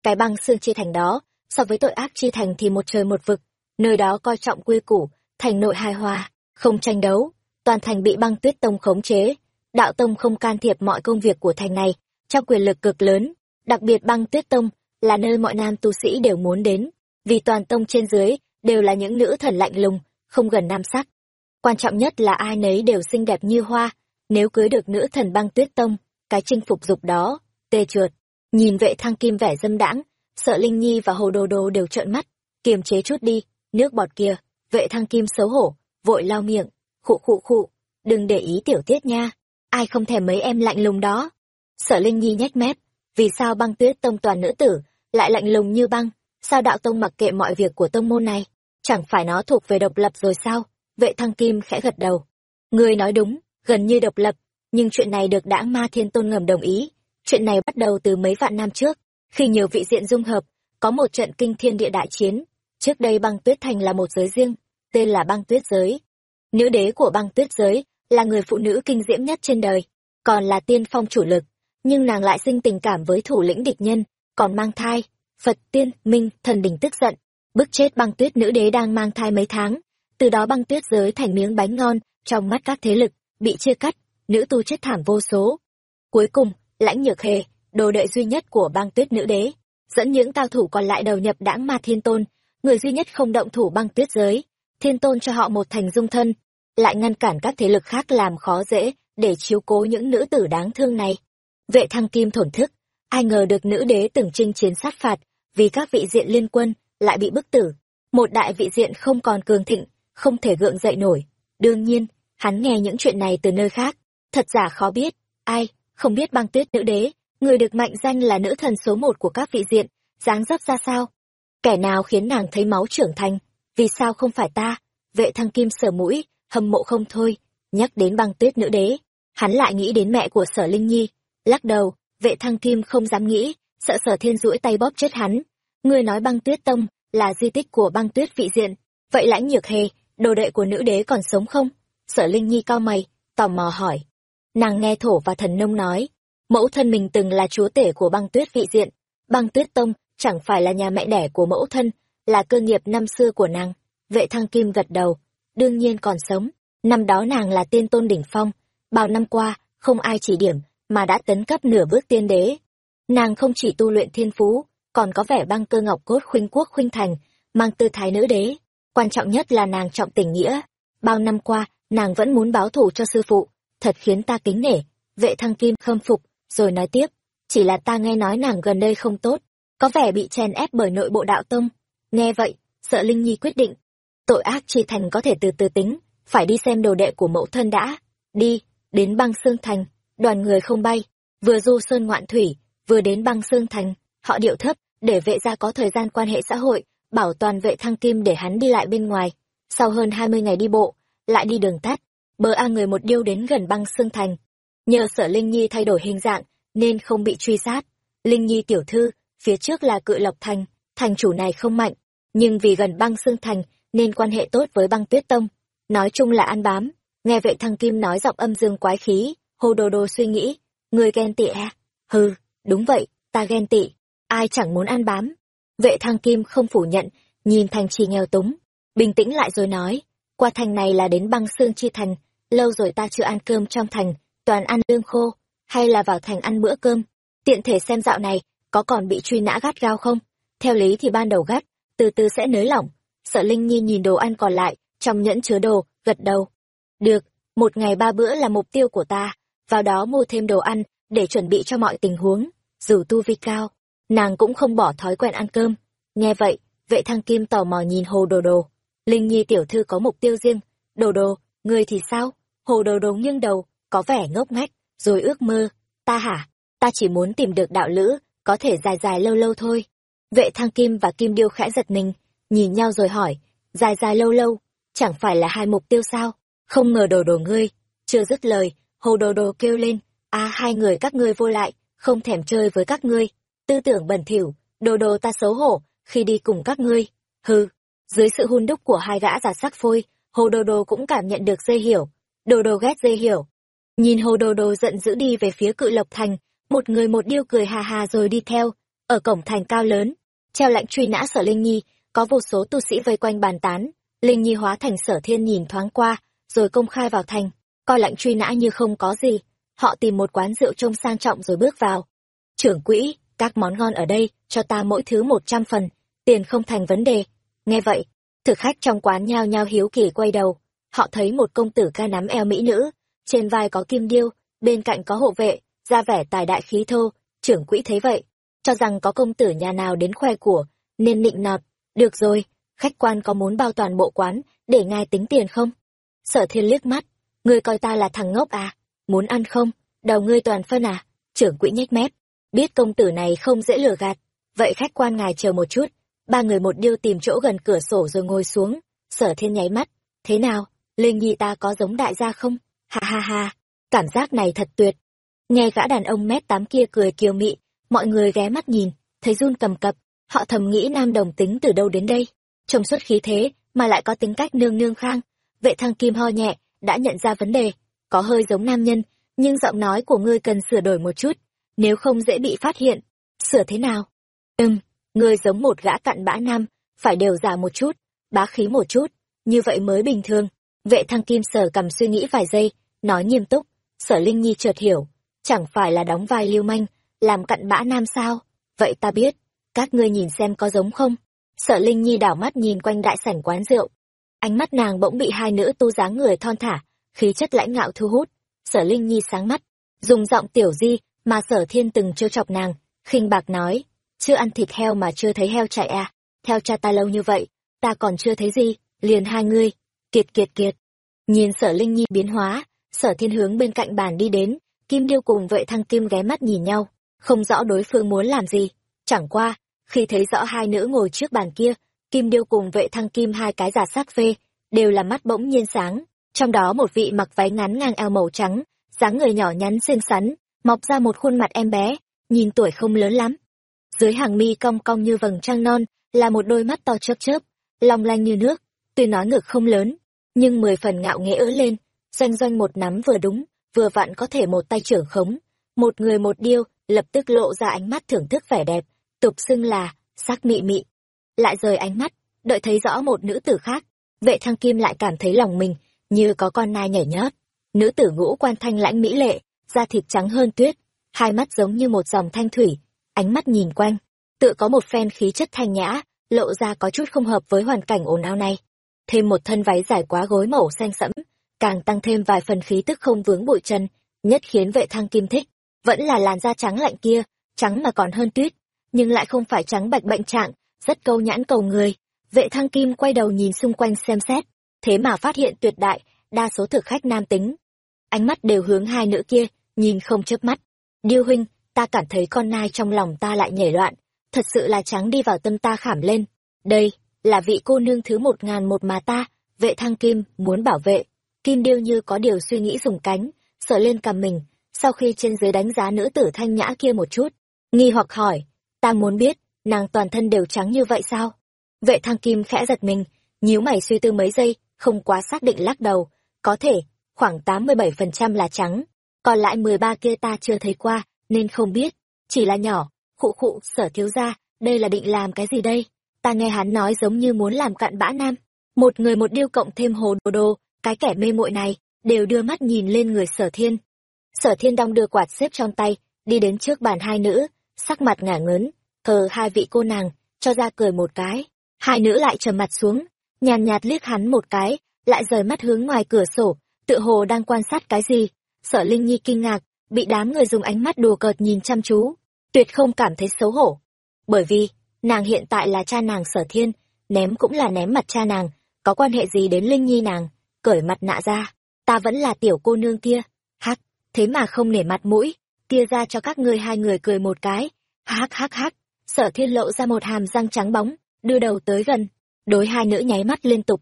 Cái băng xương chi thành đó, so với tội ác chi thành thì một trời một vực. Nơi đó coi trọng quy củ, thành nội hài hòa, không tranh đấu. Toàn thành bị băng tuyết tông khống chế. Đạo tông không can thiệp mọi công việc của thành này trong quyền lực cực lớn, đặc biệt băng tuyết tông là nơi mọi nam tu sĩ đều muốn đến, vì toàn tông trên dưới đều là những nữ thần lạnh lùng, không gần nam sắc. Quan trọng nhất là ai nấy đều xinh đẹp như hoa, nếu cưới được nữ thần băng tuyết tông, cái chinh phục dục đó, tê trượt. Nhìn vệ thăng kim vẻ dâm đãng, sợ linh nhi và hồ đồ đồ đều trợn mắt, kiềm chế chút đi, nước bọt kia, vệ thăng kim xấu hổ, vội lau miệng, khụ khụ khụ, đừng để ý tiểu tiết nha, ai không thèm mấy em lạnh lùng đó sở linh nhi nhếch mép. Vì sao băng tuyết tông toàn nữ tử, lại lạnh lùng như băng? Sao đạo tông mặc kệ mọi việc của tông môn này? Chẳng phải nó thuộc về độc lập rồi sao? Vệ thăng kim khẽ gật đầu. Người nói đúng, gần như độc lập, nhưng chuyện này được đãng ma thiên tôn ngầm đồng ý. Chuyện này bắt đầu từ mấy vạn năm trước, khi nhiều vị diện dung hợp, có một trận kinh thiên địa đại chiến. Trước đây băng tuyết thành là một giới riêng, tên là băng tuyết giới. Nữ đế của băng tuyết giới là người phụ nữ kinh diễm nhất trên đời, còn là tiên phong chủ lực nhưng nàng lại sinh tình cảm với thủ lĩnh địch nhân, còn mang thai. Phật tiên, minh, thần đình tức giận, bức chết băng tuyết nữ đế đang mang thai mấy tháng. Từ đó băng tuyết giới thành miếng bánh ngon, trong mắt các thế lực bị chia cắt, nữ tu chết thảm vô số. Cuối cùng, lãnh nhược hề, đồ đệ duy nhất của băng tuyết nữ đế, dẫn những cao thủ còn lại đầu nhập đãng ma thiên tôn, người duy nhất không động thủ băng tuyết giới. Thiên tôn cho họ một thành dung thân, lại ngăn cản các thế lực khác làm khó dễ để chiếu cố những nữ tử đáng thương này vệ thăng kim thổn thức, ai ngờ được nữ đế từng chinh chiến sát phạt vì các vị diện liên quân lại bị bức tử. Một đại vị diện không còn cường thịnh, không thể gượng dậy nổi. Đương nhiên, hắn nghe những chuyện này từ nơi khác. Thật giả khó biết, ai không biết băng tuyết nữ đế, người được mệnh danh là nữ thần số một của các vị diện, dáng dấp ra sao? Kẻ nào khiến nàng thấy máu trưởng thành? Vì sao không phải ta? Vệ thăng kim sở mũi, hâm mộ không thôi, nhắc đến băng tuyết nữ đế. Hắn lại nghĩ đến mẹ của sở linh nhi lắc đầu, vệ thăng kim không dám nghĩ, sợ sở thiên duỗi tay bóp chết hắn. Ngươi nói băng tuyết tông là di tích của băng tuyết vị diện, vậy lãnh nhược hề, đồ đệ của nữ đế còn sống không? Sở linh nhi cao mày, tò mò hỏi. Nàng nghe thổ và thần nông nói, mẫu thân mình từng là chúa tể của băng tuyết vị diện, băng tuyết tông chẳng phải là nhà mẹ đẻ của mẫu thân, là cơ nghiệp năm xưa của nàng. Vệ thăng kim gật đầu, đương nhiên còn sống. Năm đó nàng là tiên tôn đỉnh phong, bao năm qua, không ai chỉ điểm mà đã tấn cấp nửa bước tiên đế. Nàng không chỉ tu luyện thiên phú, còn có vẻ băng cơ ngọc cốt khuynh quốc khuynh thành, mang tư thái nữ đế. Quan trọng nhất là nàng trọng tình nghĩa. Bao năm qua, nàng vẫn muốn báo thù cho sư phụ, thật khiến ta kính nể. Vệ thăng kim khâm phục, rồi nói tiếp, chỉ là ta nghe nói nàng gần đây không tốt, có vẻ bị chèn ép bởi nội bộ đạo tông. Nghe vậy, sợ linh nhi quyết định, tội ác chi thành có thể từ từ tính, phải đi xem đồ đệ của mẫu thân đã. Đi, đến băng xương thành đoàn người không bay, vừa du sơn ngoạn thủy, vừa đến băng xương thành. Họ điệu thấp, để vệ gia có thời gian quan hệ xã hội, bảo toàn vệ thăng kim để hắn đi lại bên ngoài. Sau hơn hai mươi ngày đi bộ, lại đi đường tắt, bờ a người một điêu đến gần băng xương thành. Nhờ sở linh nhi thay đổi hình dạng, nên không bị truy sát. Linh nhi tiểu thư, phía trước là cự lộc thành thành chủ này không mạnh, nhưng vì gần băng xương thành, nên quan hệ tốt với băng tuyết tông. Nói chung là ăn bám, nghe vệ thăng kim nói giọng âm dương quái khí hồ đồ đồ suy nghĩ người ghen tị à hừ, đúng vậy, ta ghen tị, ai chẳng muốn ăn bám. Vệ thăng kim không phủ nhận, nhìn thành trì nghèo túng, bình tĩnh lại rồi nói, qua thành này là đến băng xương chi thành, lâu rồi ta chưa ăn cơm trong thành, toàn ăn lương khô, hay là vào thành ăn bữa cơm. Tiện thể xem dạo này, có còn bị truy nã gắt gao không? Theo lý thì ban đầu gắt, từ từ sẽ nới lỏng. Sợ linh nhi nhìn đồ ăn còn lại, trong nhẫn chứa đồ, gật đầu. Được, một ngày ba bữa là mục tiêu của ta vào đó mua thêm đồ ăn, để chuẩn bị cho mọi tình huống. Dù tu vi cao, nàng cũng không bỏ thói quen ăn cơm. Nghe vậy, vệ thăng kim tò mò nhìn hồ đồ đồ. Linh nhi tiểu thư có mục tiêu riêng. Đồ đồ, ngươi thì sao? Hồ đồ đồ nghiêng đầu, có vẻ ngốc nghếch, rồi ước mơ. Ta hả? Ta chỉ muốn tìm được đạo lữ, có thể dài dài lâu lâu thôi. Vệ thăng kim và kim điêu khẽ giật mình, nhìn nhau rồi hỏi, dài dài lâu lâu, chẳng phải là hai mục tiêu sao? Không ngờ đồ đồ ngươi, chưa dứt lời hồ đồ đồ kêu lên a hai người các ngươi vô lại không thèm chơi với các ngươi. Tư tưởng bẩn thỉu đồ đồ ta xấu hổ khi đi cùng các ngươi. Hừ, dưới sự hun đúc của hai gã giả sắc phôi hồ đồ đồ cũng cảm nhận được dây hiểu. Đồ đồ ghét dây hiểu. Nhìn hồ đồ đồ giận dữ đi về phía cự lộc thành một người một điêu cười hà hà rồi đi theo ở cổng thành cao lớn. Treo lệnh truy nã sở linh nhi có vô số tu sĩ vây quanh bàn tán. Linh nhi hóa thành sở thiên nhìn thoáng qua rồi công khai vào thành coi lệnh truy nã như không có gì. Họ tìm một quán rượu trông sang trọng rồi bước vào. Trưởng quỹ, các món ngon ở đây, cho ta mỗi thứ một trăm phần, tiền không thành vấn đề. Nghe vậy, thực khách trong quán nhao nhao hiếu kỳ quay đầu. Họ thấy một công tử ca nắm eo mỹ nữ, trên vai có kim điêu, bên cạnh có hộ vệ ra vẻ tài đại khí thô. Trưởng quỹ thấy vậy, cho rằng có công tử nhà nào đến khoe của, nên nịnh nọt. Được rồi, khách quan có muốn bao toàn bộ quán để ngài tính tiền không? Sở thiên liếc mắt ngươi coi ta là thằng ngốc à? Muốn ăn không? Đầu ngươi toàn phân à? Trưởng quỹ nhếch mép. Biết công tử này không dễ lừa gạt. Vậy khách quan ngài chờ một chút. Ba người một điêu tìm chỗ gần cửa sổ rồi ngồi xuống. Sở thiên nháy mắt. Thế nào? Linh nhi ta có giống đại gia không? Ha ha ha. Cảm giác này thật tuyệt. Nghe gã đàn ông mét tám kia cười kiều mị, mọi người ghé mắt nhìn, thấy run cầm cập. Họ thầm nghĩ nam đồng tính từ đâu đến đây? Trông xuất khí thế, mà lại có tính cách nương nương khang. Vệ thăng kim ho nhẹ đã nhận ra vấn đề. Có hơi giống nam nhân, nhưng giọng nói của ngươi cần sửa đổi một chút, nếu không dễ bị phát hiện. Sửa thế nào? Ừm, ngươi giống một gã cặn bã nam, phải đều giả một chút, bá khí một chút, như vậy mới bình thường. Vệ thăng kim sở cầm suy nghĩ vài giây, nói nghiêm túc, sở linh nhi chợt hiểu, chẳng phải là đóng vai lưu manh, làm cặn bã nam sao? Vậy ta biết, các ngươi nhìn xem có giống không? Sở linh nhi đảo mắt nhìn quanh đại sảnh quán rượu ánh mắt nàng bỗng bị hai nữ tu dáng người thon thả, khí chất lãnh ngạo thu hút. Sở linh nhi sáng mắt, dùng giọng tiểu di mà sở thiên từng trêu chọc nàng, khinh bạc nói, chưa ăn thịt heo mà chưa thấy heo chạy à? Theo cha ta lâu như vậy, ta còn chưa thấy gì, liền hai ngươi. Kiệt kiệt kiệt. Nhìn sở linh nhi biến hóa, sở thiên hướng bên cạnh bàn đi đến, kim điêu cùng vệ thăng kim ghé mắt nhìn nhau, không rõ đối phương muốn làm gì. Chẳng qua, khi thấy rõ hai nữ ngồi trước bàn kia kim điêu cùng vệ thăng kim hai cái giả sắc phê, đều là mắt bỗng nhiên sáng. Trong đó một vị mặc váy ngắn ngang eo màu trắng, dáng người nhỏ nhắn xinh xắn, mọc ra một khuôn mặt em bé, nhìn tuổi không lớn lắm. Dưới hàng mi cong cong như vầng trăng non, là một đôi mắt to chớp chớp, long lanh như nước, tuy nói ngực không lớn, nhưng mười phần ngạo nghễ ứa lên, doanh doanh một nắm vừa đúng, vừa vặn có thể một tay trưởng khống. Một người một điêu, lập tức lộ ra ánh mắt thưởng thức vẻ đẹp, tục xưng là sắc mị mị lại rời ánh mắt, đợi thấy rõ một nữ tử khác. Vệ thăng kim lại cảm thấy lòng mình như có con nai nhảy nhót. Nữ tử ngũ quan thanh lãnh mỹ lệ, da thịt trắng hơn tuyết, hai mắt giống như một dòng thanh thủy, ánh mắt nhìn quanh tự có một phen khí chất thanh nhã, lộ ra có chút không hợp với hoàn cảnh ồn ào này. Thêm một thân váy dài quá gối màu xanh sẫm, càng tăng thêm vài phần khí tức không vướng bụi chân, nhất khiến vệ thăng kim thích. Vẫn là làn da trắng lạnh kia, trắng mà còn hơn tuyết, nhưng lại không phải trắng bạch bệnh trạng rất câu nhãn cầu người. Vệ thăng kim quay đầu nhìn xung quanh xem xét, thế mà phát hiện tuyệt đại, đa số thực khách nam tính. Ánh mắt đều hướng hai nữ kia, nhìn không chớp mắt. Điêu huynh, ta cảm thấy con nai trong lòng ta lại nhảy loạn, thật sự là trắng đi vào tâm ta khảm lên. Đây, là vị cô nương thứ một ngàn một mà ta, vệ thăng kim, muốn bảo vệ. Kim điêu như có điều suy nghĩ dùng cánh, sợ lên cầm mình, sau khi trên dưới đánh giá nữ tử thanh nhã kia một chút, nghi hoặc hỏi, ta muốn biết nàng toàn thân đều trắng như vậy sao? Vệ thăng kim khẽ giật mình, nhíu mày suy tư mấy giây, không quá xác định lắc đầu. Có thể, khoảng tám mươi bảy phần trăm là trắng, còn lại mười ba kia ta chưa thấy qua, nên không biết. Chỉ là nhỏ, khụ khụ, sở thiếu gia, đây là định làm cái gì đây? Ta nghe hắn nói giống như muốn làm cặn bã nam. Một người một điêu cộng thêm hồ đồ đồ, cái kẻ mê muội này, đều đưa mắt nhìn lên người sở thiên. Sở thiên đong đưa quạt xếp trong tay, đi đến trước bàn hai nữ, sắc mặt ngả ngớn thờ hai vị cô nàng, cho ra cười một cái. Hai nữ lại trầm mặt xuống, nhàn nhạt liếc hắn một cái, lại rời mắt hướng ngoài cửa sổ tự hồ đang quan sát cái gì. Sở linh nhi kinh ngạc, bị đám người dùng ánh mắt đùa cợt nhìn chăm chú. Tuyệt không cảm thấy xấu hổ. Bởi vì, nàng hiện tại là cha nàng sở thiên, ném cũng là ném mặt cha nàng, có quan hệ gì đến linh nhi nàng? Cởi mặt nạ ra, ta vẫn là tiểu cô nương kia. Hắc, thế mà không nể mặt mũi, tia ra cho các ngươi hai người cười một cái. Hắc hắc hắc sở thiên lộ ra một hàm răng trắng bóng, đưa đầu tới gần, đối hai nữ nháy mắt liên tục.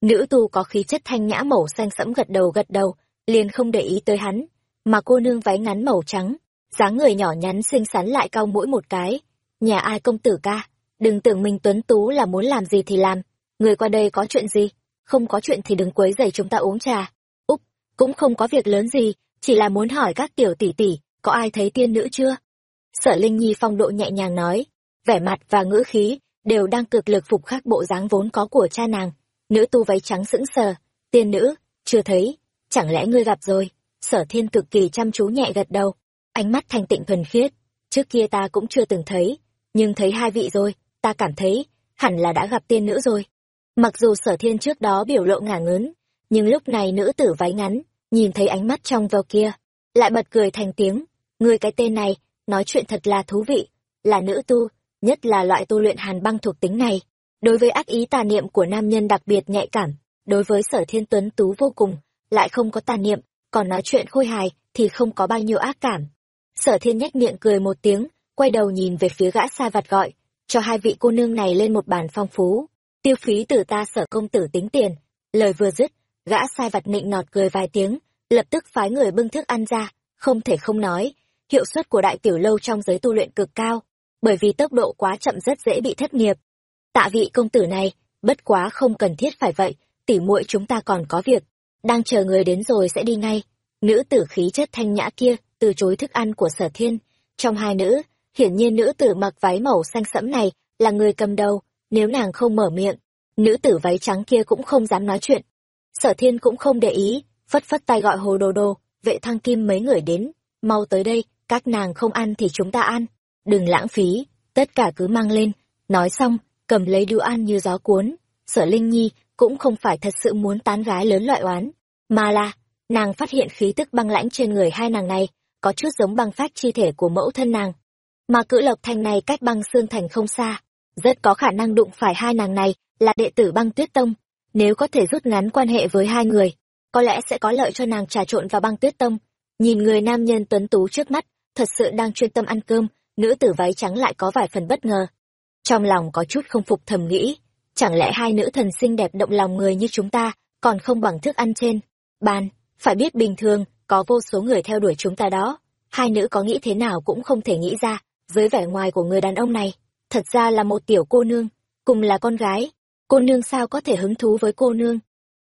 Nữ tu có khí chất thanh nhã màu xanh sẫm gật đầu gật đầu, liền không để ý tới hắn, mà cô nương váy ngắn màu trắng, dáng người nhỏ nhắn xinh xắn lại cau mũi một cái. Nhà ai công tử ca, đừng tưởng mình tuấn tú là muốn làm gì thì làm. Người qua đây có chuyện gì? Không có chuyện thì đừng quấy rầy chúng ta uống trà. Úc, cũng không có việc lớn gì, chỉ là muốn hỏi các tiểu tỷ tỷ, có ai thấy tiên nữ chưa? Sở linh nhi phong độ nhẹ nhàng nói, vẻ mặt và ngữ khí đều đang cực lực phục khắc bộ dáng vốn có của cha nàng. Nữ tu váy trắng sững sờ, tiên nữ, chưa thấy, chẳng lẽ ngươi gặp rồi? Sở thiên cực kỳ chăm chú nhẹ gật đầu, ánh mắt thanh tịnh thuần khiết, trước kia ta cũng chưa từng thấy, nhưng thấy hai vị rồi, ta cảm thấy hẳn là đã gặp tiên nữ rồi. Mặc dù sở thiên trước đó biểu lộ ngả ngớn, nhưng lúc này nữ tử váy ngắn, nhìn thấy ánh mắt trong veo kia, lại bật cười thành tiếng người cái tên này nói chuyện thật là thú vị. Là nữ tu, nhất là loại tu luyện hàn băng thuộc tính này. Đối với ác ý tà niệm của nam nhân đặc biệt nhạy cảm, đối với sở thiên tuấn tú vô cùng, lại không có tà niệm, còn nói chuyện khôi hài thì không có bao nhiêu ác cảm. Sở thiên nhếch miệng cười một tiếng, quay đầu nhìn về phía gã sai vặt gọi, cho hai vị cô nương này lên một bàn phong phú. Tiêu phí từ ta sở công tử tính tiền. Lời vừa dứt, gã sai vặt nịnh nọt cười vài tiếng, lập tức phái người bưng thức ăn ra, không thể không nói hiệu suất của đại tiểu lâu trong giới tu luyện cực cao, bởi vì tốc độ quá chậm rất dễ bị thất nghiệp. Tạ vị công tử này, bất quá không cần thiết phải vậy, tỉ muội chúng ta còn có việc. Đang chờ người đến rồi sẽ đi ngay. Nữ tử khí chất thanh nhã kia, từ chối thức ăn của sở thiên. Trong hai nữ, hiển nhiên nữ tử mặc váy màu xanh sẫm này là người cầm đầu, nếu nàng không mở miệng, nữ tử váy trắng kia cũng không dám nói chuyện. Sở thiên cũng không để ý, phất phất tay gọi hồ đồ đồ, vệ thăng kim mấy người đến, mau tới đây các nàng không ăn thì chúng ta ăn. Đừng lãng phí, tất cả cứ mang lên. Nói xong, cầm lấy đũa ăn như gió cuốn. Sở linh nhi cũng không phải thật sự muốn tán gái lớn loại oán, mà là nàng phát hiện khí tức băng lãnh trên người hai nàng này có chút giống băng phách chi thể của mẫu thân nàng. Mà cữ lộc thành này cách băng xương thành không xa, rất có khả năng đụng phải hai nàng này là đệ tử băng tuyết tông. Nếu có thể rút ngắn quan hệ với hai người, có lẽ sẽ có lợi cho nàng trà trộn vào băng tuyết tông. Nhìn người nam nhân tuấn tú trước mắt thật sự đang chuyên tâm ăn cơm nữ tử váy trắng lại có vài phần bất ngờ trong lòng có chút không phục thầm nghĩ chẳng lẽ hai nữ thần xinh đẹp động lòng người như chúng ta còn không bằng thức ăn trên bàn phải biết bình thường có vô số người theo đuổi chúng ta đó hai nữ có nghĩ thế nào cũng không thể nghĩ ra dưới vẻ ngoài của người đàn ông này, thật ra là một tiểu cô nương, cùng là con gái. Cô nương sao có thể hứng thú với cô nương?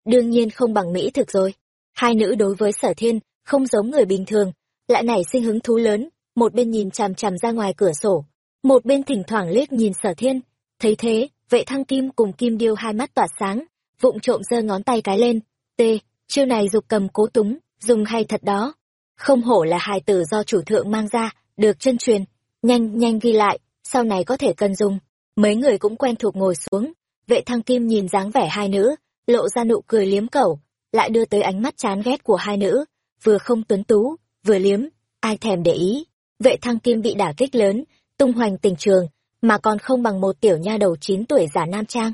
Đương nhiên không bằng mỹ thực rồi. Hai nữ đối với sở thiên, không giống người bình thường, lại nảy sinh hứng thú lớn, một bên nhìn chằm chằm ra ngoài cửa sổ, một bên thỉnh thoảng liếc nhìn sở thiên. Thấy thế, vệ thăng kim cùng kim điêu hai mắt tỏa sáng, vụng trộm giơ ngón tay cái lên. T, chiêu này dục cầm cố túng, dùng hay thật đó. Không hổ là hài tử do chủ thượng mang ra, được chân truyền. Nhanh, nhanh ghi lại, sau này có thể cần dùng. Mấy người cũng quen thuộc ngồi xuống. Vệ thăng kim nhìn dáng vẻ hai nữ, lộ ra nụ cười liếm cẩu, lại đưa tới ánh mắt chán ghét của hai nữ. Vừa không tuấn tú, vừa liếm, ai thèm để ý. Vệ thăng kim bị đả kích lớn, tung hoành tình trường, mà còn không bằng một tiểu nha đầu chín tuổi giả nam trang.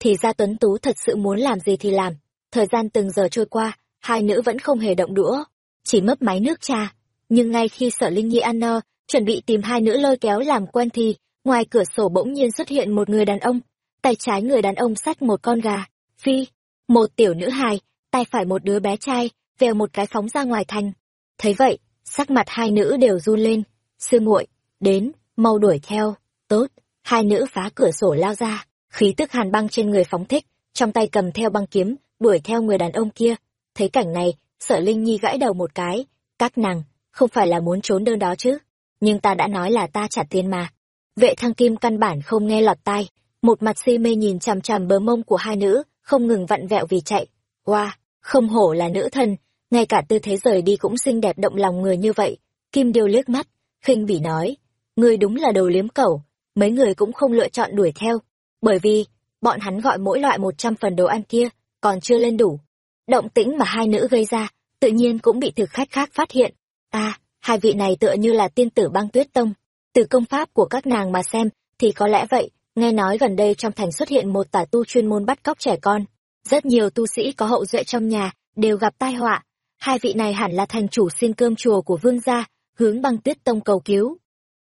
Thì ra tuấn tú thật sự muốn làm gì thì làm. Thời gian từng giờ trôi qua, hai nữ vẫn không hề động đũa, chỉ mấp máy nước trà. Nhưng ngay khi sở Linh Nhi ăn no, chuẩn bị tìm hai nữ lôi kéo làm quen thì, ngoài cửa sổ bỗng nhiên xuất hiện một người đàn ông. Tay trái người đàn ông sách một con gà, phi, một tiểu nữ hài, tay phải một đứa bé trai, vèo một cái phóng ra ngoài thành. Thấy vậy, sắc mặt hai nữ đều run lên. Sư muội, đến, mau đuổi theo. Tốt, hai nữ phá cửa sổ lao ra, khí tức hàn băng trên người phóng thích, trong tay cầm theo băng kiếm, đuổi theo người đàn ông kia. Thấy cảnh này, sở Linh Nhi gãi đầu một cái. Các nàng, không phải là muốn trốn đơn đó chứ. Nhưng ta đã nói là ta trả tiền mà. Vệ thăng kim căn bản không nghe lọt tai, một mặt si mê nhìn chằm chằm bờ mông của hai nữ, không ngừng vặn vẹo vì chạy. Wow, không hổ là nữ thần, ngay cả tư thế rời đi cũng xinh đẹp động lòng người như vậy. Kim Điêu liếc mắt, khinh bỉ nói, ngươi đúng là đầu liếm cẩu, mấy người cũng không lựa chọn đuổi theo, bởi vì, bọn hắn gọi mỗi loại một trăm phần đồ ăn kia, còn chưa lên đủ. Động tĩnh mà hai nữ gây ra, tự nhiên cũng bị thực khách khác phát hiện. À, hai vị này tựa như là tiên tử băng tuyết tông. Từ công pháp của các nàng mà xem, thì có lẽ vậy, nghe nói gần đây trong thành xuất hiện một tà tu chuyên môn bắt cóc trẻ con. Rất nhiều tu sĩ có hậu duệ trong nhà, đều gặp tai họa. Hai vị này hẳn là thành chủ xin cơm chùa của vương gia, hướng băng tuyết tông cầu cứu.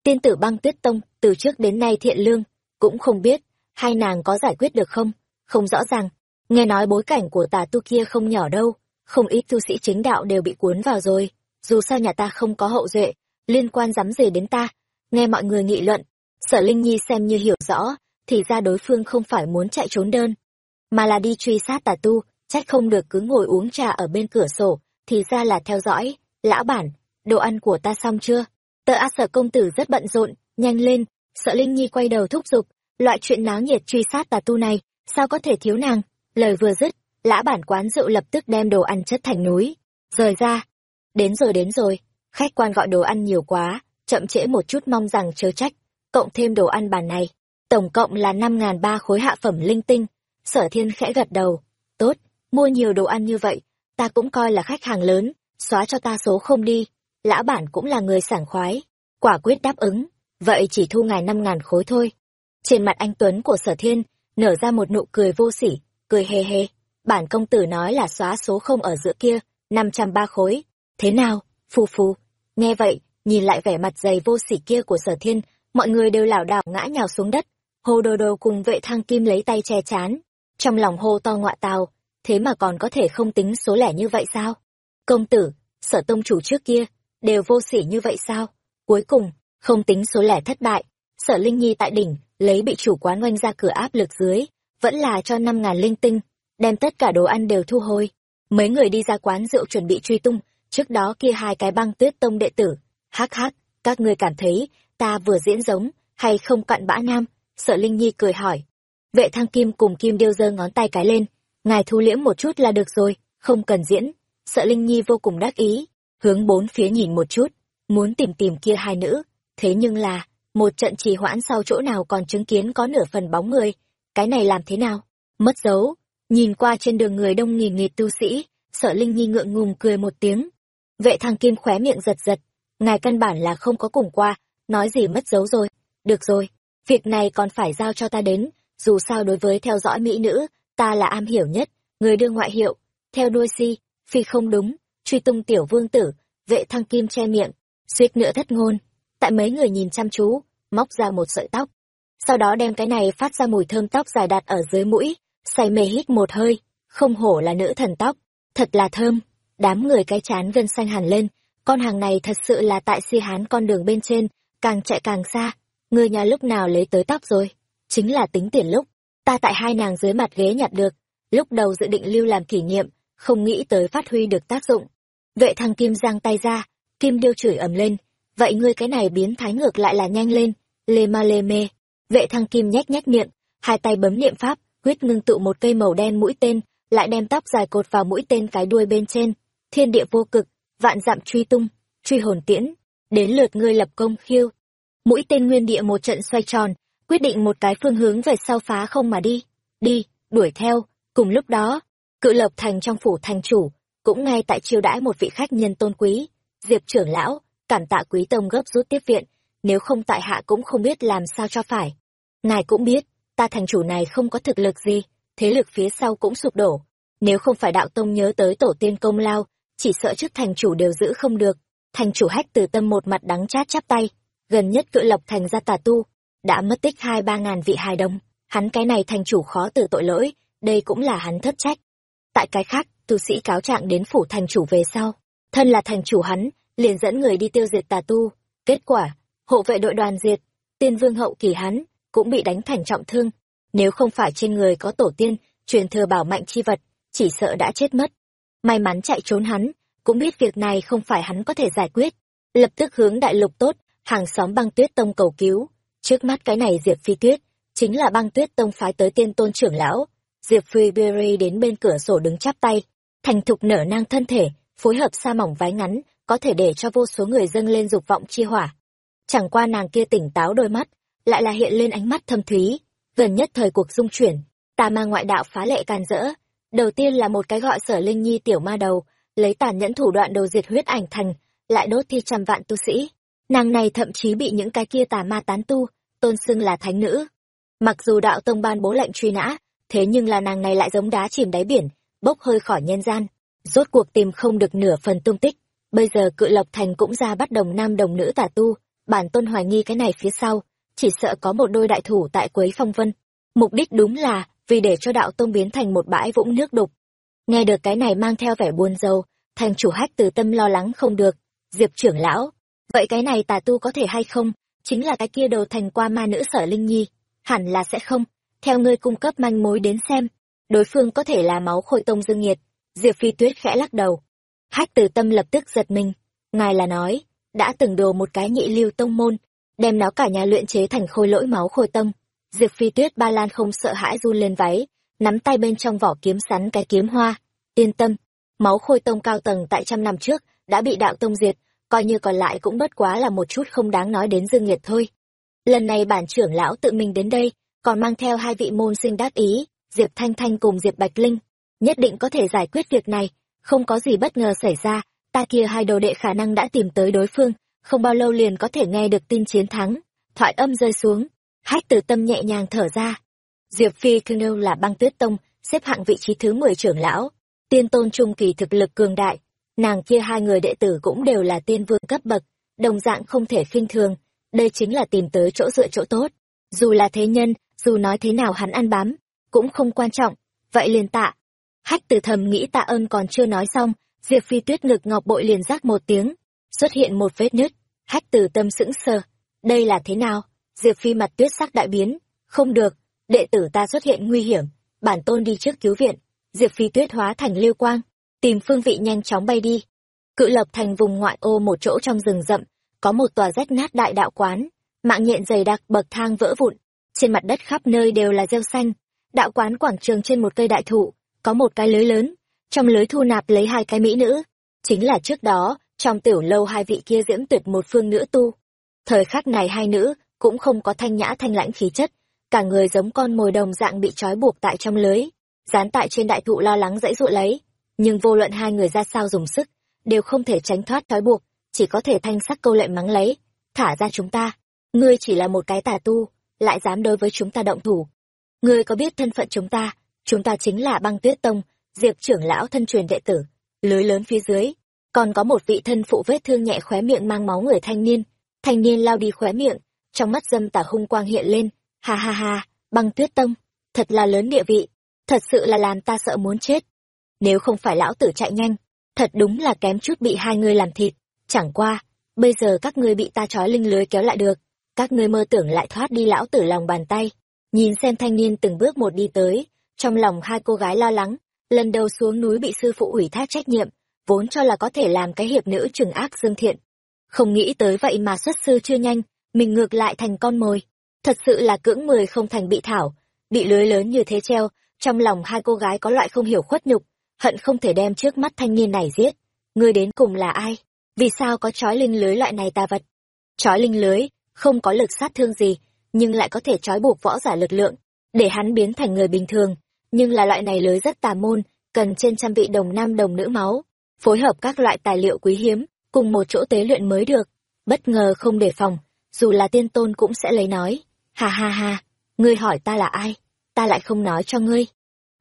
Tiên tử băng tuyết tông, từ trước đến nay thiện lương, cũng không biết, hai nàng có giải quyết được không? Không rõ ràng, nghe nói bối cảnh của tà tu kia không nhỏ đâu, không ít tu sĩ chính đạo đều bị cuốn vào rồi. Dù sao nhà ta không có hậu duệ, liên quan dám gì đến ta. Nghe mọi người nghị luận, sở Linh Nhi xem như hiểu rõ, thì ra đối phương không phải muốn chạy trốn đơn, mà là đi truy sát tà tu, trách không được cứ ngồi uống trà ở bên cửa sổ, thì ra là theo dõi. Lão bản, đồ ăn của ta xong chưa? Tờ A sở công tử rất bận rộn, nhanh lên, sợ Linh Nhi quay đầu thúc giục, loại chuyện náo nhiệt truy sát tà tu này, sao có thể thiếu nàng? Lời vừa dứt, lã bản quán rượu lập tức đem đồ ăn chất thành núi, rời ra. Đến rồi đến rồi, khách quan gọi đồ ăn nhiều quá, chậm trễ một chút mong rằng chớ trách, cộng thêm đồ ăn bàn này, tổng cộng là năm ngàn ba khối hạ phẩm linh tinh. Sở thiên khẽ gật đầu, tốt, mua nhiều đồ ăn như vậy, ta cũng coi là khách hàng lớn, xóa cho ta số không đi. Lã bản cũng là người sảng khoái, quả quyết đáp ứng, vậy chỉ thu ngài năm ngàn khối thôi. Trên mặt anh Tuấn của sở thiên, nở ra một nụ cười vô sỉ, cười hề hề. Bản công tử nói là xóa số không ở giữa kia, năm trăm ba khối. Thế nào, phù phù. Nghe vậy, nhìn lại vẻ mặt dày vô sỉ kia của sở thiên, mọi người đều lảo đảo ngã nhào xuống đất. Hồ đồ đồ cùng vệ thăng kim lấy tay che chán. Trong lòng hô to ngọa tào, thế mà còn có thể không tính số lẻ như vậy sao? Công tử, sở tông chủ trước kia, đều vô sỉ như vậy sao? Cuối cùng, không tính số lẻ thất bại, sở Linh Nhi tại đỉnh, lấy bị chủ quán oanh ra cửa áp lực dưới, vẫn là cho năm ngàn linh tinh, đem tất cả đồ ăn đều thu hồi. Mấy người đi ra quán rượu chuẩn bị truy tung, trước đó kia hai cái băng tuyết tông đệ tử. Hắc hắc, các ngươi cảm thấy, ta vừa diễn giống, hay không cặn bã nam? sở Linh Nhi cười hỏi. Vệ thăng kim cùng kim điêu giơ ngón tay cái lên, ngài thu liễm một chút là được rồi, không cần diễn. Sợ Linh Nhi vô cùng đắc ý, hướng bốn phía nhìn một chút, muốn tìm tìm kia hai nữ. Thế nhưng là, một trận trì hoãn sau chỗ nào còn chứng kiến có nửa phần bóng người, cái này làm thế nào? Mất dấu, nhìn qua trên đường người đông nghìn nghịt tu sĩ, sợ Linh Nhi ngượng ngùng cười một tiếng. Vệ thăng kim khóe miệng giật giật, ngài căn bản là không có cùng qua, nói gì mất dấu rồi. Được rồi, việc này còn phải giao cho ta đến, dù sao đối với theo dõi mỹ nữ, ta là am hiểu nhất, người đưa ngoại hiệu, theo đuôi si, phi không đúng, truy tung tiểu vương tử, vệ thăng kim che miệng, suýt nữa thất ngôn. Tại mấy người nhìn chăm chú, móc ra một sợi tóc, sau đó đem cái này phát ra mùi thơm tóc dài đặt ở dưới mũi, say mê hít một hơi, không hổ là nữ thần tóc, thật là thơm. Đám người cái chán gân xanh hẳn lên, con hàng này thật sự là tại si hán con đường bên trên, càng chạy càng xa. người nhà lúc nào lấy tới tóc rồi? Chính là tính tiền lúc. Ta tại hai nàng dưới mặt ghế nhặt được. Lúc đầu dự định lưu làm kỷ niệm, không nghĩ tới phát huy được tác dụng. Vệ thăng kim giang tay ra, kim điêu chửi ầm lên. Vậy ngươi cái này biến thái ngược lại là nhanh lên. Lê ma lê mê. Vệ thăng kim nhách nhách miệng, hai tay bấm niệm pháp, quyết ngưng tụ một cây màu đen mũi tên, lại đem tóc dài cột vào mũi tên cái đuôi bên trên. Thiên địa vô cực, vạn dặm truy tung, truy hồn tiễn, đến lượt ngươi lập công khiêu. Mũi tên nguyên địa một trận xoay tròn, quyết định một cái phương hướng về sau phá không mà đi. Đi, đuổi theo, cùng lúc đó, cự lộc thành trong phủ thành chủ, cũng ngay tại chiêu đãi một vị khách nhân tôn quý, diệp trưởng lão, cảm tạ quý tông gấp rút tiếp viện, nếu không tại hạ cũng không biết làm sao cho phải. Ngài cũng biết, ta thành chủ này không có thực lực gì, thế lực phía sau cũng sụp đổ. Nếu không phải đạo tông nhớ tới tổ tiên công lao, chỉ sợ chức thành chủ đều giữ không được. Thành chủ hách từ tâm một mặt đắng chát chắp tay, gần nhất cự lộc thành ra tà tu, đã mất tích hai ba ngàn vị hài đồng. Hắn cái này thành chủ khó từ tội lỗi, đây cũng là hắn thất trách. Tại cái khác, tu sĩ cáo trạng đến phủ thành chủ về sau. Thân là thành chủ hắn, liền dẫn người đi tiêu diệt tà tu. Kết quả, hộ vệ đội đoàn diệt, tiên vương hậu kỳ hắn, cũng bị đánh thành trọng thương. Nếu không phải trên người có tổ tiên, truyền thừa bảo mạnh chi vật, chỉ sợ đã chết mất. May mắn chạy trốn hắn, cũng biết việc này không phải hắn có thể giải quyết. Lập tức hướng đại lục tốt, hàng xóm băng tuyết tông cầu cứu. Trước mắt cái này Diệp Phi Tuyết, chính là băng tuyết tông phái tới tiên tôn trưởng lão. Diệp Phi Berry đến bên cửa sổ đứng chắp tay, thành thục nở nang thân thể, phối hợp sa mỏng váy ngắn, có thể để cho vô số người dâng lên dục vọng chi hỏa. Chẳng qua nàng kia tỉnh táo đôi mắt, lại là hiện lên ánh mắt thâm thúy. Gần nhất thời cuộc dung chuyển, tà ma ngoại đạo phá lệ càn rỡ. Đầu tiên là một cái gọi sở linh nhi tiểu ma đầu, lấy tàn nhẫn thủ đoạn đầu diệt huyết ảnh thành, lại đốt thi trăm vạn tu sĩ. Nàng này thậm chí bị những cái kia tà ma tán tu, tôn xưng là thánh nữ. Mặc dù đạo tông ban bố lệnh truy nã, thế nhưng là nàng này lại giống đá chìm đáy biển, bốc hơi khỏi nhân gian. Rốt cuộc tìm không được nửa phần tung tích. Bây giờ cự lộc thành cũng ra bắt đồng nam đồng nữ tà tu, bản tôn hoài nghi cái này phía sau, chỉ sợ có một đôi đại thủ tại Quấy Phong Vân. Mục đích đúng là vì để cho đạo tông biến thành một bãi vũng nước đục. Nghe được cái này mang theo vẻ buồn rầu, thành chủ hách từ tâm lo lắng không được. Diệp trưởng lão, vậy cái này tà tu có thể hay không? Chính là cái kia đầu thành qua ma nữ sở Linh Nhi. Hẳn là sẽ không. Theo ngươi cung cấp manh mối đến xem, đối phương có thể là máu khôi tông dương nhiệt. Diệp phi tuyết khẽ lắc đầu. Hách từ tâm lập tức giật mình. Ngài là nói, đã từng đồ một cái nhị lưu tông môn, đem nó cả nhà luyện chế thành khôi lỗi máu khôi tông. Diệp Phi Tuyết Ba Lan không sợ hãi run lên váy, nắm tay bên trong vỏ kiếm sắn cái kiếm hoa. Yên tâm, máu khôi tông cao tầng tại trăm năm trước đã bị đạo tông diệt, coi như còn lại cũng bất quá là một chút không đáng nói đến dương nhiệt thôi. Lần này bản trưởng lão tự mình đến đây, còn mang theo hai vị môn sinh đắc ý, Diệp Thanh Thanh cùng Diệp Bạch Linh, nhất định có thể giải quyết việc này, không có gì bất ngờ xảy ra, ta kia hai đồ đệ khả năng đã tìm tới đối phương, không bao lâu liền có thể nghe được tin chiến thắng. Thoại âm rơi xuống, hách từ tâm nhẹ nhàng thở ra. Diệp Phi Cương là băng tuyết tông, xếp hạng vị trí thứ 10 trưởng lão, tiên tôn trung kỳ thực lực cường đại. Nàng kia hai người đệ tử cũng đều là tiên vương cấp bậc, đồng dạng không thể khinh thường, đây chính là tìm tới chỗ dựa chỗ tốt. Dù là thế nhân, dù nói thế nào hắn ăn bám, cũng không quan trọng, vậy liền tạ. Hách từ thầm nghĩ tạ ơn còn chưa nói xong, Diệp Phi tuyết ngực ngọc bội liền rác một tiếng, xuất hiện một vết nứt, hách từ tâm sững sờ. Đây là thế nào? Diệp Phi mặt tuyết sắc đại biến. Không được, đệ tử ta xuất hiện nguy hiểm, bản tôn đi trước cứu viện. Diệp Phi tuyết hóa thành lưu quang, tìm phương vị nhanh chóng bay đi. Cự lập thành vùng ngoại ô một chỗ trong rừng rậm, có một tòa rách nát đại đạo quán, mạng nhện dày đặc bậc thang vỡ vụn, trên mặt đất khắp nơi đều là rêu xanh. Đạo quán quảng trường trên một cây đại thụ, có một cái lưới lớn, trong lưới thu nạp lấy hai cái mỹ nữ. Chính là trước đó, trong tiểu lâu hai vị kia diễm tuyệt một phương nữ tu. Thời khắc này hai nữ cũng không có thanh nhã thanh lãnh khí chất, cả người giống con mồi đồng dạng bị trói buộc tại trong lưới, dán tại trên đại thụ lo lắng dãy dụ lấy. Nhưng vô luận hai người ra sao dùng sức, đều không thể tránh thoát trói buộc, chỉ có thể thanh sắc câu lệ mắng lấy. Thả ra chúng ta, ngươi chỉ là một cái tà tu, lại dám đối với chúng ta động thủ. Ngươi có biết thân phận chúng ta, chúng ta chính là băng tuyết tông, diệp trưởng lão thân truyền đệ tử, lưới lớn phía dưới, còn có một vị thân phụ vết thương nhẹ khóe miệng mang máu người thanh niên thanh niên lao đi khóe miệng trong mắt dâm tả hung quang hiện lên ha ha ha băng tuyết tông thật là lớn địa vị thật sự là làm ta sợ muốn chết nếu không phải lão tử chạy nhanh, thật đúng là kém chút bị hai người làm thịt. Chẳng qua, bây giờ các ngươi bị ta trói linh lưới kéo lại được. Các ngươi mơ tưởng lại thoát đi lão tử lòng bàn tay. Nhìn xem thanh niên từng bước một đi tới, trong lòng hai cô gái lo lắng, lần đầu xuống núi bị sư phụ ủy thác trách nhiệm, vốn cho là có thể làm cái hiệp nữ trừng ác dương thiện. Không nghĩ tới vậy mà xuất sư chưa nhanh, mình ngược lại thành con mồi. Thật sự là cưỡng mười không thành bị thảo, bị lưới lớn như thế treo, trong lòng hai cô gái có loại không hiểu khuất nhục hận không thể đem trước mắt thanh niên này giết. Ngươi đến cùng là ai? Vì sao có trói linh lưới loại này tà vật? Trói linh lưới không có lực sát thương gì, nhưng lại có thể trói buộc võ giả lực lượng, để hắn biến thành người bình thường. Nhưng là loại này lưới rất tà môn, cần trên trăm vị đồng nam đồng nữ máu, phối hợp các loại tài liệu quý hiếm, cùng một chỗ tế luyện mới được. Bất ngờ không đề phòng, dù là tiên tôn cũng sẽ lấy nói, ha ha ha, ngươi hỏi ta là ai? Ta lại không nói cho ngươi.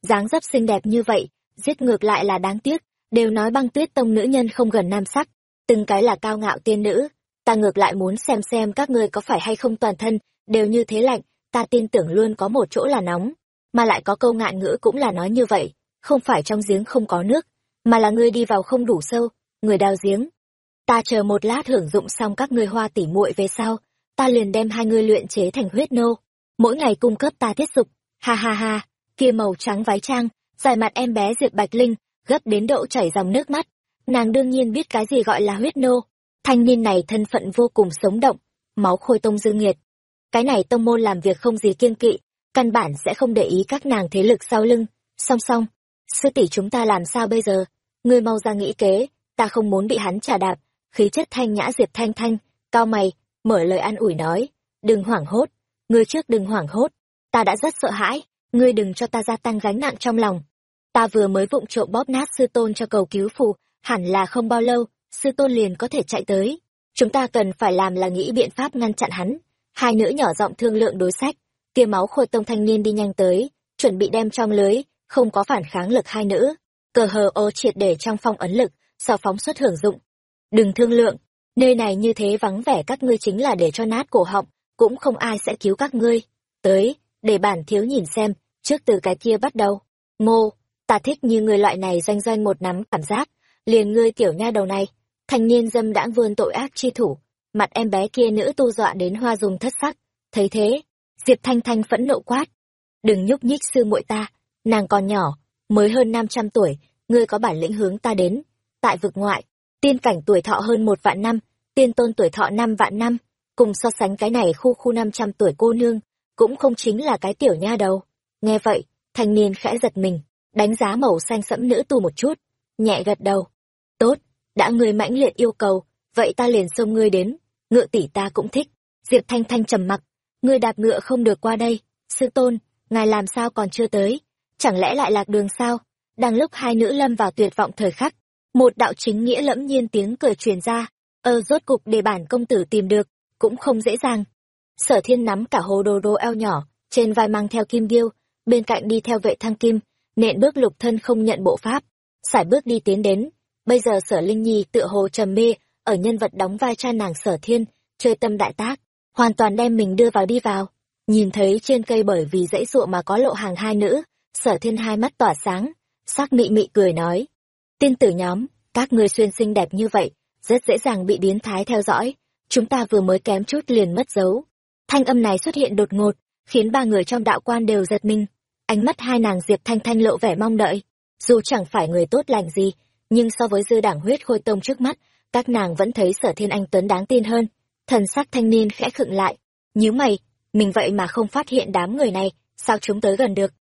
Dáng dấp xinh đẹp như vậy giết ngược lại là đáng tiếc, đều nói băng tuyết tông nữ nhân không gần nam sắc, từng cái là cao ngạo tiên nữ. Ta ngược lại muốn xem xem các ngươi có phải hay không toàn thân, đều như thế lạnh, ta tin tưởng luôn có một chỗ là nóng. Mà lại có câu ngạn ngữ cũng là nói như vậy, không phải trong giếng không có nước, mà là ngươi đi vào không đủ sâu, người đào giếng. Ta chờ một lát hưởng dụng xong các ngươi hoa tỉ muội về sau, ta liền đem hai ngươi luyện chế thành huyết nô. Mỗi ngày cung cấp ta tiết dục, ha ha ha, kia màu trắng váy trang dài mặt em bé diệp bạch linh, gấp đến độ chảy dòng nước mắt. Nàng đương nhiên biết cái gì gọi là huyết nô. Thanh niên này thân phận vô cùng sống động, máu khôi tông dư nghiệt. Cái này tông môn làm việc không gì kiêng kỵ, căn bản sẽ không để ý các nàng thế lực sau lưng. Song song, sư tỷ chúng ta làm sao bây giờ? Ngươi mau ra nghĩ kế, ta không muốn bị hắn trả đạp. Khí chất thanh nhã diệp thanh thanh, cao mày, mở lời an ủi nói, đừng hoảng hốt, ngươi trước đừng hoảng hốt, ta đã rất sợ hãi, ngươi đừng cho ta gia tăng gánh nặng trong lòng ta vừa mới vụng trộm bóp nát sư tôn cho cầu cứu phù, hẳn là không bao lâu, sư tôn liền có thể chạy tới. Chúng ta cần phải làm là nghĩ biện pháp ngăn chặn hắn. Hai nữ nhỏ giọng thương lượng đối sách, kia máu khôi tông thanh niên đi nhanh tới, chuẩn bị đem trong lưới, không có phản kháng lực hai nữ. Cờ hờ ô triệt để trong phong ấn lực, sau phóng xuất hưởng dụng. Đừng thương lượng, nơi này như thế vắng vẻ các ngươi chính là để cho nát cổ họng, cũng không ai sẽ cứu các ngươi. Tới, để bản thiếu nhìn xem, trước từ cái kia bắt đầu. Ngô ta thích như người loại này doanh doanh một nắm cảm giác. Liền ngươi tiểu nha đầu này. Thanh niên dâm đãng vươn tội ác chi thủ. Mặt em bé kia nữ tu dọa đến hoa dùng thất sắc. Thấy thế, diệp thanh thanh phẫn nộ quát. Đừng nhúc nhích sư muội ta. Nàng còn nhỏ, mới hơn năm trăm tuổi, ngươi có bản lĩnh hướng ta đến. Tại vực ngoại, tiên cảnh tuổi thọ hơn một vạn năm, tiên tôn tuổi thọ năm vạn năm. Cùng so sánh cái này khu khu năm trăm tuổi cô nương, cũng không chính là cái tiểu nha đầu. Nghe vậy, thanh niên khẽ giật mình đánh giá màu xanh sẫm nữ tu một chút, nhẹ gật đầu. Tốt, đã ngươi mãnh liệt yêu cầu, vậy ta liền xông ngươi đến ngựa tỷ ta cũng thích. Diệp thanh thanh trầm mặc, ngươi đạp ngựa không được qua đây, sư tôn, ngài làm sao còn chưa tới, chẳng lẽ lại lạc đường sao? Đang lúc hai nữ lâm vào tuyệt vọng thời khắc, một đạo chính nghĩa lẫm nhiên tiếng cười truyền ra ơ rốt cục để bản công tử tìm được, cũng không dễ dàng. Sở thiên nắm cả hồ đồ đồ eo nhỏ, trên vai mang theo kim điêu, bên cạnh đi theo vệ thăng kim nện bước lục thân không nhận bộ pháp. Sải bước đi tiến đến. Bây giờ sở linh nhi tựa hồ trầm mê, ở nhân vật đóng vai cha nàng sở thiên, chơi tâm đại tác, hoàn toàn đem mình đưa vào đi vào. Nhìn thấy trên cây bởi vì dãy ruộng mà có lộ hàng hai nữ, sở thiên hai mắt tỏa sáng, sắc mị mị cười nói. Tiên tử nhóm, các ngươi xuyên xinh đẹp như vậy, rất dễ dàng bị biến thái theo dõi, chúng ta vừa mới kém chút liền mất dấu. Thanh âm này xuất hiện đột ngột, khiến ba người trong đạo quan đều giật mình ánh mắt hai nàng diệp thanh thanh lộ vẻ mong đợi. Dù chẳng phải người tốt lành gì, nhưng so với dư đảng huyết khôi tông trước mắt, các nàng vẫn thấy sở thiên anh tuấn đáng tin hơn. Thần sắc thanh niên khẽ khựng lại. Nhíu mày, mình vậy mà không phát hiện đám người này, sao chúng tới gần được?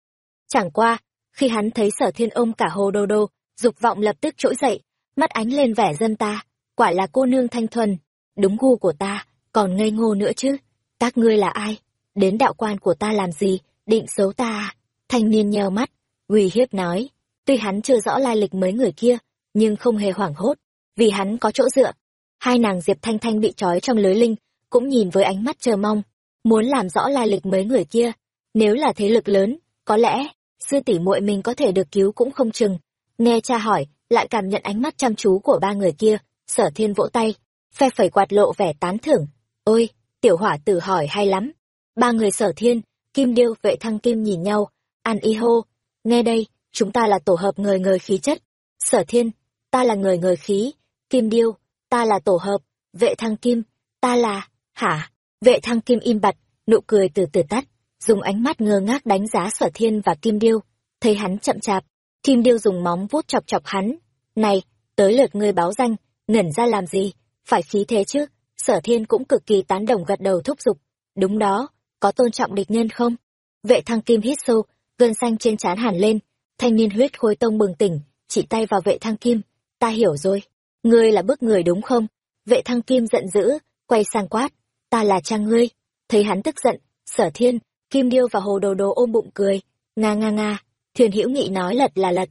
Chẳng qua, khi hắn thấy sở thiên ôm cả hồ đô đô dục vọng lập tức trỗi dậy, mắt ánh lên vẻ dân ta. Quả là cô nương thanh thuần, đúng gu của ta, còn ngây ngô nữa chứ. Các ngươi là ai? Đến đạo quan của ta làm gì? Định xấu ta à? Thanh niên nheo mắt, uy hiếp nói, tuy hắn chưa rõ lai lịch mấy người kia, nhưng không hề hoảng hốt, vì hắn có chỗ dựa. Hai nàng diệp thanh thanh bị trói trong lưới linh, cũng nhìn với ánh mắt chờ mong, muốn làm rõ lai lịch mấy người kia. Nếu là thế lực lớn, có lẽ, sư tỷ muội mình có thể được cứu cũng không chừng. Nghe cha hỏi, lại cảm nhận ánh mắt chăm chú của ba người kia, sở thiên vỗ tay, phe phẩy quạt lộ vẻ tán thưởng. Ôi, tiểu hỏa tử hỏi hay lắm. Ba người sở thiên, kim điêu, vệ thăng kim nhìn nhau an y hô nghe đây chúng ta là tổ hợp người người khí chất sở thiên ta là người người khí kim điêu ta là tổ hợp vệ thăng kim, ta là, hả? Vệ thăng kim im bặt, nụ cười từ từ tắt, dùng ánh mắt ngơ ngác đánh giá sở thiên và kim điêu. Thấy hắn chậm chạp, kim điêu dùng móng vuốt chọc chọc hắn. Này, tới lượt ngươi báo danh, ngẩn ra làm gì? Phải khí thế chứ? Sở thiên cũng cực kỳ tán đồng gật đầu thúc giục. Đúng đó, có tôn trọng địch nhân không? Vệ thăng kim hít sâu, gân xanh trên trán hẳn lên, thanh niên huyết khôi tông bừng tỉnh, chỉ tay vào vệ thăng kim. Ta hiểu rồi, ngươi là bức người đúng không? Vệ thăng kim giận dữ, quay sang quát, ta là cha ngươi. Thấy hắn tức giận, sở thiên, kim điêu và hồ đồ đồ ôm bụng cười, nga nga nga, thuyền hữu nghị nói lật là lật.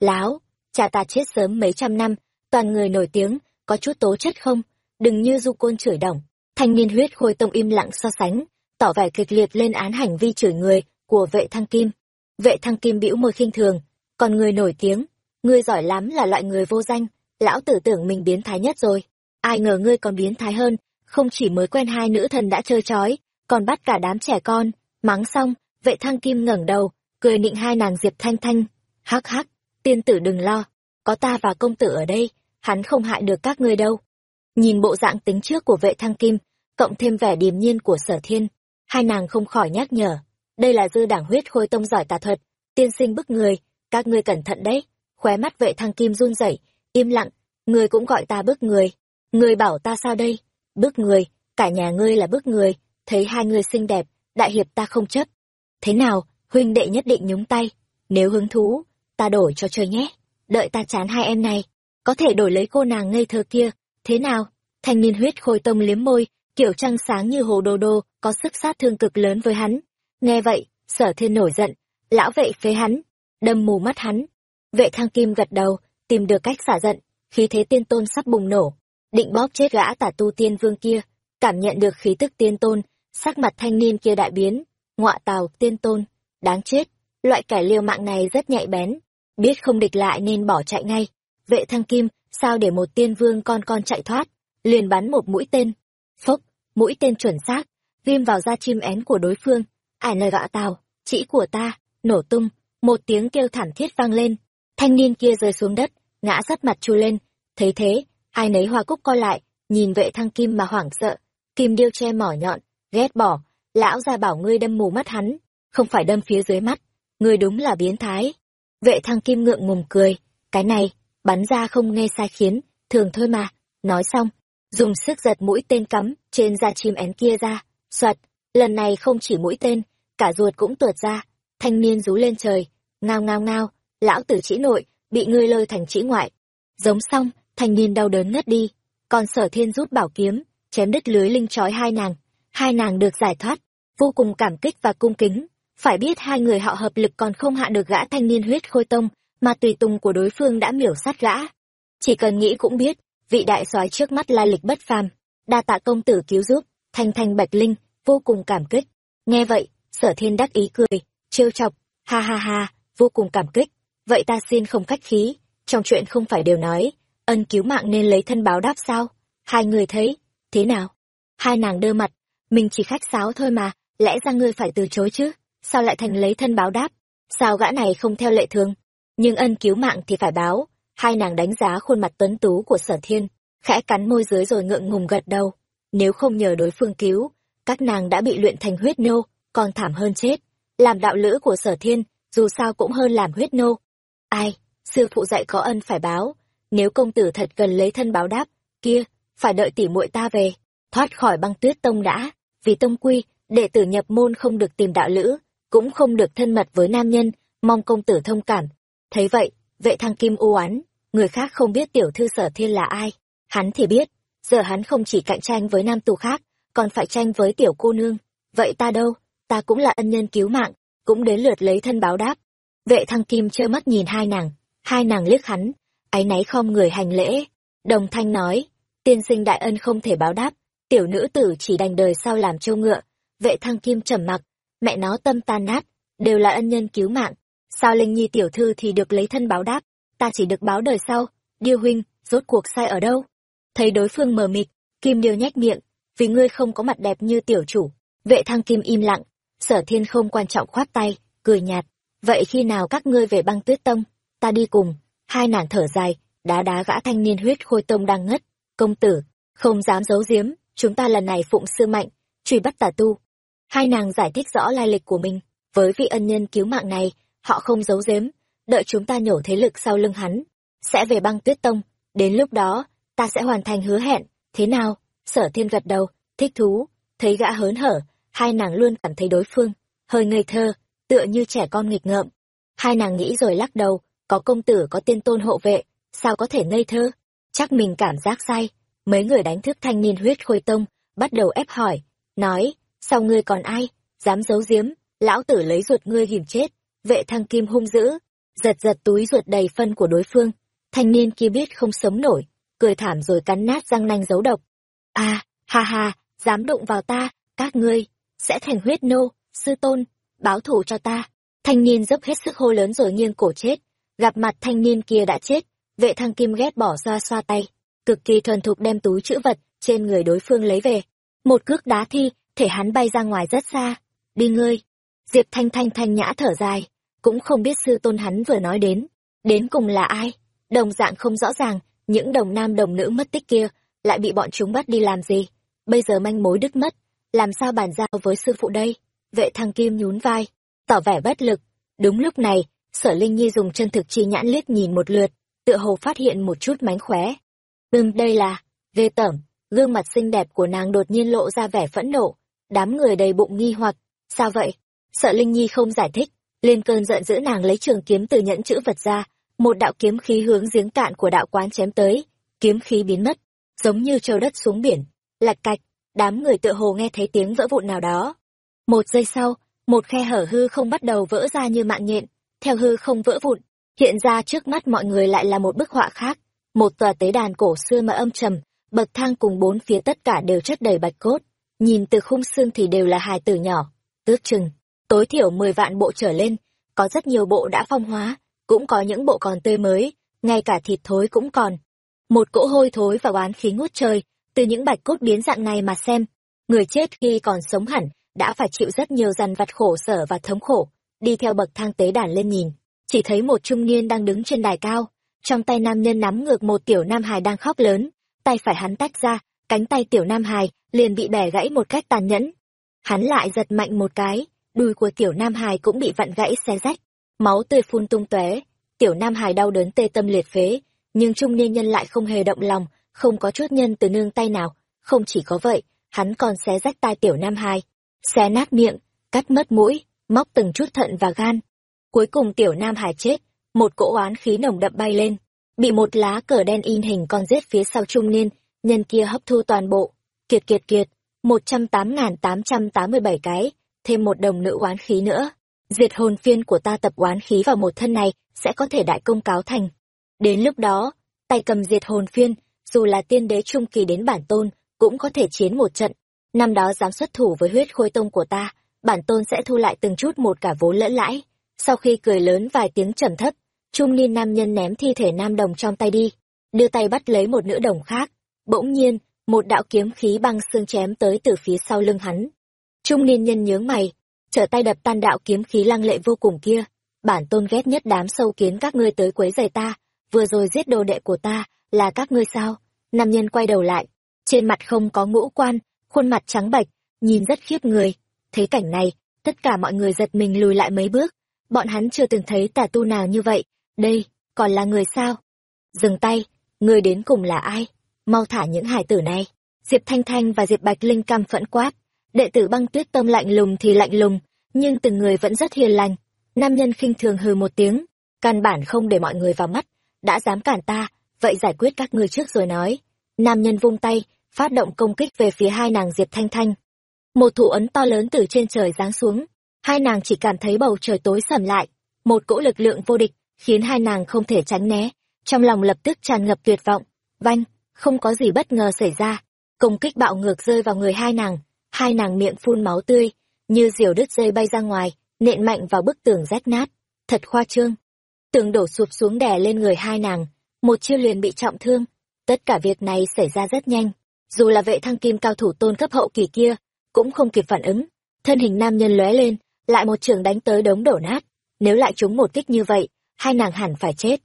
Láo, cha ta chết sớm mấy trăm năm, toàn người nổi tiếng, có chút tố chất không? Đừng như du côn chửi đồng. Thanh niên huyết khôi tông im lặng so sánh, tỏ vẻ kịch liệt lên án hành vi chửi người của vệ thăng kim. Vệ thăng kim bĩu môi khinh thường, còn người nổi tiếng, ngươi giỏi lắm là loại người vô danh, lão tử tưởng mình biến thái nhất rồi. Ai ngờ ngươi còn biến thái hơn, không chỉ mới quen hai nữ thần đã chơi chói, còn bắt cả đám trẻ con, mắng xong, vệ thăng kim ngẩng đầu, cười nịnh hai nàng Diệp Thanh Thanh. Hắc hắc, tiên tử đừng lo, có ta và công tử ở đây, hắn không hại được các ngươi đâu. Nhìn bộ dạng tính trước của vệ thăng kim, cộng thêm vẻ điềm nhiên của sở thiên, hai nàng không khỏi nhắc nhở. Đây là dư đảng huyết khôi tông giỏi tà thuật, tiên sinh bức người, các ngươi cẩn thận đấy. Khóe mắt vệ thăng kim run rẩy, im lặng, người cũng gọi ta bức người. Người bảo ta sao đây? Bức người, cả nhà ngươi là bức người, thấy hai người xinh đẹp, đại hiệp ta không chấp. Thế nào, huynh đệ nhất định nhúng tay, nếu hứng thú, ta đổi cho chơi nhé. Đợi ta chán hai em này, có thể đổi lấy cô nàng ngây thơ kia, thế nào? Thanh niên huyết khôi tông liếm môi, kiểu trăng sáng như hồ đồ đô, có sức sát thương cực lớn với hắn. Nghe vậy, sở thiên nổi giận, lão vệ phế hắn, đâm mù mắt hắn. Vệ thăng kim gật đầu, tìm được cách xả giận, khí thế tiên tôn sắp bùng nổ, định bóp chết gã tả tu tiên vương kia, cảm nhận được khí tức tiên tôn, sắc mặt thanh niên kia đại biến, ngọa tào tiên tôn, đáng chết, loại kẻ liều mạng này rất nhạy bén, biết không địch lại nên bỏ chạy ngay. Vệ thăng kim, sao để một tiên vương con con chạy thoát, liền bắn một mũi tên. Phốc, mũi tên chuẩn xác, viêm vào da chim én của đối phương, ải lời gạ tào, chỉ của ta, nổ tung, một tiếng kêu thảm thiết vang lên, thanh niên kia rơi xuống đất, ngã sát mặt chu lên, thấy thế, ai nấy hoa cúc co lại, nhìn vệ thăng kim mà hoảng sợ, kim điêu che mỏ nhọn, ghét bỏ, lão ra bảo ngươi đâm mù mắt hắn, không phải đâm phía dưới mắt, ngươi đúng là biến thái. Vệ thăng kim ngượng ngùng cười, cái này, bắn ra không nghe sai khiến, thường thôi mà, nói xong, dùng sức giật mũi tên cắm trên da chim én kia ra, soạt, lần này không chỉ mũi tên, cả ruột cũng tuột ra, thanh niên rú lên trời, ngao ngao ngao, lão tử chỉ nội, bị ngươi lôi thành chỉ ngoại. Giống xong, thanh niên đau đớn ngất đi, còn sở thiên rút bảo kiếm, chém đứt lưới linh trói hai nàng, hai nàng được giải thoát, vô cùng cảm kích và cung kính. Phải biết hai người họ hợp lực còn không hạ được gã thanh niên huyết khôi tông, mà tùy tùng của đối phương đã miểu sát gã. Chỉ cần nghĩ cũng biết, vị đại soái trước mắt lai lịch bất phàm, đa tạ công tử cứu giúp, thanh thanh bạch linh, vô cùng cảm kích. Nghe vậy, sở thiên đắc ý cười, trêu chọc, ha ha ha, vô cùng cảm kích. Vậy ta xin không khách khí, trong chuyện không phải đều nói, ân cứu mạng nên lấy thân báo đáp sao? Hai người thấy, thế nào? Hai nàng đơ mặt, mình chỉ khách sáo thôi mà, lẽ ra ngươi phải từ chối chứ, sao lại thành lấy thân báo đáp? Sao gã này không theo lệ thường? Nhưng ân cứu mạng thì phải báo, hai nàng đánh giá khuôn mặt tuấn tú của sở thiên, khẽ cắn môi dưới rồi ngượng ngùng gật đầu. Nếu không nhờ đối phương cứu, các nàng đã bị luyện thành huyết nô, còn thảm hơn chết. Làm đạo lữ của sở thiên, dù sao cũng hơn làm huyết nô. Ai, sư phụ dạy có ân phải báo, nếu công tử thật cần lấy thân báo đáp, kia, phải đợi tỉ muội ta về, thoát khỏi băng tuyết tông đã, vì tông quy, đệ tử nhập môn không được tìm đạo lữ, cũng không được thân mật với nam nhân, mong công tử thông cảm. Thấy vậy, vệ thăng kim u oán người khác không biết tiểu thư sở thiên là ai, hắn thì biết, giờ hắn không chỉ cạnh tranh với nam tù khác, còn phải tranh với tiểu cô nương. Vậy ta đâu, ta cũng là ân nhân cứu mạng, cũng đến lượt lấy thân báo đáp. Vệ thăng kim trơ mắt nhìn hai nàng, hai nàng liếc hắn, áy náy không người hành lễ. Đồng thanh nói, tiên sinh đại ân không thể báo đáp, tiểu nữ tử chỉ đành đời sau làm trâu ngựa. Vệ thăng kim trầm mặc, mẹ nó tâm tan nát, đều là ân nhân cứu mạng. Sao Linh Nhi tiểu thư thì được lấy thân báo đáp, ta chỉ được báo đời sau, điêu huynh, rốt cuộc sai ở đâu? Thấy đối phương mờ mịt, kim điêu nhách miệng, vì ngươi không có mặt đẹp như tiểu chủ. Vệ thăng kim im lặng, sở thiên không quan trọng khoát tay, cười nhạt. Vậy khi nào các ngươi về băng tuyết tông, ta đi cùng. Hai nàng thở dài, đá đá gã thanh niên huyết khôi tông đang ngất. Công tử, không dám giấu giếm chúng ta lần này phụng sư mạnh truy bắt tà tu hai nàng giải thích rõ lai lịch của mình với vị ân nhân cứu mạng này họ không giấu giếm đợi chúng ta nhổ thế lực sau lưng hắn sẽ về băng tuyết tông đến lúc đó ta sẽ hoàn thành hứa hẹn thế nào sở thiên gật đầu, thích thú. Thấy gã hớn hở, hai nàng luôn cảm thấy đối phương, hơi ngây thơ, tựa như trẻ con nghịch ngợm. Hai nàng nghĩ rồi lắc đầu, có công tử, có tiên tôn hộ vệ, sao có thể ngây thơ? Chắc mình cảm giác sai, mấy người đánh thức thanh niên huyết khôi tông, bắt đầu ép hỏi, nói, sau ngươi còn ai, dám giấu giếm, lão tử lấy ruột ngươi ghìm chết, vệ thăng kim hung dữ? Giật giật túi ruột đầy phân của đối phương, thanh niên kia biết không sống nổi, cười thảm rồi cắn nát răng nanh giấu độc à ha ha, dám đụng vào ta, các ngươi, sẽ thành huyết nô, sư tôn, báo thù cho ta. Thanh niên dốc hết sức hô lớn rồi nghiêng cổ chết. Gặp mặt thanh niên kia đã chết, vệ thăng kim ghét bỏ ra xoa tay. Cực kỳ thuần thục đem túi chữ vật trên người đối phương lấy về. Một cước đá thi, thể hắn bay ra ngoài rất xa. Đi ngươi. Diệp thanh thanh thanh nhã thở dài. Cũng không biết sư tôn hắn vừa nói đến. Đến cùng là ai? Đồng dạng không rõ ràng, những đồng nam đồng nữ mất tích kia lại bị bọn chúng bắt đi làm gì? Bây giờ manh mối đứt mất, làm sao bàn giao với sư phụ đây? Vệ thăng kim nhún vai, tỏ vẻ bất lực. Đúng lúc này, sở linh nhi dùng chân thực chi nhãn liếc nhìn một lượt, tựa hồ phát hiện một chút mánh khóe. Ừm, đây là ghê tởm, gương mặt xinh đẹp của nàng đột nhiên lộ ra vẻ phẫn nộ. Đám người đầy bụng nghi hoặc, sao vậy? Sợ linh nhi không giải thích, lên cơn giận dữ nàng lấy trường kiếm từ nhẫn chữ vật ra, một đạo kiếm khí hướng giếng cạn của đạo quán chém tới, kiếm khí biến mất giống như trâu đất xuống biển, lạch cạch, đám người tựa hồ nghe thấy tiếng vỡ vụn nào đó. Một giây sau, một khe hở hư không bắt đầu vỡ ra như mạng nhện. Theo hư không vỡ vụn, hiện ra trước mắt mọi người lại là một bức họa khác, một tòa tế đàn cổ xưa mà âm trầm, bậc thang cùng bốn phía tất cả đều chất đầy bạch cốt. Nhìn từ khung xương thì đều là hài tử nhỏ. Tước chừng, tối thiểu mười vạn bộ trở lên, có rất nhiều bộ đã phong hóa, cũng có những bộ còn tươi mới, ngay cả thịt thối cũng còn một cỗ hôi thối và oán khí ngút trời, từ những bạch cốt biến dạng này mà xem, người chết khi còn sống hẳn đã phải chịu rất nhiều dằn vặt khổ sở và thống khổ, đi theo bậc thang tế đàn lên nhìn. Chỉ thấy một trung niên đang đứng trên đài cao, trong tay nam nhân nắm ngược một tiểu nam hài đang khóc lớn, tay phải hắn tách ra, cánh tay tiểu nam hài liền bị bẻ gãy một cách tàn nhẫn. Hắn lại giật mạnh một cái, đùi của tiểu nam hài cũng bị vặn gãy xé rách, máu tươi phun tung tóe, tiểu nam hài đau đớn tê tâm liệt phế nhưng trung niên nhân lại không hề động lòng, không có chút nhân từ nương tay nào. Không chỉ có vậy, hắn còn xé rách tai tiểu nam hai. Xé nát miệng, cắt mất mũi, móc từng chút thận và gan. Cuối cùng tiểu nam hải chết, một cỗ oán khí nồng đậm bay lên. Bị một lá cờ đen in hình con rết phía sau trung niên, nhân kia hấp thu toàn bộ. Kiệt kiệt kiệt, một trăm tám n tám trăm tám mươi bảy cái, thêm một đồng nữ oán khí nữa. Diệt hồn phiên của ta tập oán khí vào một thân này sẽ có thể đại công cáo thành đến lúc đó, tay cầm diệt hồn phiên, dù là tiên đế trung kỳ đến bản tôn, cũng có thể chiến một trận. Năm đó dám xuất thủ với huyết khôi tông của ta, bản tôn sẽ thu lại từng chút một cả vốn lẫn lãi. Sau khi cười lớn vài tiếng trầm thấp, trung niên nam nhân ném thi thể nam đồng trong tay đi, đưa tay bắt lấy một nữ đồng khác. Bỗng nhiên, một đạo kiếm khí băng xương chém tới từ phía sau lưng hắn. Trung niên nhân nhướng mày, trở tay đập tan đạo kiếm khí lăng lệ vô cùng kia. Bản tôn ghét nhất đám sâu kiến các ngươi tới quấy rầy ta vừa rồi giết đồ đệ của ta là các ngươi sao? Nam nhân quay đầu lại, trên mặt không có ngũ quan, khuôn mặt trắng bệch, nhìn rất khiếp người. Thấy cảnh này, tất cả mọi người giật mình lùi lại mấy bước. Bọn hắn chưa từng thấy tà tu nào như vậy. Đây, còn là người sao? Dừng tay, người đến cùng là ai? Mau thả những hải tử này. Diệp thanh thanh và diệp bạch linh căm phẫn quát. Đệ tử băng tuyết tâm lạnh lùng thì lạnh lùng, nhưng từng người vẫn rất hiền lành. Nam nhân khinh thường hừ một tiếng, căn bản không để mọi người vào mắt đã dám cản ta, vậy giải quyết các ngươi trước rồi nói. Nam nhân vung tay, phát động công kích về phía hai nàng diệp thanh thanh. Một thủ ấn to lớn từ trên trời giáng xuống, hai nàng chỉ cảm thấy bầu trời tối sầm lại. Một cỗ lực lượng vô địch khiến hai nàng không thể tránh né, trong lòng lập tức tràn ngập tuyệt vọng. Vanh, không có gì bất ngờ xảy ra. Công kích bạo ngược rơi vào người hai nàng hai nàng miệng phun máu tươi, như diều đứt dây bay ra ngoài, nện mạnh vào bức tường rách nát. Thật khoa trương tường đổ sụp xuống đè lên người hai nàng. Một chiêu liền bị trọng thương. Tất cả việc này xảy ra rất nhanh. Dù là vệ thăng kim cao thủ tôn cấp hậu kỳ kia cũng không kịp phản ứng. Thân hình nam nhân lóe lên lại một trường đánh tới đống đổ nát. Nếu lại trúng một kích như vậy hai nàng hẳn phải chết.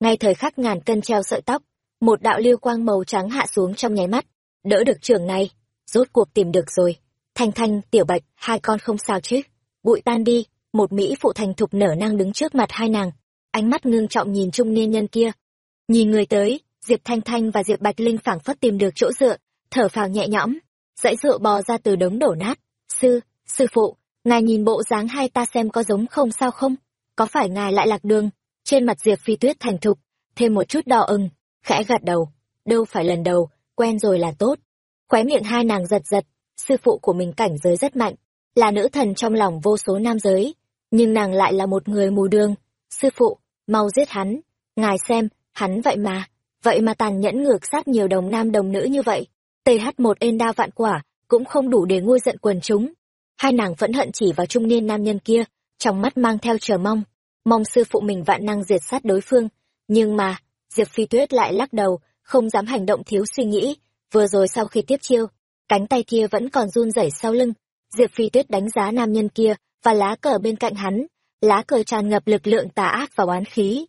Ngay thời khắc ngàn cân treo sợi tóc một đạo lưu quang màu trắng hạ xuống trong nháy mắt. Đỡ được trường này, rốt cuộc tìm được rồi. Thanh Thanh, Tiểu Bạch, hai con không sao chứ. Bụi tan đi, một Mỹ phụ thành thục nở năng đứng trước mặt hai nàng. Ánh mắt ngưng trọng nhìn trung niên nhân kia. Nhìn người tới, Diệp Thanh Thanh và Diệp Bạch Linh phảng phất tìm được chỗ dựa, thở phào nhẹ nhõm, dãy dựa bò ra từ đống đổ nát. Sư, sư phụ, ngài nhìn bộ dáng hai ta xem có giống không sao không? Có phải ngài lại lạc đường? Trên mặt Diệp Phi Tuyết thành thục, thêm một chút đỏ ửng, khẽ gật đầu. Đâu phải lần đầu, quen rồi là tốt. Khóe miệng hai nàng giật giật, sư phụ của mình cảnh giới rất mạnh, là nữ thần trong lòng vô số nam giới, nhưng nàng lại là một người mù đường. Sư phụ, mau giết hắn, ngài xem, hắn vậy mà, vậy mà tàn nhẫn ngược sát nhiều đồng nam đồng nữ như vậy. th một ên đa vạn quả, cũng không đủ để nguôi giận quần chúng. Hai nàng vẫn hận chỉ vào trung niên nam nhân kia, trong mắt mang theo chờ mong, mong sư phụ mình vạn năng diệt sát đối phương. Nhưng mà, Diệp Phi Tuyết lại lắc đầu, không dám hành động thiếu suy nghĩ, vừa rồi sau khi tiếp chiêu, cánh tay kia vẫn còn run rẩy sau lưng. Diệp Phi Tuyết đánh giá nam nhân kia và lá cờ bên cạnh hắn, lá cờ tràn ngập lực lượng tà ác và oán khí.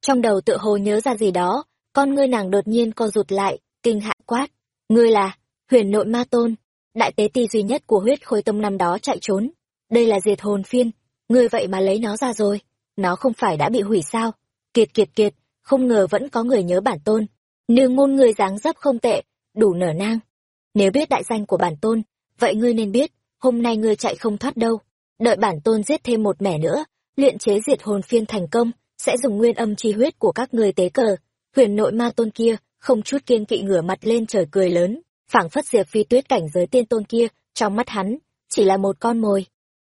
Trong đầu tự hồ nhớ ra gì đó, con ngươi nàng đột nhiên co rụt lại, kinh hạ quát. Ngươi là, huyền nội ma tôn, đại tế ti duy nhất của huyết khôi tông năm đó chạy trốn. Đây là diệt hồn phiên, ngươi vậy mà lấy nó ra rồi, nó không phải đã bị hủy sao? Kiệt kiệt kiệt, không ngờ vẫn có người nhớ bản tôn. Nương ngôn người dáng dấp không tệ, đủ nở nang. Nếu biết đại danh của bản tôn, vậy ngươi nên biết, hôm nay ngươi chạy không thoát đâu. Đợi bản tôn giết thêm một mẻ nữa, luyện chế diệt hồn phiên thành công, sẽ dùng nguyên âm chi huyết của các người tế cờ. Huyền nội ma tôn kia, không chút kiên kỵ ngửa mặt lên trời cười lớn, phảng phất diệp phi tuyết cảnh giới tiên tôn kia, trong mắt hắn, chỉ là một con mồi.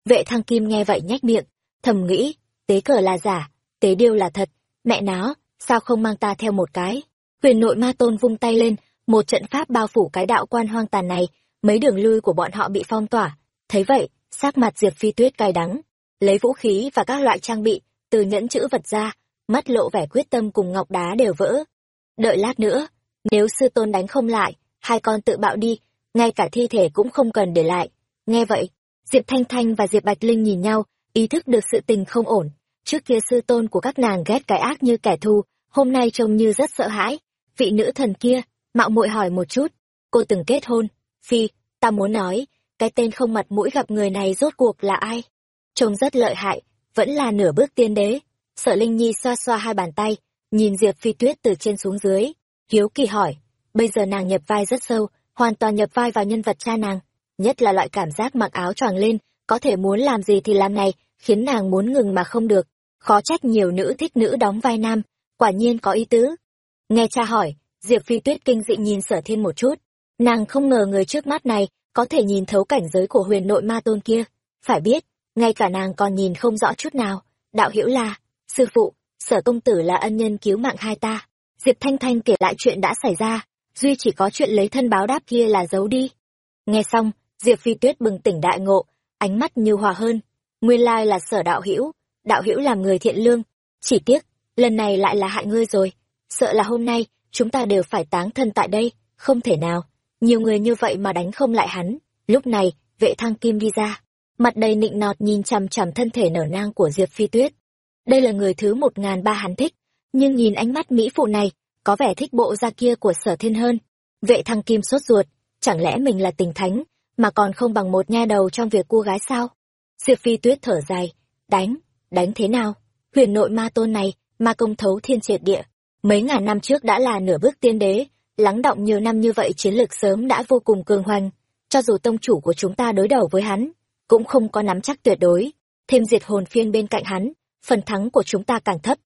Vệ thăng kim nghe vậy nhách miệng, thầm nghĩ, tế cờ là giả, tế điêu là thật, mẹ nó, sao không mang ta theo một cái. Huyền nội ma tôn vung tay lên, một trận pháp bao phủ cái đạo quan hoang tàn này, mấy đường lui của bọn họ bị phong tỏa. Thấy vậy, sắc mặt Diệp Phi Tuyết cay đắng, lấy vũ khí và các loại trang bị, từ nhẫn chữ vật ra, mắt lộ vẻ quyết tâm cùng ngọc đá đều vỡ. Đợi lát nữa, nếu sư tôn đánh không lại, hai con tự bạo đi, ngay cả thi thể cũng không cần để lại. Nghe vậy, Diệp Thanh Thanh và Diệp Bạch Linh nhìn nhau, ý thức được sự tình không ổn. Trước kia sư tôn của các nàng ghét cái ác như kẻ thù, hôm nay trông như rất sợ hãi. Vị nữ thần kia, mạo muội hỏi một chút, cô từng kết hôn. Phi, ta muốn nói, cái tên không mặt mũi gặp người này rốt cuộc là ai? Trông rất lợi hại, vẫn là nửa bước tiên đế. Sở Linh Nhi xoa xoa hai bàn tay, nhìn Diệp Phi Tuyết từ trên xuống dưới. Hiếu kỳ hỏi, bây giờ nàng nhập vai rất sâu, hoàn toàn nhập vai vào nhân vật cha nàng. Nhất là loại cảm giác mặc áo choàng lên, có thể muốn làm gì thì làm này, khiến nàng muốn ngừng mà không được. Khó trách nhiều nữ thích nữ đóng vai nam, quả nhiên có ý tứ. Nghe cha hỏi, Diệp Phi Tuyết kinh dị nhìn sở thiên một chút. Nàng không ngờ người trước mắt này có thể nhìn thấu cảnh giới của huyền nội ma tôn kia. Phải biết, ngay cả nàng còn nhìn không rõ chút nào. Đạo hiểu là, sư phụ, sở công tử là ân nhân cứu mạng hai ta. Diệp Thanh Thanh kể lại chuyện đã xảy ra, duy chỉ có chuyện lấy thân báo đáp kia là giấu đi. Nghe xong, Diệp Phi Tuyết bừng tỉnh đại ngộ, ánh mắt như hòa hơn. Nguyên lai là sở đạo hữu đạo hữu làm người thiện lương. Chỉ tiếc, lần này lại là hại ngươi rồi. Sợ là hôm nay, chúng ta đều phải táng thân tại đây, không thể nào. Nhiều người như vậy mà đánh không lại hắn. Lúc này, vệ thăng kim đi ra. Mặt đầy nịnh nọt nhìn chằm chằm thân thể nở nang của Diệp Phi Tuyết. Đây là người thứ một ngàn ba hắn thích, nhưng nhìn ánh mắt mỹ phụ này, có vẻ thích bộ da kia của sở thiên hơn. Vệ thăng kim sốt ruột, chẳng lẽ mình là tình thánh, mà còn không bằng một nha đầu trong việc cô gái sao? Diệp Phi Tuyết thở dài, đánh, đánh thế nào? Huyền nội ma tôn này, ma công thấu thiên triệt địa, mấy ngàn năm trước đã là nửa bước tiên đế, lắng động nhiều năm như vậy chiến lược sớm đã vô cùng cường hoành, cho dù tông chủ của chúng ta đối đầu với hắn, cũng không có nắm chắc tuyệt đối, thêm diệt hồn phiên bên cạnh hắn, phần thắng của chúng ta càng thấp.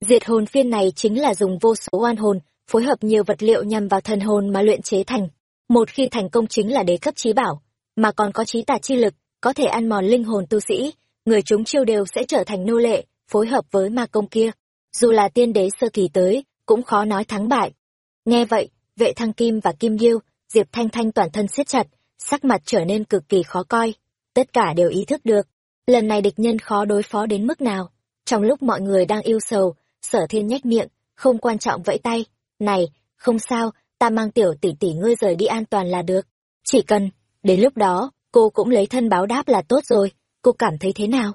Diệt hồn phiên này chính là dùng vô số oan hồn, phối hợp nhiều vật liệu nhằm vào thần hồn mà luyện chế thành. Một khi thành công chính là đế cấp trí bảo, mà còn có trí tà chi lực, có thể ăn mòn linh hồn tu sĩ, người chúng chiêu đều sẽ trở thành nô lệ, phối hợp với ma công kia. Dù là tiên đế sơ kỳ tới, cũng khó nói thắng bại. Nghe vậy, vệ thăng kim và kim diêu, Diệp Thanh Thanh toàn thân siết chặt, sắc mặt trở nên cực kỳ khó coi. Tất cả đều ý thức được, lần này địch nhân khó đối phó đến mức nào. Trong lúc mọi người đang yêu sầu, sở thiên nhếch miệng, không quan trọng vẫy tay. Này, không sao, ta mang tiểu tỷ tỷ ngươi rời đi an toàn là được. Chỉ cần, đến lúc đó, cô cũng lấy thân báo đáp là tốt rồi, cô cảm thấy thế nào?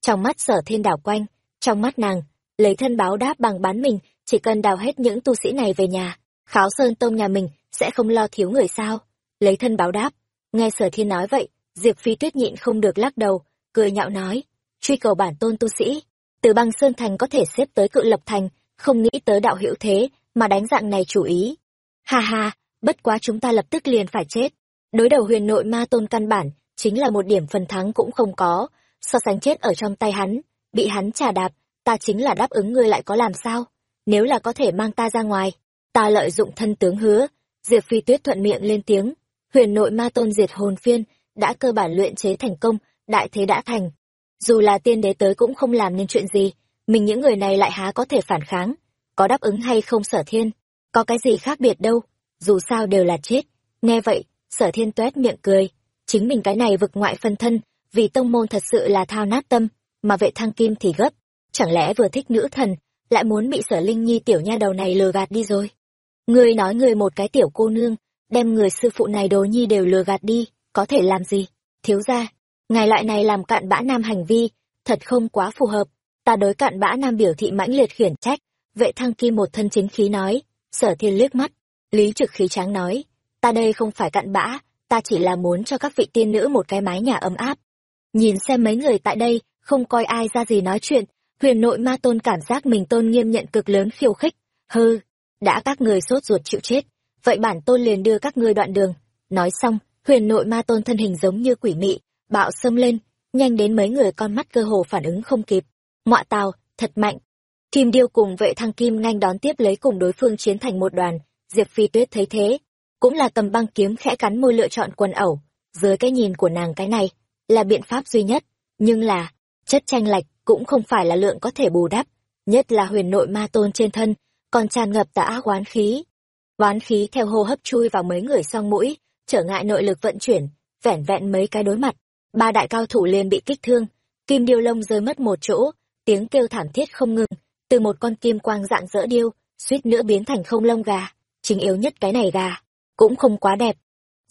Trong mắt sở thiên đảo quanh, trong mắt nàng, lấy thân báo đáp bằng bán mình, chỉ cần đào hết những tu sĩ này về nhà, kháo sơn tông nhà mình sẽ không lo thiếu người sao lấy thân báo đáp nghe sở thiên nói vậy diệp phi tuyết nhịn không được lắc đầu, cười nhạo nói, truy cầu bản tôn tu sĩ, từ băng sơn thành có thể xếp tới cự lập thành, không nghĩ tới đạo hữu thế mà đánh dạng này chủ ý. Ha ha, bất quá chúng ta lập tức liền phải chết. Đối đầu huyền nội ma tôn căn bản, chính là một điểm phần thắng cũng không có. So sánh chết ở trong tay hắn, bị hắn trà đạp, ta chính là đáp ứng ngươi lại có làm sao? Nếu là có thể mang ta ra ngoài, ta lợi dụng thân tướng hứa. Diệp phi tuyết thuận miệng lên tiếng. Huyền nội ma tôn diệt hồn phiên đã cơ bản luyện chế thành công, đại thế đã thành. Dù là tiên đế tới cũng không làm nên chuyện gì, mình những người này lại há có thể phản kháng, có đáp ứng hay không sở thiên? Có cái gì khác biệt đâu, dù sao đều là chết. Nghe vậy, sở thiên tuét miệng cười. Chính mình cái này vực ngoại phân thân, vì tông môn thật sự là thao nát tâm, mà vệ thăng kim thì gấp. Chẳng lẽ vừa thích nữ thần, lại muốn bị sở linh nhi tiểu nha đầu này lừa gạt đi rồi? Ngươi nói người một cái tiểu cô nương, đem người sư phụ này đồ nhi đều lừa gạt đi có thể làm gì? Thiếu ra ngài loại này làm cạn bã nam hành vi, thật không quá phù hợp. Ta đối cạn bã nam biểu thị mãnh liệt khiển trách. Vệ thăng kim một thân chính khí nói, sở thiên liếc mắt. Lý trực khí tráng nói, ta đây không phải cạn bã, ta chỉ là muốn cho các vị tiên nữ một cái mái nhà ấm áp. Nhìn xem mấy người tại đây, không coi ai ra gì nói chuyện, huyền nội ma tôn cảm giác mình tôn nghiêm nhận cực lớn khiêu khích. Hư đã các người sốt ruột chịu chết, vậy bản tôn liền đưa các ngươi đoạn đường. Nói xong huyền nội ma tôn thân hình giống như quỷ mị, bạo xâm lên, nhanh đến mấy người con mắt cơ hồ phản ứng không kịp. Ngoạ tào, thật mạnh. Kim điêu cùng vệ thăng kim nhanh đón tiếp lấy cùng đối phương chiến thành một đoàn, diệp phi tuyết thấy thế, cũng là cầm băng kiếm khẽ cắn môi lựa chọn quần ẩu. Dưới cái nhìn của nàng cái này, là biện pháp duy nhất, nhưng là, chất tranh lệch cũng không phải là lượng có thể bù đắp, nhất là huyền nội ma tôn trên thân, còn tràn ngập tà oán khí. Oán khí theo hô hấp chui vào mấy người song mũi trở ngại nội lực vận chuyển, vẻn vẹn mấy cái đối mặt. Ba đại cao thủ liền bị kích thương, kim điêu lông rơi mất một chỗ, tiếng kêu thảm thiết không ngừng, từ một con kim quang dạng dỡ điêu, suýt nữa biến thành không lông gà, chính yếu nhất cái này gà, cũng không quá đẹp.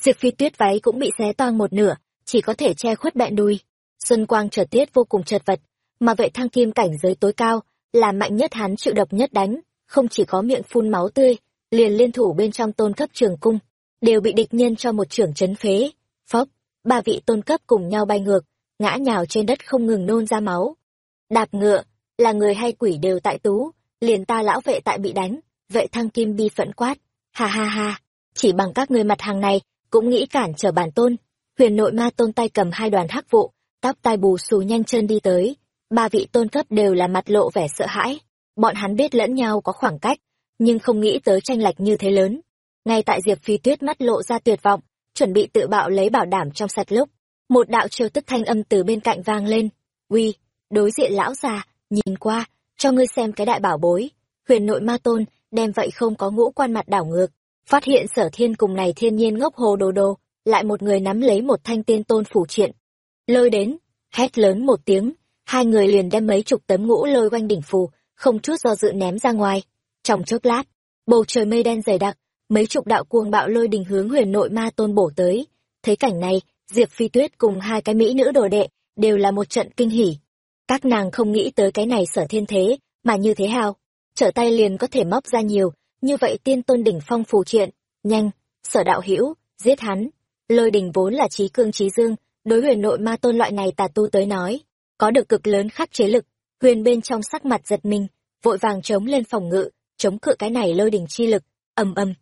Diệp phi tuyết váy cũng bị xé toang một nửa, chỉ có thể che khuất bẹn đùi. Xuân quang trở tiết vô cùng chật vật, mà vệ thăng kim cảnh giới tối cao, là mạnh nhất hắn chịu độc nhất đánh, không chỉ có miệng phun máu tươi, liền liên thủ bên trong tôn cấp trường cung đều bị địch nhân cho một trưởng chấn phế. Phốc, ba vị tôn cấp cùng nhau bay ngược, ngã nhào trên đất không ngừng nôn ra máu. Đạp ngựa, là người hay quỷ đều tại tú, liền ta lão vệ tại bị đánh, vệ thăng kim bi phẫn quát. Ha ha ha, chỉ bằng các người mặt hàng này, cũng nghĩ cản trở bản tôn. Huyền nội ma tôn tay cầm hai đoàn hắc vụ, tóc tai bù xù nhanh chân đi tới. Ba vị tôn cấp đều là mặt lộ vẻ sợ hãi. Bọn hắn biết lẫn nhau có khoảng cách, nhưng không nghĩ tới tranh lệch như thế lớn ngay tại diệp phi tuyết mắt lộ ra tuyệt vọng, chuẩn bị tự bạo lấy bảo đảm trong sạch lúc, một đạo chiêu tức thanh âm từ bên cạnh vang lên. Uy, đối diện lão già, nhìn qua, cho ngươi xem cái đại bảo bối. Huyền nội ma tôn đem vậy không có ngũ quan mặt đảo ngược, phát hiện sở thiên cùng này thiên nhiên ngốc hồ đồ đồ, lại một người nắm lấy một thanh tiên tôn phủ triện. Lôi đến, hét lớn một tiếng, hai người liền đem mấy chục tấm ngũ lôi quanh đỉnh phù, không chút do dự ném ra ngoài. Trong chốc lát, bầu trời mây đen dày đặc mấy chục đạo cuồng bạo lôi đình hướng huyền nội ma tôn bổ tới. Thấy cảnh này, diệp phi tuyết cùng hai cái mỹ nữ đồ đệ đều là một trận kinh hỉ. Các nàng không nghĩ tới cái này sở thiên thế, mà như thế hào. Trở tay liền có thể móc ra nhiều, như vậy tiên tôn đỉnh phong phù triện. Nhanh, sở đạo hữu, giết hắn. Lôi đình vốn là trí cương trí dương, đối huyền nội ma tôn loại này tà tu tới nói, có được cực lớn khắc chế lực. Huyền bên trong sắc mặt giật mình, vội vàng chống lên phòng ngự, chống cự cái này lôi đình chi lực, ầm ầm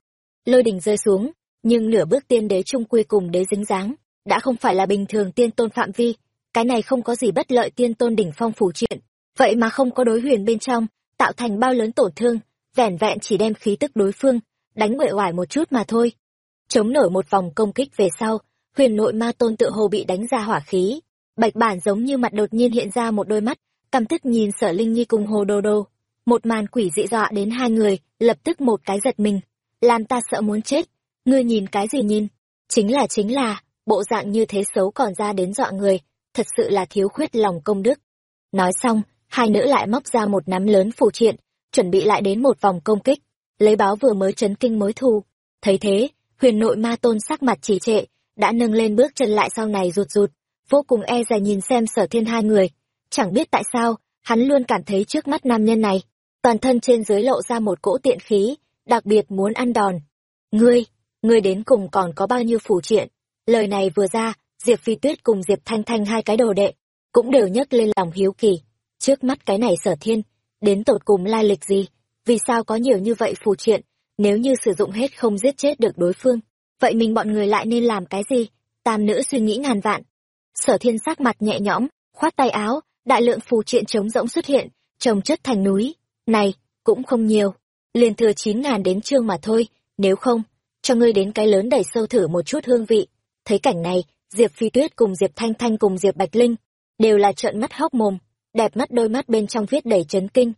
lôi đình rơi xuống, nhưng nửa bước tiên đế trung quy cùng đế dính dáng, đã không phải là bình thường tiên tôn phạm vi. Cái này không có gì bất lợi tiên tôn đỉnh phong phủ triện. Vậy mà không có đối huyền bên trong, tạo thành bao lớn tổn thương, vẻn vẹn chỉ đem khí tức đối phương, đánh nguệ oải một chút mà thôi. Chống nổi một vòng công kích về sau, huyền nội ma tôn tự hồ bị đánh ra hỏa khí. Bạch bản giống như mặt đột nhiên hiện ra một đôi mắt, căm tức nhìn sở linh nhi cùng hồ đô đô một màn quỷ dị dọa đến hai người, lập tức một cái giật mình làm ta sợ muốn chết. Ngươi nhìn cái gì nhìn? Chính là chính là, bộ dạng như thế xấu còn ra đến dọa người, thật sự là thiếu khuyết lòng công đức. Nói xong, hai nữ lại móc ra một nắm lớn phù triện, chuẩn bị lại đến một vòng công kích, lấy báo vừa mới chấn kinh mối thù. Thấy thế, huyền nội ma tôn sắc mặt trì trệ, đã nâng lên bước chân lại sau này rụt rụt, vô cùng e dè nhìn xem sở thiên hai người. Chẳng biết tại sao, hắn luôn cảm thấy trước mắt nam nhân này, toàn thân trên dưới lộ ra một cỗ tiện khí đặc biệt muốn ăn đòn. Ngươi, ngươi đến cùng còn có bao nhiêu phù triện? Lời này vừa ra, Diệp Phi Tuyết cùng Diệp Thanh Thanh hai cái đồ đệ, cũng đều nhấc lên lòng hiếu kỳ. Trước mắt cái này sở thiên, đến tột cùng lai lịch gì? Vì sao có nhiều như vậy phù triện? Nếu như sử dụng hết không giết chết được đối phương, vậy mình bọn người lại nên làm cái gì? Tam nữ suy nghĩ ngàn vạn. Sở thiên sắc mặt nhẹ nhõm, khoát tay áo, đại lượng phù triện trống rỗng xuất hiện, trồng chất thành núi. Này, cũng không nhiều. Liền thừa chín ngàn đến trương mà thôi, nếu không, cho ngươi đến cái lớn đẩy sâu thử một chút hương vị. Thấy cảnh này, Diệp Phi Tuyết cùng Diệp Thanh Thanh cùng Diệp Bạch Linh, đều là trợn mắt hốc mồm, đẹp mắt đôi mắt bên trong viết đầy chấn kinh.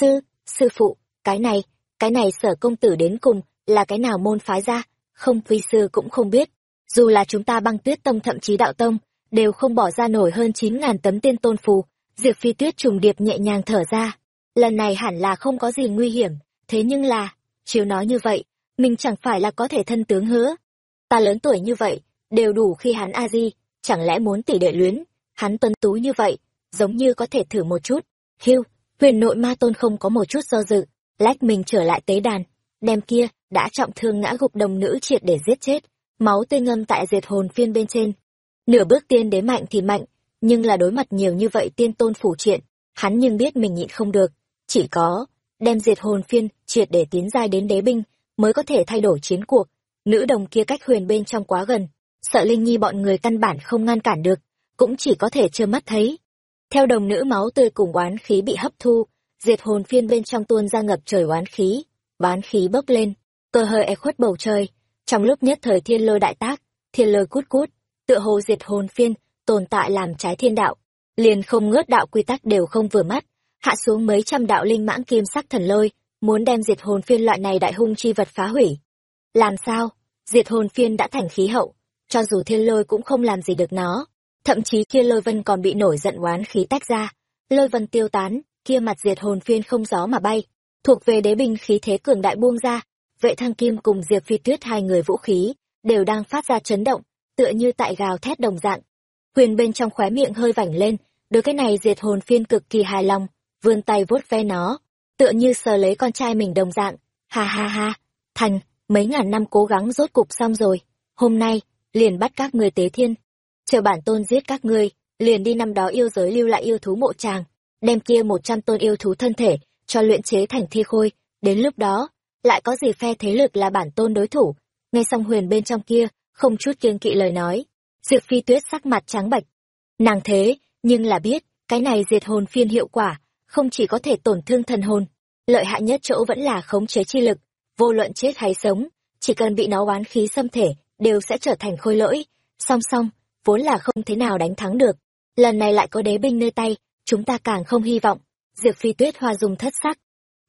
Sư, sư phụ, cái này, cái này sở công tử đến cùng, là cái nào môn phái ra, không vi sư cũng không biết. Dù là chúng ta băng tuyết tông thậm chí đạo tông, đều không bỏ ra nổi hơn chín ngàn tấm tiên tôn phù, Diệp Phi Tuyết trùng điệp nhẹ nhàng thở ra. Lần này hẳn là không có gì nguy hiểm, thế nhưng là, chiếu nói như vậy, mình chẳng phải là có thể thân tướng hứa. Ta lớn tuổi như vậy, đều đủ khi hắn a di chẳng lẽ muốn tỷ đệ luyến? Hắn tuân tú như vậy giống như có thể thử một chút. Hiu huyền nội ma tôn không có một chút do dự lách mình trở lại tế đàn. Đem kia đã trọng thương ngã gục đồng nữ triệt để giết chết máu tươi ngâm tại diệt hồn phiên bên trên. Nửa bước tiên đế mạnh thì mạnh nhưng là đối mặt nhiều như vậy tiên tôn phủ triện hắn nhưng biết mình nhịn không được. Chỉ có đem diệt hồn phiên triệt để tiến giai đến đế binh mới có thể thay đổi chiến cuộc nữ đồng kia cách huyền bên trong quá gần sợ Linh Nhi bọn người căn bản không ngăn cản được, cũng chỉ có thể trơ mắt thấy. Theo đồng nữ máu tươi cùng oán khí bị hấp thu, diệt hồn phiên bên trong tuôn ra ngập trời oán khí, oán khí bốc lên, cơ hơi e khuất bầu trời. Trong lúc nhất thời thiên lôi đại tác, thiên lôi cút cút, tựa hồ diệt hồn phiên, tồn tại làm trái thiên đạo, liền không ngớt đạo quy tắc đều không vừa mắt, hạ xuống mấy trăm đạo linh mãng kim sắc thần lôi, muốn đem diệt hồn phiên loại này đại hung chi vật phá hủy. Làm sao? Diệt hồn phiên đã thành khí hậu, cho dù thiên lôi cũng không làm gì được nó. Thậm chí kia lôi vân còn bị nổi giận oán khí tách ra. Lôi vân tiêu tán, kia mặt diệt hồn phiên không gió mà bay. Thuộc về đế binh khí thế cường đại buông ra. Vệ thăng kim cùng Diệp Phi Tuyết hai người vũ khí, đều đang phát ra chấn động, tựa như tại gào thét đồng dạng. Huyền bên trong khóe miệng hơi vảnh lên, đối cái này diệt hồn phiên cực kỳ hài lòng, vươn tay vuốt ve nó, tựa như sờ lấy con trai mình đồng dạng. Ha ha ha, thành, mấy ngàn năm cố gắng rốt cục xong rồi. Hôm nay, liền bắt các ngươi tế thiên. Chờ bản tôn giết các ngươi, liền đi năm đó yêu giới lưu lại yêu thú mộ tràng, đem kia một trăm tôn yêu thú thân thể, cho luyện chế thành thi khôi, đến lúc đó, lại có gì phe thế lực là bản tôn đối thủ. Nghe xong huyền bên trong kia, không chút kiêng kỵ lời nói. Diệp phi tuyết sắc mặt trắng bạch. Nàng thế, nhưng là biết, cái này diệt hồn phiên hiệu quả, không chỉ có thể tổn thương thần hồn, lợi hại nhất chỗ vẫn là khống chế chi lực, vô luận chết hay sống, chỉ cần bị nó oán khí xâm thể, đều sẽ trở thành khôi lỗi. Song song, vốn là không thế nào đánh thắng được. Lần này lại có đế binh nơi tay, chúng ta càng không hy vọng. Diệp phi tuyết hoa dùng thất sắc.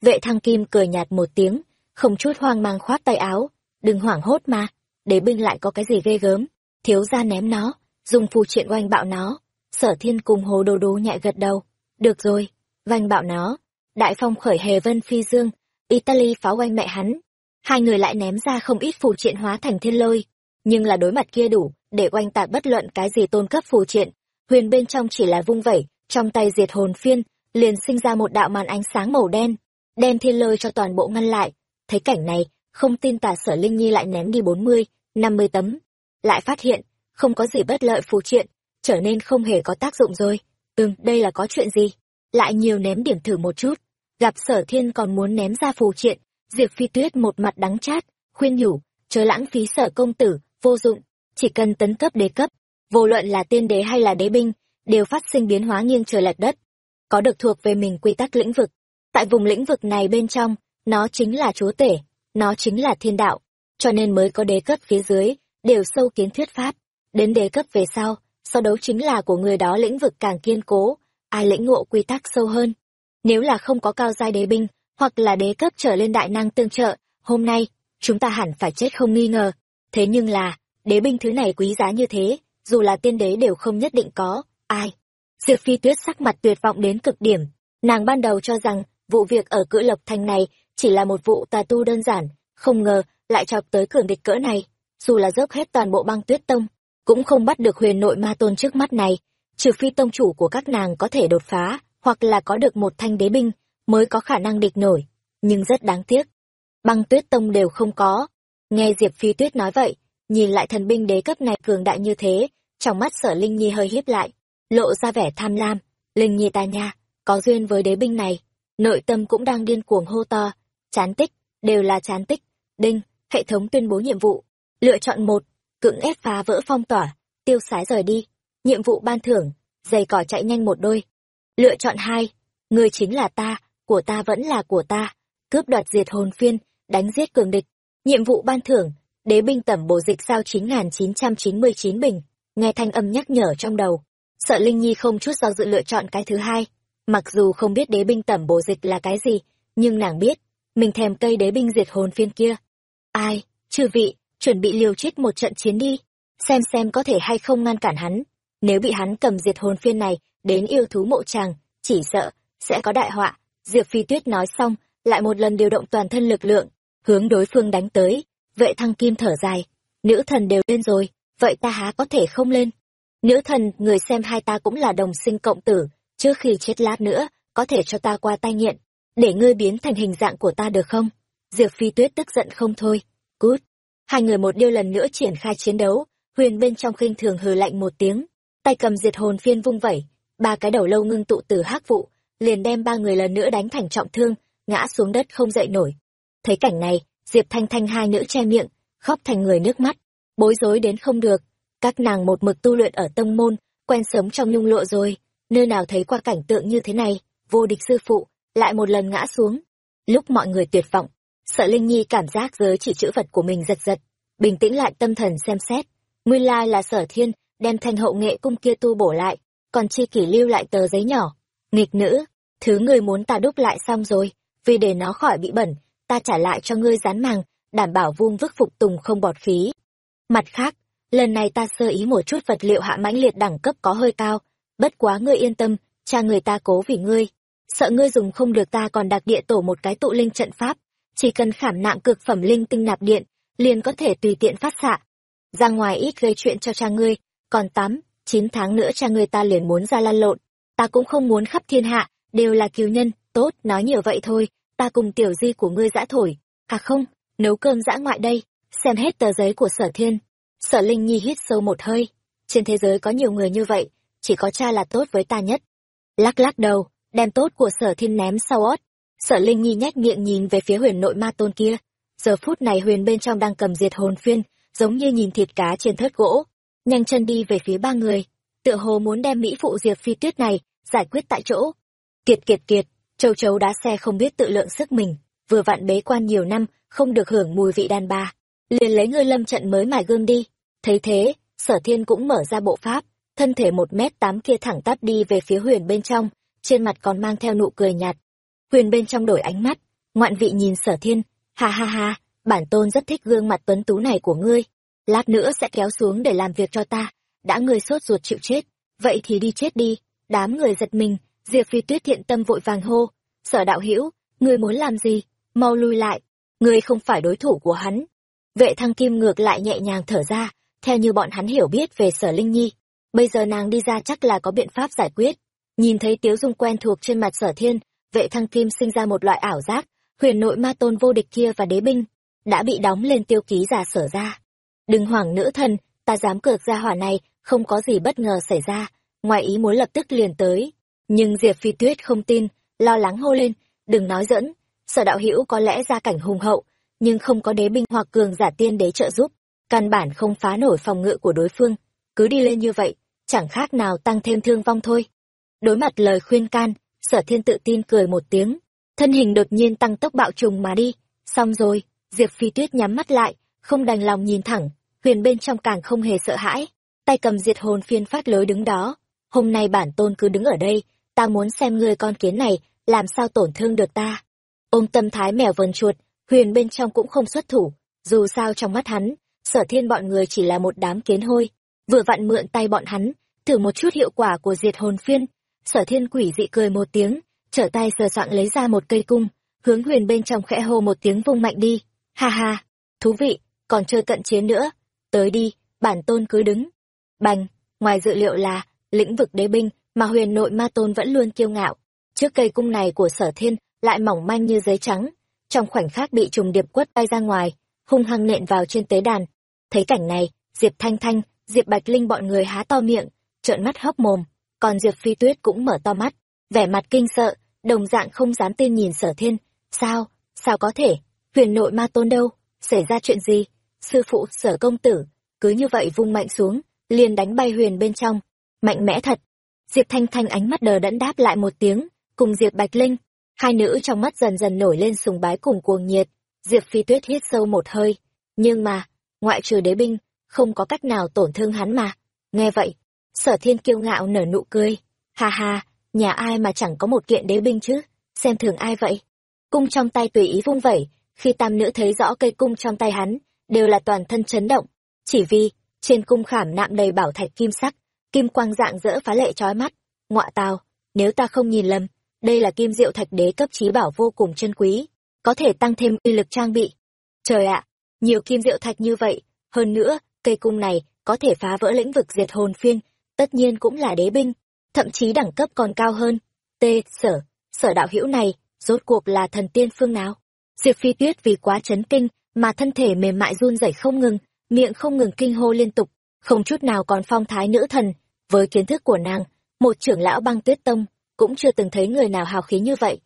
Vệ thăng kim cười nhạt một tiếng, không chút hoang mang khoát tay áo. Đừng hoảng hốt mà, đế binh lại có cái gì ghê gớm. Thiếu ra ném nó, dùng phù triện oanh bạo nó. Sở thiên cùng hồ đồ đố nhẹ gật đầu. Được rồi, oanh bạo nó. Đại phong khởi hề vân phi dương, Italy pháo oanh mẹ hắn. Hai người lại ném ra không ít phù triện hóa thành thiên lôi. Nhưng là đối mặt kia đủ để oanh tạc bất luận cái gì tôn cấp phù triện. Huyền bên trong chỉ là vung vẩy trong tay diệt hồn phiên liền sinh ra một đạo màn ánh sáng màu đen. Đem thiên lôi cho toàn bộ ngăn lại. Thấy cảnh này không tin tả sở linh nhi lại ném đi bốn mươi năm mươi tấm. Lại phát hiện không có gì bất lợi phù triện trở nên không hề có tác dụng rồi. Ừm đây là có chuyện gì? Lại nhiều ném điểm thử một chút gặp sở thiên còn muốn ném ra phù triện diệp phi tuyết một mặt đắng chát khuyên nhủ chớ lãng phí sở công tử vô dụng, chỉ cần tấn cấp đế cấp, vô luận là tiên đế hay là đế binh, đều phát sinh biến hóa nghiêng trời lệch đất. Có được thuộc về mình quy tắc lĩnh vực. Tại vùng lĩnh vực này bên trong, nó chính là chúa tể, nó chính là thiên đạo, cho nên mới có đế cấp phía dưới, đều sâu kiến thuyết pháp. Đến đế cấp về sau, so đấu chính là của người đó lĩnh vực càng kiên cố, ai lĩnh ngộ quy tắc sâu hơn. Nếu là không có cao giai đế binh, hoặc là đế cấp trở lên đại năng tương trợ, hôm nay, chúng ta hẳn phải chết không nghi ngờ. Thế nhưng là, đế binh thứ này quý giá như thế, dù là tiên đế đều không nhất định có, ai. Diệp Phi Tuyết sắc mặt tuyệt vọng đến cực điểm, nàng ban đầu cho rằng vụ việc ở cữ lộc thành này chỉ là một vụ tà tu đơn giản, không ngờ lại chọc tới cường địch cỡ này, dù là dốc hết toàn bộ băng tuyết tông, cũng không bắt được huyền nội ma tôn trước mắt này, trừ phi tông chủ của các nàng có thể đột phá, hoặc là có được một thanh đế binh, mới có khả năng địch nổi, nhưng rất đáng tiếc. băng tuyết tông đều không có. Nghe Diệp Phi Tuyết nói vậy, nhìn lại thần binh đế cấp này cường đại như thế, trong mắt sở Linh Nhi hơi hiếp lại, lộ ra vẻ tham lam. Linh Nhi ta nha, có duyên với đế binh này, nội tâm cũng đang điên cuồng hô to, chán tích, đều là chán tích. Đinh, hệ thống tuyên bố nhiệm vụ. Lựa chọn một, cưỡng ép phá vỡ phong tỏa, tiêu sái rời đi. Nhiệm vụ ban thưởng, giày cỏ chạy nhanh một đôi. Lựa chọn hai, người chính là ta, của ta vẫn là của ta. Cướp đoạt diệt hồn phiên, đánh giết cường địch. Nhiệm vụ ban thưởng, đế binh tẩm bổ dịch sao 9.999 bình. Nghe thanh âm nhắc nhở trong đầu. Sợ Linh Nhi không chút do dự lựa chọn cái thứ hai. Mặc dù không biết đế binh tẩm bổ dịch là cái gì, nhưng nàng biết, mình thèm cây đế binh diệt hồn phiên kia. Ai, chư vị, chuẩn bị liều chết một trận chiến đi, xem xem có thể hay không ngăn cản hắn. Nếu bị hắn cầm diệt hồn phiên này đến yêu thú mộ tràng, chỉ sợ, sẽ có đại họa. Diệp Phi Tuyết nói xong, lại một lần điều động toàn thân lực lượng, hướng đối phương đánh tới. Vệ thăng kim thở dài, nữ thần đều lên rồi, vậy ta há có thể không lên. Nữ thần, người xem hai ta cũng là đồng sinh cộng tử, trước khi chết lát nữa, có thể cho ta qua tay nghiện, để ngươi biến thành hình dạng của ta được không? Diệp Phi Tuyết tức giận không thôi. Cút. Hai người một điêu lần nữa triển khai chiến đấu, huyền bên trong khinh thường hừ lạnh một tiếng, tay cầm diệt hồn phiên vung vẩy, ba cái đầu lâu ngưng tụ từ hắc vụ, liền đem ba người lần nữa đánh thành trọng thương, ngã xuống đất không dậy nổi. Thấy cảnh này, Diệp Thanh Thanh hai nữ che miệng, khóc thành người nước mắt, bối rối đến không được. Các nàng một mực tu luyện ở tông môn, quen sống trong nhung lụa rồi, nơi nào thấy qua cảnh tượng như thế này, vô địch sư phụ, lại một lần ngã xuống. Lúc mọi người tuyệt vọng, sợ Linh Nhi cảm giác giới chỉ chữ vật của mình giật giật, bình tĩnh lại tâm thần xem xét. Nguyên lai là sở thiên, đem thanh hậu nghệ cung kia tu bổ lại, còn chi kỷ lưu lại tờ giấy nhỏ. Nghịch nữ, thứ người muốn ta đúc lại xong rồi, vì để nó khỏi bị bẩn, ta trả lại cho ngươi dán màng, đảm bảo vuông vức phục tùng không bọt khí. Mặt khác, lần này ta sơ ý một chút vật liệu hạ mãnh liệt đẳng cấp có hơi cao, bất quá ngươi yên tâm, cha người ta cố vì ngươi. Sợ ngươi dùng không được ta còn đặc địa tổ một cái tụ linh trận pháp, chỉ cần khảm nạm cực phẩm linh tinh nạp điện, liền có thể tùy tiện phát xạ. Ra ngoài ít gây chuyện cho cha ngươi, còn tám, chín tháng nữa cha người ta liền muốn ra lăn lộn. Ta cũng không muốn khắp thiên hạ, đều là cứu nhân, tốt, nói nhiều vậy thôi, ta cùng tiểu di của ngươi dã thổi. À không, nấu cơm dã ngoại đây, xem hết tờ giấy của sở thiên. Sở Linh Nhi hít sâu một hơi. Trên thế giới có nhiều người như vậy, chỉ có cha là tốt với ta nhất. Lắc lắc đầu, đem tốt của sở thiên ném sau ót. Sở Linh Nhi nhách miệng nhìn về phía huyền nội ma tôn kia. Giờ phút này huyền bên trong đang cầm diệt hồn phiên, giống như nhìn thịt cá trên thớt gỗ. Nhanh chân đi về phía ba người, tựa hồ muốn đem Mỹ phụ diệp phi tuyết này, giải quyết tại chỗ. Kiệt kiệt kiệt, châu chấu đá xe không biết tự lượng sức mình, vừa vặn bế quan nhiều năm, không được hưởng mùi vị đàn bà. Liền lấy ngươi lâm trận mới mài gương đi. Thấy thế, sở thiên cũng mở ra bộ pháp, thân thể một mét tám kia thẳng tắp đi về phía huyền bên trong, trên mặt còn mang theo nụ cười nhạt. Huyền bên trong đổi ánh mắt, ngoạn vị nhìn sở thiên, ha ha ha, bản tôn rất thích gương mặt tuấn tú này của ngươi. Lát nữa sẽ kéo xuống để làm việc cho ta, đã ngươi sốt ruột chịu chết, vậy thì đi chết đi. Đám người giật mình, Diệp Phi Tuyết thiện tâm vội vàng hô, sở đạo hữu ngươi muốn làm gì, mau lui lại, ngươi không phải đối thủ của hắn. Vệ thăng kim ngược lại nhẹ nhàng thở ra, theo như bọn hắn hiểu biết về sở Linh Nhi, bây giờ nàng đi ra chắc là có biện pháp giải quyết. Nhìn thấy tiếu dung quen thuộc trên mặt sở thiên, vệ thăng kim sinh ra một loại ảo giác, huyền nội ma tôn vô địch kia và đế binh, đã bị đóng lên tiêu ký giả sở ra. Đừng hoảng nữ thần, ta dám cược ra hỏa này, không có gì bất ngờ xảy ra, ngoài ý muốn lập tức liền tới. Nhưng Diệp Phi Tuyết không tin, lo lắng hô lên, đừng nói dẫn, sở đạo hữu có lẽ ra cảnh hùng hậu, nhưng không có đế binh hoặc cường giả tiên đế trợ giúp, căn bản không phá nổi phòng ngự của đối phương, cứ đi lên như vậy, chẳng khác nào tăng thêm thương vong thôi. Đối mặt lời khuyên can, sở thiên tự tin cười một tiếng, thân hình đột nhiên tăng tốc bạo trùng mà đi, xong rồi, Diệp Phi Tuyết nhắm mắt lại, không đành lòng nhìn thẳng, huyền bên trong càng không hề sợ hãi, tay cầm diệt hồn phiên phát lối đứng đó. Hôm nay bản tôn cứ đứng ở đây, ta muốn xem ngươi con kiến này, làm sao tổn thương được ta. Ôm tâm thái mèo vần chuột, huyền bên trong cũng không xuất thủ, dù sao trong mắt hắn, sở thiên bọn người chỉ là một đám kiến hôi, vừa vặn mượn tay bọn hắn, thử một chút hiệu quả của diệt hồn phiên. Sở thiên quỷ dị cười một tiếng, trở tay sờ soạn lấy ra một cây cung, hướng huyền bên trong khẽ hô một tiếng vung mạnh đi. Ha ha, thú vị, còn chơi cận chiến nữa. Tới đi, bản tôn cứ đứng. Bành, ngoài dự liệu là, lĩnh vực đế binh mà huyền nội ma tôn vẫn luôn kiêu ngạo. Trước cây cung này của sở thiên lại mỏng manh như giấy trắng, trong khoảnh khắc bị trùng điệp quất bay ra ngoài, hung hăng nện vào trên tế đàn. Thấy cảnh này, Diệp Thanh Thanh, Diệp Bạch Linh bọn người há to miệng, trợn mắt hốc mồm, còn Diệp Phi Tuyết cũng mở to mắt, vẻ mặt kinh sợ, đồng dạng không dám tin nhìn Sở Thiên, sao, sao có thể, huyền nội ma tôn đâu, xảy ra chuyện gì? Sư phụ Sở công tử, cứ như vậy vung mạnh xuống, liền đánh bay huyền bên trong, mạnh mẽ thật. Diệp Thanh Thanh ánh mắt đờ đẫn đáp lại một tiếng, cùng Diệp Bạch Linh, hai nữ trong mắt dần dần nổi lên sùng bái cùng cuồng nhiệt. Diệp Phi Tuyết hít sâu một hơi, nhưng mà, ngoại trừ đế binh, không có cách nào tổn thương hắn mà. Nghe vậy, sở thiên kiêu ngạo nở nụ cười. Ha ha, nhà ai mà chẳng có một kiện đế binh chứ, xem thường ai vậy. Cung trong tay tùy ý vung vẩy, khi tam nữ thấy rõ cây cung trong tay hắn, đều là toàn thân chấn động. Chỉ vì, trên cung khảm nạm đầy bảo thạch kim sắc, kim quang dạng dỡ phá lệ chói mắt. Ngọa tào, nếu ta không nhìn lầm, đây là kim diệu thạch đế cấp trí bảo vô cùng chân quý, có thể tăng thêm uy lực trang bị. Trời ạ, nhiều kim diệu thạch như vậy, hơn nữa, cây cung này có thể phá vỡ lĩnh vực diệt hồn phiên, tất nhiên cũng là đế binh, thậm chí đẳng cấp còn cao hơn. T. Sở, sở đạo hữu này, rốt cuộc là thần tiên phương nào? Diệp Phi Tuyết vì quá chấn kinh, mà thân thể mềm mại run rẩy không ngừng, miệng không ngừng kinh hô liên tục, không chút nào còn phong thái nữ thần. Với kiến thức của nàng, một trưởng lão băng tuyết tông, cũng chưa từng thấy người nào hào khí như vậy.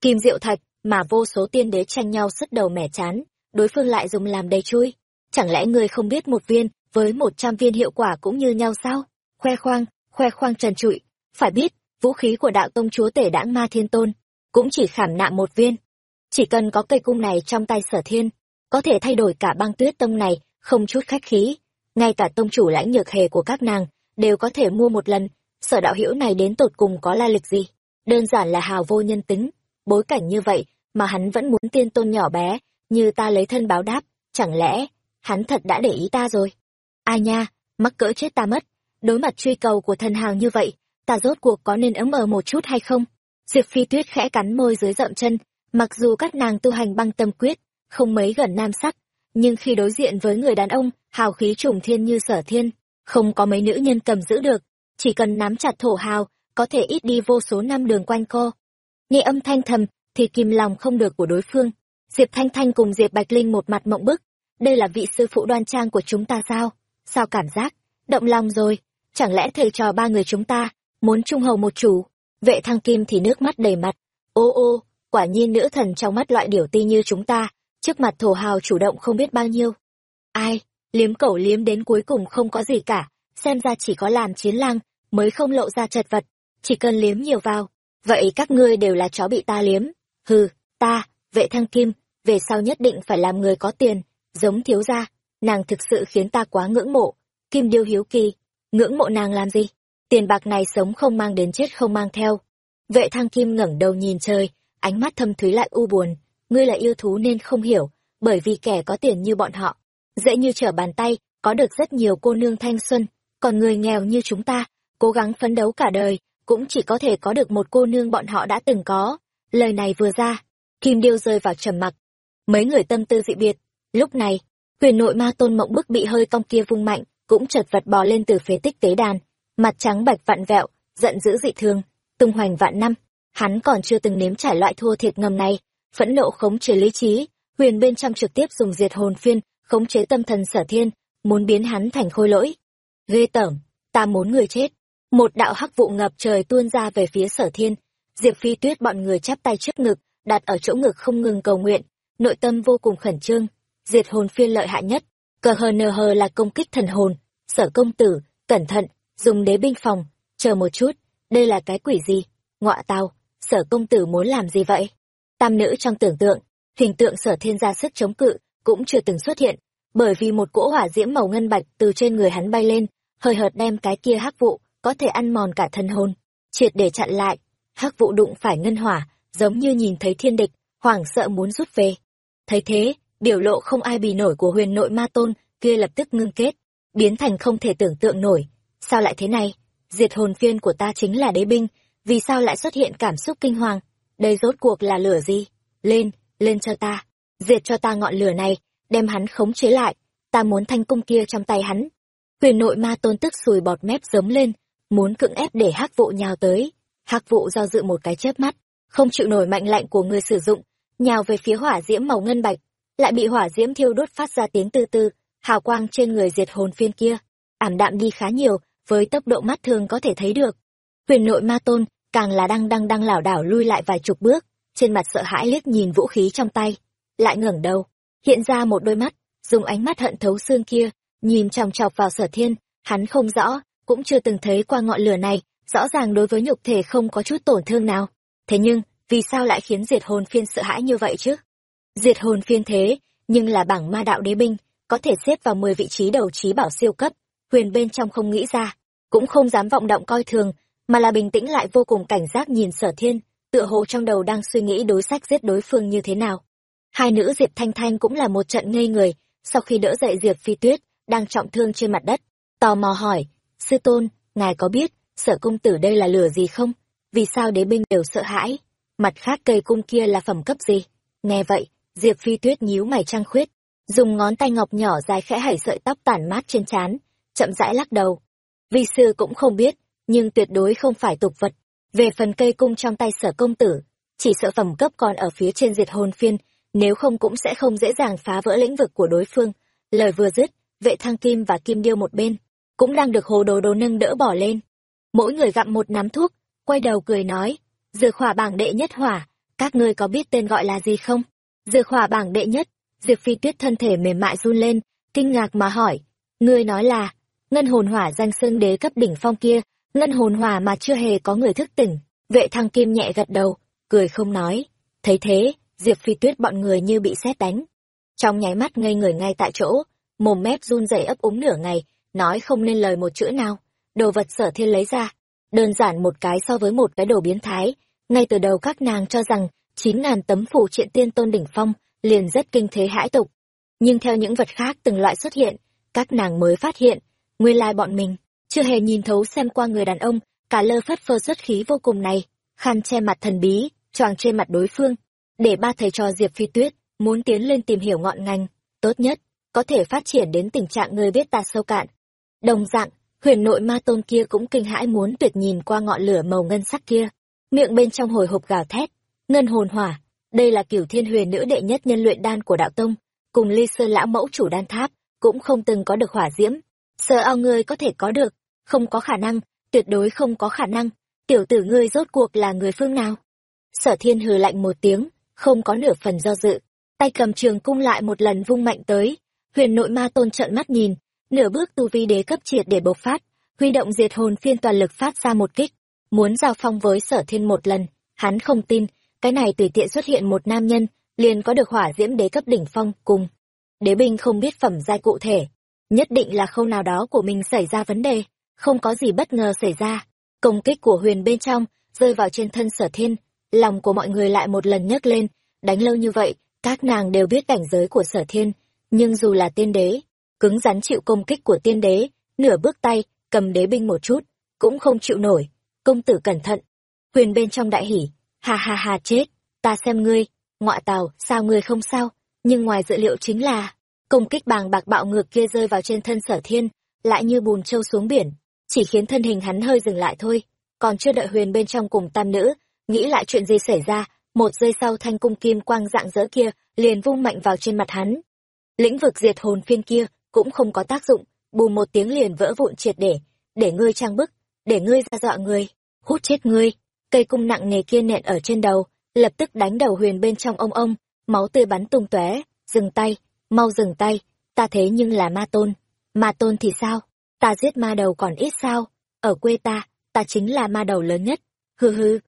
Kim diệu thạch, mà vô số tiên đế tranh nhau sứt đầu mẻ chán, đối phương lại dùng làm đầy chui. Chẳng lẽ người không biết một viên, với một trăm viên hiệu quả cũng như nhau sao? Khoe khoang, khoe khoang trần trụi. Phải biết, vũ khí của đạo tông chúa tể đãng ma thiên tôn, cũng chỉ khảm nạm một viên. Chỉ cần có cây cung này trong tay sở thiên, có thể thay đổi cả băng tuyết tông này, không chút khách khí. Ngay cả tông chủ lãnh nhược hề của các nàng, đều có thể mua một lần. Sở đạo hữu này đến tột cùng có la lịch gì? Đơn giản là hào vô nhân tính. Bối cảnh như vậy, mà hắn vẫn muốn tiên tôn nhỏ bé, như ta lấy thân báo đáp, chẳng lẽ, hắn thật đã để ý ta rồi? Ai nha, mắc cỡ chết ta mất, đối mặt truy cầu của thần hào như vậy, ta rốt cuộc có nên ấm ờ một chút hay không? Diệp Phi Tuyết khẽ cắn môi dưới rậm chân, mặc dù các nàng tu hành băng tâm quyết, không mấy gần nam sắc, nhưng khi đối diện với người đàn ông, hào khí trùng thiên như sở thiên, không có mấy nữ nhân cầm giữ được, chỉ cần nắm chặt thổ hào, có thể ít đi vô số năm đường quanh co. Nghe âm thanh thầm, thì kìm lòng không được của đối phương. Diệp Thanh Thanh cùng Diệp Bạch Linh một mặt mộng bức. Đây là vị sư phụ đoan trang của chúng ta sao? Sao cảm giác? Động lòng rồi. Chẳng lẽ thầy trò ba người chúng ta, muốn trung hầu một chủ? Vệ thăng kim thì nước mắt đầy mặt. Ô ô, quả nhiên nữ thần trong mắt loại điểu ti như chúng ta, trước mặt thổ hào chủ động không biết bao nhiêu. Ai, liếm cẩu liếm đến cuối cùng không có gì cả, xem ra chỉ có làm chiến lang, mới không lộ ra chật vật, chỉ cần liếm nhiều vào. Vậy các ngươi đều là chó bị ta liếm, hừ ta vệ thăng kim về sau nhất định phải làm người có tiền giống thiếu gia. Nàng thực sự khiến ta quá ngưỡng mộ. Kim điêu hiếu kỳ ngưỡng mộ nàng làm gì? Tiền bạc này sống không mang đến chết không mang theo. Vệ thăng kim ngẩng đầu nhìn trời ánh mắt thâm thúy lại u buồn ngươi là yêu thú nên không hiểu bởi vì kẻ có tiền như bọn họ dễ như trở bàn tay có được rất nhiều cô nương thanh xuân còn người nghèo như chúng ta cố gắng phấn đấu cả đời cũng chỉ có thể có được một cô nương bọn họ đã từng có Lời này vừa ra, Kim Điêu rơi vào trầm mặc. Mấy người tâm tư dị biệt. Lúc này, quyền nội ma tôn mộng bức bị hơi cong kia vung mạnh, cũng chật vật bò lên từ phế tích tế đàn. Mặt trắng bạch vặn vẹo, giận dữ dị thương, tung hoành vạn năm. Hắn còn chưa từng nếm trải loại thua thiệt ngầm này. Phẫn nộ khống chế lý trí, huyền bên trong trực tiếp dùng diệt hồn phiên, khống chế tâm thần sở thiên, muốn biến hắn thành khôi lỗi. Ghê tởm, ta muốn người chết. Một đạo hắc vụ ngập trời tuôn ra về phía sở thiên, Diệp Phi Tuyết bọn người chắp tay trước ngực, đặt ở chỗ ngực không ngừng cầu nguyện, nội tâm vô cùng khẩn trương. Diệt hồn phiên lợi hại nhất, cờ hờ nờ hờ là công kích thần hồn, sở công tử, cẩn thận, dùng đế binh phòng, chờ một chút, đây là cái quỷ gì? Ngọa tao, sở công tử muốn làm gì vậy? Tam nữ trong tưởng tượng, hình tượng sở thiên ra sức chống cự, cũng chưa từng xuất hiện, bởi vì một cỗ hỏa diễm màu ngân bạch từ trên người hắn bay lên, hơi hợt đem cái kia hắc vụ, có thể ăn mòn cả thân hồn, triệt để chặn lại. Hắc vụ đụng phải ngân hỏa giống như nhìn thấy thiên địch hoảng sợ muốn rút về. Thấy thế biểu lộ không ai bì nổi của huyền nội ma tôn kia lập tức ngưng kết biến thành không thể tưởng tượng nổi. Sao lại thế này? Diệt hồn phiên của ta chính là đế binh vì sao lại xuất hiện cảm xúc kinh hoàng đây rốt cuộc là lửa gì? Lên lên cho ta. Diệt cho ta ngọn lửa này đem hắn khống chế lại. Ta muốn thanh cung kia trong tay hắn. Huyền nội ma tôn tức sùi bọt mép giống lên muốn cưỡng ép để hắc vụ nhào tới. Hắc vụ do dự một cái chớp mắt không chịu nổi mạnh lạnh của người sử dụng nhào về phía hỏa diễm màu ngân bạch, lại bị hỏa diễm thiêu đốt phát ra tiếng tư tư, hào quang trên người diệt hồn phiên kia, ảm đạm đi khá nhiều, với tốc độ mắt thường có thể thấy được. Huyền nội ma tôn, càng là đang đang đang lảo đảo lui lại vài chục bước, trên mặt sợ hãi liếc nhìn vũ khí trong tay, lại ngẩng đầu, hiện ra một đôi mắt, dùng ánh mắt hận thấu xương kia, nhìn chòng chọc vào sở thiên, hắn không rõ, cũng chưa từng thấy qua ngọn lửa này, rõ ràng đối với nhục thể không có chút tổn thương nào. Thế nhưng, vì sao lại khiến diệt hồn phiên sợ hãi như vậy chứ? Diệt hồn phiên thế, nhưng là bảng ma đạo đế binh, có thể xếp vào 10 vị trí đầu trí bảo siêu cấp, huyền bên trong không nghĩ ra, cũng không dám vọng động coi thường, mà là bình tĩnh lại vô cùng cảnh giác nhìn sở thiên, tựa hồ trong đầu đang suy nghĩ đối sách giết đối phương như thế nào. Hai nữ Diệp Thanh Thanh cũng là một trận ngây người, sau khi đỡ dậy Diệp Phi Tuyết, đang trọng thương trên mặt đất, tò mò hỏi, sư tôn, ngài có biết, sở công tử đây là lửa gì không? Vì sao đế binh đều sợ hãi? Mặt khác cây cung kia là phẩm cấp gì? Nghe vậy, Diệp Phi Tuyết nhíu mày trăng khuyết, dùng ngón tay ngọc nhỏ dài khẽ hảy sợi tóc tản mát trên trán, chậm rãi lắc đầu. Vi sư cũng không biết, nhưng tuyệt đối không phải tục vật. Về phần cây cung trong tay sở công tử, chỉ sợ phẩm cấp còn ở phía trên diệt hồn phiên, nếu không cũng sẽ không dễ dàng phá vỡ lĩnh vực của đối phương. Lời vừa dứt, vệ thăng kim và kim điêu một bên, cũng đang được hồ đồ đồ nâng đỡ bỏ lên. Mỗi người gặm một nắm thuốc, quay đầu cười nói, dược hỏa bảng đệ nhất hỏa, các ngươi có biết tên gọi là gì không? Dược hỏa bảng đệ nhất, Diệp Phi Tuyết thân thể mềm mại run lên, kinh ngạc mà hỏi, ngươi nói là, ngân hồn hỏa danh sơn đế cấp đỉnh phong kia, ngân hồn hỏa mà chưa hề có người thức tỉnh. Vệ thăng kim nhẹ gật đầu, cười không nói. Thấy thế, Diệp Phi Tuyết bọn người như bị sét đánh. Trong nháy mắt ngây người ngay tại chỗ, mồm mép run rẩy ấp úng nửa ngày, nói không nên lời một chữ nào. Đồ vật sở thiên lấy ra, đơn giản một cái so với một cái đồ biến thái. Ngay từ đầu các nàng cho rằng, chín ngàn tấm phủ triện tiên tôn đỉnh phong, liền rất kinh thế hãi tục. Nhưng theo những vật khác từng loại xuất hiện, các nàng mới phát hiện, nguyên lai bọn mình, chưa hề nhìn thấu xem qua người đàn ông, cả lơ phất phơ xuất khí vô cùng này, khăn che mặt thần bí, choàng trên mặt đối phương, để ba thầy trò Diệp Phi Tuyết muốn tiến lên tìm hiểu ngọn ngành, tốt nhất có thể phát triển đến tình trạng người biết ta sâu cạn. Đồng dạng, huyền nội ma tôn kia cũng kinh hãi muốn tuyệt nhìn qua ngọn lửa màu ngân sắc kia, miệng bên trong hồi hộp gào thét, ngân hồn hỏa, đây là cửu thiên huyền nữ đệ nhất nhân luyện đan của đạo tông, cùng ly sơn lão mẫu chủ đan tháp, cũng không từng có được hỏa diễm. Sợ ao ngươi có thể có được, không có khả năng, tuyệt đối không có khả năng, tiểu tử ngươi rốt cuộc là người phương nào? Sở thiên hừ lạnh một tiếng, không có nửa phần do dự, tay cầm trường cung lại một lần vung mạnh tới, huyền nội ma tôn trợn mắt nhìn, nửa bước tu vi đế cấp triệt để bộc phát, huy động diệt hồn phiên toàn lực phát ra một kích, muốn giao phong với sở thiên một lần, hắn không tin, cái này tùy tiện xuất hiện một nam nhân, liền có được hỏa diễm đế cấp đỉnh phong cùng. Đế binh không biết phẩm giai cụ thể, nhất định là khâu nào đó của mình xảy ra vấn đề, không có gì bất ngờ xảy ra. Công kích của huyền bên trong, rơi vào trên thân sở thiên, lòng của mọi người lại một lần nhấc lên, đánh lâu như vậy, các nàng đều biết cảnh giới của sở thiên, nhưng dù là tiên đế, cứng rắn chịu công kích của tiên đế, nửa bước tay, cầm đế binh một chút, cũng không chịu nổi. Công tử cẩn thận. Huyền bên trong đại hỉ, ha ha ha chết, ta xem ngươi, ngọa tào, sao ngươi không sao, nhưng ngoài dự liệu chính là, công kích bàng bạc bạo ngược kia rơi vào trên thân sở thiên, lại như bùn trâu xuống biển, chỉ khiến thân hình hắn hơi dừng lại thôi, còn chưa đợi huyền bên trong cùng tam nữ, nghĩ lại chuyện gì xảy ra, một giây sau thanh cung kim quang dạng dỡ kia liền vung mạnh vào trên mặt hắn. Lĩnh vực diệt hồn phiên kia cũng không có tác dụng, bù một tiếng liền vỡ vụn triệt để, để ngươi trang bức, để ngươi ra dọa ngươi, hút chết ngươi. Cây cung nặng nề kia nện ở trên đầu, lập tức đánh đầu huyền bên trong ông ông, máu tươi bắn tung tóe, dừng tay, mau dừng tay, ta thế nhưng là ma tôn. Ma tôn thì sao? Ta giết ma đầu còn ít sao? Ở quê ta, ta chính là ma đầu lớn nhất. Hừ hừ.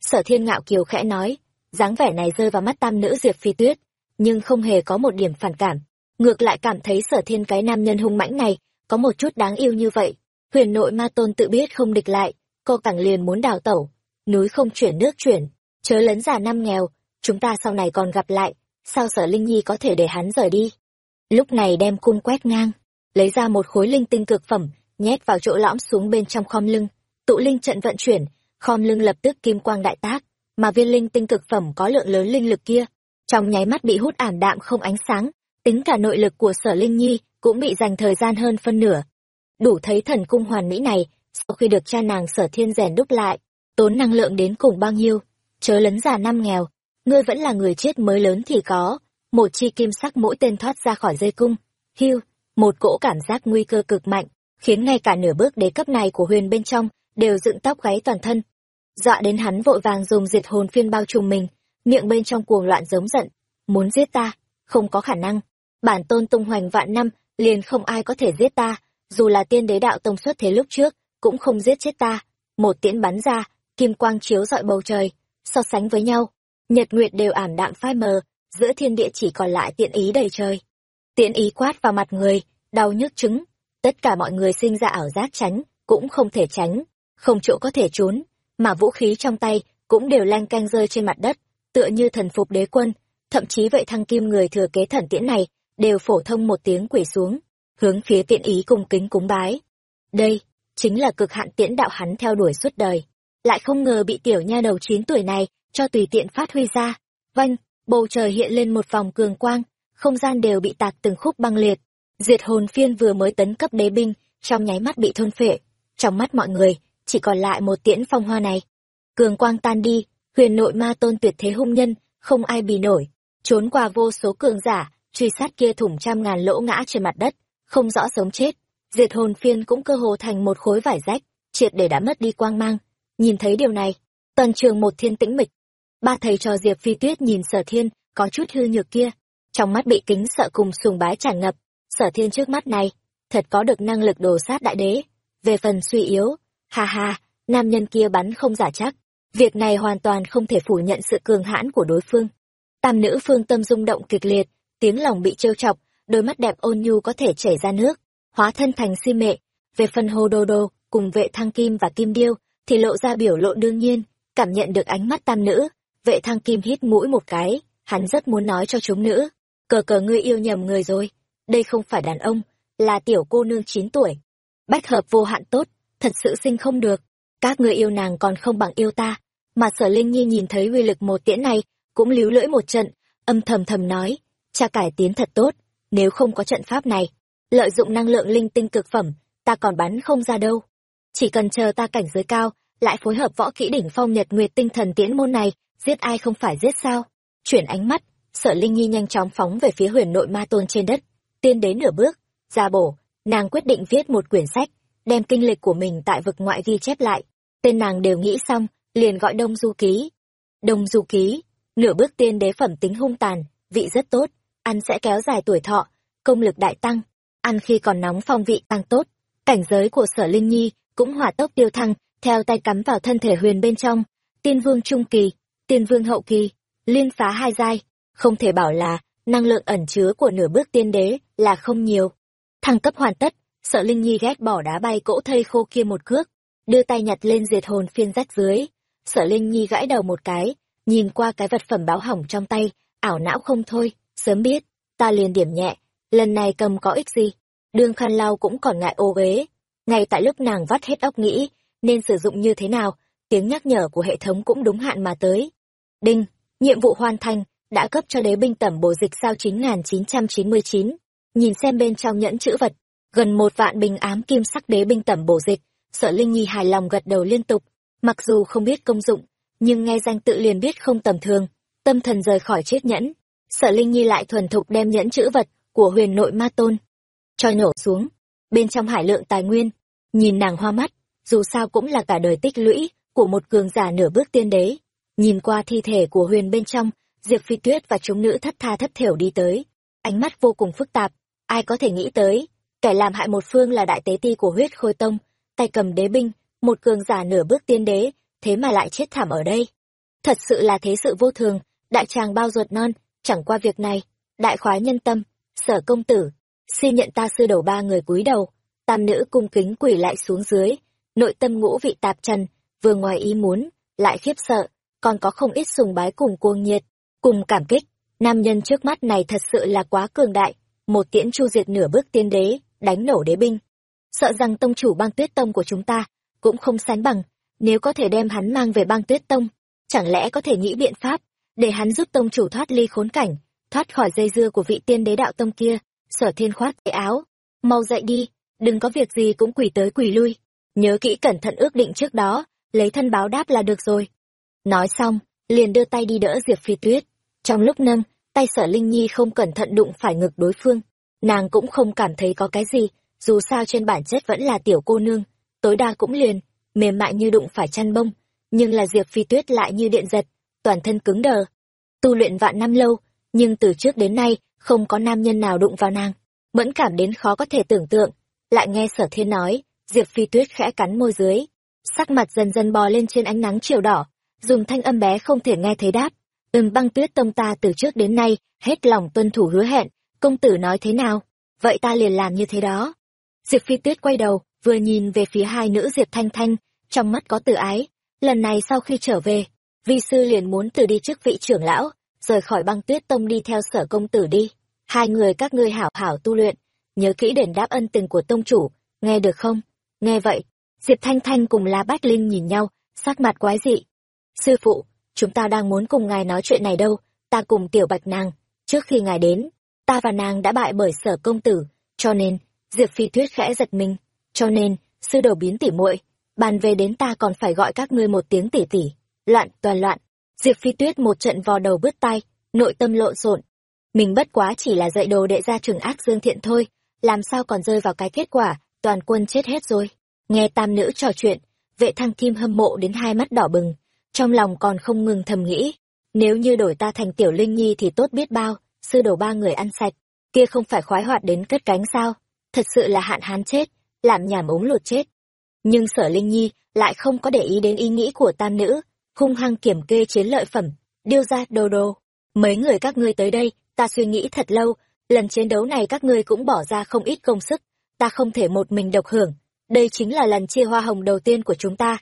Sở thiên ngạo kiều khẽ nói, dáng vẻ này rơi vào mắt tam nữ Diệp Phi Tuyết, nhưng không hề có một điểm phản cảm. Ngược lại cảm thấy sở thiên cái nam nhân hung mãnh này, có một chút đáng yêu như vậy. Huyền nội ma tôn tự biết không địch lại, cô càng liền muốn đào tẩu. Núi không chuyển nước chuyển, chớ lấn già năm nghèo, chúng ta sau này còn gặp lại, sao sở Linh Nhi có thể để hắn rời đi. Lúc này đem cung quét ngang, lấy ra một khối linh tinh cực phẩm, nhét vào chỗ lõm xuống bên trong khom lưng, tụ linh trận vận chuyển, khom lưng lập tức kim quang đại tác, mà viên linh tinh cực phẩm có lượng lớn linh lực kia, trong nháy mắt bị hút ảm đạm không ánh sáng, tính cả nội lực của sở Linh Nhi cũng bị dành thời gian hơn phân nửa. Đủ thấy thần cung hoàn mỹ này, sau khi được cha nàng sở thiên rèn đúc lại, tốn năng lượng đến cùng bao nhiêu, chớ lấn già năm nghèo, ngươi vẫn là người chết mới lớn thì có. Một chi kim sắc mỗi tên thoát ra khỏi dây cung. Hiu, một cỗ cảm giác nguy cơ cực mạnh, khiến ngay cả nửa bước đế cấp này của huyền bên trong đều dựng tóc gáy toàn thân. Dọa đến hắn vội vàng dùng diệt hồn phiên bao trùm mình, miệng bên trong cuồng loạn giống giận. Muốn giết ta? Không có khả năng. Bản tôn tung hoành vạn năm, liền không ai có thể giết ta. Dù là tiên đế đạo tông xuất thế lúc trước, cũng không giết chết ta. Một tiễn bắn ra, kim quang chiếu rọi bầu trời, so sánh với nhau nhật nguyệt đều ảm đạm phai mờ, giữa thiên địa chỉ còn lại tiện ý đầy trời. Tiện ý quát vào mặt người, đau nhức trứng. Tất cả mọi người sinh ra ảo giác tránh, cũng không thể tránh, không chỗ có thể trốn, mà vũ khí trong tay cũng đều lanh canh rơi trên mặt đất, tựa như thần phục đế quân. Thậm chí vậy thăng kim người thừa kế thần tiễn này đều phổ thông một tiếng quỷ xuống, hướng phía tiện ý cung kính cúng bái. Đây chính là cực hạn tiễn đạo hắn theo đuổi suốt đời. Lại không ngờ bị tiểu nha đầu chín tuổi này cho tùy tiện phát huy ra. Vanh bầu trời hiện lên một vòng cường quang, không gian đều bị tạc từng khúc băng liệt. Diệt hồn phiên vừa mới tấn cấp đế binh, trong nháy mắt bị thôn phệ. Trong mắt mọi người, chỉ còn lại một tiễn phong hoa này. Cường quang tan đi, huyền nội ma tôn tuyệt thế hung nhân, không ai bì nổi. Trốn qua vô số cường giả, truy sát kia thủng trăm ngàn lỗ ngã trên mặt đất, không rõ sống chết. Diệt hồn phiên cũng cơ hồ thành một khối vải rách, triệt để đã mất đi quang mang. Nhìn thấy điều này, toàn trường một thiên tĩnh mịch ba thầy trò diệp phi tuyết nhìn sở thiên, có chút hư nhược kia. Trong mắt bị kính sợ cùng sùng bái tràn ngập, sở thiên trước mắt này, thật có được năng lực đồ sát đại đế. Về phần suy yếu, ha ha, nam nhân kia bắn không giả chắc. Việc này hoàn toàn không thể phủ nhận sự cường hãn của đối phương. Tam nữ phương tâm rung động kịch liệt, tiếng lòng bị trêu chọc, đôi mắt đẹp ôn nhu có thể chảy ra nước, hóa thân thành si mệ. Về phần hồ đô đô cùng vệ thăng kim và kim điêu, thì lộ ra biểu lộ đương nhiên, cảm nhận được ánh mắt tam nữ vệ thăng kim hít mũi một cái, hắn rất muốn nói cho chúng nữ, cờ cờ ngươi yêu nhầm người rồi, đây không phải đàn ông, là tiểu cô nương chín tuổi. Bách hợp vô hạn tốt, thật sự sinh không được. Các ngươi yêu nàng còn không bằng yêu ta. Mà sở linh nhi nhìn thấy uy lực một tiễn này, cũng líu lưỡi một trận, âm thầm thầm nói, cha cải tiến thật tốt, nếu không có trận pháp này, lợi dụng năng lượng linh tinh cực phẩm, ta còn bắn không ra đâu. Chỉ cần chờ ta cảnh giới cao, lại phối hợp võ kỹ đỉnh phong nhật nguyệt tinh thần tiễn môn này giết ai không phải giết sao? Chuyển ánh mắt sở linh nhi nhanh chóng phóng về phía huyền nội ma tôn trên đất. Tiên đến nửa bước, ra bổ, nàng quyết định viết một quyển sách, đem kinh lịch của mình tại vực ngoại ghi chép lại. Tên nàng đều nghĩ xong, liền gọi đông du ký. Đông du ký, nửa bước tiên đế phẩm tính hung tàn, vị rất tốt, ăn sẽ kéo dài tuổi thọ, công lực đại tăng. Ăn khi còn nóng phong vị tăng tốt, cảnh giới của sở linh nhi cũng hỏa tốc tiêu thăng, theo tay cắm vào thân thể huyền bên trong. Tiên vương trung kỳ tiên vương hậu kỳ, liên phá hai giai, không thể bảo là năng lượng ẩn chứa của nửa bước tiên đế là không nhiều. Thăng cấp hoàn tất, sợ linh nhi ghét bỏ đá bay cỗ thây khô kia một cước, đưa tay nhặt lên diệt hồn phiên rách dưới. Sợ linh nhi gãi đầu một cái, nhìn qua cái vật phẩm báo hỏng trong tay, ảo não không thôi, sớm biết, ta liền điểm nhẹ, lần này cầm có ích gì? Đương khăn lau cũng còn ngại ô uế. Ngay tại lúc nàng vắt hết óc nghĩ, nên sử dụng như thế nào tiếng nhắc nhở của hệ thống cũng đúng hạn mà tới đinh nhiệm vụ hoàn thành đã cấp cho đế binh tẩm bổ dịch sao 9999. Nhìn xem bên trong nhẫn chữ vật, gần một vạn bình ám kim sắc đế binh tẩm bổ dịch, sợ Linh Nhi hài lòng gật đầu liên tục, mặc dù không biết công dụng, nhưng nghe danh tự liền biết không tầm thường, tâm thần rời khỏi chiếc nhẫn. Sợ Linh Nhi lại thuần thục đem nhẫn chữ vật của huyền nội ma tôn, cho nhổ xuống, bên trong hải lượng tài nguyên, nhìn nàng hoa mắt, dù sao cũng là cả đời tích lũy của một cường giả nửa bước tiên đế. Nhìn qua thi thể của huyền bên trong, diệp phi tuyết và chúng nữ thất tha thất thểu đi tới ánh mắt vô cùng phức tạp ai có thể nghĩ tới kẻ làm hại một phương là đại tế ti của huyết khôi tông tay cầm đế binh một cường giả nửa bước tiên đế thế mà lại chết thảm ở đây thật sự là thế sự vô thường đại tràng bao ruột non chẳng qua việc này đại khoái nhân tâm sở công tử xin nhận ta sư đầu ba người cúi đầu tam nữ cung kính quỳ lại xuống dưới nội tâm ngũ vị tạp trần vừa ngoài ý muốn, lại khiếp sợ, còn có không ít sùng bái cùng cuồng nhiệt, cùng cảm kích. Nam nhân trước mắt này thật sự là quá cường đại, một tiễn chu diệt nửa bước tiên đế, đánh nổ đế binh. Sợ rằng tông chủ băng tuyết tông của chúng ta cũng không sánh bằng, nếu có thể đem hắn mang về băng tuyết tông, chẳng lẽ có thể nghĩ biện pháp để hắn giúp tông chủ thoát ly khốn cảnh, thoát khỏi dây dưa của vị tiên đế đạo tông kia? Sở thiên khoát cái áo, mau dậy đi, đừng có việc gì cũng quỳ tới quỳ lui. Nhớ kỹ cẩn thận ước định trước đó lấy thân báo đáp là được rồi. Nói xong, liền đưa tay đi đỡ diệp phi tuyết. Trong lúc nâng, tay sở linh nhi không cẩn thận đụng phải ngực đối phương. Nàng cũng không cảm thấy có cái gì, dù sao trên bản chất vẫn là tiểu cô nương. Tối đa cũng liền, mềm mại như đụng phải chăn bông, nhưng là diệp phi tuyết lại như điện giật, toàn thân cứng đờ. Tu luyện vạn năm lâu, nhưng từ trước đến nay, không có nam nhân nào đụng vào nàng. Mẫn cảm đến khó có thể tưởng tượng. Lại nghe sở thiên nói, diệp phi tuyết khẽ cắn môi dưới sắc mặt dần dần bò lên trên ánh nắng chiều đỏ. Dùng thanh âm bé không thể nghe thấy đáp. Ừm, băng tuyết tông ta từ trước đến nay, hết lòng tuân thủ hứa hẹn. Công tử nói thế nào? Vậy ta liền làm như thế đó. Diệp phi tuyết quay đầu, vừa nhìn về phía hai nữ diệp thanh thanh, trong mắt có tự ái. Lần này sau khi trở về, vi sư liền muốn từ đi trước vị trưởng lão, rời khỏi băng tuyết tông đi theo sở công tử đi. Hai người các ngươi hảo hảo tu luyện, nhớ kỹ đền đáp ân tình của tông chủ, nghe được không? Nghe vậy diệp thanh thanh cùng la bách linh nhìn nhau, sắc mặt quái dị. Sư phụ, chúng ta đang muốn cùng ngài nói chuyện này đâu, ta cùng tiểu bạch nàng, trước khi ngài đến, ta và nàng đã bại bởi sở công tử, cho nên, diệp phi tuyết khẽ giật mình. Cho nên, sư đầu biến tỉ muội, bàn về đến ta còn phải gọi các ngươi một tiếng tỉ tỉ, loạn toàn loạn. Diệp phi tuyết một trận vò đầu bứt tay nội tâm lộn xộn. Mình bất quá chỉ là dạy đồ đệ ra trường ác dương thiện thôi, làm sao còn rơi vào cái kết quả, toàn quân chết hết rồi nghe tam nữ trò chuyện, vệ thăng kim hâm mộ đến hai mắt đỏ bừng, trong lòng còn không ngừng thầm nghĩ, nếu như đổi ta thành tiểu linh nhi thì tốt biết bao, sư đồ ba người ăn sạch, kia không phải khoái hoạt đến cất cánh sao? Thật sự là hạn hán chết, làm nhảm ống lụt chết. Nhưng sở linh nhi lại không có để ý đến ý nghĩ của tam nữ, hung hăng kiểm kê chiến lợi phẩm, điêu ra đồ đồ. Mấy người các ngươi tới đây, ta suy nghĩ thật lâu, lần chiến đấu này các ngươi cũng bỏ ra không ít công sức, ta không thể một mình độc hưởng đây chính là lần chia hoa hồng đầu tiên của chúng ta.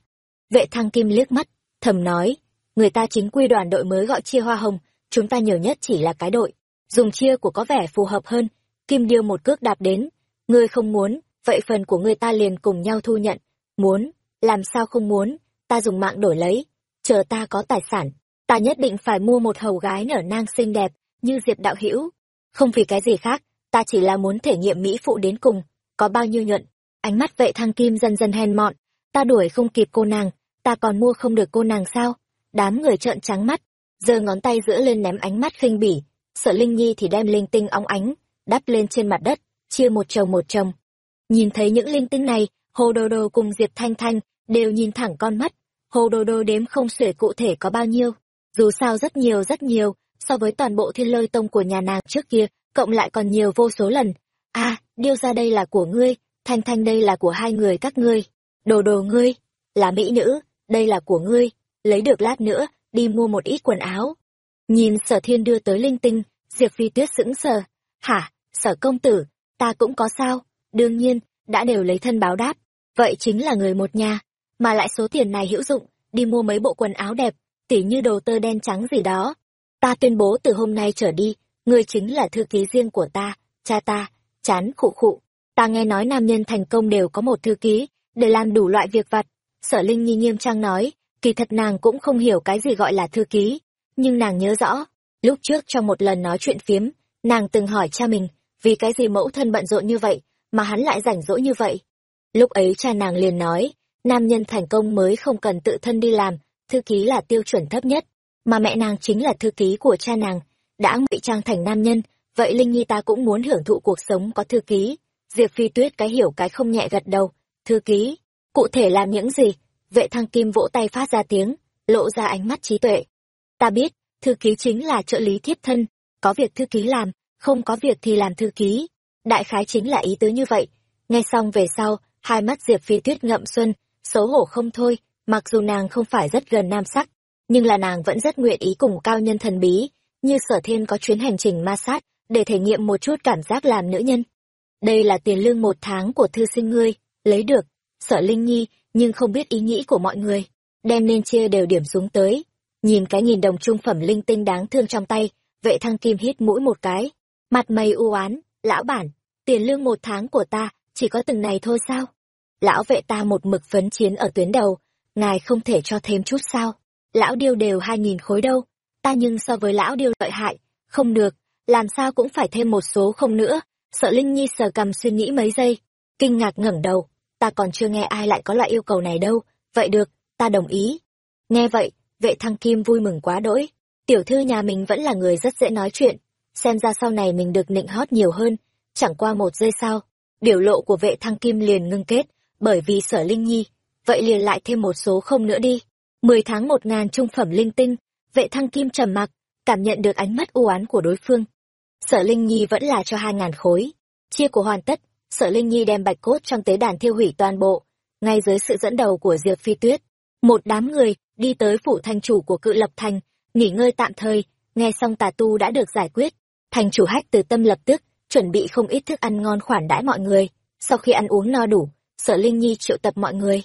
Vệ thăng kim liếc mắt, thầm nói, người ta chính quy đoàn đội mới gọi chia hoa hồng, chúng ta nhiều nhất chỉ là cái đội. Dùng chia của có vẻ phù hợp hơn. Kim điêu một cước đạp đến, ngươi không muốn, vậy phần của người ta liền cùng nhau thu nhận. Muốn, làm sao không muốn, ta dùng mạng đổi lấy, chờ ta có tài sản. Ta nhất định phải mua một hầu gái nở nang xinh đẹp, như diệp đạo hữu. Không vì cái gì khác, ta chỉ là muốn thể nghiệm mỹ phụ đến cùng, có bao nhiêu nhuận ánh mắt vệ thăng kim dần dần hèn mọn. Ta đuổi không kịp cô nàng ta còn mua không được cô nàng sao? Đám người trợn trắng mắt giơ ngón tay giữa lên ném ánh mắt khinh bỉ. Sợ linh nhi thì đem linh tinh óng ánh đắp lên trên mặt đất chia một chồng một chồng. Nhìn thấy những linh tinh này hồ đồ đồ cùng diệp thanh thanh đều nhìn thẳng con mắt. Hồ đồ đồ đếm không xuể cụ thể có bao nhiêu dù sao rất nhiều rất nhiều so với toàn bộ thiên lôi tông của nhà nàng trước kia cộng lại còn nhiều vô số lần. A à, điêu ra đây là của ngươi thanh thanh đây là của hai người các ngươi. Đồ đồ ngươi, là mỹ nữ, đây là của ngươi. Lấy được lát nữa, đi mua một ít quần áo. Nhìn sở thiên đưa tới linh tinh, diệp phi tuyết sững sờ. Hả, sở công tử, ta cũng có sao? Đương nhiên, đã đều lấy thân báo đáp. Vậy chính là người một nhà. Mà lại số tiền này hữu dụng, đi mua mấy bộ quần áo đẹp, tỉ như đồ tơ đen trắng gì đó. Ta tuyên bố từ hôm nay trở đi, ngươi chính là thư ký riêng của ta, cha ta, chán khụ khụ ta nghe nói nam nhân thành công đều có một thư ký, để làm đủ loại việc vặt. Sở linh nhi nghiêm trang nói, kỳ thật nàng cũng không hiểu cái gì gọi là thư ký, nhưng nàng nhớ rõ, lúc trước trong một lần nói chuyện phiếm, nàng từng hỏi cha mình, vì cái gì mẫu thân bận rộn như vậy, mà hắn lại rảnh rỗi như vậy. Lúc ấy cha nàng liền nói, nam nhân thành công mới không cần tự thân đi làm, thư ký là tiêu chuẩn thấp nhất, mà mẹ nàng chính là thư ký của cha nàng, đã ngụy trang thành nam nhân, vậy linh nhi ta cũng muốn hưởng thụ cuộc sống có thư ký diệp phi tuyết cái hiểu cái không nhẹ gật đầu. Thư ký, cụ thể làm những gì? Vệ thăng kim vỗ tay phát ra tiếng, lộ ra ánh mắt trí tuệ. Ta biết, thư ký chính là trợ lý thiếp thân. Có việc thư ký làm, không có việc thì làm thư ký. Đại khái chính là ý tứ như vậy. Nghe xong về sau, hai mắt diệp phi tuyết ngậm xuân, xấu hổ không thôi, mặc dù nàng không phải rất gần nam sắc, nhưng là nàng vẫn rất nguyện ý cùng cao nhân thần bí, như sở thiên có chuyến hành trình ma sát, để thể nghiệm một chút cảm giác làm nữ nhân đây là tiền lương một tháng của thư sinh ngươi. Lấy được. Sợ linh nhi, nhưng không biết ý nghĩ của mọi người. Đem nên chia đều điểm xuống tới. Nhìn cái nhìn đồng trung phẩm linh tinh đáng thương trong tay, vệ thăng kim hít mũi một cái. Mặt mày u oán, lão bản, tiền lương một tháng của ta chỉ có từng này thôi sao? Lão vệ ta một mực phấn chiến ở tuyến đầu, ngài không thể cho thêm chút sao? Lão điêu đều hai nghìn khối đâu, ta nhưng so với lão điêu lợi hại, không được, làm sao cũng phải thêm một số không nữa sợ linh nhi sờ cầm suy nghĩ mấy giây kinh ngạc ngẩng đầu ta còn chưa nghe ai lại có loại yêu cầu này đâu vậy được ta đồng ý nghe vậy vệ thăng kim vui mừng quá đỗi. Tiểu thư nhà mình vẫn là người rất dễ nói chuyện, xem ra sau này mình được nịnh hót nhiều hơn. Chẳng qua một giây sau, biểu lộ của vệ thăng kim liền ngưng kết, bởi vì sở linh nhi, vậy liền lại thêm một số không nữa đi. Mười tháng một ngàn trung phẩm linh tinh, vệ thăng kim trầm mặc, cảm nhận được ánh mắt u oán của đối phương. Sở Linh Nhi vẫn là cho hai ngàn khối. Chia của hoàn tất, Sở Linh Nhi đem bạch cốt trong tế đàn thiêu hủy toàn bộ, ngay dưới sự dẫn đầu của Diệp Phi Tuyết. Một đám người đi tới phủ thành chủ của cự lập thành, nghỉ ngơi tạm thời, nghe xong tà tu đã được giải quyết. Thành chủ hách từ tâm lập tức, chuẩn bị không ít thức ăn ngon khoản đãi mọi người. Sau khi ăn uống no đủ, Sở Linh Nhi triệu tập mọi người.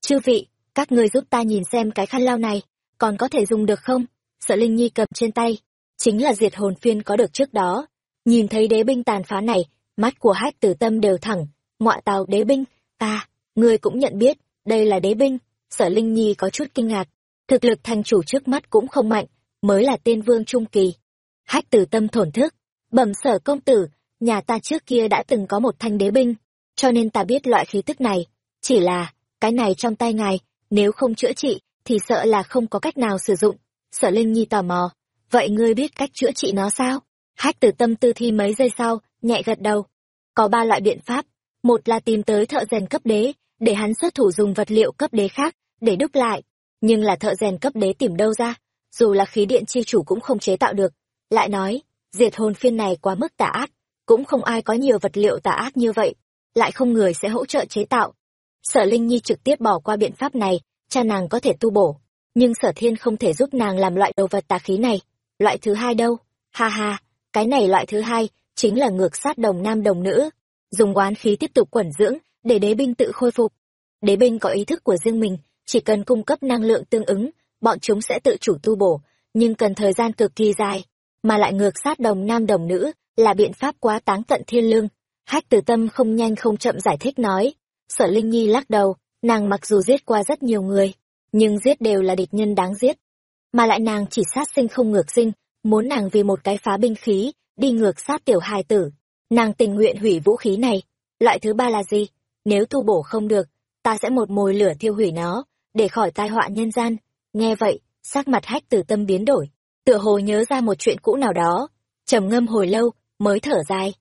Chư vị, các ngươi giúp ta nhìn xem cái khăn lau này, còn có thể dùng được không? Sở Linh Nhi cầm trên tay, chính là diệt hồn phiên có được trước đó. Nhìn thấy đế binh tàn phá này, mắt của hách tử tâm đều thẳng, ngọa tàu đế binh, ta, ngươi cũng nhận biết, đây là đế binh. Sở Linh Nhi có chút kinh ngạc, thực lực thành chủ trước mắt cũng không mạnh, mới là tiên vương trung kỳ. Hách tử tâm thổn thức, bẩm sở công tử, nhà ta trước kia đã từng có một thanh đế binh, cho nên ta biết loại khí tức này. Chỉ là, cái này trong tay ngài, nếu không chữa trị, thì sợ là không có cách nào sử dụng. Sở Linh Nhi tò mò, vậy ngươi biết cách chữa trị nó sao? Hách tử tâm tư thi mấy giây sau, nhẹ gật đầu. Có ba loại biện pháp, một là tìm tới thợ rèn cấp đế, để hắn xuất thủ dùng vật liệu cấp đế khác, để đúc lại. Nhưng là thợ rèn cấp đế tìm đâu ra, dù là khí điện chi chủ cũng không chế tạo được. Lại nói, diệt hồn phiên này quá mức tà ác, cũng không ai có nhiều vật liệu tà ác như vậy, lại không người sẽ hỗ trợ chế tạo. Sở Linh Nhi trực tiếp bỏ qua biện pháp này, cha nàng có thể tu bổ, nhưng sở thiên không thể giúp nàng làm loại đồ vật tà khí này. Loại thứ hai đâu? Ha ha, cái này loại thứ hai, chính là ngược sát đồng nam đồng nữ. Dùng oán khí tiếp tục quẩn dưỡng, để đế binh tự khôi phục. Đế binh có ý thức của riêng mình, chỉ cần cung cấp năng lượng tương ứng, bọn chúng sẽ tự chủ tu bổ, nhưng cần thời gian cực kỳ dài. Mà lại ngược sát đồng nam đồng nữ, là biện pháp quá táng tận thiên lương. Hách từ tâm không nhanh không chậm giải thích nói. Sở Linh Nhi lắc đầu, nàng mặc dù giết qua rất nhiều người, nhưng giết đều là địch nhân đáng giết. Mà lại nàng chỉ sát sinh không ngược sinh, muốn nàng vì một cái phá binh khí, đi ngược sát tiểu hài tử. Nàng tình nguyện hủy vũ khí này. Loại thứ ba là gì? Nếu tu bổ không được, ta sẽ một mồi lửa thiêu hủy nó, để khỏi tai họa nhân gian. Nghe vậy, sắc mặt hách tử tâm biến đổi, tựa hồ nhớ ra một chuyện cũ nào đó, trầm ngâm hồi lâu, mới thở dài.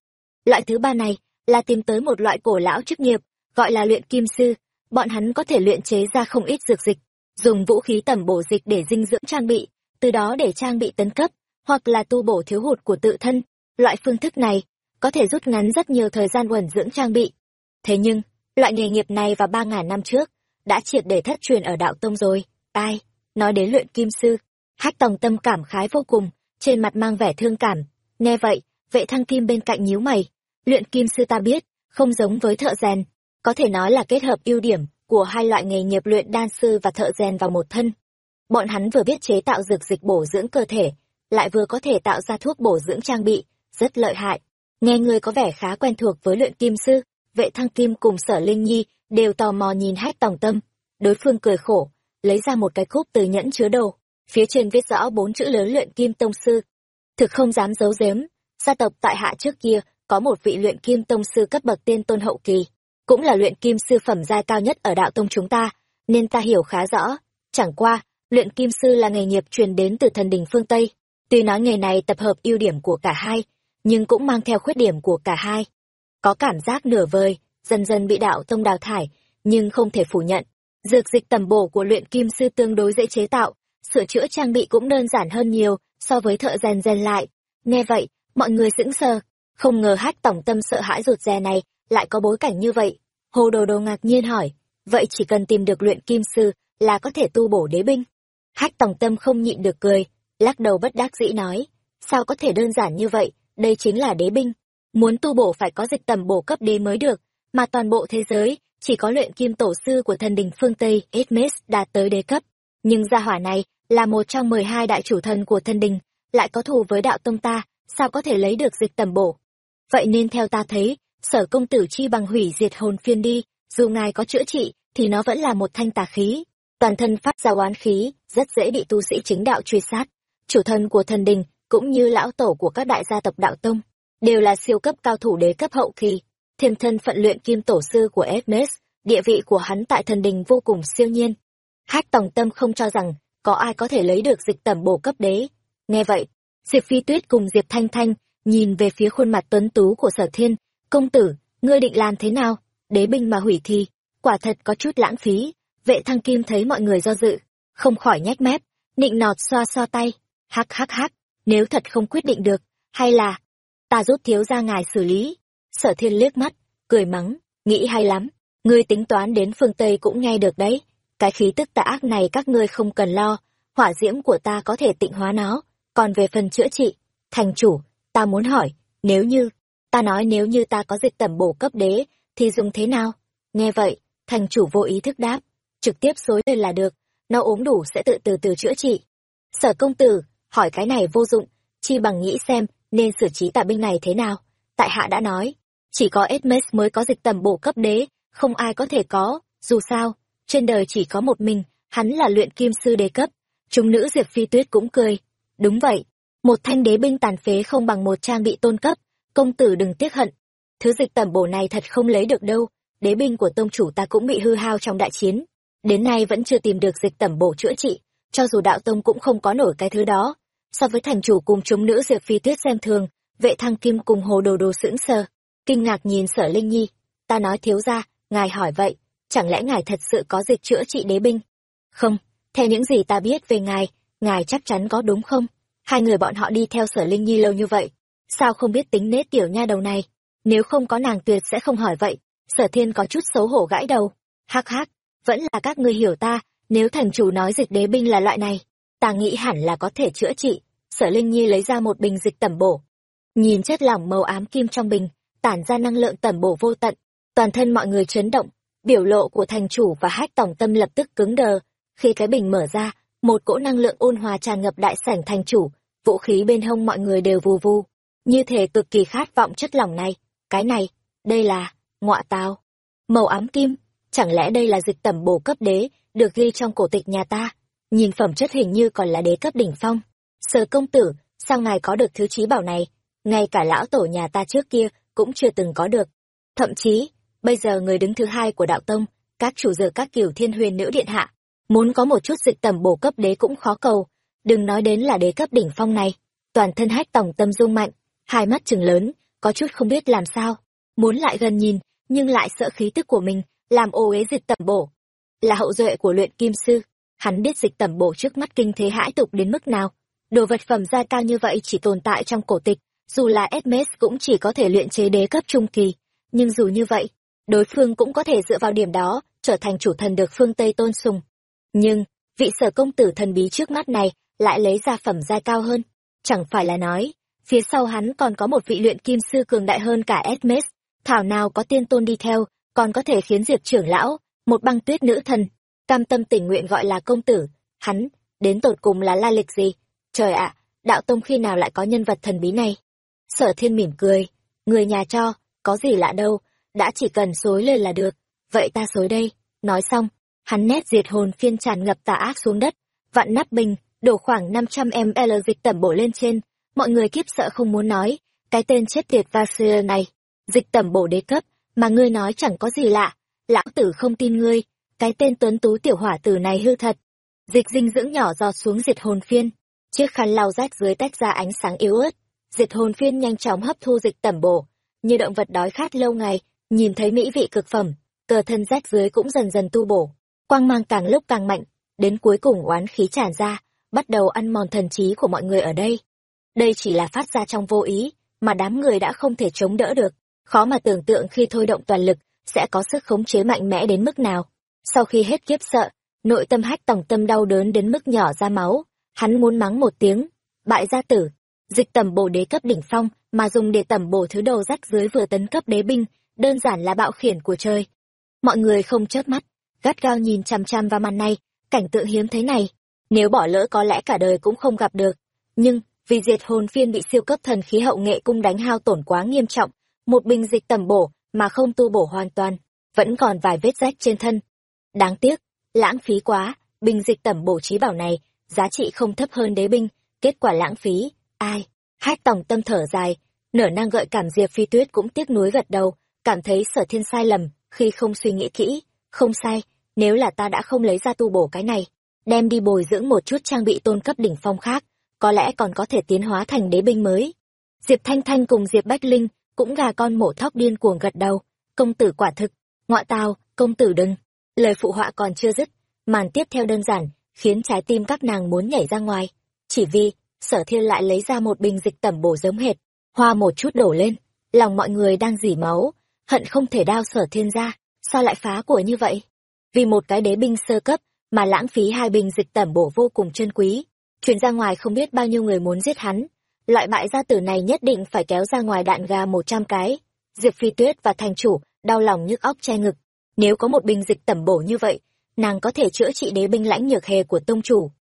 Loại thứ ba này, là tìm tới một loại cổ lão chức nghiệp, gọi là luyện kim sư, bọn hắn có thể luyện chế ra không ít dược dịch, dùng vũ khí tẩm bổ dịch để dinh dưỡng trang bị, từ đó để trang bị tấn cấp, hoặc là tu bổ thiếu hụt của tự thân. Loại phương thức này có thể rút ngắn rất nhiều thời gian uẩn dưỡng trang bị. Thế nhưng, loại nghề nghiệp này vào ba ngàn năm trước đã triệt để thất truyền ở đạo tông rồi. Ai? Nói đến luyện kim sư, Hách Tòng Tâm cảm khái vô cùng, trên mặt mang vẻ thương cảm. Nghe vậy, vệ thăng kim bên cạnh nhíu mày. Luyện kim sư ta biết, không giống với thợ rèn, có thể nói là kết hợp ưu điểm của hai loại nghề nghiệp luyện đan sư và thợ rèn vào một thân. Bọn hắn vừa biết chế tạo dược dịch bổ dưỡng cơ thể, lại vừa có thể tạo ra thuốc bổ dưỡng trang bị, rất lợi hại. Nghe người có vẻ khá quen thuộc với luyện kim sư, vệ thăng kim cùng sở linh nhi đều tò mò nhìn hách tòng tâm. Đối phương cười khổ, lấy ra một cái cúp từ nhẫn chứa đồ, phía trên viết rõ bốn chữ lớn luyện kim tông sư. Thực không dám giấu giếm, gia tộc tại hạ trước kia có một vị luyện kim tông sư cấp bậc tiên tôn hậu kỳ, cũng là luyện kim sư phẩm giai cao nhất ở đạo tông chúng ta, nên ta hiểu khá rõ. Chẳng qua, luyện kim sư là nghề nghiệp truyền đến từ thần đình phương Tây. Tuy nói nghề này tập hợp ưu điểm của cả hai, nhưng cũng mang theo khuyết điểm của cả hai. Có cảm giác nửa vời, dần dần bị đạo tông đào thải, nhưng không thể phủ nhận. Dược dịch tầm bổ của luyện kim sư tương đối dễ chế tạo, sửa chữa trang bị cũng đơn giản hơn nhiều so với thợ rèn rèn lại. Nghe vậy, mọi người sững sờ, không ngờ hát tổng tâm sợ hãi rụt rè này lại có bối cảnh như vậy. Hồ Đồ Đồ ngạc nhiên hỏi, vậy chỉ cần tìm được luyện kim sư là có thể tu bổ đế binh. Hách Tòng Tâm không nhịn được cười, lắc đầu bất đắc dĩ nói, sao có thể đơn giản như vậy, đây chính là đế binh. Muốn tu bổ phải có dịch tầm bổ cấp đế mới được, mà toàn bộ thế giới chỉ có luyện kim tổ sư của thần đình phương Tây Edmes đạt tới đế cấp. Nhưng gia hỏa này là một trong mười hai đại chủ thần của thần đình, lại có thù với đạo tông ta, sao có thể lấy được dịch tầm bổ. Vậy nên theo ta thấy, sở công tử chi bằng hủy diệt hồn phiên đi, dù ngài có chữa trị, thì nó vẫn là một thanh tà khí. Toàn thân phát ra oán khí, rất dễ bị tu sĩ chính đạo truy sát. Chủ thân của thần đình, cũng như lão tổ của các đại gia tộc đạo tông, đều là siêu cấp cao thủ đế cấp hậu kỳ. Thêm thân phận luyện kim tổ sư của Hermes, địa vị của hắn tại thần đình vô cùng siêu nhiên. Hát tòng tâm không cho rằng có ai có thể lấy được dịch tẩm bổ cấp đế. Nghe vậy, Diệp Phi Tuyết cùng Diệp Thanh Thanh nhìn về phía khuôn mặt tuấn tú của sở thiên. Công tử, ngươi định làm thế nào? Đế binh mà hủy thì, quả thật có chút lãng phí. Vệ thăng kim thấy mọi người do dự, không khỏi nhếch mép, nịnh nọt xoa xoa tay. Hắc hắc hắc, nếu thật không quyết định được, hay là ta giúp thiếu gia ngài xử lý. Sở thiên liếc mắt, cười mắng, nghĩ hay lắm, ngươi tính toán đến phương Tây cũng nghe được đấy. Cái khí tức tà ác này các ngươi không cần lo, hỏa diễm của ta có thể tịnh hóa nó. Còn về phần chữa trị, thành chủ, ta muốn hỏi, nếu như, ta nói nếu như ta có dịch tẩm bổ cấp đế, thì dùng thế nào? Nghe vậy, thành chủ vô ý thức đáp, trực tiếp xối lên là được, nó uống đủ sẽ tự từ từ chữa trị. Sở công tử, hỏi cái này vô dụng, chi bằng nghĩ xem nên xử trí tạ binh này thế nào. Tại hạ đã nói, chỉ có edmes mới có dịch tẩm bổ cấp đế, không ai có thể có, dù sao, trên đời chỉ có một mình, hắn là luyện kim sư đế cấp. Chúng nữ Diệp Phi Tuyết cũng cười. Đúng vậy, một thanh đế binh tàn phế không bằng một trang bị tôn cấp, công tử đừng tiếc hận. Thứ dịch tẩm bổ này thật không lấy được đâu, đế binh của tông chủ ta cũng bị hư hao trong đại chiến. Đến nay vẫn chưa tìm được dịch tẩm bổ chữa trị, cho dù đạo tông cũng không có nổi cái thứ đó. So với thành chủ cùng chúng nữ Diệp Phi Tuyết xem thường, vệ thăng kim cùng hồ đồ đồ sững sờ, kinh ngạc nhìn sở Linh Nhi. Ta nói thiếu ra, ngài hỏi vậy, chẳng lẽ ngài thật sự có dịch chữa trị đế binh? Không, theo những gì ta biết về ngài, ngài chắc chắn có đúng không? Hai người bọn họ đi theo sở Linh Nhi lâu như vậy, sao không biết tính nết tiểu nha đầu này? Nếu không có nàng tuyệt sẽ không hỏi vậy. Sở thiên có chút xấu hổ gãi đầu. Hắc hắc, vẫn là các ngươi hiểu ta, nếu thành chủ nói dịch đế binh là loại này, ta nghĩ hẳn là có thể chữa trị. Sở Linh Nhi lấy ra một bình dịch tẩm bổ. Nhìn chất lỏng màu ám kim trong bình, tản ra năng lượng tẩm bổ vô tận. Toàn thân mọi người chấn động, biểu lộ của thành chủ và hách tổng tâm lập tức cứng đờ. Khi cái bình mở ra, một cỗ năng lượng ôn hòa tràn ngập đại sảnh thành chủ, vũ khí bên hông mọi người đều vù vù. Như thể cực kỳ khát vọng chất lỏng này. Cái này, đây là, ngọa tào. Màu ám kim, chẳng lẽ đây là dịch tẩm bổ cấp đế, được ghi trong cổ tịch nhà ta? Nhìn phẩm chất hình như còn là đế cấp đỉnh phong. Sở công tử, sao ngài có được thứ trí bảo này? Ngay cả lão tổ nhà ta trước kia cũng chưa từng có được. Thậm chí, bây giờ người đứng thứ hai của đạo tông, các chủ giờ các kiểu thiên huyền nữ điện hạ, muốn có một chút dịch tẩm bổ cấp đế cũng khó cầu, đừng nói đến là đế cấp đỉnh phong này. Toàn thân hách tổng tâm dung mạnh, hai mắt chừng lớn, có chút không biết làm sao, muốn lại gần nhìn, nhưng lại sợ khí tức của mình, làm ô uế dịch tẩm bổ. Là hậu duệ của luyện kim sư, hắn biết dịch tẩm bổ trước mắt kinh thế hãi tục đến mức nào. Đồ vật phẩm gia cao như vậy chỉ tồn tại trong cổ tịch, dù là Hermes cũng chỉ có thể luyện chế đế cấp trung kỳ, nhưng dù như vậy, đối phương cũng có thể dựa vào điểm đó, trở thành chủ thần được phương Tây tôn sùng. Nhưng, vị sở công tử thần bí trước mắt này lại lấy ra phẩm gia cao hơn. Chẳng phải là nói, phía sau hắn còn có một vị luyện kim sư cường đại hơn cả Edmes thảo nào có tiên tôn đi theo, còn có thể khiến diệp trưởng lão, một băng tuyết nữ thần, cam tâm tình nguyện gọi là công tử, hắn, đến tột cùng là la lịch gì? Trời ạ, đạo tông khi nào lại có nhân vật thần bí này? Sở thiên mỉm cười, người nhà cho, có gì lạ đâu, đã chỉ cần xối lên là được, vậy ta xối đây. Nói xong, hắn nét diệt hồn phiên tràn ngập tà ác xuống đất, vặn nắp bình, đổ khoảng 500 ml dịch tẩm bổ lên trên, mọi người kiếp sợ không muốn nói, cái tên chết tiệt Vasir này, dịch tẩm bổ đế cấp, mà ngươi nói chẳng có gì lạ, lão tử không tin ngươi, cái tên tuấn tú tiểu hỏa tử này hư thật. Dịch dinh dưỡng nhỏ giọt xuống diệt hồn phiên, chiếc khăn lau rách dưới tách ra ánh sáng yếu ớt, diệt hồn phiên nhanh chóng hấp thu dịch tẩm bổ, như động vật đói khát lâu ngày, nhìn thấy mỹ vị cực phẩm, cơ thân rách dưới cũng dần dần tu bổ, quang mang càng lúc càng mạnh, đến cuối cùng oán khí tràn ra, bắt đầu ăn mòn thần trí của mọi người ở đây. Đây chỉ là phát ra trong vô ý, mà đám người đã không thể chống đỡ được, khó mà tưởng tượng khi thôi động toàn lực, sẽ có sức khống chế mạnh mẽ đến mức nào. Sau khi hết kiếp sợ, nội tâm hách tổng tâm đau đớn đến mức nhỏ ra máu, hắn muốn mắng một tiếng, bại gia tử, dịch tẩm bổ đế cấp đỉnh phong mà dùng để tẩm bổ thứ đầu rách dưới vừa tấn cấp đế binh đơn giản là bạo khiển của chơi mọi người không chớp mắt gắt gao nhìn chằm chằm vào màn này cảnh tượng hiếm thế này. Nếu bỏ lỡ có lẽ cả đời cũng không gặp được nhưng vì diệt hồn phiên bị siêu cấp thần khí hậu nghệ cung đánh hao tổn quá nghiêm trọng một bình dịch tầm bổ mà không tu bổ hoàn toàn vẫn còn vài vết rách trên thân. Đáng tiếc lãng phí quá bình dịch tầm bổ trí bảo này giá trị không thấp hơn đế binh kết quả lãng phí ai hách tổng tâm thở dài nở năng gợi cảm diệp phi tuyết cũng tiếc nuối gật đầu cảm thấy sở thiên sai lầm khi không suy nghĩ kỹ không sai nếu là ta đã không lấy ra tu bổ cái này đem đi bồi dưỡng một chút trang bị tôn cấp đỉnh phong khác, có lẽ còn có thể tiến hóa thành đế binh mới. Diệp Thanh Thanh cùng Diệp Bách Linh cũng gà con mổ thóc điên cuồng gật đầu, công tử quả thực, ngọa tào, công tử đừng. Lời phụ họa còn chưa dứt, màn tiếp theo đơn giản, khiến trái tim các nàng muốn nhảy ra ngoài. Chỉ vì, sở thiên lại lấy ra một bình dịch tẩm bổ giống hệt, hoa một chút đổ lên, lòng mọi người đang dỉ máu, hận không thể đao sở thiên ra, sao lại phá của như vậy? Vì một cái đế binh sơ cấp, mà lãng phí hai bình dịch tẩm bổ vô cùng chân quý, truyền ra ngoài không biết bao nhiêu người muốn giết hắn. Loại bại gia tử này nhất định phải kéo ra ngoài đạn gà một trăm cái. Diệp Phi Tuyết và thành chủ, đau lòng nhức óc che ngực. Nếu có một bình dịch tẩm bổ như vậy, nàng có thể chữa trị đế binh lãnh nhược hề của tông chủ.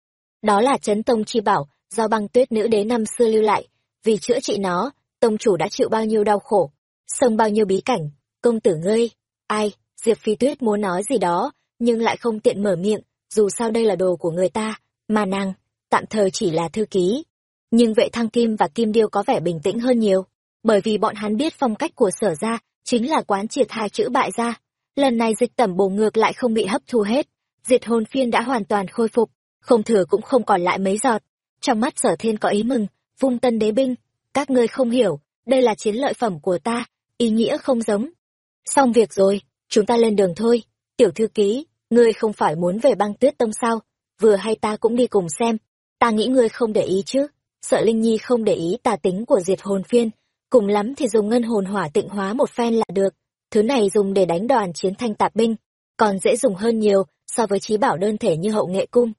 Đó là chấn tông chi bảo, do băng tuyết nữ đế năm xưa lưu lại. Vì chữa trị nó, tông chủ đã chịu bao nhiêu đau khổ, sông bao nhiêu bí cảnh, công tử ngươi. Ai, Diệp Phi Tuyết muốn nói gì đó, nhưng lại không tiện mở miệng, dù sao đây là đồ của người ta, mà nàng, tạm thời chỉ là thư ký. Nhưng vệ thăng kim và kim điêu có vẻ bình tĩnh hơn nhiều, bởi vì bọn hắn biết phong cách của sở ra, chính là quán triệt hai chữ bại ra. Lần này dịch tẩm bổ ngược lại không bị hấp thu hết, diệt hồn phiên đã hoàn toàn khôi phục, không thừa cũng không còn lại mấy giọt. Trong mắt sở thiên có ý mừng, vung tân đế binh, các ngươi không hiểu, đây là chiến lợi phẩm của ta, ý nghĩa không giống. Xong việc rồi, chúng ta lên đường thôi. Tiểu thư ký, ngươi không phải muốn về băng tuyết tông sao? Vừa hay ta cũng đi cùng xem. Ta nghĩ ngươi không để ý chứ. Sợ Linh Nhi không để ý tà tính của diệt hồn phiên. Cùng lắm thì dùng ngân hồn hỏa tịnh hóa một phen là được. Thứ này dùng để đánh đoàn chiến thanh tạp binh. Còn dễ dùng hơn nhiều so với trí bảo đơn thể như hậu nghệ cung.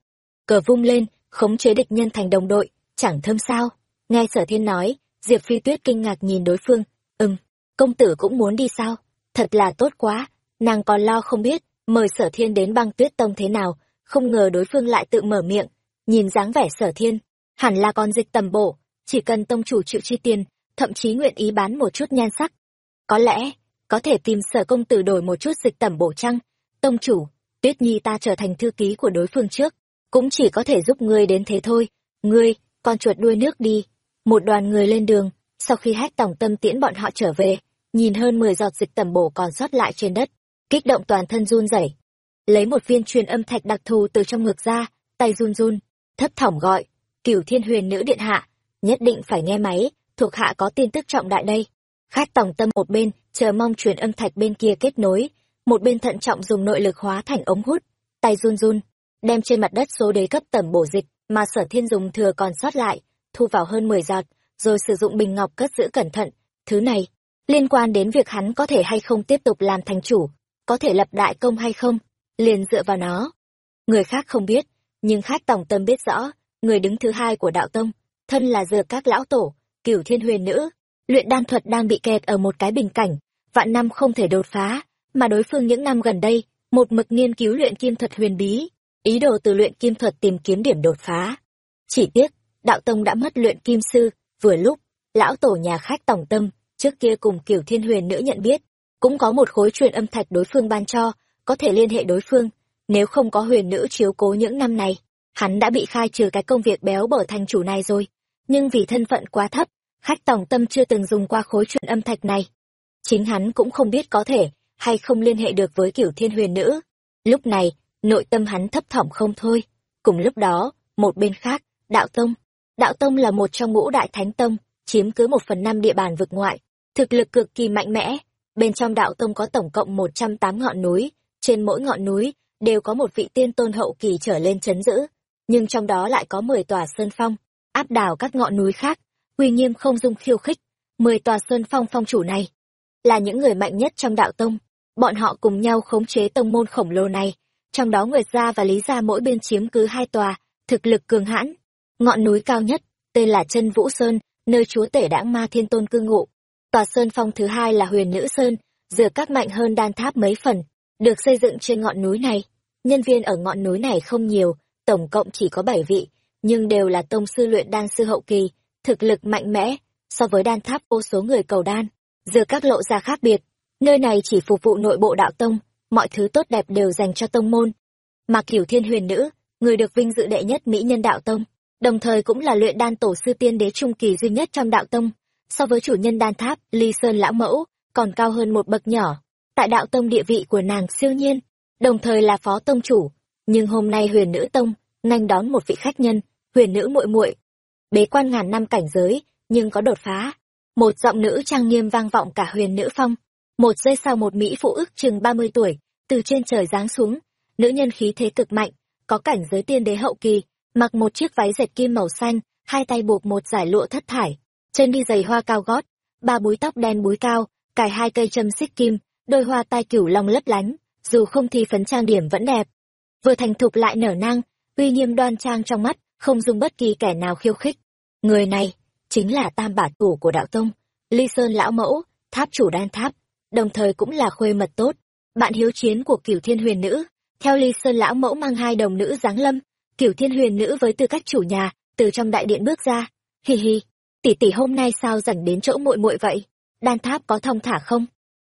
Cờ vung lên, khống chế địch nhân thành đồng đội, chẳng thơm sao. Nghe sở thiên nói, Diệp Phi Tuyết kinh ngạc nhìn đối phương. Ừm, công tử cũng muốn đi sao? Thật là tốt quá, nàng còn lo không biết, mời sở thiên đến băng tuyết tông thế nào, không ngờ đối phương lại tự mở miệng, nhìn dáng vẻ sở thiên, hẳn là con dịch tầm bổ, chỉ cần tông chủ chịu chi tiền, thậm chí nguyện ý bán một chút nhan sắc. Có lẽ, có thể tìm sở công tử đổi một chút dịch tẩm bổ chăng? Tông chủ, tuyết nhi ta trở thành thư ký của đối phương trước, cũng chỉ có thể giúp ngươi đến thế thôi. Ngươi, con chuột đuôi nước đi. Một đoàn người lên đường, sau khi hách tổng tâm tiễn bọn họ trở về, nhìn hơn mười giọt dịch tẩm bổ còn sót lại trên đất, kích động toàn thân run rẩy. Lấy một viên truyền âm thạch đặc thù từ trong ngực ra, tay run run, thấp thỏm gọi, cửu thiên huyền nữ điện hạ, nhất định phải nghe máy, thuộc hạ có tin tức trọng đại đây. Khách tổng tâm một bên, chờ mong truyền âm thạch bên kia kết nối, một bên thận trọng dùng nội lực hóa thành ống hút, tay run run, đem trên mặt đất số đế cấp tẩm bổ dịch mà sở thiên dùng thừa còn sót lại, thu vào hơn mười giọt, rồi sử dụng bình ngọc cất giữ cẩn thận. Thứ này, liên quan đến việc hắn có thể hay không tiếp tục làm thành chủ, có thể lập đại công hay không, liền dựa vào nó. Người khác không biết, nhưng khách tổng tâm biết rõ, người đứng thứ hai của đạo tông, thân là dược các lão tổ, cửu thiên huyền nữ, luyện đan thuật đang bị kẹt ở một cái bình cảnh, vạn năm không thể đột phá, mà đối phương những năm gần đây, một mực nghiên cứu luyện kim thuật huyền bí, ý đồ từ luyện kim thuật tìm kiếm điểm đột phá. Chỉ tiếc, đạo tông đã mất luyện kim sư, vừa lúc, lão tổ nhà khách tổng tâm, trước kia cùng kiểu thiên huyền nữ nhận biết, cũng có một khối truyền âm thạch đối phương ban cho, có thể liên hệ đối phương, nếu không có huyền nữ chiếu cố những năm này, hắn đã bị khai trừ cái công việc béo bở thành chủ này rồi, nhưng vì thân phận quá thấp, khách tổng tâm chưa từng dùng qua khối truyền âm thạch này. Chính hắn cũng không biết có thể hay không liên hệ được với kiểu thiên huyền nữ. Lúc này, nội tâm hắn thấp thỏm không thôi. Cùng lúc đó, một bên khác, đạo tông. Đạo tông là một trong ngũ đại thánh tông, chiếm cứ một phần năm địa bàn vực ngoại, thực lực cực kỳ mạnh mẽ. Bên trong đạo tông có tổng cộng một trăm tám ngọn núi, trên mỗi ngọn núi đều có một vị tiên tôn hậu kỳ trở lên chấn giữ, nhưng trong đó lại có mười tòa sơn phong, áp đảo các ngọn núi khác, uy nghiêm không dung khiêu khích. Mười tòa sơn phong phong chủ này là những người mạnh nhất trong đạo tông, bọn họ cùng nhau khống chế tông môn khổng lồ này, trong đó Nguyệt Gia và Lý Gia mỗi bên chiếm cứ hai tòa, thực lực cường hãn. Ngọn núi cao nhất, tên là chân Vũ Sơn, nơi chúa tể đãng ma thiên tôn cư ngụ. Tòa Sơn Phong thứ hai là huyền nữ Sơn, dừa các mạnh hơn đan tháp mấy phần, được xây dựng trên ngọn núi này. Nhân viên ở ngọn núi này không nhiều, tổng cộng chỉ có bảy vị, nhưng đều là tông sư luyện đan sư hậu kỳ, thực lực mạnh mẽ, so với đan tháp vô số người cầu đan. Dừa các lộ ra khác biệt, nơi này chỉ phục vụ nội bộ đạo tông, mọi thứ tốt đẹp đều dành cho tông môn. Mà cửu thiên huyền nữ, người được vinh dự đệ nhất mỹ nhân đạo tông, đồng thời cũng là luyện đan tổ sư tiên đế trung kỳ duy nhất trong đạo tông, so với chủ nhân đan tháp, ly sơn lão mẫu, còn cao hơn một bậc nhỏ. Tại đạo tông địa vị của nàng siêu nhiên, đồng thời là phó tông chủ, nhưng hôm nay huyền nữ tông, nhanh đón một vị khách nhân huyền nữ muội muội. Bế quan ngàn năm cảnh giới nhưng có đột phá. Một giọng nữ trang nghiêm vang vọng cả huyền nữ phong. Một giây sau một mỹ phụ ước chừng ba mươi tuổi từ trên trời giáng xuống. Nữ nhân khí thế cực mạnh có cảnh giới tiên đế hậu kỳ mặc một chiếc váy dệt kim màu xanh hai tay buộc một giải lụa thất thải chân đi giày hoa cao gót ba búi tóc đen búi cao cài hai cây châm xích kim đôi hoa tai cửu long lấp lánh dù không thi phấn trang điểm vẫn đẹp. Vừa thành thục lại nở nang, uy nghiêm đoan trang trong mắt, không dùng bất kỳ kẻ nào khiêu khích. Người này chính là tam bản thủ của đạo tông, ly sơn lão mẫu, tháp chủ đan tháp, đồng thời cũng là khuê mật tốt, bạn hiếu chiến của cửu thiên huyền nữ. Theo ly sơn lão mẫu mang hai đồng nữ giáng lâm, cửu thiên huyền nữ với tư cách chủ nhà, từ trong đại điện bước ra. Hi hi, tỷ tỷ hôm nay sao rảnh đến chỗ muội muội vậy? Đan tháp có thông thả không?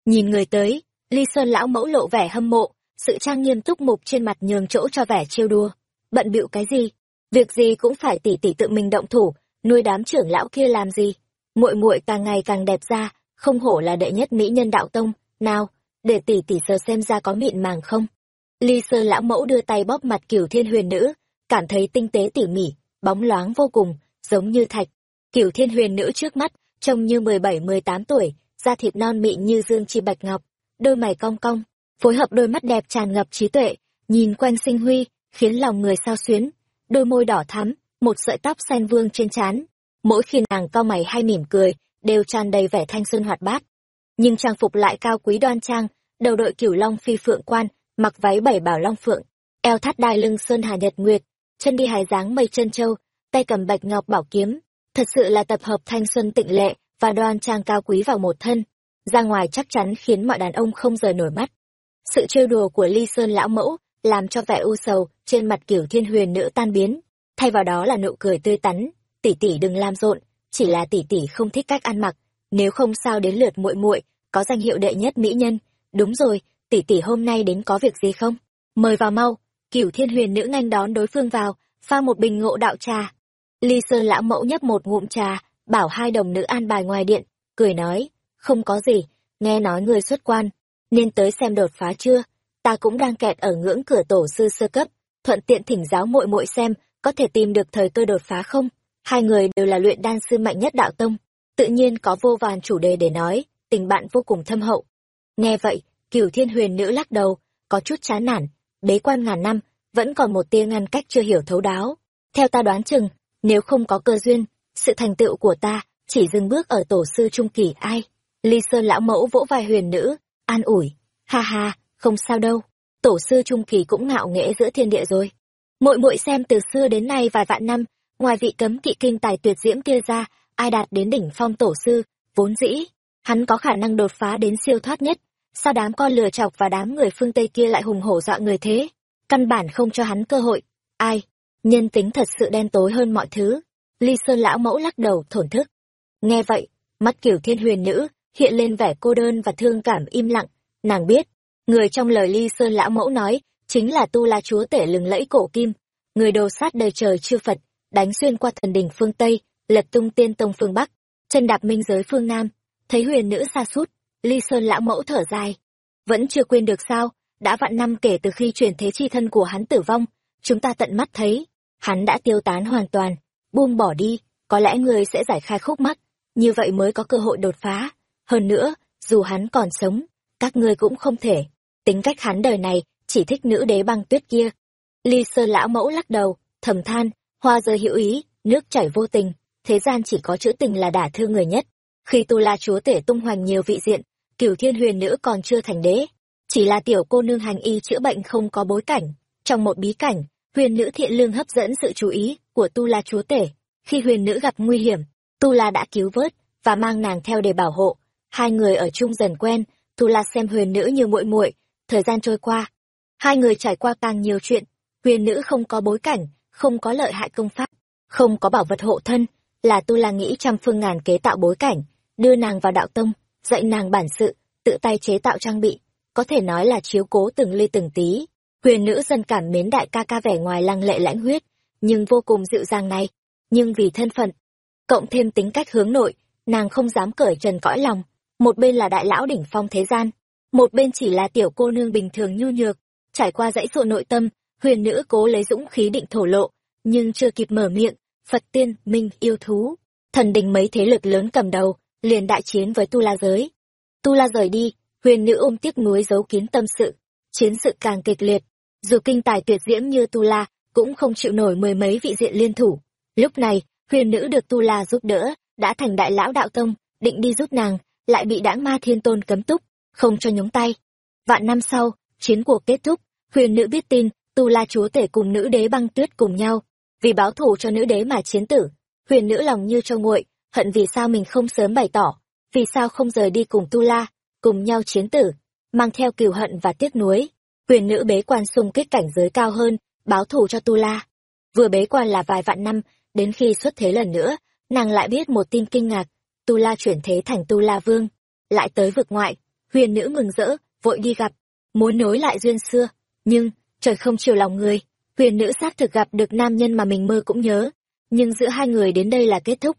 Nhìn người tới ly sơn lão mẫu lộ vẻ hâm mộ, sự trang nghiêm túc mục trên mặt nhường chỗ cho vẻ trêu đùa. Bận bịu cái gì? Việc gì cũng phải tỷ tỷ tự mình động thủ, nuôi đám trưởng lão kia làm gì? Muội muội càng ngày càng đẹp ra, không hổ là đệ nhất mỹ nhân đạo tông. Nào, để tỷ tỷ sờ xem ra có mịn màng không? Ly sơn lão mẫu đưa tay bóp mặt cửu thiên huyền nữ, cảm thấy tinh tế tỉ mỉ, bóng loáng vô cùng, giống như thạch. Cửu thiên huyền nữ trước mắt, trông như mười bảy, mười tám tuổi, da thịt non mịn như dương chi bạch ngọc đôi mày cong cong, phối hợp đôi mắt đẹp tràn ngập trí tuệ, nhìn quanh sinh huy, khiến lòng người sao xuyến, đôi môi đỏ thắm, một sợi tóc xanh vương trên trán. Mỗi khi nàng cau mày hay mỉm cười, đều tràn đầy vẻ thanh xuân hoạt bát. Nhưng trang phục lại cao quý đoan trang, đầu đội cửu long phi phượng quan, mặc váy bảy bảo long phượng, eo thắt đai lưng sơn hà nhật nguyệt, chân đi hài dáng mây chân châu, tay cầm bạch ngọc bảo kiếm. Thật sự là tập hợp thanh xuân tịnh lệ và đoan trang cao quý vào một thân ra ngoài chắc chắn khiến mọi đàn ông không rời nổi mắt. Sự trêu đùa của ly sơn lão mẫu làm cho vẻ u sầu trên mặt kiểu thiên huyền nữ tan biến. Thay vào đó là nụ cười tươi tắn. Tỷ tỷ đừng làm rộn, chỉ là tỷ tỷ không thích cách ăn mặc. Nếu không sao đến lượt muội muội, có danh hiệu đệ nhất mỹ nhân. Đúng rồi, tỷ tỷ hôm nay đến có việc gì không? Mời vào mau. Cửu thiên huyền nữ nhanh đón đối phương vào, pha một bình ngộ đạo trà. Ly sơn lão mẫu nhấp một ngụm trà, bảo hai đồng nữ an bài ngoài điện, cười nói không có gì, nghe nói người xuất quan, nên tới xem đột phá chưa? Ta cũng đang kẹt ở ngưỡng cửa tổ sư sơ cấp, thuận tiện thỉnh giáo muội muội xem, có thể tìm được thời cơ đột phá không? Hai người đều là luyện đan sư mạnh nhất đạo tông, tự nhiên có vô vàn chủ đề để nói, tình bạn vô cùng thâm hậu. Nghe vậy, cửu thiên huyền nữ lắc đầu, có chút chán nản, bế quan ngàn năm, vẫn còn một tia ngăn cách chưa hiểu thấu đáo. Theo ta đoán chừng, nếu không có cơ duyên, sự thành tựu của ta chỉ dừng bước ở tổ sư trung kỳ ai? Ly sơn lão mẫu vỗ vai huyền nữ, an ủi, ha ha, không sao đâu. Tổ sư trung kỳ cũng ngạo nghễ giữa thiên địa rồi. Muội muội xem từ xưa đến nay vài vạn năm, ngoài vị cấm kỵ kinh tài tuyệt diễm kia ra, ai đạt đến đỉnh phong tổ sư, vốn dĩ, hắn có khả năng đột phá đến siêu thoát nhất. Sao đám con lừa chọc và đám người phương tây kia lại hùng hổ dọa người thế? Căn bản không cho hắn cơ hội. Ai? Nhân tính thật sự đen tối hơn mọi thứ. Ly sơn lão mẫu lắc đầu, thổn thức. Nghe vậy, mắt kiểu thiên huyền nữ hiện lên vẻ cô đơn và thương cảm im lặng. Nàng biết, người trong lời ly sơn lão mẫu nói chính là tu la chúa tể lừng lẫy cổ kim. Người đồ sát đời trời chư phật, đánh xuyên qua thần đỉnh phương tây lật tung tiên tông phương bắc, chân đạp minh giới phương nam. Thấy huyền nữ xa sút, ly sơn lão mẫu thở dài. Vẫn chưa quên được sao, đã vạn năm kể từ khi chuyển thế chi thân của hắn tử vong, chúng ta tận mắt thấy, hắn đã tiêu tán hoàn toàn, buông bỏ đi, có lẽ người sẽ giải khai khúc mắc, như vậy mới có cơ hội đột phá hơn nữa, dù hắn còn sống, các ngươi cũng không thể. Tính cách hắn đời này, chỉ thích nữ đế băng tuyết kia. Ly sơn lão mẫu lắc đầu, thầm than, hoa rơi hữu ý, nước chảy vô tình, thế gian chỉ có chữ tình là đả thương người nhất. Khi tu la chúa tể tung hoành nhiều vị diện, cửu thiên huyền nữ còn chưa thành đế. Chỉ là tiểu cô nương hành y chữa bệnh không có bối cảnh. Trong một bí cảnh, huyền nữ thiện lương hấp dẫn sự chú ý của tu la chúa tể. Khi huyền nữ gặp nguy hiểm, tu la đã cứu vớt và mang nàng theo để bảo hộ hai người ở chung dần quen thù la xem huyền nữ như muội muội, thời gian trôi qua. Hai người trải qua càng nhiều chuyện, huyền nữ không có bối cảnh, không có lợi hại công pháp, không có bảo vật hộ thân, là tu la nghĩ trăm phương ngàn kế tạo bối cảnh, đưa nàng vào đạo tông, dạy nàng bản sự, tự tay chế tạo trang bị, có thể nói là chiếu cố từng ly từng tí. Huyền nữ dần cảm mến đại ca ca vẻ ngoài lăng lệ lãnh huyết, nhưng vô cùng dịu dàng này. Nhưng vì thân phận, cộng thêm tính cách hướng nội, nàng không dám cởi trần cõi lòng một bên là đại lão đỉnh phong thế gian một bên chỉ là tiểu cô nương bình thường nhu nhược trải qua dãy sộ nội tâm huyền nữ cố lấy dũng khí định thổ lộ, nhưng chưa kịp mở miệng, Phật tiên, Minh, yêu thú, thần đình mấy thế lực lớn cầm đầu, liền đại chiến với Tu La giới. Tu La rời đi, huyền nữ ôm tiếc nuối giấu kín tâm sự, chiến sự càng kịch liệt, dù kinh tài tuyệt diễm như Tu La, cũng không chịu nổi mười mấy vị diện liên thủ. Lúc này, huyền nữ được Tu La giúp đỡ, đã thành đại lão đạo tông, định đi giúp nàng, lại bị đãng ma thiên tôn cấm túc, không cho nhúng tay. Vạn năm sau, chiến cuộc kết thúc, huyền nữ biết tin, Tu La chúa tể cùng nữ đế băng tuyết cùng nhau, vì báo thù cho nữ đế mà chiến tử. Huyền nữ lòng như cho nguội, hận vì sao mình không sớm bày tỏ, vì sao không rời đi cùng Tu La, cùng nhau chiến tử, mang theo kiều hận và tiếc nuối. Huyền nữ bế quan xung kích cảnh giới cao hơn, báo thù cho Tu La. Vừa bế quan là vài vạn năm, đến khi xuất thế lần nữa, nàng lại biết một tin kinh ngạc, Tu La chuyển thế thành Tu La Vương, lại tới vực ngoại, huyền nữ mừng rỡ, vội đi gặp, muốn nối lại duyên xưa, nhưng, trời không chiều lòng người, huyền nữ xác thực gặp được nam nhân mà mình mơ cũng nhớ, nhưng giữa hai người đến đây là kết thúc.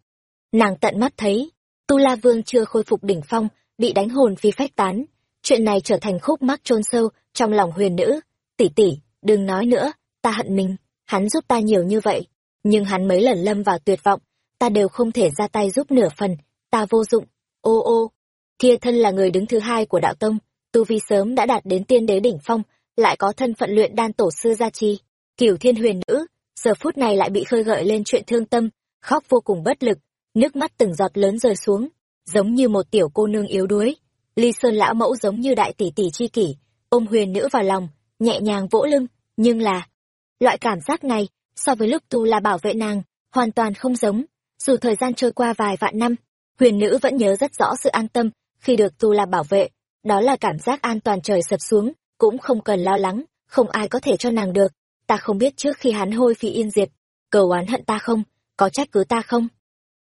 Nàng tận mắt thấy, Tu La Vương chưa khôi phục đỉnh phong, bị đánh hồn phi phách tán, chuyện này trở thành khúc mắc chôn sâu trong lòng huyền nữ, tỷ tỷ, đừng nói nữa, ta hận mình, hắn giúp ta nhiều như vậy, nhưng hắn mấy lần lâm vào tuyệt vọng, ta đều không thể ra tay giúp nửa phần, ta vô dụng, ô ô. Kia thân là người đứng thứ hai của đạo tông, tu vi sớm đã đạt đến tiên đế đỉnh phong, lại có thân phận luyện đan tổ sư gia trì, cửu thiên huyền nữ, giờ phút này lại bị khơi gợi lên chuyện thương tâm, khóc vô cùng bất lực, nước mắt từng giọt lớn rơi xuống, giống như một tiểu cô nương yếu đuối. Ly Sơn lão mẫu giống như đại tỷ tỷ chi kỷ, ôm huyền nữ vào lòng, nhẹ nhàng vỗ lưng, nhưng là loại cảm giác này, so với lúc tu là bảo vệ nàng, hoàn toàn không giống. Dù thời gian trôi qua vài vạn năm, huyền nữ vẫn nhớ rất rõ sự an tâm khi được tu la bảo vệ. Đó là cảm giác an toàn trời sập xuống, cũng không cần lo lắng, không ai có thể cho nàng được. Ta không biết trước khi hắn hôi phi yên diệt, cầu oán hận ta không, có trách cứ ta không?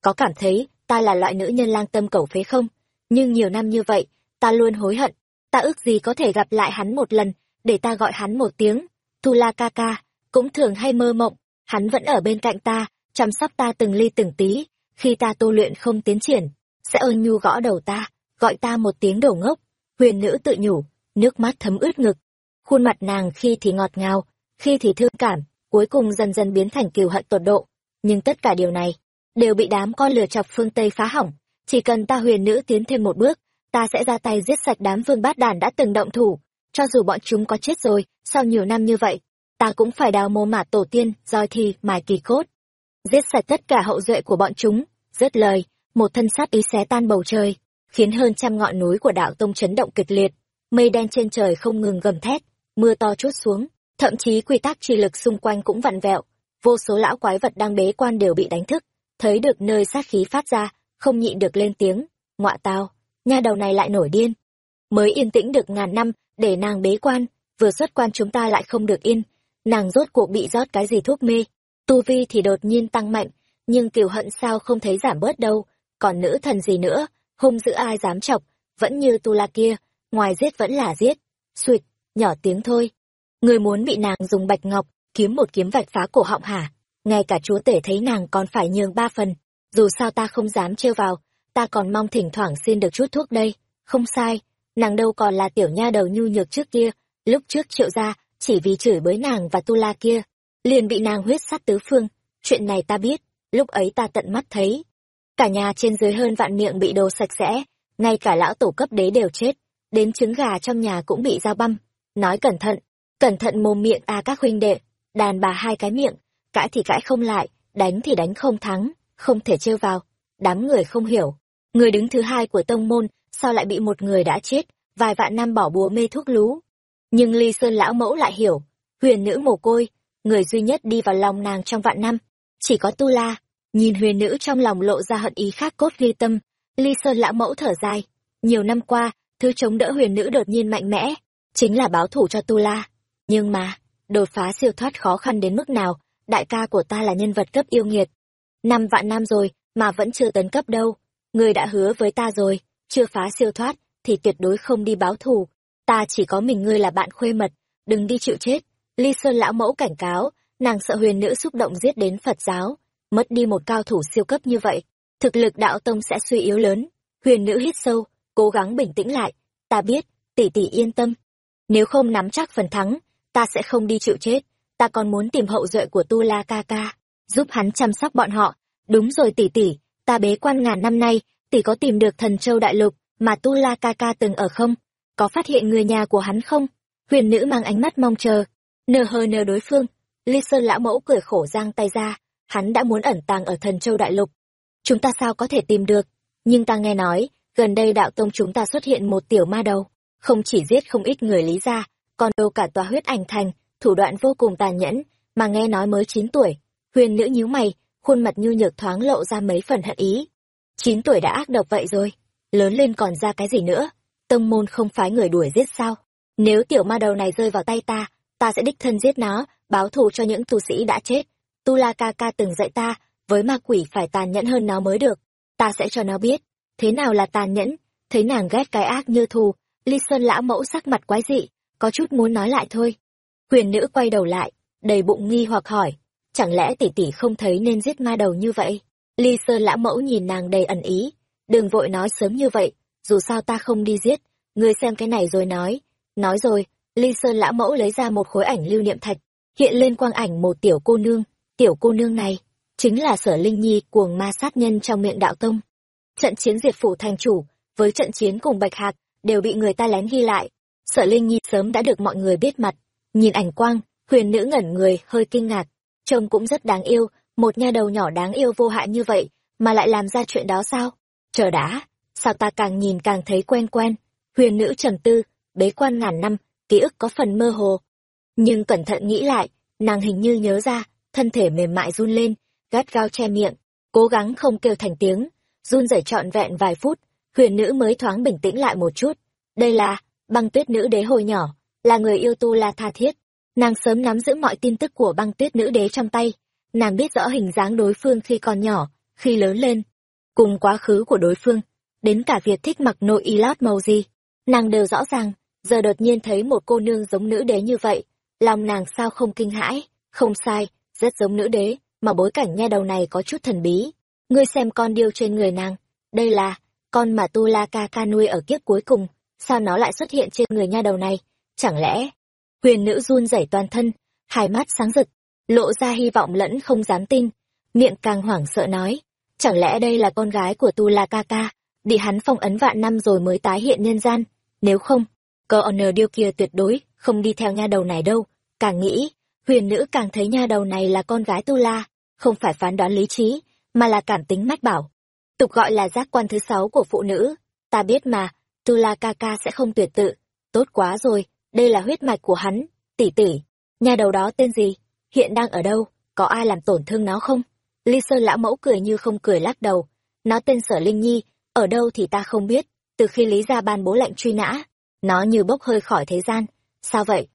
Có cảm thấy ta là loại nữ nhân lang tâm cầu phế không? Nhưng nhiều năm như vậy, ta luôn hối hận. Ta ước gì có thể gặp lại hắn một lần, để ta gọi hắn một tiếng. Tu la ca ca, cũng thường hay mơ mộng, hắn vẫn ở bên cạnh ta, chăm sóc ta từng ly từng tí khi ta tu luyện không tiến triển, sẽ ơn nhu gõ đầu ta, gọi ta một tiếng đầu ngốc. Huyền nữ tự nhủ, nước mắt thấm ướt ngực. Khuôn mặt nàng khi thì ngọt ngào, khi thì thương cảm, cuối cùng dần dần biến thành kiều hận tột độ. Nhưng tất cả điều này đều bị đám con lừa chọc phương tây phá hỏng. Chỉ cần ta huyền nữ tiến thêm một bước, ta sẽ ra tay giết sạch đám vương bát đàn đã từng động thủ. Cho dù bọn chúng có chết rồi, sau nhiều năm như vậy, ta cũng phải đào mô mả tổ tiên, roi thi, mài kỳ cốt giết sạch tất cả hậu duệ của bọn chúng. Dứt lời, một thân sát ý xé tan bầu trời, khiến hơn trăm ngọn núi của đạo tông chấn động kịch liệt. Mây đen trên trời không ngừng gầm thét, mưa to chút xuống, thậm chí quy tắc chi lực xung quanh cũng vặn vẹo. Vô số lão quái vật đang bế quan đều bị đánh thức, thấy được nơi sát khí phát ra, không nhịn được lên tiếng ngọa tao, nha đầu này lại nổi điên. Mới yên tĩnh được ngàn năm, để nàng bế quan, vừa xuất quan chúng ta lại không được yên. Nàng rốt cuộc bị rót cái gì thuốc mê tu vi thì đột nhiên tăng mạnh, nhưng kiều hận sao không thấy giảm bớt đâu. Còn nữ thần gì nữa? Hung dữ ai dám chọc? Vẫn như tu la kia, ngoài giết vẫn là giết. Suỵt nhỏ tiếng thôi. Người muốn bị nàng dùng bạch ngọc, kiếm một kiếm vạch phá cổ họng hả? Ngay cả chúa tể thấy nàng còn phải nhường ba phần. Dù sao ta không dám trêu vào, ta còn mong thỉnh thoảng xin được chút thuốc đây. Không sai, nàng đâu còn là tiểu nha đầu nhu nhược trước kia. Lúc trước triệu ra chỉ vì chửi bới nàng và tu la kia liền bị nàng huyết sát tứ phương. Chuyện này ta biết, lúc ấy ta tận mắt thấy. Cả nhà trên dưới hơn vạn miệng bị đồ sạch sẽ, ngay cả lão tổ cấp đế đều chết, đến trứng gà trong nhà cũng bị dao băm. Nói cẩn thận cẩn thận mồm miệng à các huynh đệ, đàn bà hai cái miệng, cãi thì cãi không lại, đánh thì đánh không thắng, không thể trêu vào. Đám người không hiểu. Người đứng thứ hai của tông môn, sao lại bị một người đã chết, vài vạn năm bỏ búa mê thuốc lú? Nhưng ly sơn lão mẫu lại hiểu, huyền nữ mồ côi người duy nhất đi vào lòng nàng trong vạn năm, chỉ có tu la. Nhìn huyền nữ trong lòng lộ ra hận ý khác cốt ghi tâm, ly sơn lão mẫu thở dài. Nhiều năm qua, thứ chống đỡ huyền nữ đột nhiên mạnh mẽ, chính là báo thủ cho tu la. Nhưng mà, đột phá siêu thoát khó khăn đến mức nào, đại ca của ta là nhân vật cấp yêu nghiệt. Năm vạn năm rồi, mà vẫn chưa tấn cấp đâu. Người đã hứa với ta rồi, chưa phá siêu thoát, thì tuyệt đối không đi báo thù. Ta chỉ có mình ngươi là bạn khuê mật, đừng đi chịu chết ly sơn lão mẫu cảnh cáo, nàng sợ huyền nữ xúc động giết đến phật giáo, mất đi một cao thủ siêu cấp như vậy, thực lực đạo tông sẽ suy yếu lớn. Huyền nữ hít sâu, cố gắng bình tĩnh lại, ta biết, tỷ tỷ yên tâm. Nếu không nắm chắc phần thắng, ta sẽ không đi chịu chết. Ta còn muốn tìm hậu duệ của tu la ca ca, giúp hắn chăm sóc bọn họ. Đúng rồi tỷ tỷ, ta bế quan ngàn năm nay, tỷ có tìm được thần châu đại lục mà tu la ca ca từng ở không? Có phát hiện người nhà của hắn không? Huyền nữ mang ánh mắt mong chờ nờ hờ nờ đối phương, ly sơn lão mẫu cười khổ giang tay ra, hắn đã muốn ẩn tàng ở thần châu đại lục. Chúng ta sao có thể tìm được? Nhưng ta nghe nói, gần đây đạo tông chúng ta xuất hiện một tiểu ma đầu, không chỉ giết không ít người lý ra, còn đâu cả tòa huyết ảnh thành, thủ đoạn vô cùng tàn nhẫn, mà nghe nói mới chín tuổi, huyền nữ nhíu mày, khuôn mặt nhu nhược thoáng lộ ra mấy phần hận ý. Chín tuổi đã ác độc vậy rồi, lớn lên còn ra cái gì nữa? Tông môn không phái người đuổi giết sao? Nếu tiểu ma đầu này rơi vào tay ta ta sẽ đích thân giết nó, báo thù cho những tu sĩ đã chết. Tu la ca ca từng dạy ta, với ma quỷ phải tàn nhẫn hơn nó mới được. Ta sẽ cho nó biết, thế nào là tàn nhẫn? Thấy nàng ghét cái ác như thù, ly sơn lão mẫu sắc mặt quái dị, có chút muốn nói lại thôi. Huyền nữ quay đầu lại, đầy bụng nghi hoặc hỏi, chẳng lẽ tỷ tỷ không thấy nên giết ma đầu như vậy? Ly sơn lão mẫu nhìn nàng đầy ẩn ý, đừng vội nói sớm như vậy, dù sao ta không đi giết, ngươi xem cái này rồi nói. Nói rồi ly sơn lão mẫu lấy ra một khối ảnh lưu niệm thạch, hiện lên quang ảnh một tiểu cô nương. Tiểu cô nương này chính là sở linh nhi, cuồng ma sát nhân trong miệng đạo tông. Trận chiến diệt phủ thành chủ với trận chiến cùng bạch hạc đều bị người ta lén ghi lại. Sở linh nhi sớm đã được mọi người biết mặt. Nhìn ảnh quang, huyền nữ ngẩn người, hơi kinh ngạc. Trông cũng rất đáng yêu, một nha đầu nhỏ đáng yêu vô hại như vậy mà lại làm ra chuyện đó sao? Chờ đã, sao ta càng nhìn càng thấy quen quen? Huyền nữ trầm tư, bế quan ngàn năm ký ức có phần mơ hồ. Nhưng cẩn thận nghĩ lại, nàng hình như nhớ ra, thân thể mềm mại run lên, gắt gao che miệng, cố gắng không kêu thành tiếng, run rẩy trọn vẹn vài phút, huyền nữ mới thoáng bình tĩnh lại một chút. Đây là, băng tuyết nữ đế hồi nhỏ, là người yêu tu la tha thiết. Nàng sớm nắm giữ mọi tin tức của băng tuyết nữ đế trong tay, nàng biết rõ hình dáng đối phương khi còn nhỏ, khi lớn lên. Cùng quá khứ của đối phương, đến cả việc thích mặc nội y lót màu gì, nàng đều rõ ràng giờ đột nhiên thấy một cô nương giống nữ đế như vậy. Lòng nàng sao không kinh hãi? Không sai, rất giống nữ đế, mà bối cảnh nha đầu này có chút thần bí. Ngươi xem con điêu trên người nàng. Đây là con mà tu la ca ca nuôi ở kiếp cuối cùng. Sao nó lại xuất hiện trên người nha đầu này? Chẳng lẽ huyền nữ run rẩy toàn thân, hai mắt sáng rực, lộ ra hy vọng lẫn không dám tin, miệng càng hoảng sợ nói, chẳng lẽ đây là con gái của tu la ca ca, bị hắn phong ấn vạn năm rồi mới tái hiện nhân gian? Nếu không cờ honor điêu kia tuyệt đối không đi theo nha đầu này đâu. Càng nghĩ, huyền nữ càng thấy nha đầu này là con gái tu la, không phải phán đoán lý trí, mà là cảm tính mách bảo. Tục gọi là giác quan thứ sáu của phụ nữ. Ta biết mà, tu la ca ca sẽ không tuyệt tự. Tốt quá rồi, đây là huyết mạch của hắn. Tỷ tỷ nhà đầu đó tên gì? Hiện đang ở đâu? Có ai làm tổn thương nó không? Ly sơn lão mẫu cười như không cười lắc đầu. Nó tên sở linh nhi, ở đâu thì ta không biết. Từ khi lý ra ban bố lệnh truy nã nó như bốc hơi khỏi thế gian. Sao vậy?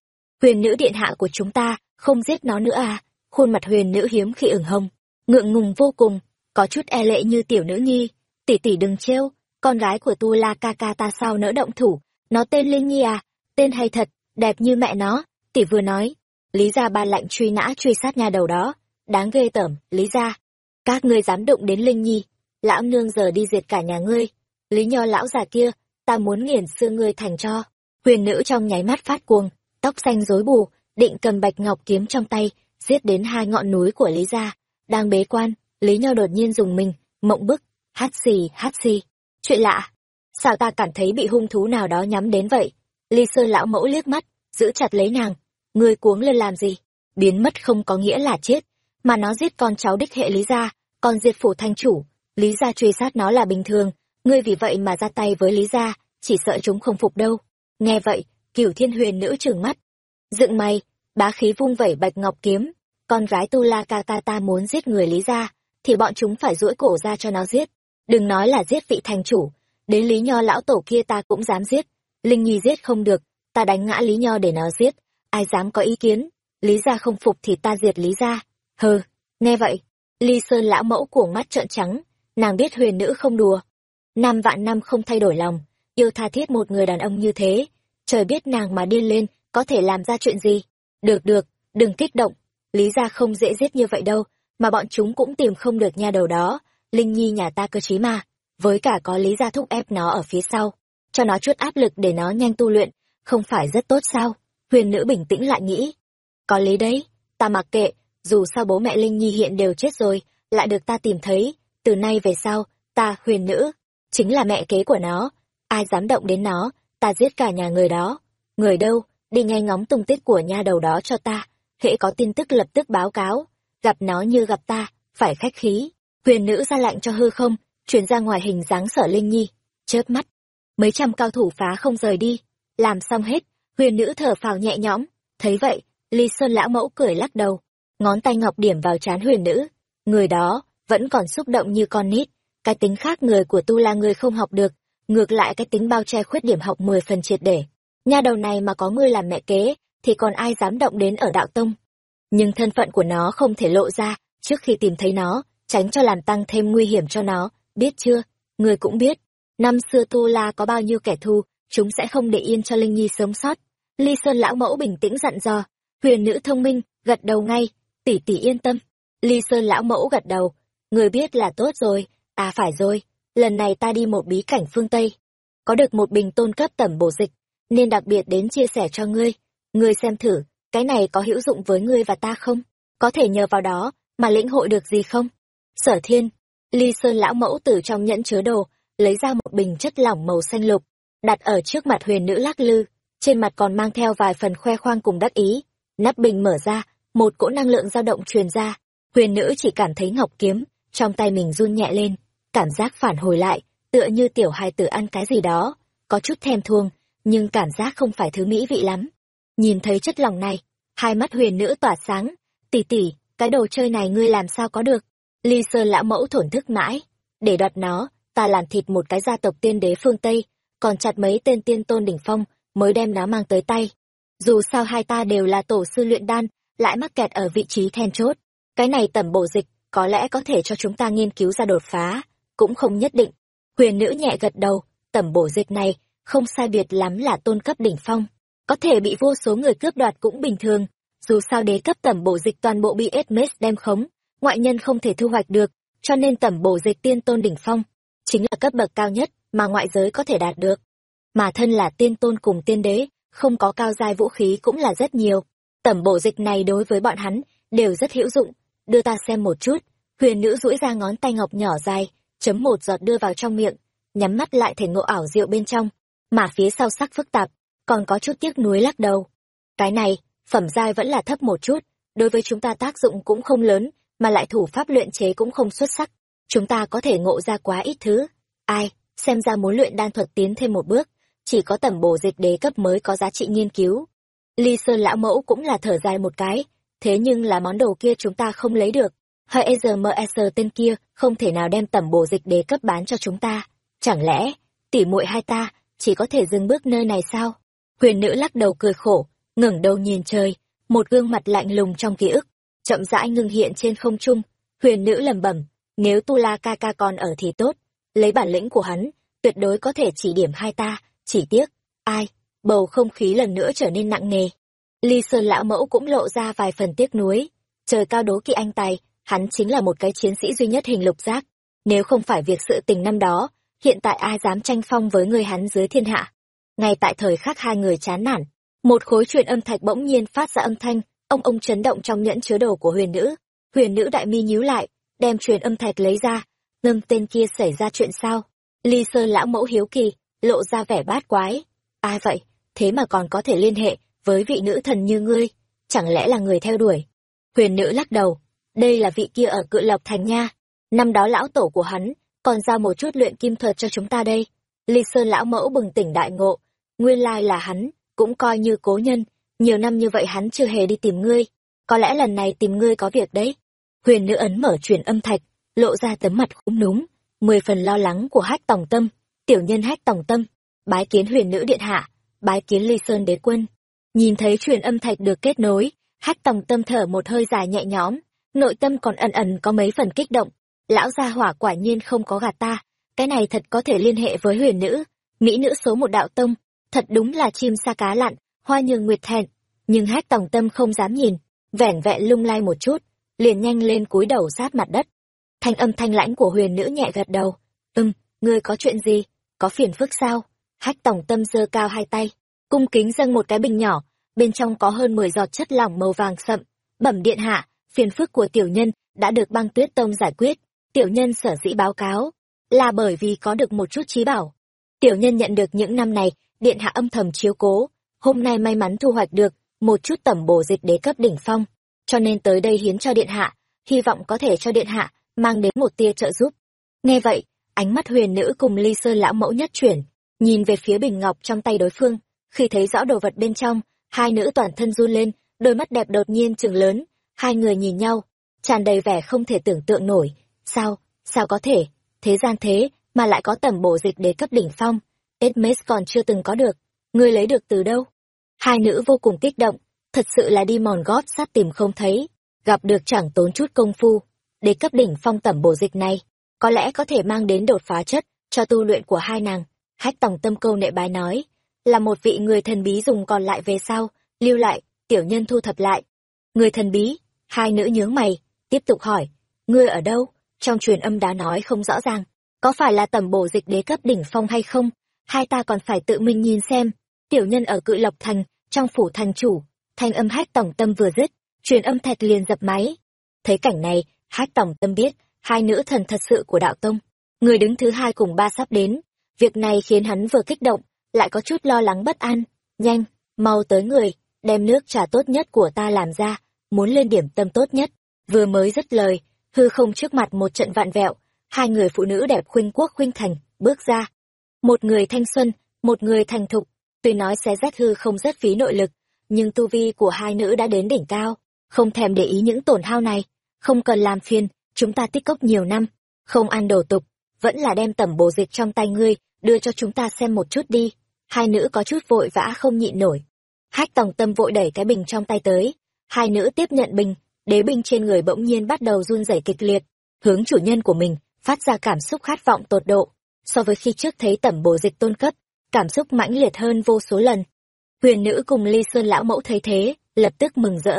Huyền nữ điện hạ của chúng ta không giết nó nữa à? Khuôn mặt huyền nữ hiếm khi ửng hồng, ngượng ngùng vô cùng, có chút e lệ như tiểu nữ nhi. Tỷ tỷ đừng trêu, con gái của tu la ca ca ta sao nỡ động thủ? Nó tên linh nhi à? Tên hay thật, đẹp như mẹ nó, tỷ vừa nói. Lý gia ba lạnh truy nã truy sát nhà đầu đó, đáng ghê tởm, lý gia. Các ngươi dám đụng đến linh nhi, lão nương giờ đi diệt cả nhà ngươi. Lý nho lão già kia ta muốn nghiền xương ngươi thành cho. Huyền nữ trong nháy mắt phát cuồng, tóc xanh rối bù, định cầm bạch ngọc kiếm trong tay, giết đến hai ngọn núi của lý gia. Đang bế quan, lý nho đột nhiên dùng mình, mộng bức, hát xì hát xì. Chuyện lạ. Sao ta cảm thấy bị hung thú nào đó nhắm đến vậy? Ly sơn lão mẫu liếc mắt, giữ chặt lấy nàng. Ngươi cuống lên làm gì? Biến mất không có nghĩa là chết, mà nó giết con cháu đích hệ lý gia còn diệt phủ thanh chủ. Lý gia truy sát nó là bình thường ngươi vì vậy mà ra tay với lý gia, chỉ sợ chúng không phục đâu. Nghe vậy, cửu thiên huyền nữ trừng mắt. Dựng mày bá khí vung vẩy bạch ngọc kiếm, con gái tu la ca ca ta muốn giết người lý gia, thì bọn chúng phải duỗi cổ ra cho nó giết. Đừng nói là giết vị thành chủ, đến lý nho lão tổ kia ta cũng dám giết. Linh nhi giết không được, ta đánh ngã lý nho để nó giết. Ai dám có ý kiến, lý gia không phục thì ta diệt lý gia. Hừ, nghe vậy, ly sơn lão mẫu cuồng mắt trợn trắng, nàng biết huyền nữ không đùa năm vạn năm không thay đổi lòng yêu tha thiết một người đàn ông như thế. Trời biết nàng mà điên lên có thể làm ra chuyện gì? Được được đừng kích động. Lý ra không dễ giết như vậy đâu mà bọn chúng cũng tìm không được nha đầu đó. Linh nhi nhà ta cơ chí mà với cả có lý ra thúc ép nó ở phía sau cho nó chút áp lực để nó nhanh tu luyện không phải rất tốt sao? Huyền nữ bình tĩnh lại nghĩ. Có lý đấy ta mặc kệ, dù sao bố mẹ Linh Nhi hiện đều chết rồi, lại được ta tìm thấy, từ nay về sau, ta, huyền nữ, chính là mẹ kế của nó, ai dám động đến nó, ta giết cả nhà người đó. Người đâu, đi nghe ngóng tung tích của nha đầu đó cho ta, hễ có tin tức lập tức báo cáo, gặp nó như gặp ta, phải khách khí. Huyền nữ ra lạnh cho hư không, chuyển ra ngoài hình dáng sở Linh Nhi, chớp mắt. Mấy trăm cao thủ phá không rời đi, làm xong hết, huyền nữ thở phào nhẹ nhõm, thấy vậy, Ly Sơn lão mẫu cười lắc đầu, ngón tay ngọc điểm vào trán huyền nữ, người đó, vẫn còn xúc động như con nít, cái tính khác người của tu la người không học được, ngược lại cái tính bao che khuyết điểm học mười phần triệt để. Nha đầu này mà có ngươi làm mẹ kế, thì còn ai dám động đến ở đạo tông. Nhưng thân phận của nó không thể lộ ra, trước khi tìm thấy nó, tránh cho làm tăng thêm nguy hiểm cho nó, biết chưa? Ngươi cũng biết, năm xưa Tu La có bao nhiêu kẻ thù, chúng sẽ không để yên cho Linh Nhi sống sót. Ly Sơn lão mẫu bình tĩnh dặn dò, huyền nữ thông minh, gật đầu ngay, tỷ tỷ yên tâm. Ly Sơn lão mẫu gật đầu, người biết là tốt rồi, à phải rồi, lần này ta đi một bí cảnh phương Tây, có được một bình tôn cấp tẩm bổ dịch, nên đặc biệt đến chia sẻ cho ngươi. Ngươi xem thử, cái này có hữu dụng với ngươi và ta không? Có thể nhờ vào đó, mà lĩnh hội được gì không? Sở thiên, ly sơn lão mẫu từ trong nhẫn chứa đồ, lấy ra một bình chất lỏng màu xanh lục, đặt ở trước mặt huyền nữ lắc lư, trên mặt còn mang theo vài phần khoe khoang cùng đắc ý. Nắp bình mở ra, một cỗ năng lượng dao động truyền ra, huyền nữ chỉ cảm thấy ngọc kiếm, trong tay mình run nhẹ lên, cảm giác phản hồi lại, tựa như tiểu hài tử ăn cái gì đó, có chút thèm thuông, nhưng cảm giác không phải thứ mỹ vị lắm. Nhìn thấy chất lòng này, hai mắt huyền nữ tỏa sáng, tỷ tỷ, cái đồ chơi này ngươi làm sao có được? Ly Sơn lão mẫu thổn thức mãi, để đoạt nó, ta làm thịt một cái gia tộc tiên đế phương Tây, còn chặt mấy tên tiên tôn đỉnh phong, mới đem nó mang tới tay. Dù sao hai ta đều là tổ sư luyện đan, lại mắc kẹt ở vị trí then chốt. Cái này tẩm bổ dịch, có lẽ có thể cho chúng ta nghiên cứu ra đột phá, cũng không nhất định. Huyền nữ nhẹ gật đầu, tẩm bổ dịch này, không sai biệt lắm là tôn cấp đỉnh phong. Có thể bị vô số người cướp đoạt cũng bình thường, dù sao đế cấp tẩm bổ dịch toàn bộ bị Esmes đem khống, ngoại nhân không thể thu hoạch được, cho nên tẩm bổ dịch tiên tôn đỉnh phong, chính là cấp bậc cao nhất mà ngoại giới có thể đạt được. Mà thân là tiên tôn cùng tiên đế, không có cao giai vũ khí cũng là rất nhiều. Tẩm bổ dịch này đối với bọn hắn, đều rất hữu dụng. Đưa ta xem một chút, huyền nữ duỗi ra ngón tay ngọc nhỏ dài, chấm một giọt đưa vào trong miệng, nhắm mắt lại thể ngộ ảo diệu bên trong, mà phía sau sắc phức tạp, còn có chút tiếc nuối lắc đầu. Cái này, phẩm giai vẫn là thấp một chút, đối với chúng ta tác dụng cũng không lớn, mà lại thủ pháp luyện chế cũng không xuất sắc. Chúng ta có thể ngộ ra quá ít thứ. Ai, xem ra muốn luyện đan thuật tiến thêm một bước, chỉ có tẩm bổ dịch đế cấp mới có giá trị nghiên cứu. Ly Sơn lão mẫu cũng là thở dài một cái, thế nhưng là món đồ kia chúng ta không lấy được. Hay EZMS tên kia không thể nào đem tẩm bổ dịch đế cấp bán cho chúng ta. Chẳng lẽ, tỉ muội hai ta, chỉ có thể dừng bước nơi này sao? Huyền nữ lắc đầu cười khổ, ngẩng đầu nhìn trời, một gương mặt lạnh lùng trong ký ức, chậm rãi ngưng hiện trên không trung. Huyền nữ lẩm bẩm, nếu Tu La ca ca còn ở thì tốt, lấy bản lĩnh của hắn, tuyệt đối có thể chỉ điểm hai ta, chỉ tiếc, ai, bầu không khí lần nữa trở nên nặng nề. Ly Sơn lão mẫu cũng lộ ra vài phần tiếc nuối, trời cao đố kỵ anh tài, hắn chính là một cái chiến sĩ duy nhất hình lục giác, nếu không phải việc sự tình năm đó, hiện tại ai dám tranh phong với người hắn dưới thiên hạ. Ngay tại thời khắc hai người chán nản, một khối truyền âm thạch bỗng nhiên phát ra âm thanh, ông ông chấn động trong nhẫn chứa đồ của huyền nữ. Huyền nữ đại mi nhíu lại, đem truyền âm thạch lấy ra, ngâm tên kia xảy ra chuyện sao? Ly Sơn lão mẫu hiếu kỳ, lộ ra vẻ bát quái. Ai vậy? Thế mà còn có thể liên hệ với vị nữ thần như ngươi? Chẳng lẽ là người theo đuổi? Huyền nữ lắc đầu, đây là vị kia ở cự lộc thành nha. Năm đó lão tổ của hắn còn giao một chút luyện kim thuật cho chúng ta đây. Ly Sơn lão mẫu bừng tỉnh đại ngộ, nguyên lai là hắn, cũng coi như cố nhân, nhiều năm như vậy hắn chưa hề đi tìm ngươi, có lẽ lần này tìm ngươi có việc đấy. Huyền nữ ấn mở truyền âm thạch, lộ ra tấm mặt khúm núm, mười phần lo lắng của hách tòng tâm, tiểu nhân hách tòng tâm, bái kiến huyền nữ điện hạ, bái kiến ly sơn đế quân. Nhìn thấy truyền âm thạch được kết nối, hách tòng tâm thở một hơi dài nhẹ nhõm, nội tâm còn ẩn ẩn có mấy phần kích động, lão gia hỏa quả nhiên không có gạt ta, cái này thật có thể liên hệ với huyền nữ, mỹ nữ số một đạo tông, thật đúng là chim sa cá lặn, hoa nhường nguyệt thẹn, nhưng hách tòng tâm không dám nhìn, vẻn vẹn lung lay một chút, liền nhanh lên cúi đầu sát mặt đất. Thanh âm thanh lãnh của huyền nữ nhẹ gật đầu, ừm, ngươi có chuyện gì, có phiền phức sao? Hách tổng tâm giơ cao hai tay, cung kính dâng một cái bình nhỏ, bên trong có hơn mười giọt chất lỏng màu vàng sậm, bẩm điện hạ phiền phức của tiểu nhân đã được băng tuyết tông giải quyết. Tiểu nhân sở dĩ báo cáo là bởi vì có được một chút trí bảo. Tiểu nhân nhận được những năm này điện hạ âm thầm chiếu cố. Hôm nay may mắn thu hoạch được một chút tẩm bổ dịch đế cấp đỉnh phong cho nên tới đây hiến cho điện hạ hy vọng có thể cho điện hạ mang đến một tia trợ giúp. Nghe vậy ánh mắt huyền nữ cùng ly sơn lão mẫu nhất chuyển nhìn về phía bình ngọc trong tay đối phương khi thấy rõ đồ vật bên trong, hai nữ toàn thân run lên, đôi mắt đẹp đột nhiên chừng lớn, hai người nhìn nhau, tràn đầy vẻ không thể tưởng tượng nổi. Sao sao có thể? Thế gian thế mà lại có tầm bổ dịch đế cấp đỉnh phong. Edmes còn chưa từng có được. Ngươi lấy được từ đâu? Hai nữ vô cùng kích động, thật sự là đi mòn gót sát tìm không thấy. Gặp được chẳng tốn chút công phu. Đế cấp đỉnh phong tẩm bổ dịch này, có lẽ có thể mang đến đột phá chất cho tu luyện của hai nàng. Hách tòng tâm câu nệ bái nói là một vị người thần bí dùng còn lại về sau, lưu lại, tiểu nhân thu thập lại. Người thần bí, hai nữ nhướng mày, tiếp tục hỏi, ngươi ở đâu? Trong truyền âm đã nói không rõ ràng, có phải là tẩm bổ dịch đế cấp đỉnh phong hay không? Hai ta còn phải tự mình nhìn xem. Tiểu nhân ở cự lộc thành, trong phủ thành chủ, thanh âm hách tổng tâm vừa dứt, truyền âm thẹt liền dập máy. Thấy cảnh này, hách tổng tâm biết, hai nữ thần thật sự của đạo tông. Người đứng thứ hai cùng ba sắp đến, việc này khiến hắn vừa kích động lại có chút lo lắng bất an. Nhanh, mau tới người, đem nước trà tốt nhất của ta làm ra, muốn lên điểm tâm tốt nhất. Vừa mới dứt lời, hư không trước mặt một trận vạn vẹo, hai người phụ nữ đẹp khuynh quốc khuynh thành, bước ra. Một người thanh xuân, một người thành thục, tuy nói xé rách hư không rất phí nội lực, nhưng tu vi của hai nữ đã đến đỉnh cao, không thèm để ý những tổn hao này, không cần làm phiền, chúng ta tích cốc nhiều năm, không ăn đổ tục, vẫn là đem tẩm bổ dịch trong tay ngươi, đưa cho chúng ta xem một chút đi hai nữ có chút vội vã không nhịn nổi. Hách tòng tâm vội đẩy cái bình trong tay tới. Hai nữ tiếp nhận bình, đế binh trên người bỗng nhiên bắt đầu run rẩy kịch liệt. Hướng chủ nhân của mình, phát ra cảm xúc khát vọng tột độ. So với khi trước thấy tẩm bổ dịch tôn cấp, cảm xúc mãnh liệt hơn vô số lần. Huyền nữ cùng ly sơn lão mẫu thấy thế, lập tức mừng rỡ.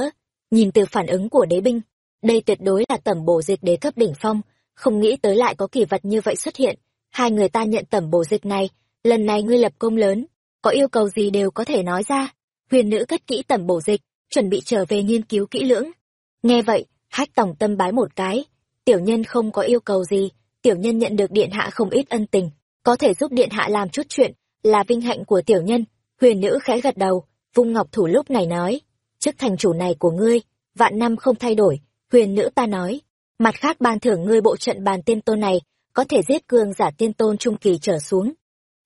Nhìn từ phản ứng của đế binh, đây tuyệt đối là tẩm bổ dịch đế cấp đỉnh phong. Không nghĩ tới lại có kỳ vật như vậy xuất hiện. Hai người ta nhận tẩm bổ dịch này lần này ngươi lập công lớn, có yêu cầu gì đều có thể nói ra. Huyền nữ cất kỹ tẩm bổ dịch, chuẩn bị trở về nghiên cứu kỹ lưỡng. Nghe vậy, hách tổng tâm bái một cái. Tiểu nhân không có yêu cầu gì, tiểu nhân nhận được điện hạ không ít ân tình. Có thể giúp điện hạ làm chút chuyện, là vinh hạnh của tiểu nhân. Huyền nữ khẽ gật đầu, vung ngọc thủ lúc này nói, chức thành chủ này của ngươi, vạn năm không thay đổi. Huyền nữ ta nói, mặt khác ban thưởng ngươi bộ trận bàn tiên tôn này, có thể giết cương giả tiên tôn trung kỳ trở xuống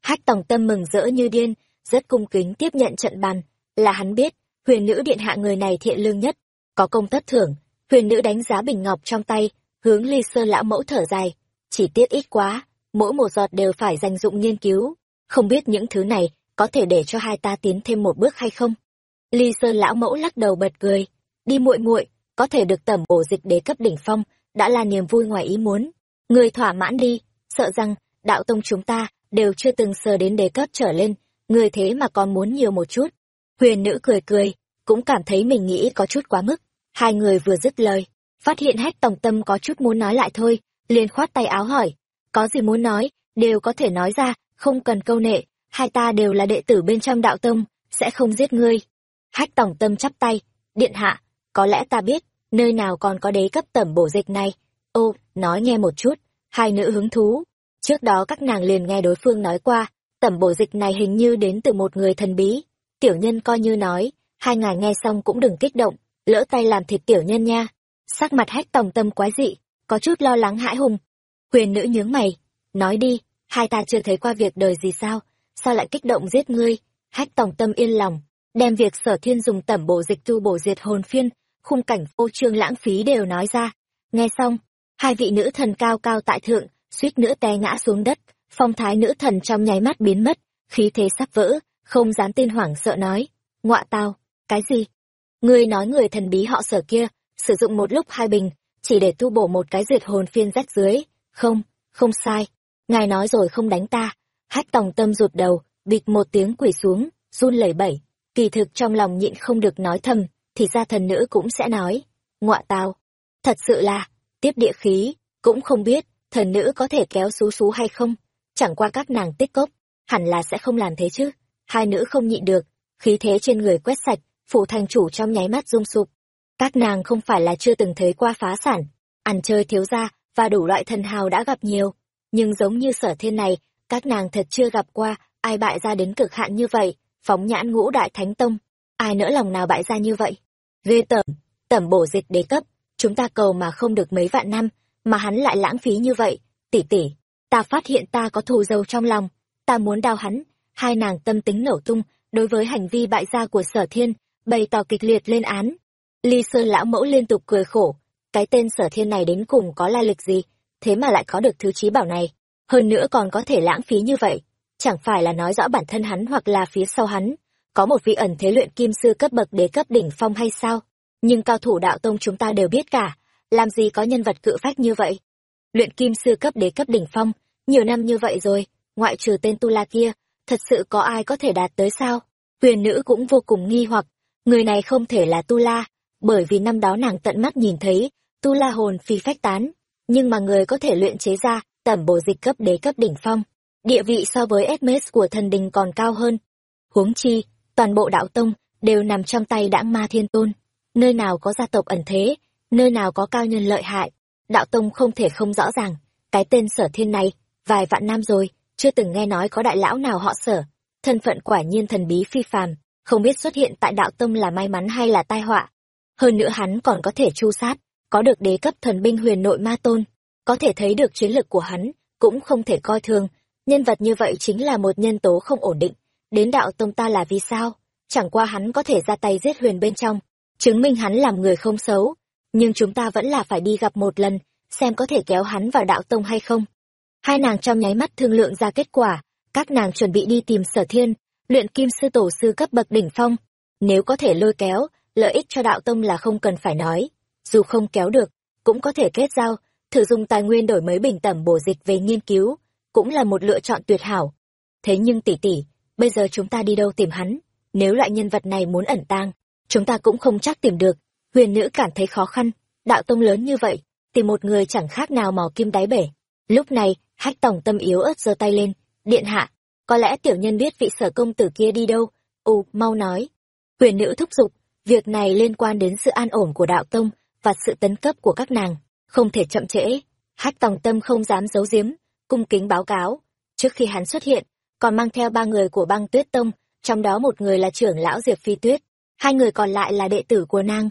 hát tòng tâm mừng rỡ như điên, rất cung kính tiếp nhận trận bàn. Là hắn biết, huyền nữ điện hạ người này thiện lương nhất, có công tất thưởng. Huyền nữ đánh giá bình ngọc trong tay, hướng ly sơ lão mẫu thở dài. Chỉ tiếc ít quá, mỗi một giọt đều phải dành dụng nghiên cứu. Không biết những thứ này có thể để cho hai ta tiến thêm một bước hay không? Ly sơ lão mẫu lắc đầu bật cười. Đi muội muội, có thể được tẩm bổ dịch đế cấp đỉnh phong, đã là niềm vui ngoài ý muốn. Người thỏa mãn đi, sợ rằng, đạo tông chúng ta đều chưa từng sờ đến đế cấp trở lên, người thế mà còn muốn nhiều một chút. Huyền nữ cười cười, cũng cảm thấy mình nghĩ có chút quá mức. Hai người vừa dứt lời, phát hiện hách tổng tâm có chút muốn nói lại thôi, liền khoát tay áo hỏi, có gì muốn nói? Đều có thể nói ra, không cần câu nệ. Hai ta đều là đệ tử bên trong đạo tông, sẽ không giết ngươi. Hách tổng tâm chắp tay, điện hạ, có lẽ ta biết, nơi nào còn có đế cấp tẩm bổ dịch này. Ô, nói nghe một chút, hai nữ hứng thú trước đó các nàng liền nghe đối phương nói qua, tẩm bổ dịch này hình như đến từ một người thần bí. Tiểu nhân coi như nói, hai ngài nghe xong cũng đừng kích động, lỡ tay làm thịt tiểu nhân nha. Sắc mặt hách tòng tâm quái dị, có chút lo lắng hãi hùng. Huyền nữ nhướng mày, nói đi, hai ta chưa thấy qua việc đời gì sao sao lại kích động giết ngươi? Hách tòng tâm yên lòng, đem việc sở thiên dùng tẩm bổ dịch tu bổ diệt hồn phiên, khung cảnh vô trương lãng phí đều nói ra. Nghe xong, hai vị nữ thần cao cao tại thượng suýt nữa té ngã xuống đất, phong thái nữ thần trong nháy mắt biến mất, khí thế sắp vỡ, không dám tin hoảng sợ nói, ngọa tao, cái gì? Ngươi nói người thần bí họ sở kia, sử dụng một lúc hai bình, chỉ để tu bổ một cái diệt hồn phiên rách dưới. Không không sai. Ngài nói rồi không đánh ta. Hách tòng tâm rụt đầu, bịch một tiếng quỳ xuống, run lẩy bẩy. Kỳ thực trong lòng nhịn không được nói thầm, thì ra thần nữ cũng sẽ nói, ngọa tao. Thật sự là, tiếp địa khí, cũng không biết thần nữ có thể kéo xú xú hay không? Chẳng qua các nàng tích cốc hẳn là sẽ không làm thế chứ. Hai nữ không nhịn được khí thế trên người quét sạch phủ thành chủ trong nháy mắt rung sụp. Các nàng không phải là chưa từng thấy qua phá sản, ăn chơi thiếu gia và đủ loại thần hào đã gặp nhiều, nhưng giống như sở thiên này, các nàng thật chưa gặp qua ai bại ra đến cực hạn như vậy, phóng nhãn ngũ đại thánh tông, ai nỡ lòng nào bại ra như vậy. Ghê tởm, tẩm bổ dịch đế cấp, chúng ta cầu mà không được mấy vạn năm, mà hắn lại lãng phí như vậy, tỷ tỷ, ta phát hiện ta có thù dâu trong lòng, ta muốn đao hắn, hai nàng tâm tính nổ tung, đối với hành vi bại gia của sở thiên, bày tỏ kịch liệt lên án. Ly Sơn lão mẫu liên tục cười khổ, cái tên sở thiên này đến cùng có lai lịch gì, thế mà lại có được thứ trí bảo này, hơn nữa còn có thể lãng phí như vậy, chẳng phải là nói rõ bản thân hắn hoặc là phía sau hắn, có một vị ẩn thế luyện kim sư cấp bậc đế cấp đỉnh phong hay sao? Nhưng cao thủ đạo tông chúng ta đều biết cả, làm gì có nhân vật cự phách như vậy? Luyện kim sư cấp đế cấp đỉnh phong, nhiều năm như vậy rồi, ngoại trừ tên Tu La kia, thật sự có ai có thể đạt tới sao? Huyền nữ cũng vô cùng nghi hoặc, người này không thể là Tu La, bởi vì năm đó nàng tận mắt nhìn thấy, Tu La hồn phi phách tán, nhưng mà người có thể luyện chế ra tẩm bổ dịch cấp đế cấp đỉnh phong, địa vị so với Hermes của thần đình còn cao hơn. Huống chi, toàn bộ đạo tông đều nằm trong tay đãng ma thiên tôn, nơi nào có gia tộc ẩn thế, nơi nào có cao nhân lợi hại, đạo tông không thể không rõ ràng, cái tên sở thiên này, vài vạn năm rồi, chưa từng nghe nói có đại lão nào họ sở, thân phận quả nhiên thần bí phi phàm, không biết xuất hiện tại đạo tông là may mắn hay là tai họa. Hơn nữa hắn còn có thể chu sát, có được đế cấp thần binh huyền nội ma tôn, có thể thấy được chiến lực của hắn, cũng không thể coi thường, nhân vật như vậy chính là một nhân tố không ổn định, đến đạo tông ta là vì sao? Chẳng qua hắn có thể ra tay giết huyền bên trong, chứng minh hắn làm người không xấu, nhưng chúng ta vẫn là phải đi gặp một lần, xem có thể kéo hắn vào đạo tông hay không. Hai nàng trong nháy mắt thương lượng ra kết quả, các nàng chuẩn bị đi tìm sở thiên, luyện kim sư tổ sư cấp bậc đỉnh phong. Nếu có thể lôi kéo, lợi ích cho đạo tông là không cần phải nói. Dù không kéo được, cũng có thể kết giao, thử dùng tài nguyên đổi mới bình tẩm bổ dịch về nghiên cứu, cũng là một lựa chọn tuyệt hảo. Thế nhưng tỷ tỷ, bây giờ chúng ta đi đâu tìm hắn? Nếu loại nhân vật này muốn ẩn tang, chúng ta cũng không chắc tìm được. Huyền nữ cảm thấy khó khăn, đạo tông lớn như vậy, tìm một người chẳng khác nào mò kim đáy bể. Lúc này, hách tổng tâm yếu ớt giơ tay lên, điện hạ, có lẽ tiểu nhân biết vị sở công tử kia đi đâu, ù, mau nói. Huyền nữ thúc giục, việc này liên quan đến sự an ổn của đạo tông và sự tấn cấp của các nàng, không thể chậm trễ. Hách Tòng tâm không dám giấu giếm, cung kính báo cáo. Trước khi hắn xuất hiện, còn mang theo ba người của băng tuyết tông, trong đó một người là trưởng lão Diệp Phi Tuyết, hai người còn lại là đệ tử của nàng.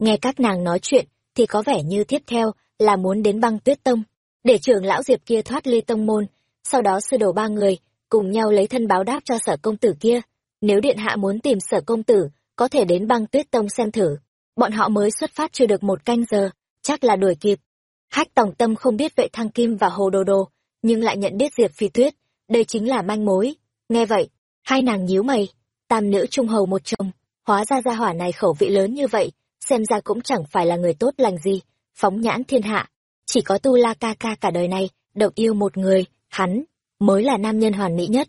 Nghe các nàng nói chuyện, thì có vẻ như tiếp theo là muốn đến băng tuyết tông, để trưởng lão Diệp kia thoát ly tông môn, sau đó sư đồ ba người, cùng nhau lấy thân báo đáp cho sở công tử kia. Nếu điện hạ muốn tìm sở công tử, có thể đến băng tuyết tông xem thử. Bọn họ mới xuất phát chưa được một canh giờ, chắc là đuổi kịp. Hách tổng tâm không biết vệ thăng kim và hồ đồ đồ, nhưng lại nhận biết Diệp Phi Tuyết, đây chính là manh mối. Nghe vậy, hai nàng nhíu mày, tam nữ trung hầu một chồng, hóa ra gia hỏa này khẩu vị lớn như vậy, xem ra cũng chẳng phải là người tốt lành gì, phóng nhãn thiên hạ. Chỉ có Tu La ca ca cả đời này, độc yêu một người, hắn, mới là nam nhân hoàn mỹ nhất.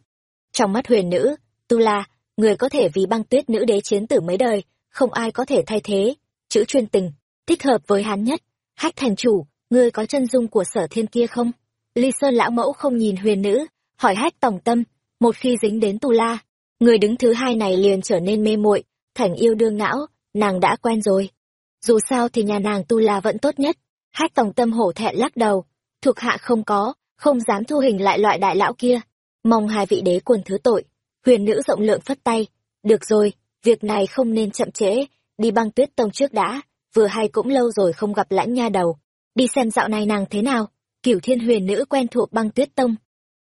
Trong mắt huyền nữ, Tu La, người có thể vì băng tuyết nữ đế chiến tử mấy đời, không ai có thể thay thế, chữ chuyên tình, thích hợp với hắn nhất. Hách thành chủ, ngươi có chân dung của sở thiên kia không? Ly Sơn lão mẫu không nhìn huyền nữ, hỏi hách tổng tâm, một khi dính đến Tu La, người đứng thứ hai này liền trở nên mê muội, thành yêu đương não, nàng đã quen rồi. Dù sao thì nhà nàng Tu La vẫn tốt nhất. Hách tổng tâm hổ thẹn lắc đầu, thuộc hạ không có, không dám thu hình lại loại đại lão kia. Mong hai vị đế quân thứ tội. Huyền nữ rộng lượng phất tay. Được rồi, việc này không nên chậm trễ, đi băng tuyết tông trước đã, vừa hay cũng lâu rồi không gặp lãnh nha đầu. Đi xem dạo này nàng thế nào, cửu thiên huyền nữ quen thuộc băng tuyết tông.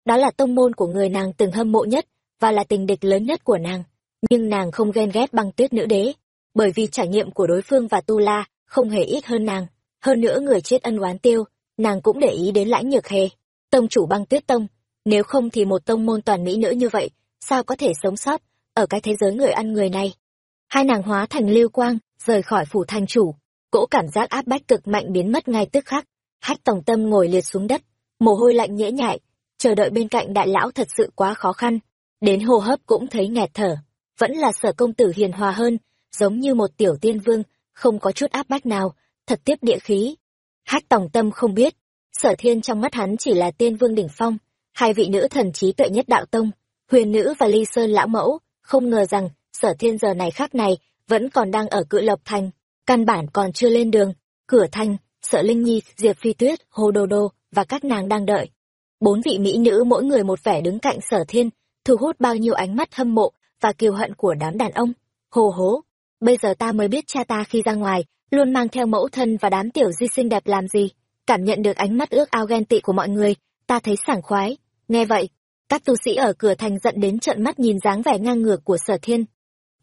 Đó là tông môn của người nàng từng hâm mộ nhất, và là tình địch lớn nhất của nàng. Nhưng nàng không ghen ghét băng tuyết nữ đế, bởi vì trải nghiệm của đối phương và Tu La không hề ít hơn nàng. Hơn nữa người chết ân oán tiêu, nàng cũng để ý đến lãnh nhược hề, tông chủ băng tuyết tông. Nếu không thì một tông môn toàn mỹ nữ như vậy, sao có thể sống sót ở cái thế giới người ăn người này? Hai nàng hóa thành lưu quang, rời khỏi phủ thành chủ, cỗ cảm giác áp bách cực mạnh biến mất ngay tức khắc. Hách tổng tâm ngồi liệt xuống đất, mồ hôi lạnh nhễ nhại, chờ đợi bên cạnh đại lão thật sự quá khó khăn. Đến hô hấp cũng thấy nghẹt thở. Vẫn là sở công tử hiền hòa hơn, giống như một tiểu tiên vương, không có chút áp bách nào, thật tiếp địa khí. Hách Tòng tâm không biết, sở thiên trong mắt hắn chỉ là tiên vương đỉnh phong, hai vị nữ thần trí tuệ nhất đạo tông, huyền nữ và ly sơn lão mẫu, không ngờ rằng sở thiên giờ này khác này vẫn còn đang ở cự lộc thành căn bản còn chưa lên đường cửa thành Sở linh nhi diệp phi tuyết hồ đô đô và các nàng đang đợi bốn vị mỹ nữ mỗi người một vẻ đứng cạnh sở thiên thu hút bao nhiêu ánh mắt hâm mộ và kiêu hận của đám đàn ông hồ hố bây giờ ta mới biết cha ta khi ra ngoài, luôn mang theo mẫu thân và đám tiểu di xinh đẹp làm gì. Cảm nhận được ánh mắt ước ao ghen tị của mọi người, ta thấy sảng khoái. Nghe vậy, các tu sĩ ở cửa thành giận đến trợn mắt nhìn dáng vẻ ngang ngược của sở thiên.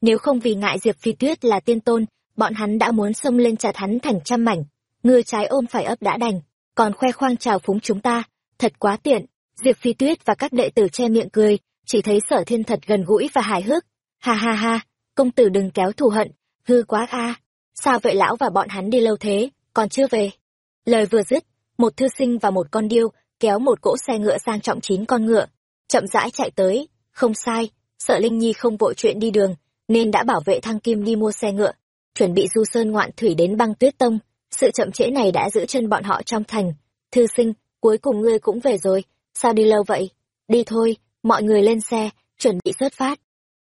Nếu không vì ngại diệp phi tuyết là tiên tôn, bọn hắn đã muốn xông lên chặt hắn thành trăm mảnh. Người trái ôm phải ấp đã đành, còn khoe khoang chào phúng chúng ta. Thật quá tiện. Diệp phi tuyết và các đệ tử che miệng cười, chỉ thấy sở thiên thật gần gũi và hài hước. Ha ha ha công tử đừng kéo thù hận, hư quá a. Sao vậy lão và bọn hắn đi lâu thế, còn chưa về? Lời vừa dứt, một thư sinh và một con điêu kéo một cỗ xe ngựa sang trọng chín con ngựa, chậm rãi chạy tới. Không sai, sợ linh nhi không vội chuyện đi đường, nên đã bảo vệ thăng kim đi mua xe ngựa, chuẩn bị du sơn ngoạn thủy đến băng tuyết tông. Sự chậm trễ này đã giữ chân bọn họ trong thành. Thư sinh, cuối cùng ngươi cũng về rồi, sao đi lâu vậy? Đi thôi, mọi người lên xe, chuẩn bị xuất phát.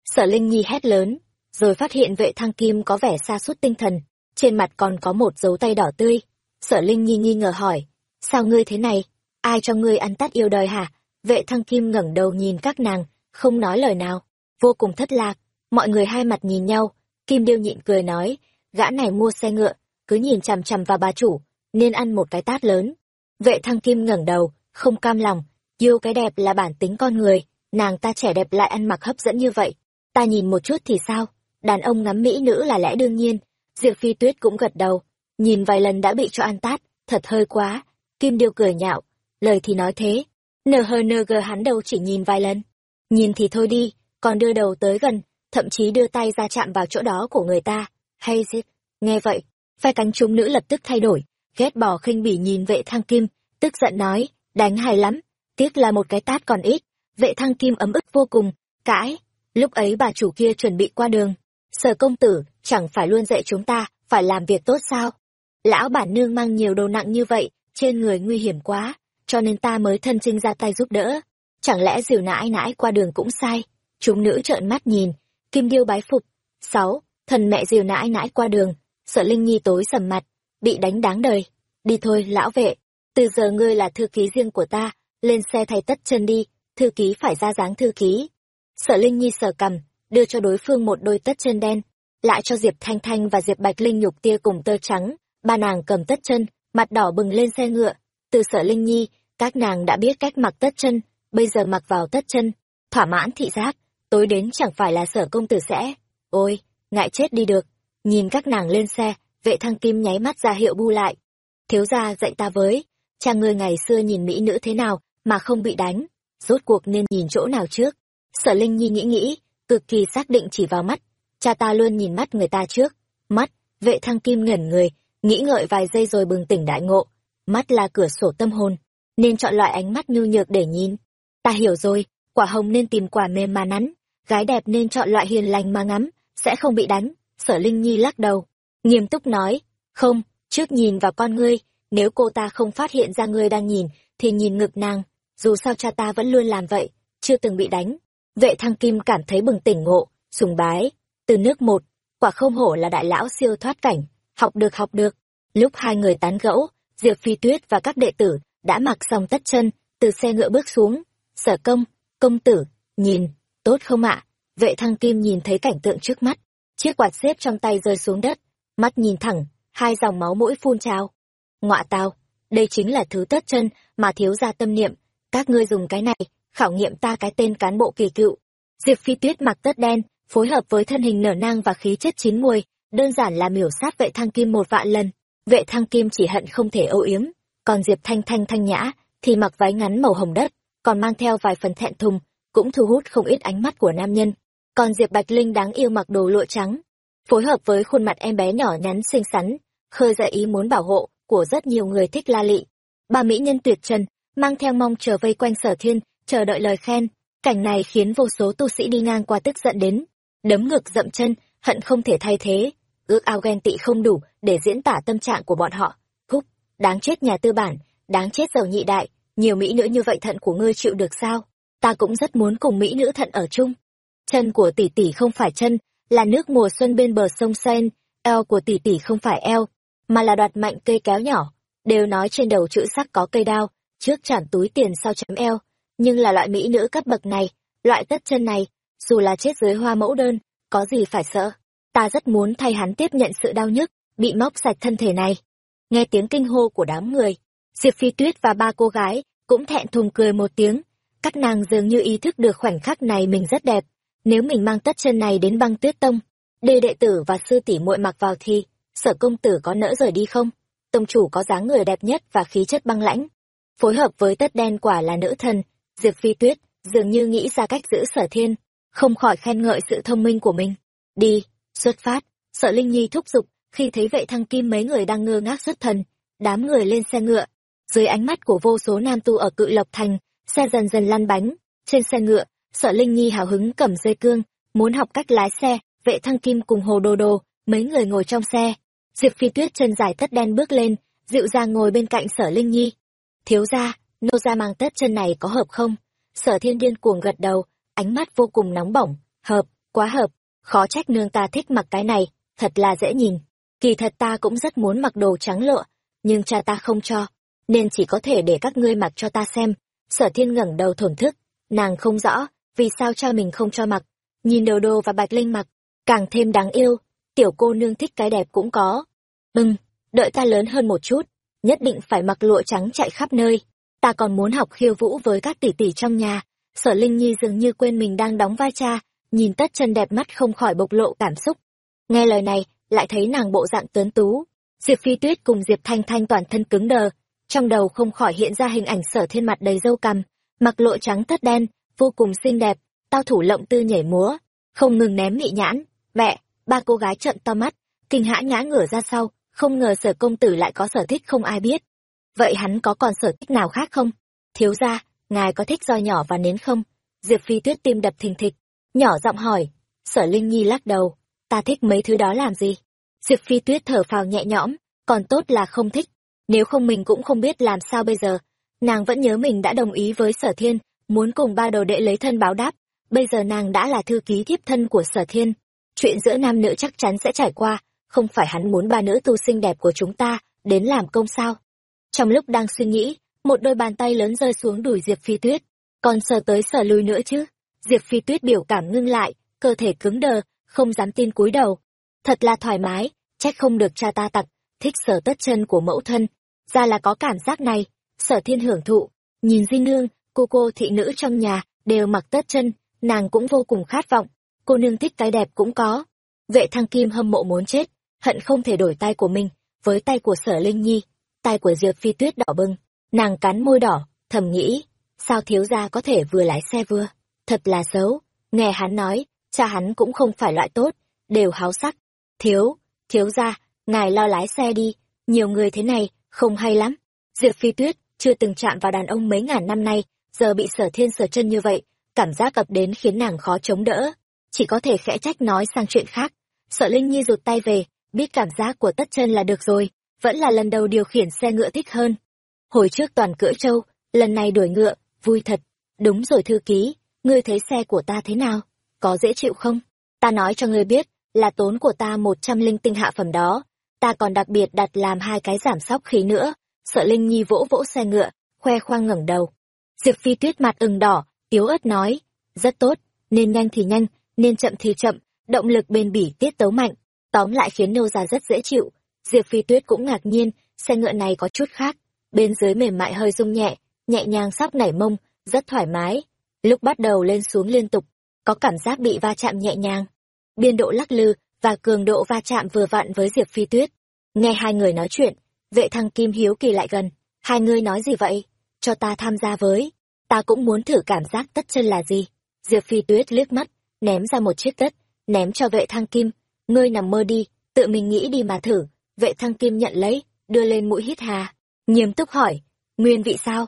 Sở linh nhi hét lớn rồi phát hiện vệ thăng kim có vẻ xa suốt tinh thần. Trên mặt còn có một dấu tay đỏ tươi. Sở linh nhi nghi ngờ hỏi, sao ngươi thế này? Ai cho ngươi ăn tắt yêu đời hả? Vệ thăng kim ngẩng đầu nhìn các nàng, không nói lời nào. Vô cùng thất lạc. Mọi người hai mặt nhìn nhau. Kim điêu nhịn cười nói, gã này mua xe ngựa, cứ nhìn chằm chằm vào bà chủ, nên ăn một cái tát lớn. Vệ thăng kim ngẩng đầu, không cam lòng, yêu cái đẹp là bản tính con người, nàng ta trẻ đẹp lại ăn mặc hấp dẫn như vậy. Ta nhìn một chút thì sao? Đàn ông ngắm mỹ nữ là lẽ đương nhiên diệp phi tuyết cũng gật đầu nhìn vài lần đã bị cho ăn tát thật hơi quá kim điêu cười nhạo lời thì nói thế nờ hờ nờ gờ hắn đâu chỉ nhìn vài lần. Nhìn thì thôi đi, còn đưa đầu tới gần, thậm chí đưa tay ra chạm vào chỗ đó của người ta. Hay gì? Nghe vậy, phe cánh chúng nữ lập tức thay đổi, ghét bỏ khinh bỉ nhìn vệ thăng kim, tức giận nói, đánh hay lắm, tiếc là một cái tát còn ít. Vệ thăng kim ấm ức vô cùng, cãi. Lúc ấy bà chủ kia chuẩn bị qua đường. Sở công tử, chẳng phải luôn dạy chúng ta, phải làm việc tốt sao? Lão bản nương mang nhiều đồ nặng như vậy, trên người nguy hiểm quá, cho nên ta mới thân trinh ra tay giúp đỡ. Chẳng lẽ dìu nãi nãi qua đường cũng sai? Chúng nữ trợn mắt nhìn, kim điêu bái phục. Sáu, thần mẹ dìu nãi nãi qua đường, sợ Linh Nhi tối sầm mặt, bị đánh đáng đời. Đi thôi, lão vệ, từ giờ ngươi là thư ký riêng của ta, lên xe thay tất chân đi, thư ký phải ra dáng thư ký. Sợ Linh Nhi sờ cầm, đưa cho đối phương một đôi tất chân đen, lại cho Diệp Thanh Thanh và Diệp Bạch Linh nhục tia cùng tơ trắng, ba nàng cầm tất chân, mặt đỏ bừng lên xe ngựa, từ sở linh nhi các nàng đã biết cách mặc tất chân bây giờ mặc vào tất chân. Thỏa mãn thị giác tối đến chẳng phải là sở công tử sẽ. Ôi ngại chết đi được. Nhìn các nàng lên xe vệ thăng kim nháy mắt ra hiệu bu lại. Thiếu gia dạy ta với cha ngươi ngày xưa nhìn mỹ nữ thế nào mà không bị đánh. Rốt cuộc nên nhìn chỗ nào trước? Sở linh nhi nghĩ nghĩ cực kỳ xác định chỉ vào mắt cha ta luôn nhìn mắt người ta trước mắt vệ thăng kim ngẩn người nghĩ ngợi vài giây rồi bừng tỉnh đại ngộ mắt là cửa sổ tâm hồn, nên chọn loại ánh mắt nhu nhược để nhìn. Ta hiểu rồi, quả hồng nên tìm quả mềm mà nắn, gái đẹp nên chọn loại hiền lành mà ngắm, sẽ không bị đánh. Sở Linh Nhi lắc đầu, nghiêm túc nói, không, trước nhìn vào con ngươi, nếu cô ta không phát hiện ra ngươi đang nhìn, thì nhìn ngực nàng, dù sao cha ta vẫn luôn làm vậy, chưa từng bị đánh. Vệ thăng kim cảm thấy bừng tỉnh ngộ, sùng bái, từ nước một, quả không hổ là đại lão siêu thoát cảnh, học được học được. Lúc hai người tán gẫu, Diệp Phi Tuyết và các đệ tử đã mặc xong tất chân, từ xe ngựa bước xuống. Sở công, công tử, nhìn, tốt không ạ? Vệ thăng kim nhìn thấy cảnh tượng trước mắt. Chiếc quạt xếp trong tay rơi xuống đất, mắt nhìn thẳng, hai dòng máu mũi phun trào. Ngọa tao, đây chính là thứ tất chân mà thiếu gia tâm niệm. Các ngươi dùng cái này, khảo nghiệm ta cái tên cán bộ kỳ cựu. Diệp Phi Tuyết mặc tất đen, phối hợp với thân hình nở nang và khí chất chín muồi, đơn giản là miểu sát vệ thăng kim một vạn lần. Vệ thăng kim chỉ hận không thể âu yếm, còn Diệp Thanh Thanh thanh nhã, thì mặc váy ngắn màu hồng đất, còn mang theo vài phần thẹn thùng, cũng thu hút không ít ánh mắt của nam nhân. Còn Diệp Bạch Linh đáng yêu mặc đồ lụa trắng, phối hợp với khuôn mặt em bé nhỏ nhắn xinh xắn, khơi dậy ý muốn bảo hộ của rất nhiều người thích la lị. Ba mỹ nhân tuyệt trần, mang theo mong chờ vây quanh sở thiên, chờ đợi lời khen. Cảnh này khiến vô số tu sĩ đi ngang qua tức giận đến, đấm ngực dậm chân, hận không thể thay thế, ước ao ghen tị không đủ để diễn tả tâm trạng của bọn họ. Húc đáng chết nhà tư bản đáng chết giàu nhị đại nhiều mỹ nữ như vậy thận của ngươi chịu được sao? Ta cũng rất muốn cùng mỹ nữ thận ở chung. Chân của tỷ tỷ không phải chân là nước mùa xuân bên bờ sông sen eo của tỷ tỷ không phải eo, mà là đoạt mạnh cây kéo nhỏ, đều nói trên đầu chữ sắc có cây đao, trước chản túi tiền sau chấm eo, nhưng là loại mỹ nữ cấp bậc này, loại tất chân này, dù là chết dưới hoa mẫu đơn, có gì phải sợ. Ta rất muốn thay hắn tiếp nhận sự đau nhức, bị móc sạch thân thể này. Nghe tiếng kinh hô của đám người, Diệp Phi Tuyết và ba cô gái cũng thẹn thùng cười một tiếng. Các nàng dường như ý thức được khoảnh khắc này mình rất đẹp. Nếu mình mang tất chân này đến băng tuyết tông, đê đệ tử và sư tỷ muội mặc vào thì, sở công tử có nỡ rời đi không? Tông chủ có dáng người đẹp nhất và khí chất băng lãnh. Phối hợp với tất đen quả là nữ thần, Diệp Phi Tuyết dường như nghĩ ra cách giữ sở thiên, không khỏi khen ngợi sự thông minh của mình. Đi, xuất phát, sợ Linh Nhi thúc giục, khi thấy vệ thăng kim mấy người đang ngơ ngác xuất thần, đám người lên xe ngựa. Dưới ánh mắt của vô số nam tu ở cự lộc thành, xe dần dần lăn bánh. Trên xe ngựa, sợ Linh Nhi hào hứng cầm dây cương, muốn học cách lái xe, vệ thăng kim cùng hồ đồ đồ, mấy người ngồi trong xe. Diệp phi tuyết chân dài tất đen bước lên, dịu dàng ngồi bên cạnh sở Linh Nhi. Thiếu ra, nô ra mang tất chân này có hợp không? Sở thiên điên cuồng gật đầu, ánh mắt vô cùng nóng bỏng, hợp, quá hợp, khó trách nương ta thích mặc cái này, thật là dễ nhìn. Kỳ thật ta cũng rất muốn mặc đồ trắng lụa, nhưng cha ta không cho, nên chỉ có thể để các ngươi mặc cho ta xem. Sở thiên ngẩng đầu thổn thức, nàng không rõ, vì sao cha mình không cho mặc. Nhìn đồ đồ và bạch linh mặc, càng thêm đáng yêu, tiểu cô nương thích cái đẹp cũng có. Ừm, đợi ta lớn hơn một chút, nhất định phải mặc lụa trắng chạy khắp nơi. Ta còn muốn học khiêu vũ với các tỷ tỷ trong nhà. Sở Linh Nhi dường như quên mình đang đóng vai cha, nhìn tất chân đẹp mắt không khỏi bộc lộ cảm xúc. Nghe lời này, lại thấy nàng bộ dạng tuấn tú. Diệp Phi Tuyết cùng Diệp Thanh Thanh toàn thân cứng đờ, trong đầu không khỏi hiện ra hình ảnh sở thiên mặt đầy râu cằm, mặc lộ trắng tất đen, vô cùng xinh đẹp, tao thủ lộng tư nhảy múa, không ngừng ném mị nhãn. Mẹ, ba cô gái trợn to mắt, kinh hãi ngã ngửa ra sau, không ngờ sở công tử lại có sở thích không ai biết. Vậy hắn có còn sở thích nào khác không? Thiếu ra, ngài có thích roi nhỏ và nến không? Diệp Phi Tuyết tim đập thình thịch, nhỏ giọng hỏi. Sở Linh Nhi lắc đầu, ta thích mấy thứ đó làm gì? Diệp Phi Tuyết thở phào nhẹ nhõm, còn tốt là không thích. Nếu không mình cũng không biết làm sao bây giờ. Nàng vẫn nhớ mình đã đồng ý với sở thiên, muốn cùng ba đồ đệ lấy thân báo đáp. Bây giờ nàng đã là thư ký thiếp thân của sở thiên. Chuyện giữa nam nữ chắc chắn sẽ trải qua, không phải hắn muốn ba nữ tu xinh đẹp của chúng ta đến làm công sao. Trong lúc đang suy nghĩ, một đôi bàn tay lớn rơi xuống đùi Diệp Phi Tuyết, còn sờ tới sờ lui nữa chứ. Diệp Phi Tuyết biểu cảm ngưng lại, cơ thể cứng đờ, không dám tin cúi đầu. Thật là thoải mái, trách không được cha ta tặc, thích sở tất chân của mẫu thân. Ra là có cảm giác này, sở thiên hưởng thụ, nhìn di nương, cô cô thị nữ trong nhà, đều mặc tất chân, nàng cũng vô cùng khát vọng. Cô nương thích cái đẹp cũng có. Vệ thăng kim hâm mộ muốn chết, hận không thể đổi tay của mình, với tay của sở Linh Nhi, tay của Diệp Phi Tuyết đỏ bừng, nàng cắn môi đỏ, thầm nghĩ, sao thiếu gia có thể vừa lái xe vừa, thật là xấu, nghe hắn nói, cha hắn cũng không phải loại tốt, đều háo sắc, thiếu, thiếu gia, ngài lo lái xe đi, nhiều người thế này, không hay lắm, Diệp Phi Tuyết, chưa từng chạm vào đàn ông mấy ngàn năm nay, giờ bị sở thiên sở chân như vậy, cảm giác ập đến khiến nàng khó chống đỡ, chỉ có thể khẽ trách nói sang chuyện khác, sợ Linh Nhi rụt tay về, biết cảm giác của tất chân là được rồi, vẫn là lần đầu điều khiển xe ngựa thích hơn. Hồi trước toàn cưỡi trâu, lần này đuổi ngựa, vui thật. Đúng rồi thư ký, ngươi thấy xe của ta thế nào? Có dễ chịu không? Ta nói cho ngươi biết, là tốn của ta một trăm linh tinh hạ phẩm đó. Ta còn đặc biệt đặt làm hai cái giảm sóc khí nữa. Sợ Linh Nhi vỗ vỗ xe ngựa, khoe khoang ngẩng đầu. Diệp Phi tuyết mặt ửng đỏ, yếu ớt nói, rất tốt, nên nhanh thì nhanh, nên chậm thì chậm, động lực bền bỉ tiết tấu mạnh, tóm lại khiến nô già rất dễ chịu. Diệp Phi Tuyết cũng ngạc nhiên, xe ngựa này có chút khác, bên dưới mềm mại hơi rung nhẹ, nhẹ nhàng sắp nảy mông, rất thoải mái. Lúc bắt đầu lên xuống liên tục, có cảm giác bị va chạm nhẹ nhàng. Biên độ lắc lư và cường độ va chạm vừa vặn với Diệp Phi Tuyết. Nghe hai người nói chuyện, vệ thăng Kim Hiếu kỳ lại gần. Hai người nói gì vậy? Cho ta tham gia với. Ta cũng muốn thử cảm giác tất chân là gì. Diệp Phi Tuyết liếc mắt, ném ra một chiếc tất, ném cho vệ thăng Kim ngươi nằm mơ đi, tự mình nghĩ đi mà thử. Vệ thăng kim nhận lấy, đưa lên mũi hít hà. Nghiêm túc hỏi, nguyên vị sao?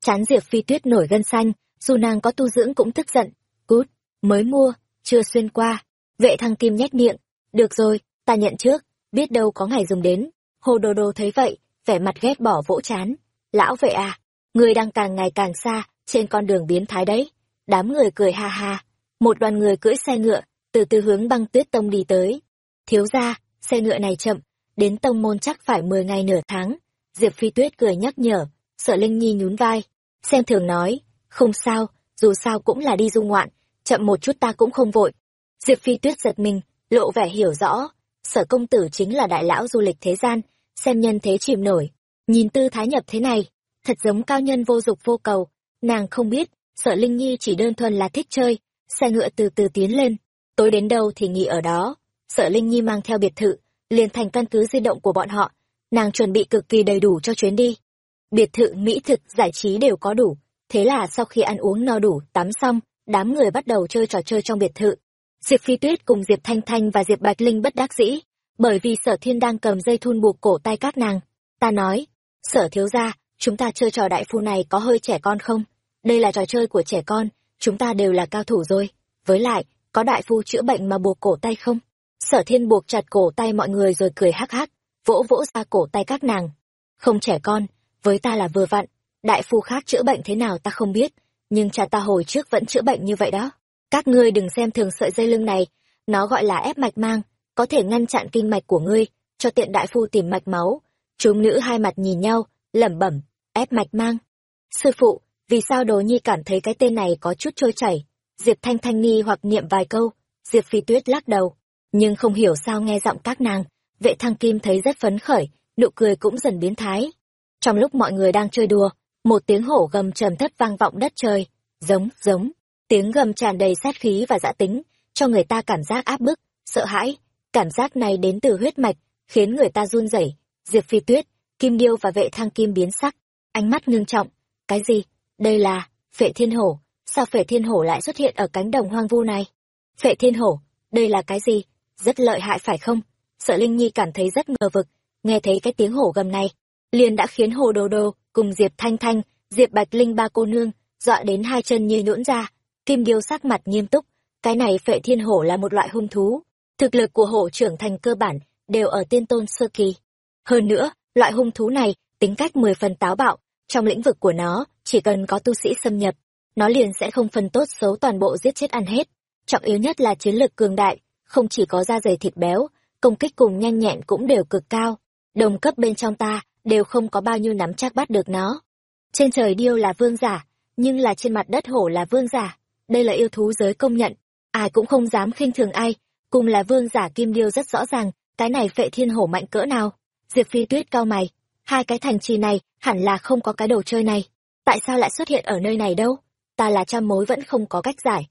Chán diệp phi tuyết nổi gân xanh, dù nàng có tu dưỡng cũng tức giận. Cút, mới mua, chưa xuyên qua. Vệ thăng kim nhét miệng. Được rồi, ta nhận trước, biết đâu có ngày dùng đến. Hồ đồ đồ thấy vậy, vẻ mặt ghét bỏ vỗ chán. Lão vệ à, người đang càng ngày càng xa, trên con đường biến thái đấy. Đám người cười ha ha. Một đoàn người cưỡi xe ngựa, từ từ hướng băng tuyết tông đi tới. Thiếu ra, xe ngựa này chậm, đến tông môn chắc phải mười ngày nửa tháng. Diệp Phi Tuyết cười nhắc nhở, sợ Linh Nhi nhún vai, xem thường nói, không sao, dù sao cũng là đi du ngoạn, chậm một chút ta cũng không vội. Diệp Phi Tuyết giật mình, lộ vẻ hiểu rõ, sở công tử chính là đại lão du lịch thế gian, xem nhân thế chìm nổi. Nhìn tư thái nhập thế này, thật giống cao nhân vô dục vô cầu, nàng không biết, sở Linh Nhi chỉ đơn thuần là thích chơi, xe ngựa từ từ tiến lên, tối đến đâu thì nghỉ ở đó. Sở Linh Nhi mang theo biệt thự, liền thành căn cứ di động của bọn họ, nàng chuẩn bị cực kỳ đầy đủ cho chuyến đi. Biệt thự, mỹ thực, giải trí đều có đủ, thế là sau khi ăn uống no đủ, tắm xong, đám người bắt đầu chơi trò chơi trong biệt thự. Diệp Phi Tuyết cùng Diệp Thanh Thanh và Diệp Bạch Linh bất đắc dĩ, bởi vì sở thiên đang cầm dây thun buộc cổ tay các nàng. Ta nói, sở thiếu gia, chúng ta chơi trò đại phu này có hơi trẻ con không? Đây là trò chơi của trẻ con, chúng ta đều là cao thủ rồi. Với lại, có đại phu chữa bệnh mà buộc cổ tay không? Sở thiên buộc chặt cổ tay mọi người rồi cười hắc hắc, vỗ vỗ ra cổ tay các nàng. Không trẻ con, với ta là vừa vặn, đại phu khác chữa bệnh thế nào ta không biết, nhưng cha ta hồi trước vẫn chữa bệnh như vậy đó. Các ngươi đừng xem thường sợi dây lưng này, nó gọi là ép mạch mang, có thể ngăn chặn kinh mạch của ngươi, cho tiện đại phu tìm mạch máu. Chúng nữ hai mặt nhìn nhau, lẩm bẩm, ép mạch mang. Sư phụ, vì sao đồ nhi cảm thấy cái tên này có chút trôi chảy? Diệp Thanh Thanh nghi hoặc niệm vài câu, Diệp Phi Tuyết lắc đầu, nhưng không hiểu sao nghe giọng các nàng, vệ thăng kim thấy rất phấn khởi, nụ cười cũng dần biến thái. Trong lúc mọi người đang chơi đùa, một tiếng hổ gầm trầm thất vang vọng đất trời, giống, giống, tiếng gầm tràn đầy sát khí và dã tính, cho người ta cảm giác áp bức, sợ hãi, cảm giác này đến từ huyết mạch, khiến người ta run rẩy. Diệp Phi Tuyết, Kim Điêu và vệ thăng kim biến sắc, ánh mắt ngưng trọng, cái gì? Đây là, phệ thiên hổ, sao phệ thiên hổ lại xuất hiện ở cánh đồng hoang vu này? Phệ thiên hổ, đây là cái gì? Rất lợi hại phải không? Sợ Linh Nhi cảm thấy rất ngờ vực, nghe thấy cái tiếng hổ gầm này, liền đã khiến Hồ Đồ Đồ cùng Diệp Thanh Thanh, Diệp Bạch Linh ba cô nương, dọa đến hai chân như nhũn ra. Kim Điêu sắc mặt nghiêm túc, cái này phệ thiên hổ là một loại hung thú, thực lực của hổ trưởng thành cơ bản đều ở tiên tôn sơ kỳ. Hơn nữa, loại hung thú này tính cách mười phần táo bạo, trong lĩnh vực của nó, chỉ cần có tu sĩ xâm nhập, nó liền sẽ không phân tốt xấu toàn bộ giết chết ăn hết. Trọng yếu nhất là chiến lược cường đại, không chỉ có da dày thịt béo, công kích cùng nhanh nhẹn cũng đều cực cao. Đồng cấp bên trong ta, đều không có bao nhiêu nắm chắc bắt được nó. Trên trời điêu là vương giả, nhưng là trên mặt đất hổ là vương giả. Đây là yêu thú giới công nhận, ai cũng không dám khinh thường ai. Cùng là vương giả kim điêu rất rõ ràng, cái này phệ thiên hổ mạnh cỡ nào. Diệp phi tuyết cao mày, hai cái thành trì này hẳn là không có cái đồ chơi này. Tại sao lại xuất hiện ở nơi này đâu? Ta là trăm mối vẫn không có cách giải.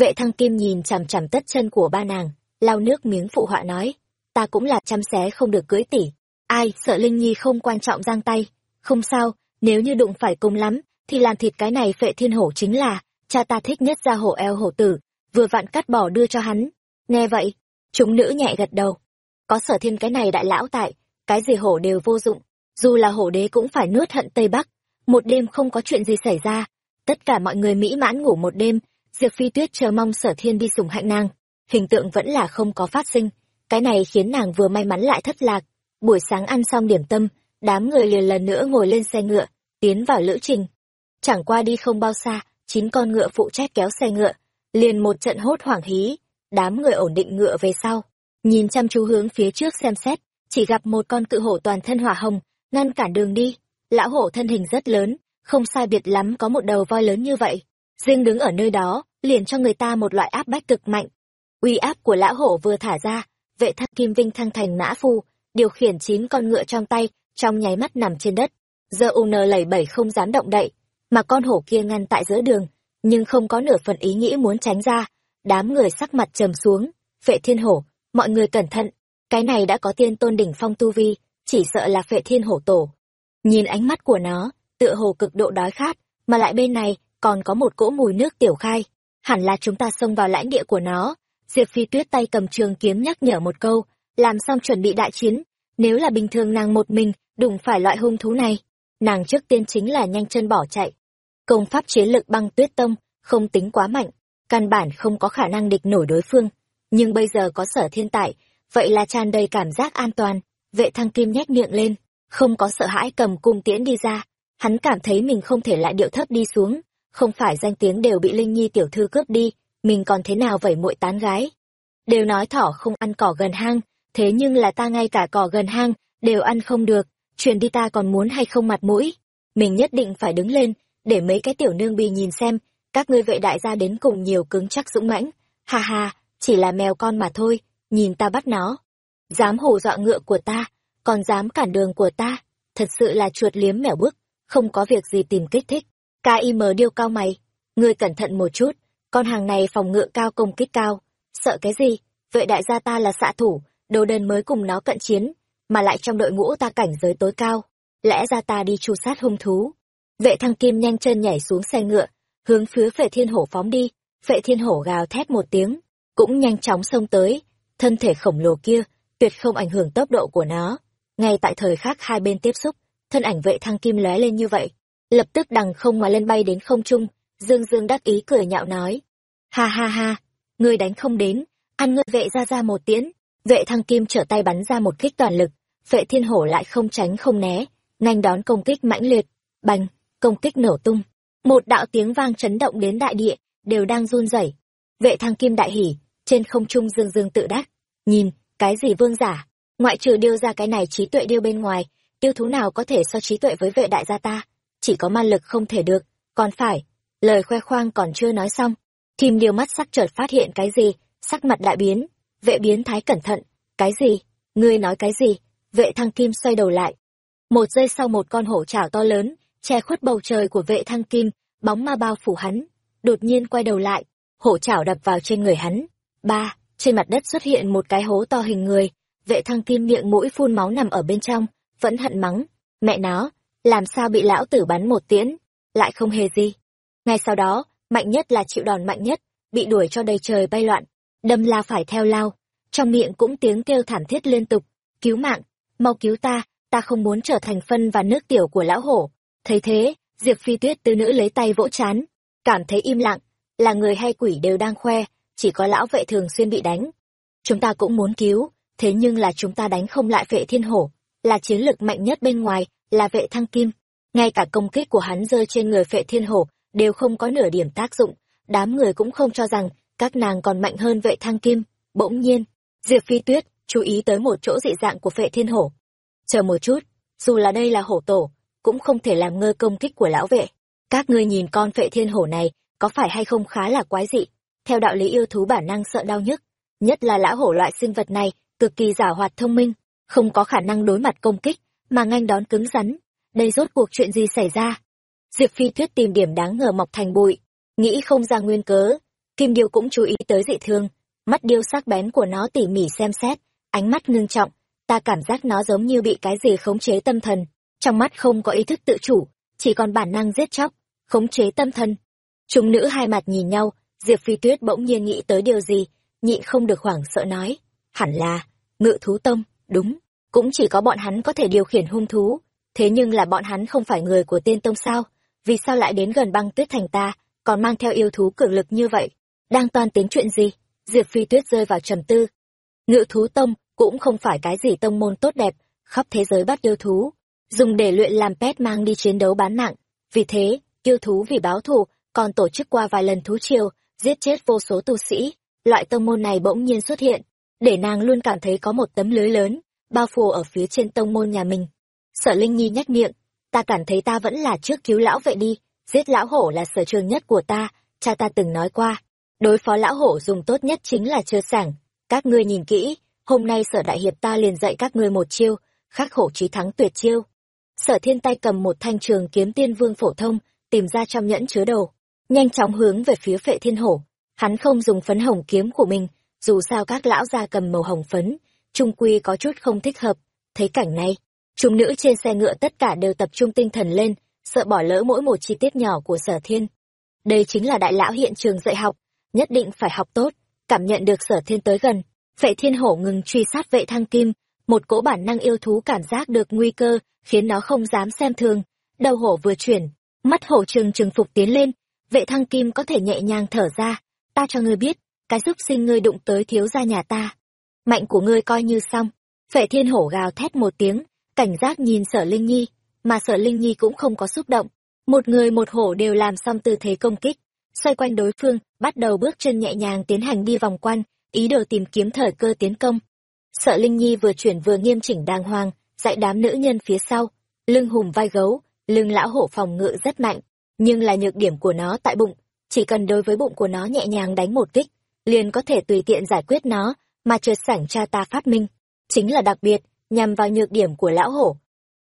Vệ thăng kim nhìn chằm chằm tất chân của ba nàng, lau nước miếng phụ họa nói, ta cũng là chăm xé không được cưới tỷ. Ai, sợ Linh Nhi không quan trọng giang tay. Không sao, nếu như đụng phải cùng lắm, thì làm thịt cái này phệ thiên hổ chính là, cha ta thích nhất ra hổ eo hổ tử, vừa vặn cắt bỏ đưa cho hắn. Nghe vậy, chúng nữ nhẹ gật đầu. Có sở thiên cái này đại lão tại, cái gì hổ đều vô dụng, dù là hổ đế cũng phải nuốt hận Tây Bắc. Một đêm không có chuyện gì xảy ra, tất cả mọi người mỹ mãn ngủ một đêm, Diệp Phi Tuyết chờ mong sở thiên đi sủng hạnh nàng, hình tượng vẫn là không có phát sinh, cái này khiến nàng vừa may mắn lại thất lạc. Buổi sáng ăn xong điểm tâm, đám người liền lần nữa ngồi lên xe ngựa, tiến vào lữ trình. Chẳng qua đi không bao xa, chín con ngựa phụ trách kéo xe ngựa, liền một trận hốt hoảng hí, đám người ổn định ngựa về sau, nhìn chăm chú hướng phía trước xem xét, chỉ gặp một con cự hổ toàn thân hỏa hồng, ngăn cản đường đi. Lão hổ thân hình rất lớn, không sai biệt lắm có một đầu voi lớn như vậy. Riêng đứng ở nơi đó, liền cho người ta một loại áp bách cực mạnh. Uy áp của lão hổ vừa thả ra, vệ thất kim vinh thăng thành mã phu, điều khiển chín con ngựa trong tay, trong nháy mắt nằm trên đất. Giờ UN lẩy bẩy không dám động đậy, mà con hổ kia ngăn tại giữa đường, nhưng không có nửa phần ý nghĩ muốn tránh ra. Đám người sắc mặt trầm xuống, vệ thiên hổ, mọi người cẩn thận, cái này đã có tiên tôn đỉnh phong tu vi, chỉ sợ là vệ thiên hổ tổ. Nhìn ánh mắt của nó, tựa hồ cực độ đói khát, mà lại bên này còn có một cỗ mùi nước tiểu khai. Hẳn là chúng ta xông vào lãnh địa của nó. Diệp Phi Tuyết tay cầm trường kiếm nhắc nhở một câu, làm xong chuẩn bị đại chiến. Nếu là bình thường nàng một mình, đụng phải loại hung thú này, nàng trước tiên chính là nhanh chân bỏ chạy. Công pháp chiến lực băng tuyết tông, không tính quá mạnh, căn bản không có khả năng địch nổi đối phương. Nhưng bây giờ có sở thiên tại, vậy là tràn đầy cảm giác an toàn. Vệ thăng kim nhét miệng lên, không có sợ hãi cầm cung tiễn đi ra. Hắn cảm thấy mình không thể lại điệu thấp đi xuống, không phải danh tiếng đều bị Linh Nhi tiểu thư cướp đi, mình còn thế nào vậy muội tán gái. Đều nói thỏ không ăn cỏ gần hang, thế nhưng là ta ngay cả cỏ gần hang đều ăn không được truyền đi ta còn muốn hay không mặt mũi? Mình nhất định phải đứng lên để mấy cái tiểu nương bì nhìn xem các ngươi vệ đại gia đến cùng nhiều cứng chắc dũng mãnh. Ha ha chỉ là mèo con mà thôi nhìn ta bắt nó. Dám hù dọa ngựa của ta còn dám cản đường của ta thật sự là chuột liếm mẻo bức không có việc gì tìm kích thích kim điêu cao mày. Ngươi cẩn thận một chút, con hàng này phòng ngự cao công kích cao. Sợ cái gì? Vệ đại gia ta là xạ thủ, đồ đơn mới cùng nó cận chiến, mà lại trong đội ngũ ta cảnh giới tối cao. Lẽ ra ta đi tru sát hung thú. Vệ thăng kim nhanh chân nhảy xuống xe ngựa, hướng phía phệ thiên hổ phóng đi. Phệ thiên hổ gào thét một tiếng, cũng nhanh chóng xông tới. Thân thể khổng lồ kia, tuyệt không ảnh hưởng tốc độ của nó. Ngay tại thời khắc hai bên tiếp xúc, thân ảnh vệ thăng kim lóe lên như vậy lập tức đằng không mà lên bay đến không trung, dương dương đắc ý cười nhạo nói. Ha ha ha ngươi đánh không đến, ăn ngươi vệ ra ra một tiễn. Vệ thăng kim trở tay bắn ra một kích toàn lực, vệ thiên hổ lại không tránh không né, nhanh đón công kích mãnh liệt. Bành, công kích nổ tung. Một đạo tiếng vang chấn động đến đại địa, đều đang run rẩy. Vệ thăng kim đại hỉ, trên không trung dương dương tự đắc. Nhìn, cái gì vương giả? Ngoại trừ điêu ra cái này trí tuệ điêu bên ngoài, tiêu thú nào có thể so trí tuệ với vệ đại gia ta? Chỉ có ma lực không thể được. Còn phải, lời khoe khoang còn chưa nói xong kim điêu mắt sắc chợt phát hiện cái gì, sắc mặt đại biến. Vệ biến thái cẩn thận, cái gì? Ngươi nói cái gì? Vệ thăng kim xoay đầu lại. Một giây sau một con hổ chảo to lớn, che khuất bầu trời của vệ thăng kim, bóng ma bao phủ hắn. Đột nhiên quay đầu lại, hổ chảo đập vào trên người hắn. Ba, trên mặt đất xuất hiện một cái hố to hình người. Vệ thăng kim miệng mũi phun máu nằm ở bên trong, vẫn hận mắng. Mẹ nó làm sao bị lão tử bắn một tiễn? Lại không hề gì. Ngay sau đó, mạnh nhất là chịu đòn mạnh nhất, bị đuổi cho đầy trời bay loạn. Đâm la phải theo lao. Trong miệng cũng tiếng kêu thảm thiết liên tục. Cứu mạng, mau cứu ta ta không muốn trở thành phân và nước tiểu của lão hổ. Thấy thế, diệp phi tuyết tư nữ lấy tay vỗ chán. Cảm thấy im lặng, là người hay quỷ đều đang khoe, chỉ có lão vệ thường xuyên bị đánh. Chúng ta cũng muốn cứu, thế nhưng là chúng ta đánh không lại vệ thiên hổ, là chiến lực mạnh nhất bên ngoài là vệ thăng kim. Ngay cả công kích của hắn rơi trên người vệ thiên hổ đều không có nửa điểm tác dụng. Đám người cũng không cho rằng các nàng còn mạnh hơn vệ thăng kim. Bỗng nhiên, diệp phi tuyết chú ý tới một chỗ dị dạng của vệ thiên hổ. Chờ một chút, dù là đây là hổ tổ, cũng không thể làm ngơ công kích của lão vệ. Các ngươi nhìn con vệ thiên hổ này có phải hay không khá là quái dị? Theo đạo lý yêu thú bản năng sợ đau nhức nhất là lão hổ loại sinh vật này cực kỳ giả hoạt thông minh, không có khả năng đối mặt công kích mà nganh đón cứng rắn. Đây rốt cuộc chuyện gì xảy ra? Diệp phi tuyết tìm điểm đáng ngờ mọc thành bụi. Nghĩ không ra nguyên cớ. Kim điêu cũng chú ý tới dị thương. Mắt điêu sắc bén của nó tỉ mỉ xem xét. Ánh mắt ngưng trọng. Ta cảm giác nó giống như bị cái gì khống chế tâm thần. Trong mắt không có ý thức tự chủ, chỉ còn bản năng giết chóc, khống chế tâm thần. Chúng nữ hai mặt nhìn nhau, diệp phi tuyết bỗng nhiên nghĩ tới điều gì, nhịn không được hoảng sợ nói, hẳn là ngự thú tông, đúng cũng chỉ có bọn hắn có thể điều khiển hung thú. Thế nhưng là bọn hắn không phải người của tiên tông sao? Vì sao lại đến gần băng tuyết thành ta, còn mang theo yêu thú cường lực như vậy? Đang toan tính chuyện gì? Diệp phi tuyết rơi vào trầm tư. Ngự thú tông cũng không phải cái gì tông môn tốt đẹp, khắp thế giới bắt yêu thú, dùng để luyện làm pet mang đi chiến đấu bán nặng vì thế, yêu thú vì báo thù, còn tổ chức qua vài lần thú triều giết chết vô số tu sĩ. Loại tông môn này bỗng nhiên xuất hiện, để nàng luôn cảm thấy có một tấm lưới lớn bao phủ ở phía trên tông môn nhà mình. Sở linh nhi nhếch miệng, ta cảm thấy ta vẫn là trước cứu lão vậy đi, giết lão hổ là sở trường nhất của ta, cha ta từng nói qua, đối phó lão hổ dùng tốt nhất chính là chưa sảng. Các ngươi nhìn kỹ, hôm nay sở đại hiệp ta liền dạy các ngươi một chiêu, khắc hổ trí thắng tuyệt chiêu. Sở thiên tay cầm một thanh trường kiếm tiên vương phổ thông, tìm ra trong nhẫn chứa đồ, nhanh chóng hướng về phía phệ thiên hổ. Hắn không dùng phấn hồng kiếm của mình, dù sao các lão gia cầm màu hồng phấn trung quy có chút không thích hợp. Thấy cảnh này, chúng nữ trên xe ngựa tất cả đều tập trung tinh thần lên, sợ bỏ lỡ mỗi một chi tiết nhỏ của sở thiên. Đây chính là đại lão hiện trường dạy học, nhất định phải học tốt, cảm nhận được sở thiên tới gần. Vệ thiên hổ ngừng truy sát vệ thăng kim, một cỗ bản năng yêu thú cảm giác được nguy cơ, khiến nó không dám xem thường. Đầu hổ vừa chuyển, mắt hổ trừng trừng phục tiến lên, vệ thăng kim có thể nhẹ nhàng thở ra. Ta cho ngươi biết, cái giúp sinh ngươi đụng tới thiếu gia nhà ta mạnh của ngươi coi như xong. Vệ thiên hổ gào thét một tiếng cảnh giác nhìn sở linh nhi mà sở linh nhi cũng không có xúc động. Một người một hổ đều làm xong tư thế công kích. Xoay quanh đối phương bắt đầu bước chân nhẹ nhàng tiến hành đi vòng quanh ý đồ tìm kiếm thời cơ tiến công. Sợ Linh Nhi vừa chuyển vừa nghiêm chỉnh đàng hoàng, dạy đám nữ nhân phía sau, lưng hùm vai gấu, lưng lão hổ phòng ngự rất mạnh, nhưng là nhược điểm của nó tại bụng, chỉ cần đối với bụng của nó nhẹ nhàng đánh một kích, liền có thể tùy tiện giải quyết nó, mà trượt sảnh cha ta phát minh, chính là đặc biệt, nhằm vào nhược điểm của lão hổ.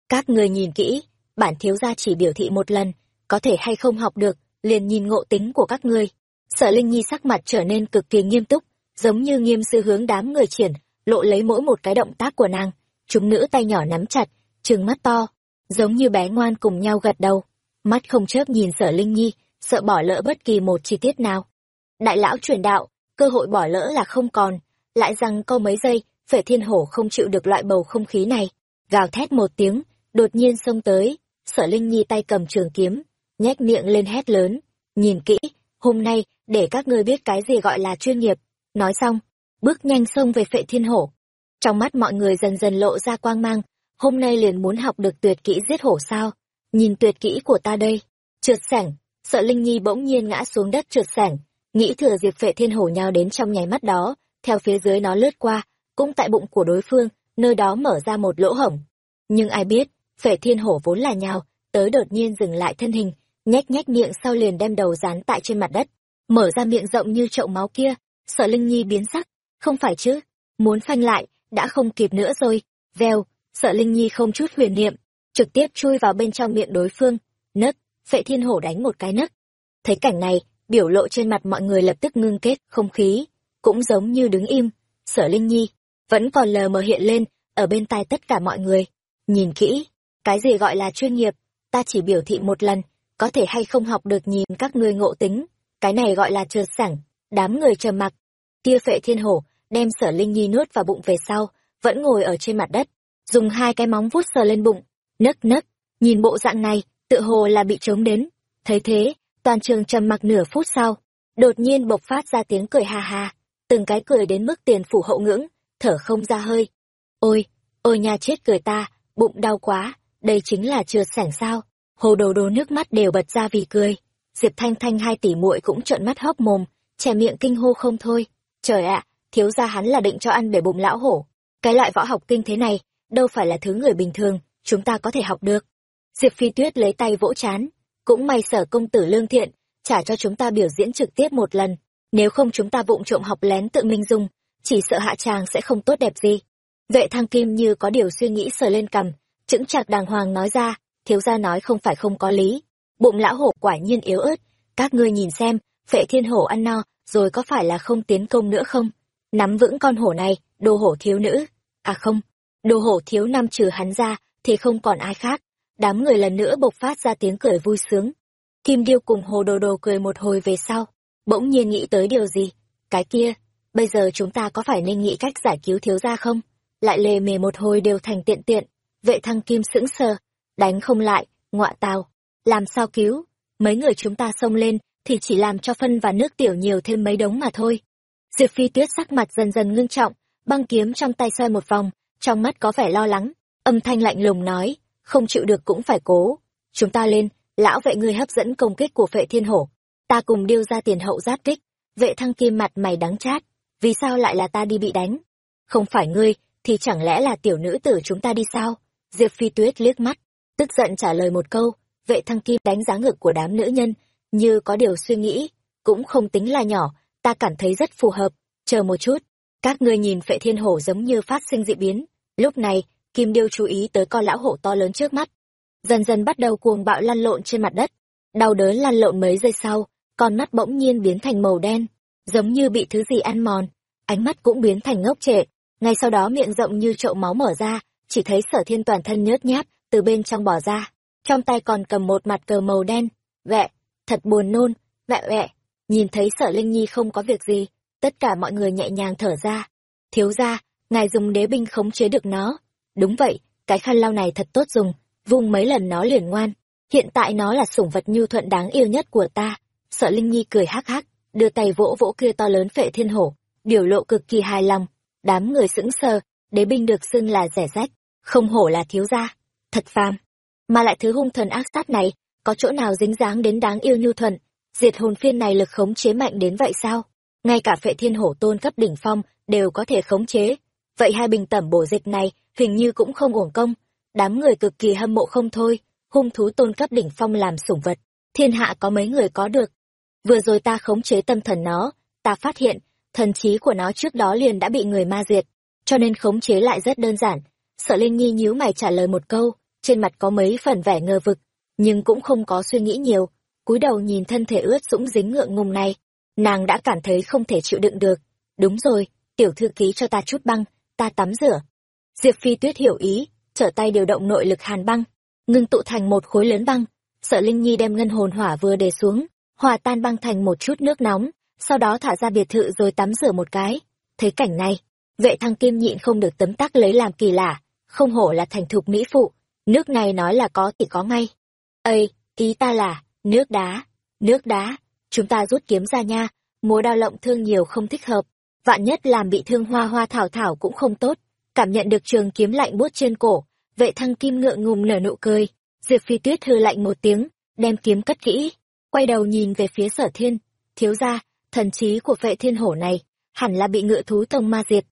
Các người nhìn kỹ, bản thiếu gia chỉ biểu thị một lần, có thể hay không học được, liền nhìn ngộ tính của các ngươi. Sở Linh Nhi sắc mặt trở nên cực kỳ nghiêm túc, giống như nghiêm sư hướng đám người triển, lộ lấy mỗi một cái động tác của nàng. Chúng nữ tay nhỏ nắm chặt, trừng mắt to, giống như bé ngoan cùng nhau gật đầu. Mắt không chớp nhìn sở Linh Nhi, sợ bỏ lỡ bất kỳ một chi tiết nào. Đại lão truyền đạo, cơ hội bỏ lỡ là không còn, lại rằng câu mấy giây, phệ thiên hổ không chịu được loại bầu không khí này. Gào thét một tiếng, đột nhiên xông tới, sở Linh Nhi tay cầm trường kiếm, nhếch miệng lên hét lớn, nhìn kỹ, hôm nay, để các ngươi biết cái gì gọi là chuyên nghiệp. Nói xong, bước nhanh xông về phệ thiên hổ. Trong mắt mọi người dần dần lộ ra quang mang, hôm nay liền muốn học được tuyệt kỹ giết hổ sao. Nhìn tuyệt kỹ của ta đây. Trượt sẻng, sợ Linh Nhi bỗng nhiên ngã xuống đất trượt sẻng, nghĩ thừa dịp phệ thiên hổ nhào đến trong nháy mắt đó, theo phía dưới nó lướt qua, cũng tại bụng của đối phương, nơi đó mở ra một lỗ hổng. Nhưng ai biết, phệ thiên hổ vốn là nhào, tới đột nhiên dừng lại thân hình, nhếch nhếch miệng sau liền đem đầu dán tại trên mặt đất, mở ra miệng rộng như chậu máu kia, sợ Linh Nhi biến sắc, không phải chứ, muốn phanh lại, đã không kịp nữa rồi, veo, sợ Linh Nhi không chút huyền niệm, trực tiếp chui vào bên trong miệng đối phương, nấc, phệ thiên hổ đánh một cái nấc. Thấy cảnh này, biểu lộ trên mặt mọi người lập tức ngưng kết, không khí, cũng giống như đứng im, sở Linh Nhi, vẫn còn lờ mờ hiện lên, ở bên tai tất cả mọi người. Nhìn kỹ, cái gì gọi là chuyên nghiệp, ta chỉ biểu thị một lần, có thể hay không học được nhìn các ngươi ngộ tính, cái này gọi là trượt sảng, đám người trầm mặc. Kia phệ thiên hổ, đem sở Linh Nhi nuốt vào bụng về sau, vẫn ngồi ở trên mặt đất, dùng hai cái móng vuốt sờ lên bụng, nấc nấc, nhìn bộ dạng này, tự hồ là bị trống đến. Thấy thế, toàn trường trầm mặc nửa phút sau, đột nhiên bộc phát ra tiếng cười ha ha, từng cái cười đến mức tiền phủ hậu ngưỡng, thở không ra hơi. Ôi, ôi nha chết cười ta, bụng đau quá, đây chính là trượt sảnh sao. Hồ đồ đồ nước mắt đều bật ra vì cười. Diệp Thanh Thanh hai tỷ muội cũng trợn mắt hốc mồm, trẻ miệng kinh hô không thôi. Trời ạ, thiếu gia hắn là định cho ăn để bụng lão hổ. Cái loại võ học kinh thế này, đâu phải là thứ người bình thường, chúng ta có thể học được. Diệp Phi Tuyết lấy tay vỗ chán, cũng may sở công tử lương thiện, trả cho chúng ta biểu diễn trực tiếp một lần, nếu không chúng ta vụng trộm học lén tự mình dùng, chỉ sợ hạ tràng sẽ không tốt đẹp gì. Vệ thăng kim như có điều suy nghĩ sờ lên cầm, chững chạc đàng hoàng nói ra, thiếu gia nói không phải không có lý. Bụng lão hổ quả nhiên yếu ớt, các ngươi nhìn xem, phệ thiên hổ ăn no, rồi có phải là không tiến công nữa không? Nắm vững con hổ này, đồ hổ thiếu nữ. À không, đồ hổ thiếu năm trừ hắn ra, thì không còn ai khác. Đám người lần nữa bộc phát ra tiếng cười vui sướng. Kim Điêu cùng Hồ Đồ Đồ cười một hồi về sau, bỗng nhiên nghĩ tới điều gì. Cái kia, bây giờ chúng ta có phải nên nghĩ cách giải cứu thiếu gia không? Lại lề mề một hồi đều thành tiện tiện, vệ thăng kim sững sờ, đánh không lại, ngọa tào, làm sao cứu? Mấy người chúng ta xông lên, thì chỉ làm cho phân và nước tiểu nhiều thêm mấy đống mà thôi. Diệp Phi Tuyết sắc mặt dần dần ngưng trọng, băng kiếm trong tay xoay một vòng, trong mắt có vẻ lo lắng, âm thanh lạnh lùng nói, không chịu được cũng phải cố. Chúng ta lên, lão vệ ngươi hấp dẫn công kích của vệ thiên hổ. Ta cùng điêu ra tiền hậu giáp kích. Vệ thăng kim mặt mày đắng chát. Vì sao lại là ta đi bị đánh? Không phải ngươi, thì chẳng lẽ là tiểu nữ tử chúng ta đi sao? Diệp Phi Tuyết liếc mắt, tức giận trả lời một câu, vệ thăng kim đánh giá ngực của đám nữ nhân, như có điều suy nghĩ, cũng không tính là nhỏ, ta cảm thấy rất phù hợp, chờ một chút. Các ngươi nhìn phệ thiên hổ giống như phát sinh dị biến. Lúc này, Kim Điêu chú ý tới con lão hổ to lớn trước mắt. Dần dần bắt đầu cuồng bạo lăn lộn trên mặt đất. Đau đớn lăn lộn mấy giây sau, con mắt bỗng nhiên biến thành màu đen, giống như bị thứ gì ăn mòn. Ánh mắt cũng biến thành ngốc trệ. Ngay sau đó miệng rộng như chậu máu mở ra, chỉ thấy sở thiên toàn thân nhớt nhát, từ bên trong bỏ ra. Trong tay còn cầm một mặt cờ màu đen. Vẹ, thật buồn nôn, vẹ vẹ. Nhìn thấy sở Linh Nhi không có việc gì, tất cả mọi người nhẹ nhàng thở ra. Thiếu ra, ngài dùng đế binh khống chế được nó. Đúng vậy, cái khăn lau này thật tốt dùng, vung mấy lần nó liền ngoan. Hiện tại nó là sủng vật nhu thuận đáng yêu nhất của ta. Sợ Linh Nhi cười hắc hắc, đưa tay vỗ vỗ kia to lớn phệ thiên hổ, biểu lộ cực kỳ hài lòng. Đám người sững sờ, đế binh được xưng là rẻ rách, không hổ là thiếu gia, thật phàm. Mà lại thứ hung thần ác sát này, có chỗ nào dính dáng đến đáng yêu nhu thuận, diệt hồn phiên này lực khống chế mạnh đến vậy sao? Ngay cả phệ thiên hổ tôn cấp đỉnh phong đều có thể khống chế. vậy hai bình tẩm bổ dịch này hình như cũng không uổng công đám người cực kỳ hâm mộ không thôi hung thú tôn cấp đỉnh phong làm sủng vật thiên hạ có mấy người có được vừa rồi ta khống chế tâm thần nó, ta phát hiện, thần trí của nó trước đó liền đã bị người ma diệt, cho nên khống chế lại rất đơn giản. Sợ linh nhi nhíu mày trả lời một câu, trên mặt có mấy phần vẻ ngờ vực, nhưng cũng không có suy nghĩ nhiều, cúi đầu nhìn thân thể ướt sũng dính ngượng ngùng này. Nàng đã cảm thấy không thể chịu đựng được. Đúng rồi, tiểu thư ký cho ta chút băng, ta tắm rửa. Diệp phi tuyết hiểu ý, trở tay điều động nội lực hàn băng, ngưng tụ thành một khối lớn băng. Sợ linh nhi đem ngân hồn hỏa vừa đề xuống hòa tan băng thành một chút nước nóng, sau đó thả ra biệt thự rồi tắm rửa một cái. Thấy cảnh này, vệ thăng kim nhịn không được tấm tắc lấy làm kỳ lạ, không hổ là thành thục mỹ phụ, nước này nói là có thì có ngay. Ây, ý ta là, nước đá nước đá, chúng ta rút kiếm ra nha, múa đao lộng thương nhiều không thích hợp, vạn nhất làm bị thương hoa hoa thảo thảo cũng không tốt. Cảm nhận được trường kiếm lạnh buốt trên cổ, vệ thăng kim ngượng ngùng nở nụ cười. Diệp phi tuyết hư lạnh một tiếng, đem kiếm cất kỹ quay đầu nhìn về phía sở thiên. Thiếu ra thần trí của vệ thiên hổ này hẳn là bị ngự thú tông ma diệt.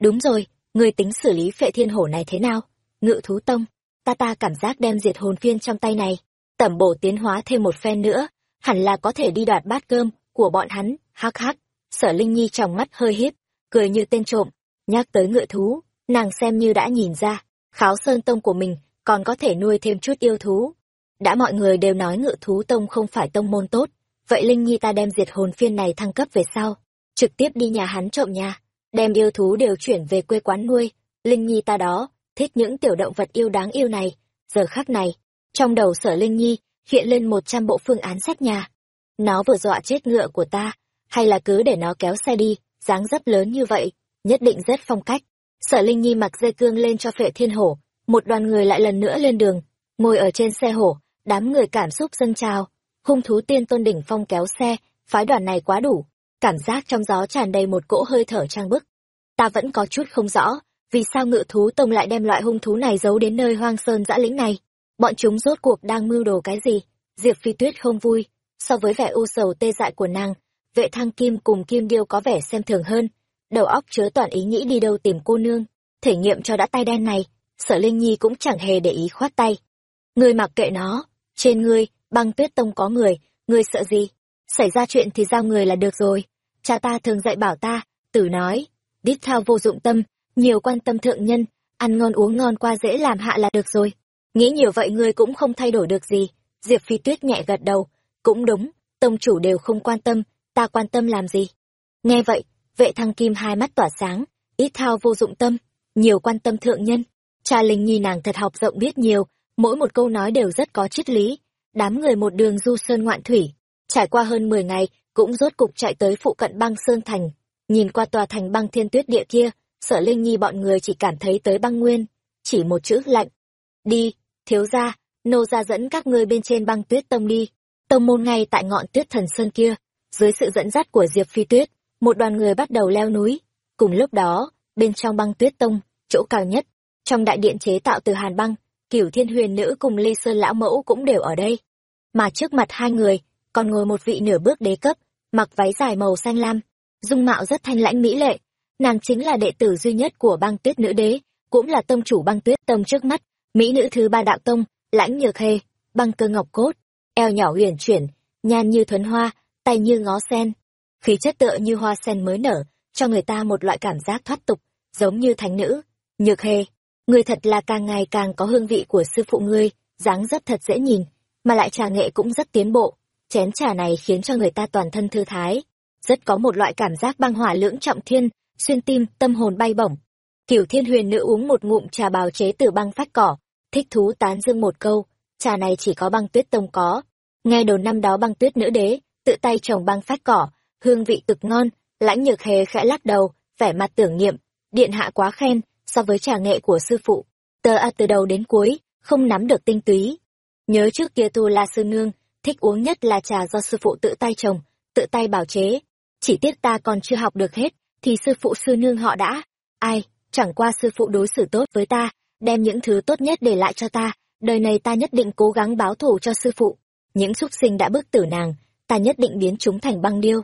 Đúng rồi, người tính xử lý vệ thiên hổ này thế nào? Ngự thú tông, ta ta cảm giác đem diệt hồn phiên trong tay này, tẩm bổ tiến hóa thêm một phen nữa, hẳn là có thể đi đoạt bát cơm của bọn hắn, hắc hắc. Sở linh nhi trong mắt hơi hiếp cười như tên trộm, nhắc tới ngựa thú, nàng xem như đã nhìn ra, kháo sơn tông của mình còn có thể nuôi thêm chút yêu thú đã mọi người đều nói ngự thú tông không phải tông môn tốt. Vậy linh nhi ta đem diệt hồn phiên này thăng cấp về sau. Trực tiếp đi nhà hắn trộm nhà đem yêu thú đều chuyển về quê quán nuôi. Linh nhi ta đó, thích những tiểu động vật yêu đáng yêu này. Giờ khắc này, trong đầu sở linh nhi, hiện lên một trăm bộ phương án xét nhà. Nó vừa dọa chết ngựa của ta, hay là cứ để nó kéo xe đi, dáng dấp lớn như vậy, nhất định rất phong cách. Sở linh nhi mặc dây cương lên cho phệ thiên hổ, một đoàn người lại lần nữa lên đường, ngồi ở trên xe hổ đám người cảm xúc dâng trào. Hung thú tiên tôn đỉnh phong kéo xe, phái đoàn này quá đủ, cảm giác trong gió tràn đầy một cỗ hơi thở trang bức. Ta vẫn có chút không rõ, vì sao ngự thú tông lại đem loại hung thú này giấu đến nơi hoang sơn dã lĩnh này? Bọn chúng rốt cuộc đang mưu đồ cái gì? Diệp phi tuyết không vui. So với vẻ u sầu tê dại của nàng, vệ thăng kim cùng kim điêu có vẻ xem thường hơn. Đầu óc chứa toàn ý nghĩ đi đâu tìm cô nương, thể nghiệm cho đã tay đen này, sở linh nhi cũng chẳng hề để ý khoát tay. Người mặc kệ nó trên ngươi, băng tuyết tông có người, ngươi sợ gì? Xảy ra chuyện thì giao người là được rồi. Cha ta thường dạy bảo ta, tử nói, đít thao vô dụng tâm, nhiều quan tâm thượng nhân, ăn ngon uống ngon qua dễ làm hạ là được rồi. Nghĩ nhiều vậy ngươi cũng không thay đổi được gì. Diệp phi tuyết nhẹ gật đầu, cũng đúng, tông chủ đều không quan tâm, ta quan tâm làm gì? Nghe vậy, vệ thăng kim hai mắt tỏa sáng ít thao vô dụng tâm, nhiều quan tâm thượng nhân. Cha linh nhi nàng thật học rộng biết nhiều mỗi một câu nói đều rất có triết lý. Đám người một đường du sơn ngoạn thủy, trải qua hơn mười ngày, cũng rốt cục chạy tới phụ cận băng sơn thành. Nhìn qua tòa thành băng thiên tuyết địa kia sở linh nhi bọn người chỉ cảm thấy tới băng nguyên. Chỉ một chữ, lạnh. Đi, thiếu ra nô ra dẫn các ngươi bên trên băng tuyết tông đi. Tông môn ngay tại ngọn tuyết thần sơn kia, dưới sự dẫn dắt của diệp phi tuyết, một đoàn người bắt đầu leo núi. Cùng lúc đó, bên trong băng tuyết tông, chỗ cao nhất, trong đại điện chế tạo từ hàn băng cửu thiên huyền nữ cùng ly sơn lão mẫu cũng đều ở đây. Mà trước mặt hai người, còn ngồi một vị nửa bước đế cấp, mặc váy dài màu xanh lam, dung mạo rất thanh lãnh mỹ lệ. Nàng chính là đệ tử duy nhất của băng tuyết nữ đế, cũng là tông chủ băng tuyết tông trước mắt, mỹ nữ thứ ba đạo tông, lãnh nhược hề băng cơ ngọc cốt, eo nhỏ huyền chuyển, nhan như thuấn hoa, tay như ngó sen. Khí chất tựa như hoa sen mới nở, cho người ta một loại cảm giác thoát tục, giống như thánh nữ, nhược hề người thật là càng ngày càng có hương vị của sư phụ ngươi, dáng dấp thật dễ nhìn, mà lại trà nghệ cũng rất tiến bộ. Chén trà này khiến cho người ta toàn thân thư thái, rất có một loại cảm giác băng hỏa lưỡng trọng thiên, xuyên tim, tâm hồn bay bổng. Cửu thiên huyền nữ uống một ngụm trà bào chế từ băng phát cỏ, thích thú tán dương một câu, trà này chỉ có băng tuyết tông có. Nghe đồn năm đó băng tuyết nữ đế, tự tay trồng băng phát cỏ, hương vị cực ngon, lãnh nhược hề khẽ lắc đầu, vẻ mặt tưởng niệm, điện hạ quá khen so với trà nghệ của sư phụ. Tờ a từ đầu đến cuối, không nắm được tinh túy. Nhớ trước kia tu la sư nương, thích uống nhất là trà do sư phụ tự tay trồng, tự tay bảo chế. Chỉ tiếc ta còn chưa học được hết, thì sư phụ sư nương họ đã. Ai, chẳng qua sư phụ đối xử tốt với ta, đem những thứ tốt nhất để lại cho ta, đời này ta nhất định cố gắng báo thù cho sư phụ. Những xúc sinh đã bức tử nàng, ta nhất định biến chúng thành băng điêu.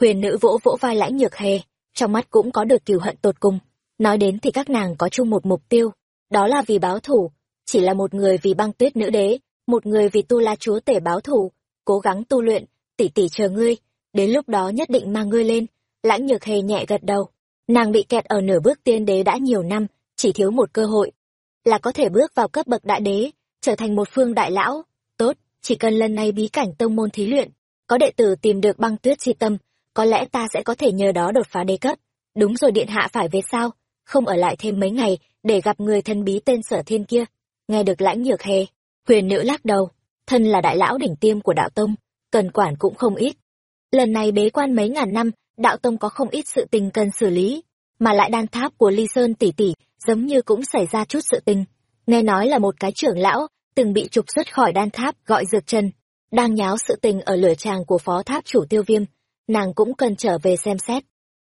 Huyền nữ vỗ vỗ vai lãnh nhược hề trong mắt cũng có được cừu hận tột cùng nói đến thì các nàng có chung một mục tiêu, đó là vì báo thù. Chỉ là một người vì băng tuyết nữ đế, một người vì tu la chúa tể báo thù, cố gắng tu luyện, tỉ tỉ chờ ngươi. Đến lúc đó nhất định mang ngươi lên. Lãnh nhược hề nhẹ gật đầu. Nàng bị kẹt ở nửa bước tiên đế đã nhiều năm, chỉ thiếu một cơ hội. Là có thể bước vào cấp bậc đại đế, trở thành một phương đại lão. Tốt, chỉ cần lần này bí cảnh tông môn thí luyện, có đệ tử tìm được băng tuyết chi tâm, có lẽ ta sẽ có thể nhờ đó đột phá đế cấp. Đúng rồi điện hạ, phải về sao? Không ở lại thêm mấy ngày để gặp người thân bí tên sở thiên kia. Nghe được lãnh nhược hề huyền nữ lắc đầu. Thân là đại lão đỉnh tiêm của đạo tông, cần quản cũng không ít. Lần này bế quan mấy ngàn năm, đạo tông có không ít sự tình cần xử lý, mà lại đan tháp của ly sơn tỷ tỷ giống như cũng xảy ra chút sự tình. Nghe nói là một cái trưởng lão từng bị trục xuất khỏi đan tháp gọi dược trần, đang nháo sự tình ở lửa tràng của phó tháp chủ tiêu viêm, nàng cũng cần trở về xem xét.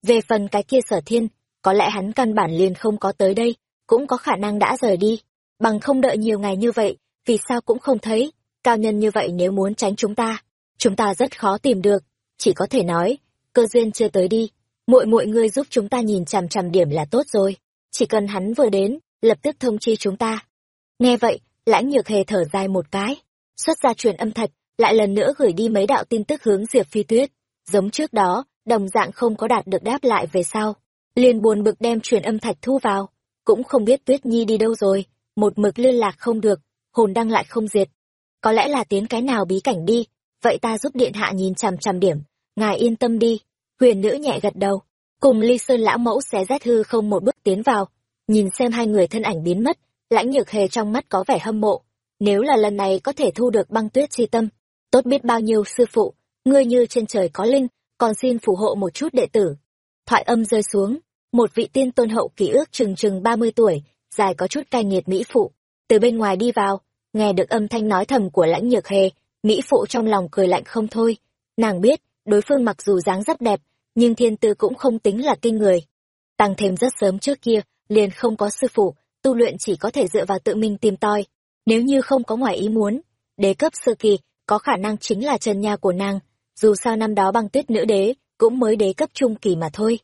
Về phần cái kia sở thiên có lẽ hắn căn bản liền không có tới đây, cũng có khả năng đã rời đi. Bằng không đợi nhiều ngày như vậy, vì sao cũng không thấy. Cao nhân như vậy nếu muốn tránh chúng ta chúng ta rất khó tìm được. Chỉ có thể nói, cơ duyên chưa tới đi. Muội muội ngươi giúp chúng ta nhìn chằm chằm điểm là tốt rồi. Chỉ cần hắn vừa đến, lập tức thông chi chúng ta. Nghe vậy, lãnh nhược hề thở dài một cái. Xuất ra truyền âm thạch lại lần nữa gửi đi mấy đạo tin tức hướng diệp phi tuyết. Giống trước đó, đồng dạng không có đạt được đáp lại về sau liền buồn bực đem truyền âm thạch thu vào. Cũng không biết tuyết nhi đi đâu rồi, một mực liên lạc không được, hồn đăng lại không diệt. Có lẽ là tiến cái nào bí cảnh đi, vậy ta giúp điện hạ nhìn chằm chằm điểm, ngài yên tâm đi. Huyền nữ nhẹ gật đầu, cùng ly sơn lão mẫu xé rét hư không một bước tiến vào, nhìn xem hai người thân ảnh biến mất, lãnh nhược hề trong mắt có vẻ hâm mộ. Nếu là lần này có thể thu được băng tuyết chi tâm, tốt biết bao nhiêu sư phụ, ngươi như trên trời có linh, còn xin phù hộ một chút đệ tử. Thoại âm rơi xuống một vị tiên tôn hậu ký ước chừng chừng ba mươi tuổi, dài có chút cay nghiệt mỹ phụ. Từ bên ngoài đi vào, nghe được âm thanh nói thầm của lãnh nhược hề, mỹ phụ trong lòng cười lạnh không thôi. Nàng biết, đối phương mặc dù dáng dấp đẹp, nhưng thiên tư cũng không tính là kinh người. Tăng thêm rất sớm trước kia, liền không có sư phụ, tu luyện chỉ có thể dựa vào tự mình tìm tòi. Nếu như không có ngoài ý muốn, đế cấp sơ kỳ, có khả năng chính là trần nhà của nàng. Dù sao năm đó băng tuyết nữ đế, cũng mới đế cấp trung kỳ mà thôi.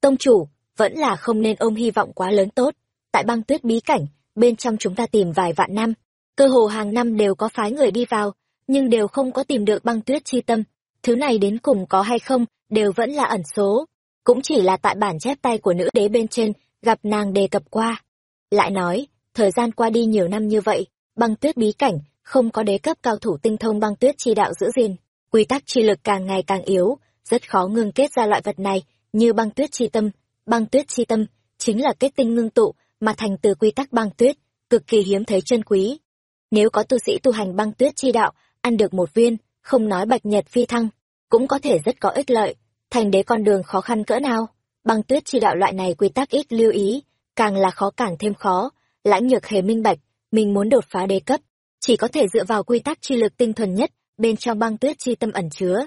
Tông chủ vẫn là không nên ôm hy vọng quá lớn tốt. Tại băng tuyết bí cảnh, bên trong chúng ta tìm vài vạn năm, cơ hồ hàng năm đều có phái người đi vào, nhưng đều không có tìm được băng tuyết chi tâm. Thứ này đến cùng có hay không, đều vẫn là ẩn số. Cũng chỉ là tại bản chép tay của nữ đế bên trên, gặp nàng đề cập qua. Lại nói, thời gian qua đi nhiều năm như vậy, băng tuyết bí cảnh, không có đế cấp cao thủ tinh thông băng tuyết chi đạo giữ gìn. Quy tắc chi lực càng ngày càng yếu, rất khó ngưng kết ra loại vật này, như băng tuyết chi tâm băng tuyết chi tâm chính là kết tinh ngưng tụ mà thành từ quy tắc băng tuyết, cực kỳ hiếm thấy chân quý. Nếu có tu sĩ tu hành băng tuyết chi đạo, ăn được một viên, không nói bạch nhật phi thăng, cũng có thể rất có ích lợi. Thành đế con đường khó khăn cỡ nào? Băng tuyết chi đạo loại này quy tắc ít lưu ý, càng là khó càng thêm khó. Lãnh nhược hề minh bạch, mình muốn đột phá đế cấp, chỉ có thể dựa vào quy tắc chi lực tinh thuần nhất bên trong băng tuyết chi tâm ẩn chứa.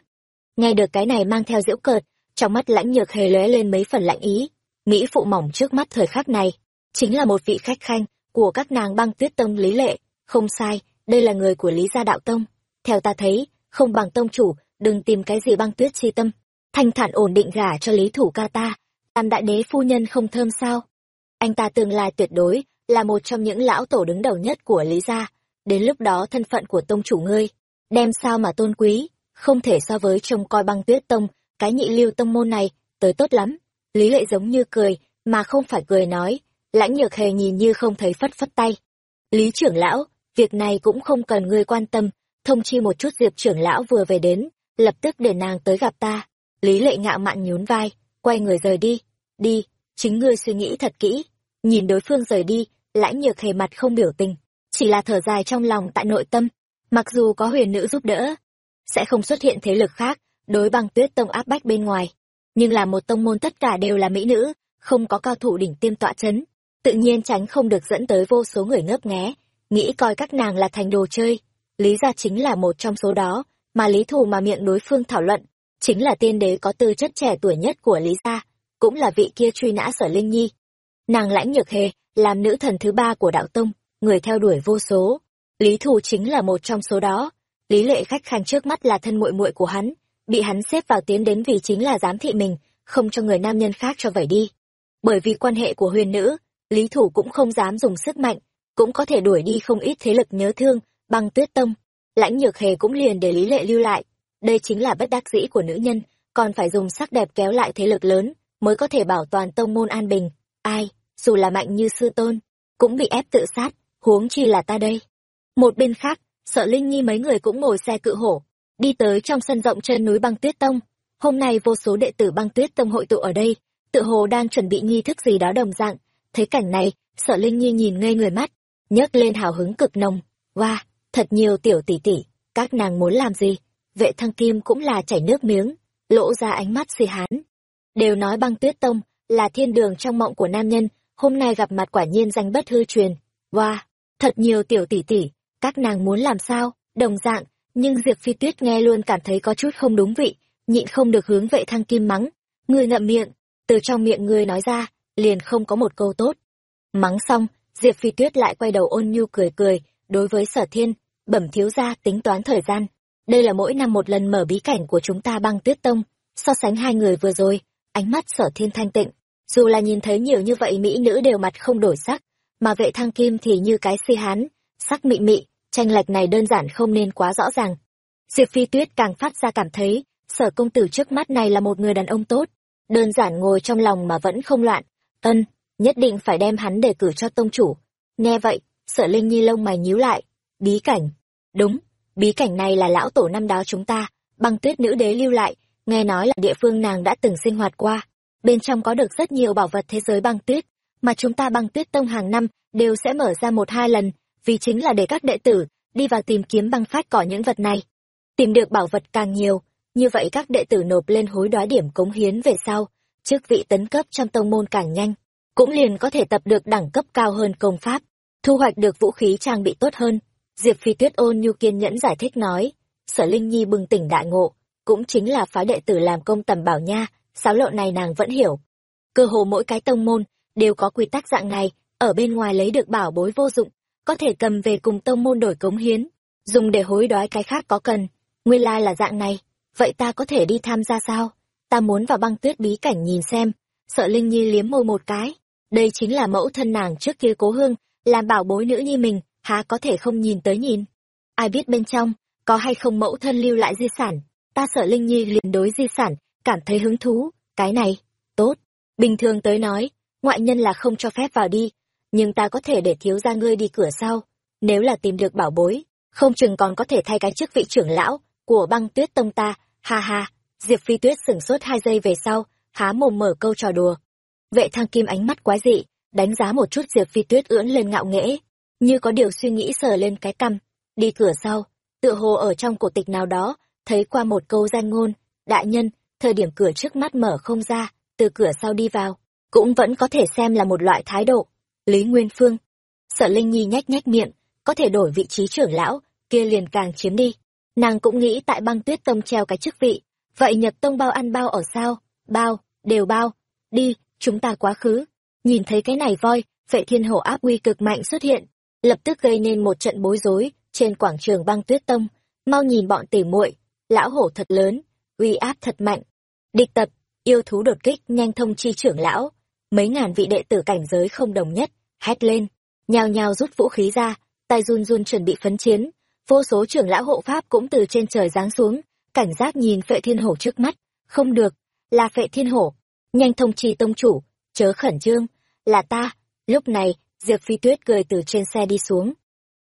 Nghe được cái này mang theo diễu cợt trong mắt lãnh nhược hề lóe lên mấy phần lạnh ý. Mỹ phụ mỏng trước mắt thời khắc này, chính là một vị khách khanh của các nàng băng tuyết tông lý lệ. Không sai, đây là người của lý gia đạo tông. Theo ta thấy, không bằng tông chủ, đừng tìm cái gì băng tuyết chi tâm. Thanh thản ổn định gả cho lý thủ ca ta, tam đại đế phu nhân không thơm sao? Anh ta tương lai tuyệt đối là một trong những lão tổ đứng đầu nhất của lý gia. Đến lúc đó thân phận của tông chủ ngươi, đem sao mà tôn quý, không thể so với trông coi băng tuyết tông cái nhị lưu tông môn này, tới tốt lắm. Lý lệ giống như cười, mà không phải cười nói. Lãnh nhược hề nhìn như không thấy phất phất tay. Lý trưởng lão, việc này cũng không cần ngươi quan tâm. Thông chi một chút diệp trưởng lão vừa về đến, lập tức để nàng tới gặp ta. Lý lệ ngạo mạn nhún vai, quay người rời đi. Đi, chính ngươi suy nghĩ thật kỹ. Nhìn đối phương rời đi, lãnh nhược hề mặt không biểu tình. Chỉ là thở dài trong lòng tại nội tâm. Mặc dù có huyền nữ giúp đỡ, sẽ không xuất hiện thế lực khác đối băng tuyết tông áp bách bên ngoài. Nhưng là một tông môn tất cả đều là mỹ nữ, không có cao thủ đỉnh tiêm tọa chấn. Tự nhiên tránh không được dẫn tới vô số người ngấp nghé, nghĩ coi các nàng là thành đồ chơi. Lý gia chính là một trong số đó, mà lý thù mà miệng đối phương thảo luận, chính là tiên đế có tư chất trẻ tuổi nhất của lý gia, cũng là vị kia truy nã sở linh nhi. Nàng lãnh nhược hề, làm nữ thần thứ ba của đạo tông, người theo đuổi vô số. Lý thù chính là một trong số đó. Lý lệ khách khanh trước mắt là thân muội muội của hắn bị hắn xếp vào tiến đến vì chính là giám thị mình không cho người nam nhân khác cho vẩy đi bởi vì quan hệ của huyền nữ, Lý Thủ cũng không dám dùng sức mạnh, cũng có thể đuổi đi không ít thế lực nhớ thương, băng tuyết tông. Lãnh nhược hề cũng liền để Lý Lệ lưu lại. Đây chính là bất đắc dĩ của nữ nhân, còn phải dùng sắc đẹp kéo lại thế lực lớn, mới có thể bảo toàn tông môn an bình. Ai, dù là mạnh như sư tôn, cũng bị ép tự sát, huống chi là ta đây. Một bên khác, sợ Linh Nhi mấy người cũng ngồi xe cự hổ, đi tới trong sân rộng chân núi băng tuyết tông. Hôm nay vô số đệ tử băng tuyết tông hội tụ ở đây, tự hồ đang chuẩn bị nghi thức gì đó đồng dạng. Thấy cảnh này, sở Linh Nhi nhìn ngây người mắt, nhấc lên hào hứng cực nồng. Wow, thật nhiều tiểu tỷ tỷ, các nàng muốn làm gì? Vệ thăng kim cũng là chảy nước miếng, lỗ ra ánh mắt si hán. Đều nói băng tuyết tông là thiên đường trong mộng của nam nhân, hôm nay gặp mặt quả nhiên danh bất hư truyền. Wow, thật nhiều tiểu tỷ tỷ, các nàng muốn làm sao? Đồng dạng, nhưng Diệp Phi Tuyết nghe luôn cảm thấy có chút không đúng vị, nhịn không được hướng vệ thăng kim mắng. Người ngậm miệng, từ trong miệng người nói ra, liền không có một câu tốt. Mắng xong, Diệp Phi Tuyết lại quay đầu ôn nhu cười cười, đối với sở thiên, bẩm thiếu gia tính toán thời gian. Đây là mỗi năm một lần mở bí cảnh của chúng ta băng tuyết tông, so sánh hai người vừa rồi, ánh mắt sở thiên thanh tịnh. Dù là nhìn thấy nhiều như vậy mỹ nữ đều mặt không đổi sắc, mà vệ thăng kim thì như cái si hán, sắc mị mị, tranh lệch này đơn giản không nên quá rõ ràng. Diệp Phi Tuyết càng phát ra cảm thấy, sở công tử trước mắt này là một người đàn ông tốt, đơn giản ngồi trong lòng mà vẫn không loạn. Ân, nhất định phải đem hắn để cử cho tông chủ. Nghe vậy, sở Linh Nhi lông mày nhíu lại. Bí cảnh. Đúng, bí cảnh này là lão tổ năm đó chúng ta, băng tuyết nữ đế lưu lại, nghe nói là địa phương nàng đã từng sinh hoạt qua. Bên trong có được rất nhiều bảo vật thế giới băng tuyết, mà chúng ta băng tuyết tông hàng năm đều sẽ mở ra một hai lần, vì chính là để các đệ tử đi vào tìm kiếm băng phát cỏ những vật này. Tìm được bảo vật càng nhiều, như vậy các đệ tử nộp lên hối đoái điểm cống hiến về sau, chức vị tấn cấp trong tông môn càng nhanh, cũng liền có thể tập được đẳng cấp cao hơn công pháp, thu hoạch được vũ khí trang bị tốt hơn. Diệp Phi Tuyết ôn nhu kiên nhẫn giải thích nói, Sở Linh Nhi bừng tỉnh đại ngộ, cũng chính là phái đệ tử làm công tầm bảo nha, sáo lộ này nàng vẫn hiểu. Cơ hồ mỗi cái tông môn đều có quy tắc dạng này, ở bên ngoài lấy được bảo bối vô dụng, có thể cầm về cùng tông môn đổi cống hiến, dùng để hối đoái cái khác có cần. Nguyên lai là dạng này, vậy ta có thể đi tham gia sao? Ta muốn vào băng tuyết bí cảnh nhìn xem. Sợ Linh Nhi liếm môi một cái. Đây chính là mẫu thân nàng trước kia cố hương, làm bảo bối nữ nhi mình, há có thể không nhìn tới nhìn. Ai biết bên trong, có hay không mẫu thân lưu lại di sản. Ta sợ Linh Nhi liền đối di sản, cảm thấy hứng thú. Cái này, tốt. Bình thường tới nói, ngoại nhân là không cho phép vào đi, nhưng ta có thể để thiếu gia ngươi đi cửa sau. Nếu là tìm được bảo bối, không chừng còn có thể thay cái chức vị trưởng lão của băng tuyết tông ta, ha ha. Diệp Phi Tuyết sửng sốt hai giây về sau, há mồm mở câu trò đùa. Vệ thăng kim ánh mắt quái dị, đánh giá một chút Diệp Phi Tuyết ưỡn lên ngạo nghễ, như có điều suy nghĩ sờ lên cái cằm, đi cửa sau, tựa hồ ở trong cổ tịch nào đó, thấy qua một câu danh ngôn, đại nhân, thời điểm cửa trước mắt mở không ra, từ cửa sau đi vào, cũng vẫn có thể xem là một loại thái độ. Lý Nguyên Phương. Sợ Linh Nhi nhách nhách miệng, có thể đổi vị trí trưởng lão, kia liền càng chiếm đi. Nàng cũng nghĩ tại băng tuyết tông treo cái chức vị, vậy nhập tông bao ăn bao ở sao? Bao, đều bao. Đi, chúng ta quá khứ. Nhìn thấy cái này voi, vệ thiên hổ áp uy cực mạnh xuất hiện, lập tức gây nên một trận bối rối trên quảng trường băng tuyết tông. Mau nhìn bọn tỉ muội, lão hổ thật lớn, uy áp thật mạnh. Địch tập, yêu thú đột kích nhanh thông chi trưởng lão, mấy ngàn vị đệ tử cảnh giới không đồng nhất, hét lên, nhao nhao rút vũ khí ra, tay run run chuẩn bị phấn chiến. Vô số trưởng lão hộ pháp cũng từ trên trời giáng xuống, cảnh giác nhìn phệ thiên hổ trước mắt. Không được, là phệ thiên hổ. Nhanh thông trì tông chủ, chớ khẩn trương, là ta. Lúc này, Diệp Phi Tuyết cười từ trên xe đi xuống.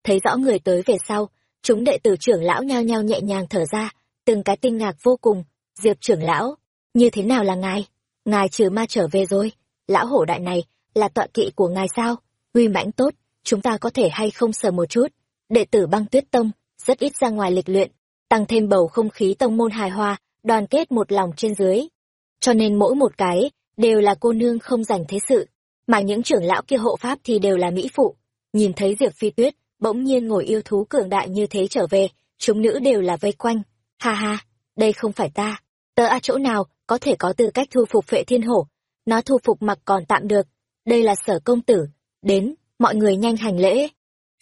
Thấy rõ người tới về sau, chúng đệ tử trưởng lão nhao nhao nhẹ nhàng thở ra, từng cái tinh ngạc vô cùng. Diệp trưởng lão, như thế nào là ngài? Ngài trừ ma trở về rồi lão hổ đại này là tọa kỵ của ngài sao uy mãnh tốt, chúng ta có thể hay không sờ một chút? Đệ tử băng tuyết tông, rất ít ra ngoài lịch luyện, tăng thêm bầu không khí tông môn hài hòa, đoàn kết một lòng trên dưới. Cho nên mỗi một cái, đều là cô nương không dành thế sự, mà những trưởng lão kia hộ pháp thì đều là mỹ phụ. Nhìn thấy diệp phi tuyết, bỗng nhiên ngồi yêu thú cường đại như thế trở về, chúng nữ đều là vây quanh. Ha ha, đây không phải ta. Tớ a chỗ nào, có thể có tư cách thu phục phệ thiên hổ. Nó thu phục mặc còn tạm được. Đây là sở công tử đến mọi người nhanh hành lễ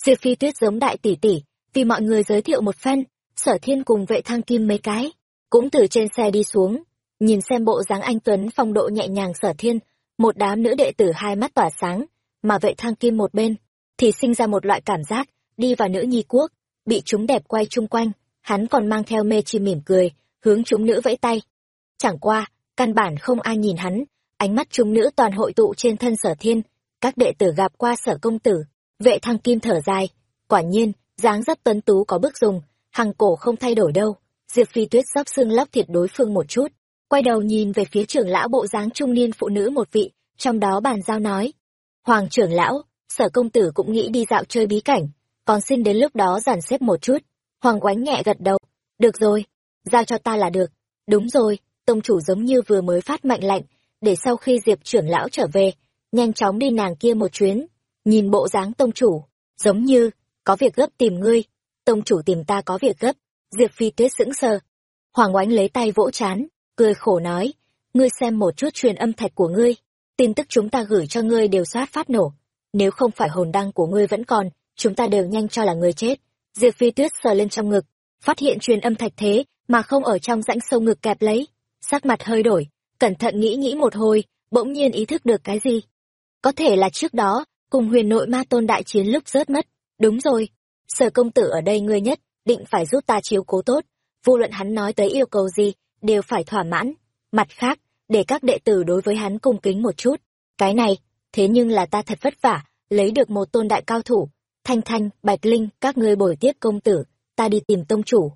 diệp phi tuyết giống đại tỷ tỷ vì mọi người giới thiệu một phen sở thiên cùng vệ thăng kim mấy cái cũng từ trên xe đi xuống nhìn xem bộ dáng anh tuấn phong độ nhẹ nhàng sở thiên một đám nữ đệ tử hai mắt tỏa sáng, mà vệ thăng kim một bên, thì sinh ra một loại cảm giác, đi vào nữ nhi quốc, bị chúng đẹp quay chung quanh, hắn còn mang theo mê chi mỉm cười, hướng chúng nữ vẫy tay. Chẳng qua, căn bản không ai nhìn hắn, ánh mắt chúng nữ toàn hội tụ trên thân sở thiên, các đệ tử gặp qua sở công tử, vệ thăng kim thở dài, quả nhiên, dáng dấp tuấn tú có bước dùng, hằng cổ không thay đổi đâu. Diệp Phi Tuyết dấp xương lóc thịt đối phương một chút, quay đầu nhìn về phía trưởng lão bộ dáng trung niên phụ nữ một vị, trong đó bàn giao nói. Hoàng trưởng lão, sở công tử cũng nghĩ đi dạo chơi bí cảnh, còn xin đến lúc đó giàn xếp một chút. Hoàng quánh nhẹ gật đầu. Được rồi, giao cho ta là được. Đúng rồi, tông chủ giống như vừa mới phát mạnh lệnh, để sau khi Diệp trưởng lão trở về, nhanh chóng đi nàng kia một chuyến. Nhìn bộ dáng tông chủ, giống như, có việc gấp tìm ngươi. Tông chủ tìm ta có việc gấp. Diệp phi tuyết sững sờ. Hoàng oánh lấy tay vỗ chán, cười khổ nói, ngươi xem một chút truyền âm thạch của ngươi. Tin tức chúng ta gửi cho ngươi đều soát phát nổ. Nếu không phải hồn đăng của ngươi vẫn còn, chúng ta đều nhanh cho là người chết. Diệp phi tuyết sờ lên trong ngực, phát hiện truyền âm thạch thế, mà không ở trong rãnh sâu ngực kẹp lấy. Sắc mặt hơi đổi, cẩn thận nghĩ nghĩ một hồi, bỗng nhiên ý thức được cái gì. Có thể là trước đó, cùng huyền nội ma tôn đại chiến lúc rớt mất. Đúng rồi, sở công tử ở đây ngươi nhất, định phải giúp ta chiếu cố tốt. Vô luận hắn nói tới yêu cầu gì, đều phải thỏa mãn. Mặt khác, để các đệ tử đối với hắn cung kính một chút. Cái này, thế nhưng là ta thật vất vả, lấy được một tôn đại cao thủ. Thanh Thanh, Bạch Linh, các ngươi bồi tiếp công tử, ta đi tìm tông chủ.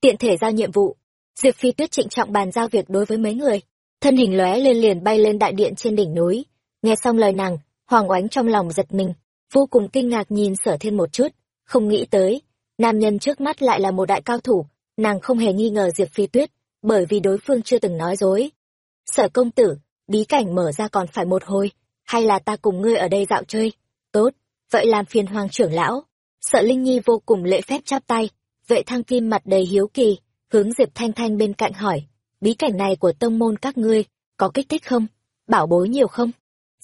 Tiện thể giao nhiệm vụ. Diệp Phi Tuyết trịnh trọng bàn giao việc đối với mấy người. Thân hình lóe lên liền bay lên đại điện trên đỉnh núi. Nghe xong lời nàng, Hoàng Oánh trong lòng giật mình, vô cùng kinh ngạc nhìn sở thiên một chút, không nghĩ tới, nam nhân trước mắt lại là một đại cao thủ, nàng không hề nghi ngờ Diệp Phi Tuyết, bởi vì đối phương chưa từng nói dối. Sở công tử, bí cảnh mở ra còn phải một hồi, hay là ta cùng ngươi ở đây dạo chơi? Tốt, vậy làm phiền hoàng trưởng lão. Sợ Linh Nhi vô cùng lễ phép chắp tay, vệ thăng kim mặt đầy hiếu kỳ, hướng Diệp Thanh Thanh bên cạnh hỏi, bí cảnh này của tông môn các ngươi, có kích thích không? Bảo bối nhiều không?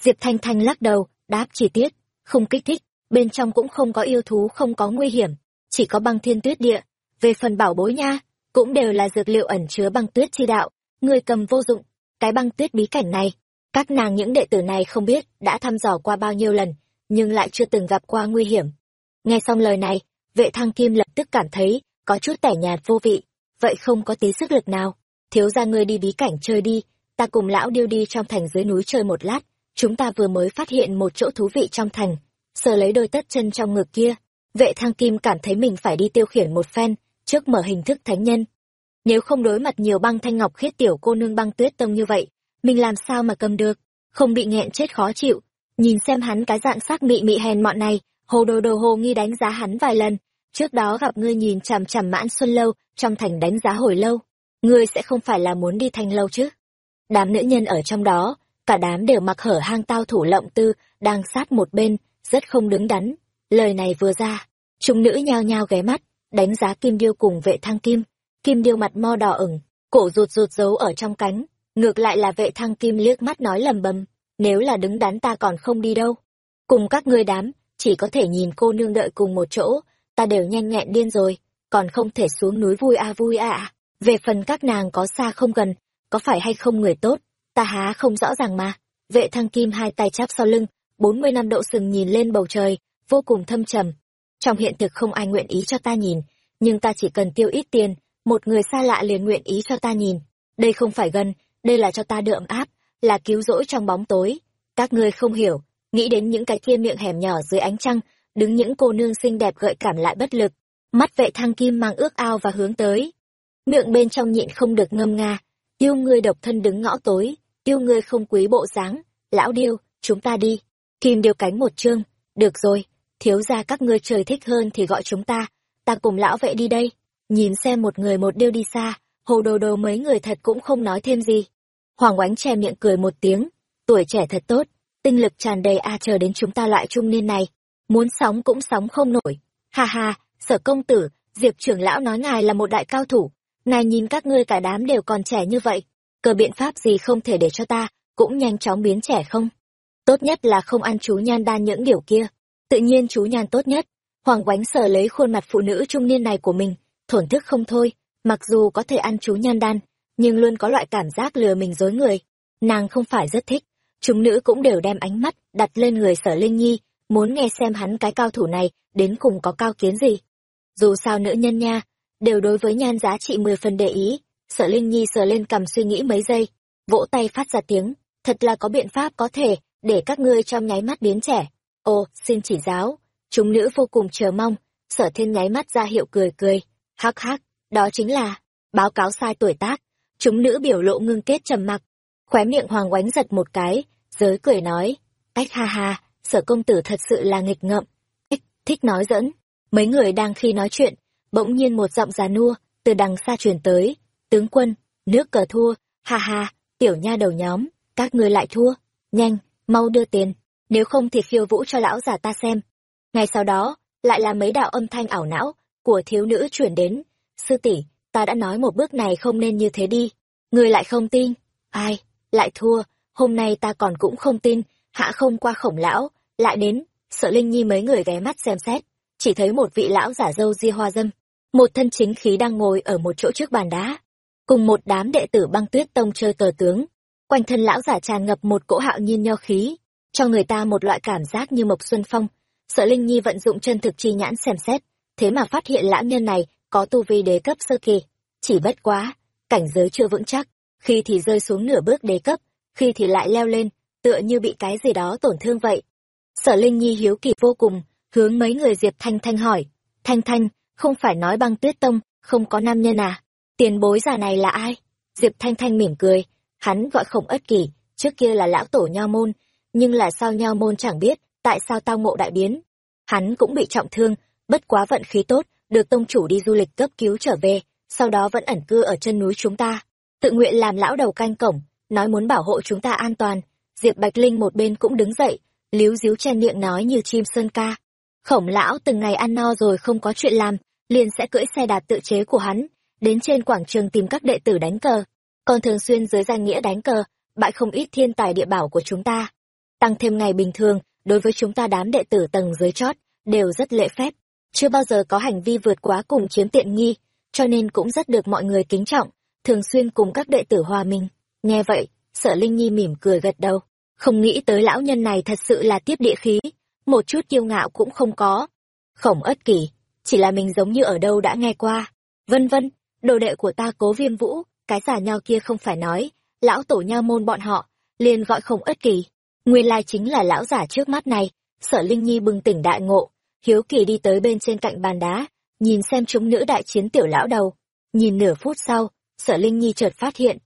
Diệp Thanh Thanh lắc đầu, đáp chi tiết, không kích thích, bên trong cũng không có yêu thú không có nguy hiểm, chỉ có băng thiên tuyết địa. Về phần bảo bối nha, cũng đều là dược liệu ẩn chứa băng tuyết chi đạo, người cầm vô dụng. Cái băng tuyết bí cảnh này, các nàng những đệ tử này không biết đã thăm dò qua bao nhiêu lần, nhưng lại chưa từng gặp qua nguy hiểm. Nghe xong lời này, vệ thăng kim lập tức cảm thấy có chút tẻ nhạt vô vị, vậy không có tí sức lực nào. Thiếu ra ngươi đi bí cảnh chơi đi, ta cùng lão điêu đi trong thành dưới núi chơi một lát, chúng ta vừa mới phát hiện một chỗ thú vị trong thành, sờ lấy đôi tất chân trong ngực kia. Vệ thăng kim cảm thấy mình phải đi tiêu khiển một phen, trước mở hình thức thánh nhân. Nếu không đối mặt nhiều băng thanh ngọc khiết tiểu cô nương băng tuyết tông như vậy, mình làm sao mà cầm được, không bị nghẹn chết khó chịu. Nhìn xem hắn cái dạng sắc mị mị hèn mọn này, hồ đồ đồ hồ nghi đánh giá hắn vài lần. Trước đó gặp ngươi nhìn chằm chằm mãn xuân lâu, trong thành đánh giá hồi lâu. Ngươi sẽ không phải là muốn đi thành lâu chứ? Đám nữ nhân ở trong đó, cả đám đều mặc hở hang tao thủ lộng tư, đang sát một bên, rất không đứng đắn. Lời này vừa ra, chúng nữ nhao nhao ghé mắt, đánh giá kim điêu cùng vệ thăng kim. Kim điêu mặt mo đỏ ửng, cổ rụt rụt giấu ở trong cánh, ngược lại là vệ thăng kim liếc mắt nói lầm bầm, nếu là đứng đắn ta còn không đi đâu. Cùng các ngươi đám, chỉ có thể nhìn cô nương đợi cùng một chỗ, ta đều nhanh nhẹn điên rồi, còn không thể xuống núi vui a vui a. Về phần các nàng có xa không gần, có phải hay không người tốt, ta há không rõ ràng mà. Vệ thăng kim hai tay chắp sau lưng, bốn mươi năm độ sừng nhìn lên bầu trời, vô cùng thâm trầm. Trong hiện thực không ai nguyện ý cho ta nhìn, nhưng ta chỉ cần tiêu ít tiền, một người xa lạ liền nguyện ý cho ta nhìn. Đây không phải gần, đây là cho ta đượm áp, là cứu rỗi trong bóng tối. Các ngươi không hiểu, nghĩ đến những cái kia miệng hẻm nhỏ dưới ánh trăng, đứng những cô nương xinh đẹp gợi cảm lại bất lực. Mắt vệ thăng kim mang ước ao và hướng tới. Miệng bên trong nhịn không được ngâm nga, yêu ngươi độc thân đứng ngõ tối, tiêu ngươi không quý bộ dáng, lão điêu, chúng ta đi. Kim điêu cánh một chương, được rồi, thiếu ra các ngươi trời thích hơn thì gọi chúng ta, ta cùng lão vệ đi đây. Nhìn xem một người một điêu đi xa, hồ đồ đồ mấy người thật cũng không nói thêm gì. Hoàng oánh che miệng cười một tiếng, tuổi trẻ thật tốt, tinh lực tràn đầy a chờ đến chúng ta loại trung niên này, muốn sóng cũng sóng không nổi. Ha ha, sở công tử, diệp trưởng lão nói ngài là một đại cao thủ, ngài nhìn các ngươi cả đám đều còn trẻ như vậy, cờ biện pháp gì không thể để cho ta, cũng nhanh chóng biến trẻ không? Tốt nhất là không ăn chú nhan đan những điều kia. Tự nhiên chú nhan tốt nhất. Hoàng Quánh sờ lấy khuôn mặt phụ nữ trung niên này của mình, thổn thức không thôi, mặc dù có thể ăn chú nhan đan, nhưng luôn có loại cảm giác lừa mình dối người. Nàng không phải rất thích, chúng nữ cũng đều đem ánh mắt đặt lên người sở linh nhi muốn nghe xem hắn cái cao thủ này đến cùng có cao kiến gì dù sao nữ nhân nha đều đối với nhan giá trị mười phần để ý sở linh nhi sờ lên cầm suy nghĩ mấy giây vỗ tay phát ra tiếng thật là có biện pháp có thể để các ngươi trong nháy mắt biến trẻ. Ồ xin chỉ giáo chúng nữ vô cùng chờ mong sở thiên nháy mắt ra hiệu cười cười hắc hắc đó chính là báo cáo sai tuổi tác chúng nữ biểu lộ ngưng kết trầm mặc khóe miệng hoàng oánh giật một cái giới cười nói ách ha ha sở công tử thật sự là nghịch ngợm Ích, thích nói dẫn mấy người đang khi nói chuyện bỗng nhiên một giọng già nua từ đằng xa truyền tới tướng quân, nước cờ thua, ha ha, tiểu nha đầu nhóm, các ngươi lại thua, nhanh, mau đưa tiền, nếu không thì khiêu vũ cho lão già ta xem. Ngay sau đó, lại là mấy đạo âm thanh ảo não của thiếu nữ chuyển đến, sư tỷ, ta đã nói một bước này không nên như thế đi người lại không tin, ai, lại thua, hôm nay ta còn cũng không tin, hạ không qua khổng lão, lại đến, sợ linh nhi mấy người ghé mắt xem xét, chỉ thấy một vị lão giả dâu di hoa dâm, một thân chính khí đang ngồi ở một chỗ trước bàn đá cùng một đám đệ tử băng tuyết tông chơi cờ tướng. Quanh thân lão giả tràn ngập một cỗ hạo nhiên nho khí, cho người ta một loại cảm giác như mộc xuân phong. Sợ linh nhi vận dụng chân thực chi nhãn xem xét, thế mà phát hiện lão nhân này có tu vi đế cấp sơ kỳ. Chỉ bất quá, cảnh giới chưa vững chắc, khi thì rơi xuống nửa bước đế cấp, khi thì lại leo lên, tựa như bị cái gì đó tổn thương vậy. Sở linh nhi hiếu kỳ vô cùng, hướng mấy người diệp thanh thanh hỏi, thanh thanh, không phải nói băng tuyết tông, không có nam nhân à? Tiền bối già này là ai? Diệp thanh thanh mỉm cười. Hắn gọi khổng ất kỳ, trước kia là lão tổ nho môn, nhưng là sao nho môn chẳng biết, tại sao tao ngộ đại biến? Hắn cũng bị trọng thương, bất quá vận khí tốt, được tông chủ đi du lịch cấp cứu trở về, sau đó vẫn ẩn cư ở chân núi chúng ta. Tự nguyện làm lão đầu canh cổng, nói muốn bảo hộ chúng ta an toàn. Diệp bạch linh một bên cũng đứng dậy, líu díu chen miệng nói như chim sơn ca. Khổng lão từng ngày ăn no rồi không có chuyện làm, liền sẽ cưỡi xe đạp tự chế của hắn đến trên quảng trường tìm các đệ tử đánh cờ. Còn thường xuyên dưới danh nghĩa đánh cờ, bại không ít thiên tài địa bảo của chúng ta. Tăng thêm ngày bình thường, đối với chúng ta đám đệ tử tầng dưới chót, đều rất lễ phép. Chưa bao giờ có hành vi vượt quá cùng chiếm tiện nghi, cho nên cũng rất được mọi người kính trọng, thường xuyên cùng các đệ tử hòa mình. Nghe vậy, sở linh nhi mỉm cười gật đầu. Không nghĩ tới lão nhân này thật sự là tiếp địa khí, một chút kiêu ngạo cũng không có. Khổng ất kỳ, chỉ là mình giống như ở đâu đã nghe qua. Vân vân đồ đệ của ta cố viêm vũ, cái giả nhau kia không phải nói, lão tổ nha môn bọn họ, liền gọi khổng ất kỳ nguyên lai chính là lão giả trước mắt này, sở linh nhi bừng tỉnh đại ngộ, hiếu kỳ đi tới bên trên cạnh bàn đá, nhìn xem chúng nữ đại chiến tiểu lão đầu. Nhìn nửa phút sau, sở linh nhi chợt phát hiện,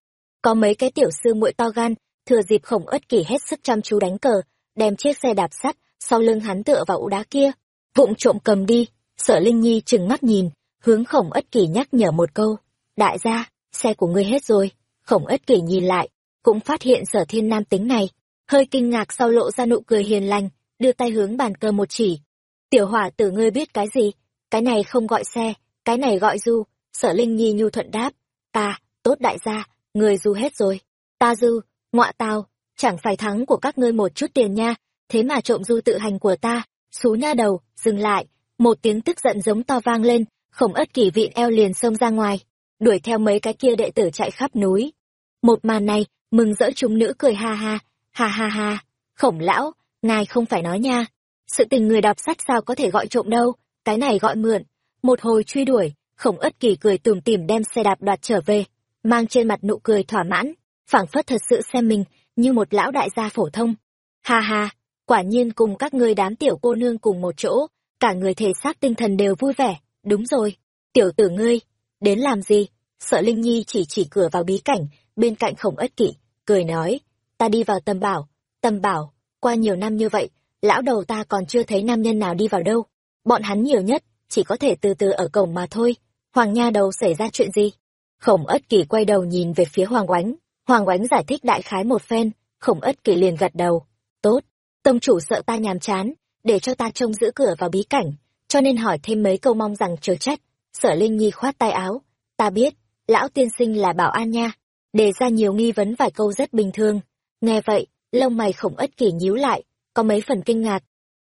có mấy cái tiểu sư muội to gan, thừa dịp khổng ất kỳ hết sức chăm chú đánh cờ, đem chiếc xe đạp sắt sau lưng hắn tựa vào ụ đá kia. Vụng trộm cầm đi, sở linh nhi chừng mắt nhìn hướng khổng ất kỳ nhắc nhở một câu, đại gia, xe của ngươi hết rồi. Khổng ất kỳ nhìn lại, cũng phát hiện sở thiên nam tính này, hơi kinh ngạc sau lộ ra nụ cười hiền lành, đưa tay hướng bàn cờ một chỉ. Tiểu hỏa tử ngươi biết cái gì? Cái này không gọi xe, cái này gọi du. Sở linh nhi nhu thuận đáp, ta, tốt đại gia, người du hết rồi. Ta du, ngọa tao chẳng phải thắng của các ngươi một chút tiền nha, thế mà trộm du tự hành của ta. Xú nha đầu, dừng lại, một tiếng tức giận giống to vang lên khổng ất kỷ vịn eo liền xông ra ngoài, đuổi theo mấy cái kia đệ tử chạy khắp núi. Một màn này, mừng rỡ chúng nữ cười ha ha ha ha ha. Khổng lão, ngài không phải nói nha. Sự tình người đọc sách sao có thể gọi trộm đâu, cái này gọi mượn. Một hồi truy đuổi, khổng ất kỳ cười tùm tìm đem xe đạp đoạt trở về, mang trên mặt nụ cười thỏa mãn, phảng phất thật sự xem mình như một lão đại gia phổ thông. Ha ha, quả nhiên cùng các ngươi đám tiểu cô nương cùng một chỗ, cả người thể xác tinh thần đều vui vẻ đúng rồi, tiểu tử ngươi, đến làm gì? Sợ linh nhi chỉ chỉ cửa vào bí cảnh, bên cạnh khổng ất kỷ cười nói, ta đi vào tâm bảo tâm bảo, qua nhiều năm như vậy, lão đầu ta còn chưa thấy nam nhân nào đi vào đâu. Bọn hắn nhiều nhất, chỉ có thể từ từ ở cổng mà thôi. Hoàng nha đầu xảy ra chuyện gì? Khổng ất kỳ quay đầu nhìn về phía hoàng oánh. Hoàng oánh giải thích đại khái một phen, khổng ất kỳ liền gật đầu. Tốt, tông chủ sợ ta nhàm chán, để cho ta trông giữ cửa vào bí cảnh cho nên hỏi thêm mấy câu mong rằng chờ trách. Sở linh nhi khoát tay áo. Ta biết lão tiên sinh là bảo an nha. Đề ra nhiều nghi vấn vài câu rất bình thường. Nghe vậy lông mày khổng ất kỳ nhíu lại có mấy phần kinh ngạc.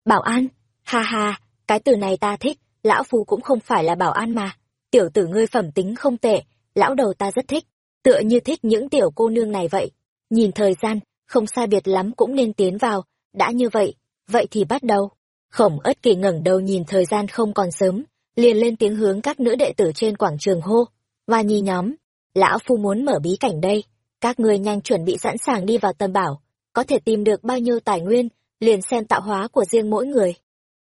Bảo an? Ha ha cái từ này ta thích lão phu cũng không phải là bảo an mà. Tiểu tử ngươi phẩm tính không tệ lão đầu ta rất thích. Tựa như thích những tiểu cô nương này vậy. Nhìn thời gian không sai biệt lắm cũng nên tiến vào, đã như vậy, vậy thì bắt đầu. Khổng ất kỳ ngẩng đầu nhìn thời gian không còn sớm, liền lên tiếng hướng các nữ đệ tử trên quảng trường hô. Và nhi nhóm, lão phu muốn mở bí cảnh đây, các ngươi nhanh chuẩn bị sẵn sàng đi vào tâm bảo, có thể tìm được bao nhiêu tài nguyên, liền xem tạo hóa của riêng mỗi người.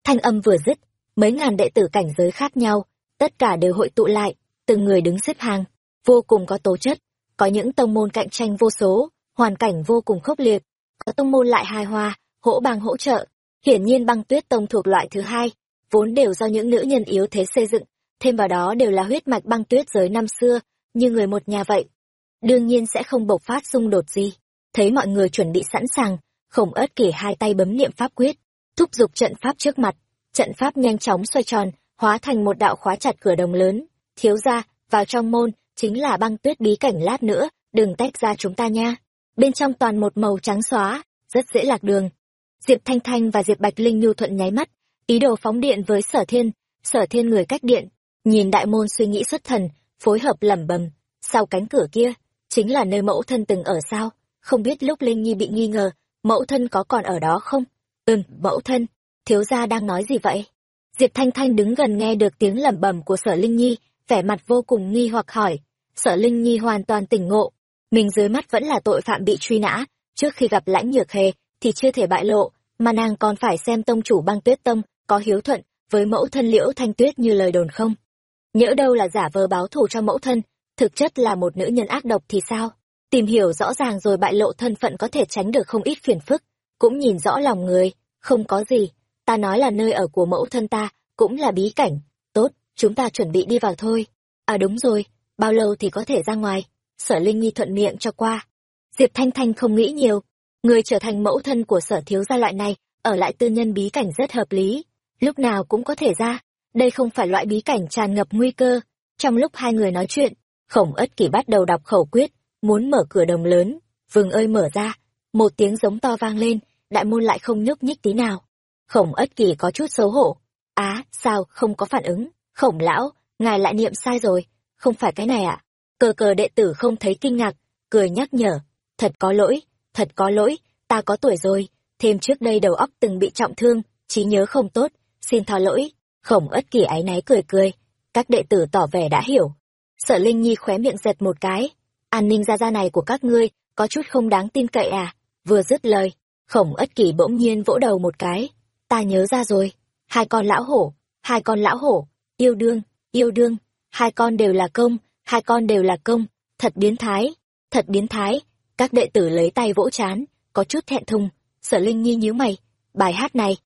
Thanh âm vừa dứt, mấy ngàn đệ tử cảnh giới khác nhau, tất cả đều hội tụ lại, từng người đứng xếp hàng, vô cùng có tố chất, có những tông môn cạnh tranh vô số, hoàn cảnh vô cùng khốc liệt, có tông môn lại hài hòa, hỗ bằng hỗ trợ. Hiển nhiên băng tuyết tông thuộc loại thứ hai, vốn đều do những nữ nhân yếu thế xây dựng, thêm vào đó đều là huyết mạch băng tuyết giới năm xưa, như người một nhà vậy. Đương nhiên sẽ không bộc phát xung đột gì. Thấy mọi người chuẩn bị sẵn sàng, khổng ớt kể hai tay bấm niệm pháp quyết, thúc giục trận pháp trước mặt. Trận pháp nhanh chóng xoay tròn, hóa thành một đạo khóa chặt cửa đồng lớn. Thiếu ra, vào trong môn, chính là băng tuyết bí cảnh lát nữa, đừng tách ra chúng ta nha. Bên trong toàn một màu trắng xóa, rất dễ lạc đường. Diệp Thanh Thanh và Diệp Bạch Linh nhu thuận nháy mắt, ý đồ phóng điện với sở thiên, sở thiên người cách điện, nhìn đại môn suy nghĩ xuất thần, phối hợp lẩm bẩm sau cánh cửa kia, chính là nơi mẫu thân từng ở sao, không biết lúc Linh Nhi bị nghi ngờ, mẫu thân có còn ở đó không? Ừm, mẫu thân, thiếu gia đang nói gì vậy? Diệp Thanh Thanh đứng gần nghe được tiếng lẩm bẩm của sở Linh Nhi, vẻ mặt vô cùng nghi hoặc hỏi. Sở Linh Nhi hoàn toàn tỉnh ngộ, mình dưới mắt vẫn là tội phạm bị truy nã, trước khi gặp lãnh nhược hề thì chưa thể bại lộ, mà nàng còn phải xem tông chủ băng tuyết tông có hiếu thuận với mẫu thân liễu thanh tuyết như lời đồn không. Nhỡ đâu là giả vờ báo thù cho mẫu thân, thực chất là một nữ nhân ác độc thì sao? Tìm hiểu rõ ràng rồi bại lộ thân phận có thể tránh được không ít phiền phức, cũng nhìn rõ lòng người, không có gì, ta nói là nơi ở của mẫu thân ta, cũng là bí cảnh. Tốt, chúng ta chuẩn bị đi vào thôi. À đúng rồi, bao lâu thì có thể ra ngoài? Sở Linh Nhi thuận miệng cho qua. Diệp Thanh Thanh không nghĩ nhiều, người trở thành mẫu thân của sở thiếu gia loại này, ở lại tư nhân bí cảnh rất hợp lý, lúc nào cũng có thể ra. Đây không phải loại bí cảnh tràn ngập nguy cơ. Trong lúc hai người nói chuyện, khổng ất kỷ bắt đầu đọc khẩu quyết, muốn mở cửa đồng lớn. Vừng ơi mở ra, một tiếng giống to vang lên, đại môn lại không nhúc nhích tí nào. Khổng ất kỷ có chút xấu hổ. Á, sao, không có phản ứng. Khổng lão, ngài lại niệm sai rồi, không phải cái này ạ. Cờ cờ đệ tử không thấy kinh ngạc, cười nhắc nhở. Thật có lỗi, thật có lỗi, ta có tuổi rồi, thêm trước đây đầu óc từng bị trọng thương, trí nhớ không tốt, xin tha lỗi. Khổng ất kỳ ái náy cười cười, các đệ tử tỏ vẻ đã hiểu. Sở Linh Nhi khóe miệng giật một cái, an ninh gia gia này của các ngươi, có chút không đáng tin cậy à, vừa dứt lời, khổng ất kỳ bỗng nhiên vỗ đầu một cái, ta nhớ ra rồi, hai con lão hổ, hai con lão hổ, yêu đương, yêu đương, hai con đều là công, hai con đều là công, thật biến thái, thật biến thái, các đệ tử lấy tay vỗ chán, có chút thẹn thùng, sở linh nhi nhíu mày, bài hát này,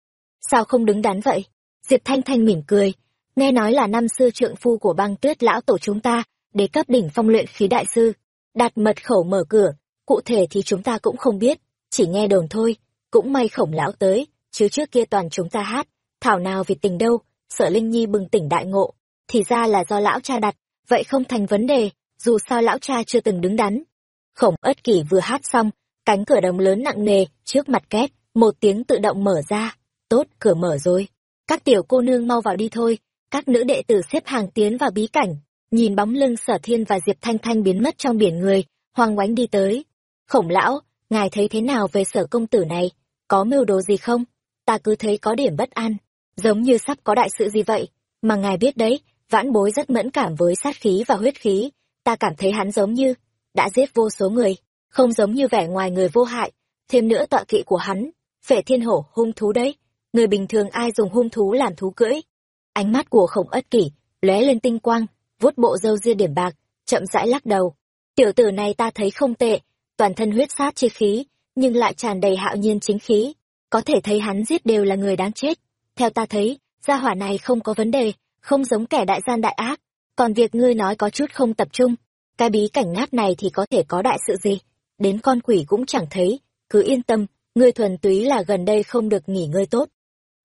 sao không đứng đắn vậy? Diệp Thanh Thanh mỉm cười, nghe nói là năm xưa trượng phu của băng tuyết lão tổ chúng ta, đế cấp đỉnh phong luyện khí đại sư, đặt mật khẩu mở cửa, cụ thể thì chúng ta cũng không biết, chỉ nghe đồn thôi, cũng may khổng lão tới, chứ trước kia toàn chúng ta hát, thảo nào vì tình đâu, sở Linh Nhi bừng tỉnh đại ngộ, thì ra là do lão cha đặt, vậy không thành vấn đề, dù sao lão cha chưa từng đứng đắn. Khổng ất kỷ vừa hát xong, cánh cửa đồng lớn nặng nề, trước mặt két, một tiếng tự động mở ra. Tốt, cửa mở rồi. Các tiểu cô nương mau vào đi thôi. Các nữ đệ tử xếp hàng tiến vào bí cảnh. Nhìn bóng lưng sở thiên và Diệp Thanh Thanh biến mất trong biển người, hoang oánh đi tới. Khổng lão, ngài thấy thế nào về sở công tử này? Có mưu đồ gì không? Ta cứ thấy có điểm bất an. Giống như sắp có đại sự gì vậy. Mà ngài biết đấy, vãn bối rất mẫn cảm với sát khí và huyết khí. Ta cảm thấy hắn giống như, đã giết vô số người, không giống như vẻ ngoài người vô hại. Thêm nữa tọa kỵ của hắn, phệ thiên hổ hung thú đấy người bình thường ai dùng hung thú làm thú cưỡi. Ánh mắt của khổng ất kỷ lóe lên tinh quang vuốt bộ râu ria điểm bạc chậm rãi lắc đầu. Tiểu tử này ta thấy không tệ toàn thân huyết sát chi khí nhưng lại tràn đầy hạo nhiên chính khí. Có thể thấy hắn giết đều là người đáng chết. Theo ta thấy gia hỏa này không có vấn đề không giống kẻ đại gian đại ác. Còn việc ngươi nói có chút không tập trung cái bí cảnh nát này thì có thể có đại sự gì đến con quỷ cũng chẳng thấy cứ yên tâm ngươi thuần túy là gần đây không được nghỉ ngơi tốt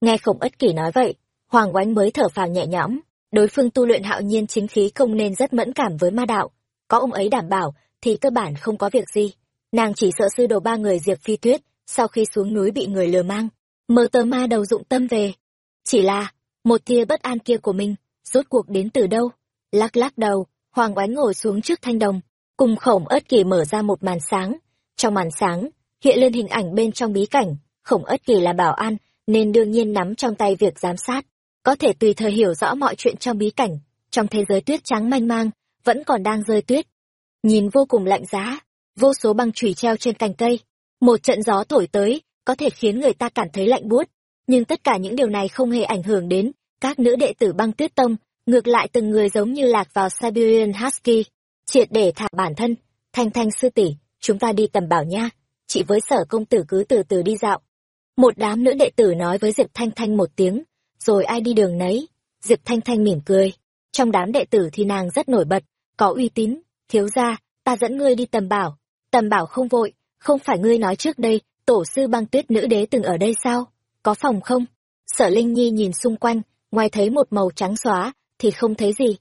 Nghe khổng ất kỷ nói vậy, Hoàng Oánh mới thở phào nhẹ nhõm, đối phương tu luyện hạo nhiên chính khí không nên rất mẫn cảm với ma đạo, có ông ấy đảm bảo thì cơ bản không có việc gì. Nàng chỉ sợ sư đồ ba người Diệp Phi Tuyết, sau khi xuống núi bị người lừa mang, mơ tờ ma đầu dụng tâm về. Chỉ là, một tia bất an kia của mình, rốt cuộc đến từ đâu? Lắc lắc đầu, Hoàng Oánh ngồi xuống trước thanh đồng, cùng khổng ất kỳ mở ra một màn sáng. Trong màn sáng, hiện lên hình ảnh bên trong bí cảnh, khổng ất kỳ là bảo an, nên đương nhiên nắm trong tay việc giám sát, có thể tùy thời hiểu rõ mọi chuyện trong bí cảnh, trong thế giới tuyết trắng manh mang, vẫn còn đang rơi tuyết. Nhìn vô cùng lạnh giá, vô số băng chùy treo trên cành cây, một trận gió thổi tới, có thể khiến người ta cảm thấy lạnh buốt, nhưng tất cả những điều này không hề ảnh hưởng đến các nữ đệ tử băng tuyết tông, ngược lại từng người giống như lạc vào Siberian Husky, triệt để thả bản thân, thanh thanh sư tỷ, chúng ta đi tầm bảo nha, chị với sở công tử cứ từ từ đi dạo. Một đám nữ đệ tử nói với Diệp Thanh Thanh một tiếng, rồi ai đi đường nấy, Diệp Thanh Thanh mỉm cười, trong đám đệ tử thì nàng rất nổi bật, có uy tín, thiếu gia, ta dẫn ngươi đi tầm bảo, tầm bảo không vội, không phải ngươi nói trước đây, tổ sư băng tuyết nữ đế từng ở đây sao? Có phòng không? Sở Linh Nhi nhìn xung quanh, ngoài thấy một màu trắng xóa, thì không thấy gì.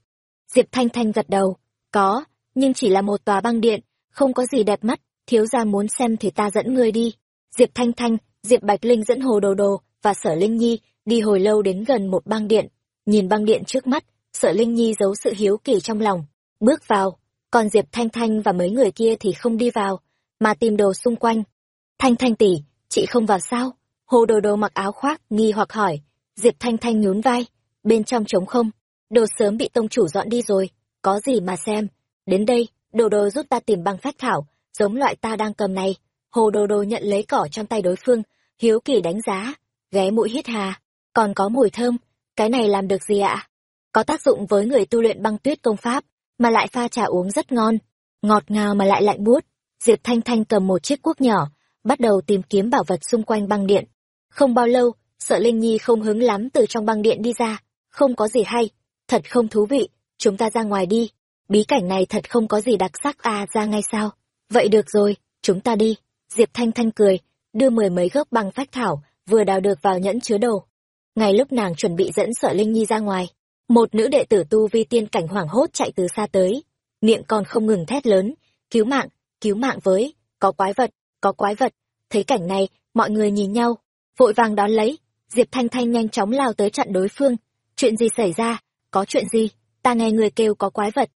Diệp Thanh Thanh gật đầu, có, nhưng chỉ là một tòa băng điện, không có gì đẹp mắt, thiếu gia muốn xem thì ta dẫn ngươi đi. Diệp Thanh Thanh, Diệp Bạch Linh dẫn Hồ Đồ Đồ và Sở Linh Nhi đi hồi lâu đến gần một băng điện. Nhìn băng điện trước mắt, Sở Linh Nhi giấu sự hiếu kỳ trong lòng, bước vào, còn Diệp Thanh Thanh và mấy người kia thì không đi vào, mà tìm đồ xung quanh. Thanh Thanh tỷ, chị không vào sao? Hồ Đồ Đồ mặc áo khoác, nghi hoặc hỏi. Diệp Thanh Thanh nhún vai, bên trong trống không, đồ sớm bị tông chủ dọn đi rồi, có gì mà xem. Đến đây, Đồ Đồ giúp ta tìm băng phách thảo, giống loại ta đang cầm này. Hồ Đồ Đồ nhận lấy cỏ trong tay đối phương, hiếu kỳ đánh giá, ghé mũi hít hà, còn có mùi thơm, cái này làm được gì ạ? Có tác dụng với người tu luyện băng tuyết công pháp, mà lại pha trà uống rất ngon, ngọt ngào mà lại lạnh buốt. Diệp Thanh Thanh cầm một chiếc cuốc nhỏ, bắt đầu tìm kiếm bảo vật xung quanh băng điện. Không bao lâu, sợ Linh Nhi không hứng lắm từ trong băng điện đi ra, không có gì hay, thật không thú vị, chúng ta ra ngoài đi. Bí cảnh này thật không có gì đặc sắc à ra ngay sao? Vậy được rồi, chúng ta đi. Diệp Thanh Thanh cười, đưa mười mấy gốc băng phách thảo, vừa đào được vào nhẫn chứa đồ. Ngay lúc nàng chuẩn bị dẫn sợ Linh Nhi ra ngoài, một nữ đệ tử tu vi tiên cảnh hoảng hốt chạy từ xa tới, miệng còn không ngừng thét lớn, cứu mạng, cứu mạng với, có quái vật, có quái vật. Thấy cảnh này, mọi người nhìn nhau, vội vàng đón lấy, Diệp Thanh Thanh nhanh chóng lao tới chặn đối phương. Chuyện gì xảy ra? Có chuyện gì? Ta nghe người kêu có quái vật.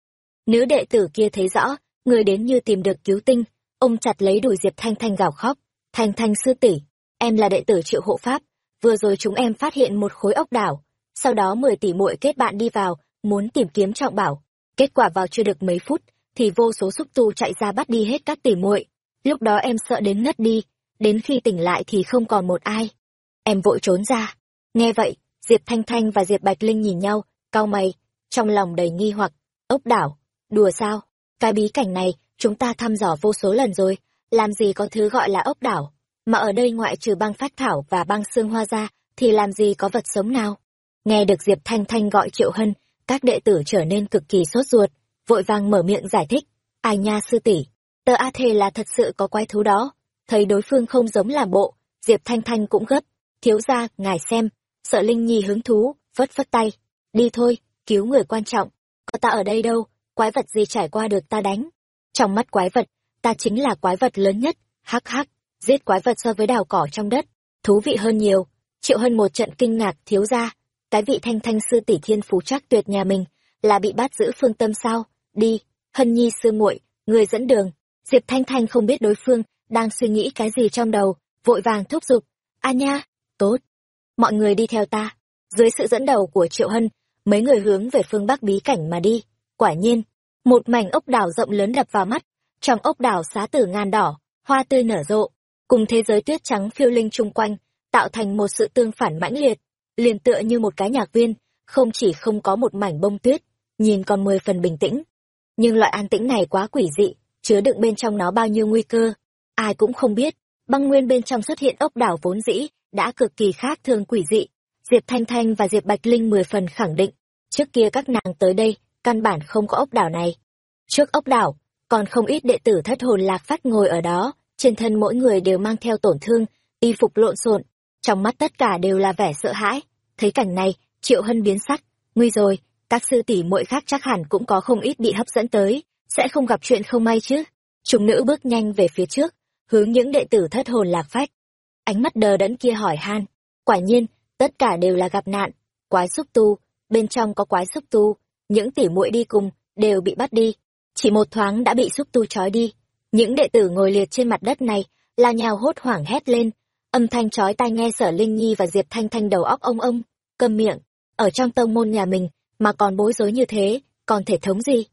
Nữ đệ tử kia thấy rõ, người đến như tìm được cứu tinh, ông chặt lấy đùi Diệp Thanh Thanh gào khóc. Thanh Thanh sư tỷ, em là đệ tử triệu hộ pháp, vừa rồi chúng em phát hiện một khối ốc đảo, sau đó mười tỷ muội kết bạn đi vào, muốn tìm kiếm trọng bảo. Kết quả vào chưa được mấy phút, thì vô số xúc tu chạy ra bắt đi hết các tỷ muội. Lúc đó em sợ đến ngất đi, đến khi tỉnh lại thì không còn một ai. Em vội trốn ra. Nghe vậy, Diệp Thanh Thanh và Diệp Bạch Linh nhìn nhau, cau mày, trong lòng đầy nghi hoặc, ốc đảo, đùa sao? Cái bí cảnh này, chúng ta thăm dò vô số lần rồi, làm gì có thứ gọi là ốc đảo, mà ở đây ngoại trừ băng phát thảo và băng xương hoa ra, thì làm gì có vật sống nào? Nghe được Diệp Thanh Thanh gọi Triệu Hân, các đệ tử trở nên cực kỳ sốt ruột, vội vàng mở miệng giải thích. Ai nha sư tỷ, tờ A Thề là thật sự có quái thú đó. Thấy đối phương không giống làm bộ, Diệp Thanh Thanh cũng gấp. Thiếu ra, ngài xem, sợ Linh Nhi hứng thú, phất phất tay. Đi thôi, cứu người quan trọng. Có ta ở đây đâu, quái vật gì trải qua được ta đánh. Trong mắt quái vật, ta chính là quái vật lớn nhất, hắc hắc, giết quái vật so với đào cỏ trong đất, thú vị hơn nhiều. Triệu hơn một trận kinh ngạc thiếu ra, cái vị thanh thanh sư tỷ thiên phú chắc tuyệt nhà mình là bị bắt giữ phương tâm sao? Đi hân nhi sư muội người dẫn đường. Diệp thanh thanh không biết đối phương đang suy nghĩ cái gì trong đầu vội vàng thúc giục. A nha tốt. Mọi người đi theo ta dưới sự dẫn đầu của triệu hân mấy người hướng về phương bắc bí cảnh mà đi quả nhiên một mảnh ốc đảo rộng lớn đập vào mắt trong ốc đảo xá tử ngàn đỏ hoa tươi nở rộ cùng thế giới tuyết trắng phiêu linh chung quanh tạo thành một sự tương phản mãnh liệt liền tựa như một cái nhạc viên, không chỉ không có một mảnh bông tuyết, nhìn còn mười phần bình tĩnh. Nhưng loại an tĩnh này quá quỷ dị, chứa đựng bên trong nó bao nhiêu nguy cơ. Ai cũng không biết, băng nguyên bên trong xuất hiện ốc đảo vốn dĩ, đã cực kỳ khác thường quỷ dị. Diệp Thanh Thanh và Diệp Bạch Linh mười phần khẳng định, trước kia các nàng tới đây, căn bản không có ốc đảo này. Trước ốc đảo, còn không ít đệ tử thất hồn lạc phát ngồi ở đó, trên thân mỗi người đều mang theo tổn thương, y phục lộn xộn, trong mắt tất cả đều là vẻ sợ hãi. Thấy cảnh này triệu hân biến sắc nguy rồi các sư tỷ muội khác chắc hẳn cũng có không ít bị hấp dẫn tới sẽ không gặp chuyện không may chứ. Chúng nữ bước nhanh về phía trước hướng những đệ tử thất hồn lạc phách. Ánh mắt đờ đẫn kia hỏi han quả nhiên tất cả đều là gặp nạn. Quái xúc tu, bên trong có quái xúc tu, những tỷ muội đi cùng đều bị bắt đi. Chỉ một thoáng đã bị xúc tu trói đi. Những đệ tử ngồi liệt trên mặt đất này la nhào hốt hoảng hét lên. Âm thanh chói tai nghe sở linh nhi và diệp thanh thanh đầu óc ông ông, câm miệng. Ở trong tông môn nhà mình mà còn bối rối như thế, còn thể thống gì?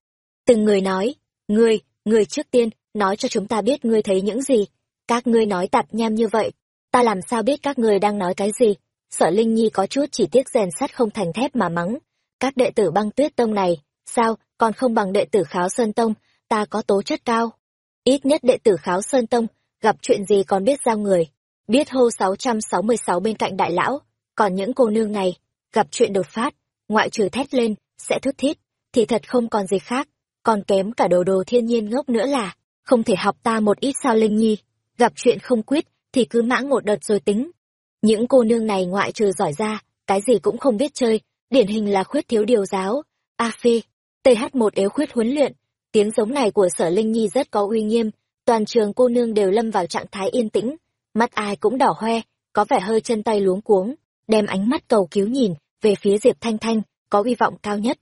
Từng người nói, ngươi ngươi trước tiên nói cho chúng ta biết ngươi thấy những gì. Các ngươi nói tạp nham như vậy, ta làm sao biết các ngươi đang nói cái gì? Sở linh nhi có chút chỉ tiếc rèn sắt không thành thép mà mắng. Các đệ tử băng tuyết tông này, sao, còn không bằng đệ tử kháo sơn tông, ta có tố chất cao. Ít nhất đệ tử kháo sơn tông, gặp chuyện gì còn biết giao người. Biết hô 666 bên cạnh đại lão, còn những cô nương này, gặp chuyện đột phát, ngoại trừ thét lên, sẽ thút thít, thì thật không còn gì khác. Còn kém cả đồ đồ thiên nhiên ngốc nữa là, không thể học ta một ít sao linh nhi. Gặp chuyện không quyết, thì cứ mãng một đợt rồi tính những cô nương này ngoại trừ giỏi ra, cái gì cũng không biết chơi, điển hình là khuyết thiếu điều giáo. A phi th một yếu khuyết huấn luyện. Tiếng giống này của sở linh nhi rất có uy nghiêm, toàn trường cô nương đều lâm vào trạng thái yên tĩnh. Mắt ai cũng đỏ hoe, có vẻ hơi chân tay luống cuống, đem ánh mắt cầu cứu nhìn về phía diệp thanh thanh, có hy vọng cao nhất.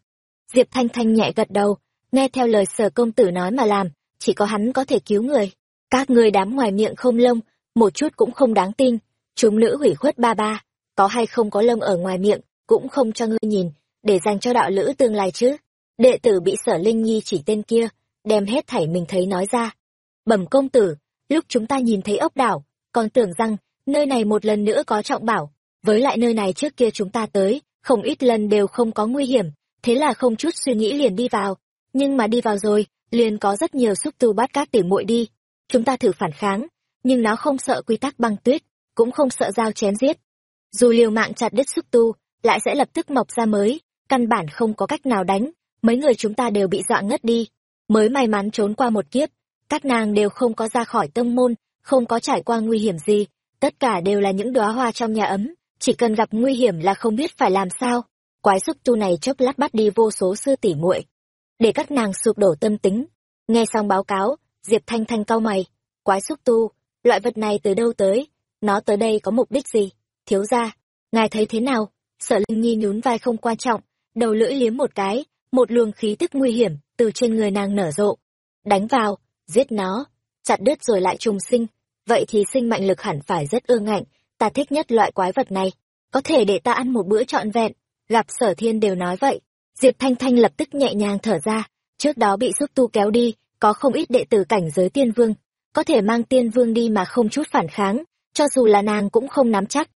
Diệp thanh thanh nhẹ gật đầu, nghe theo lời sở công tử nói mà làm, chỉ có hắn có thể cứu người. Các người đám ngoài miệng không lông, một chút cũng không đáng tin chúng nữ hủy khuất ba ba, có hay không có lông ở ngoài miệng, cũng không cho ngươi nhìn, để dành cho đạo lữ tương lai chứ. Đệ tử bị sở linh nhi chỉ tên kia, đem hết thảy mình thấy nói ra. Bẩm công tử, lúc chúng ta nhìn thấy ốc đảo, còn tưởng rằng nơi này một lần nữa có trọng bảo, với lại nơi này trước kia chúng ta tới, không ít lần đều không có nguy hiểm, thế là không chút suy nghĩ liền đi vào. Nhưng mà đi vào rồi, liền có rất nhiều xúc tu bắt các tỉ muội đi. Chúng ta thử phản kháng, nhưng nó không sợ quy tắc băng tuyết cũng không sợ dao chém giết. Dù liều mạng chặt đứt xúc tu, lại sẽ lập tức mọc ra mới, căn bản không có cách nào đánh, mấy người chúng ta đều bị dọa ngất đi. Mới may mắn trốn qua một kiếp, các nàng đều không có ra khỏi tông môn, không có trải qua nguy hiểm gì, tất cả đều là những đóa hoa trong nhà ấm, chỉ cần gặp nguy hiểm là không biết phải làm sao. Quái xúc tu này chốc lát bắt đi vô số sư tỷ muội. Để các nàng sụp đổ tâm tính, nghe xong báo cáo, diệp thanh thanh cau mày. Quái xúc tu, loại vật này từ đâu tới? Nó tới đây có mục đích gì? Thiếu ra ngài thấy thế nào? Sở linh nhi nhún vai không quan trọng, đầu lưỡi liếm một cái, một luồng khí tức nguy hiểm từ trên người nàng nở rộ. Đánh vào, giết nó, chặt đứt rồi lại trùng sinh. Vậy thì sinh mạnh lực hẳn phải rất ương ngạnh, ta thích nhất loại quái vật này. Có thể để ta ăn một bữa trọn vẹn. Gặp sở thiên đều nói vậy. Diệp thanh thanh lập tức nhẹ nhàng thở ra. Trước đó bị xúc tu kéo đi, có không ít đệ tử cảnh giới tiên vương. Có thể mang tiên vương đi mà không chút phản kháng cho dù là nàng cũng không nắm chắc.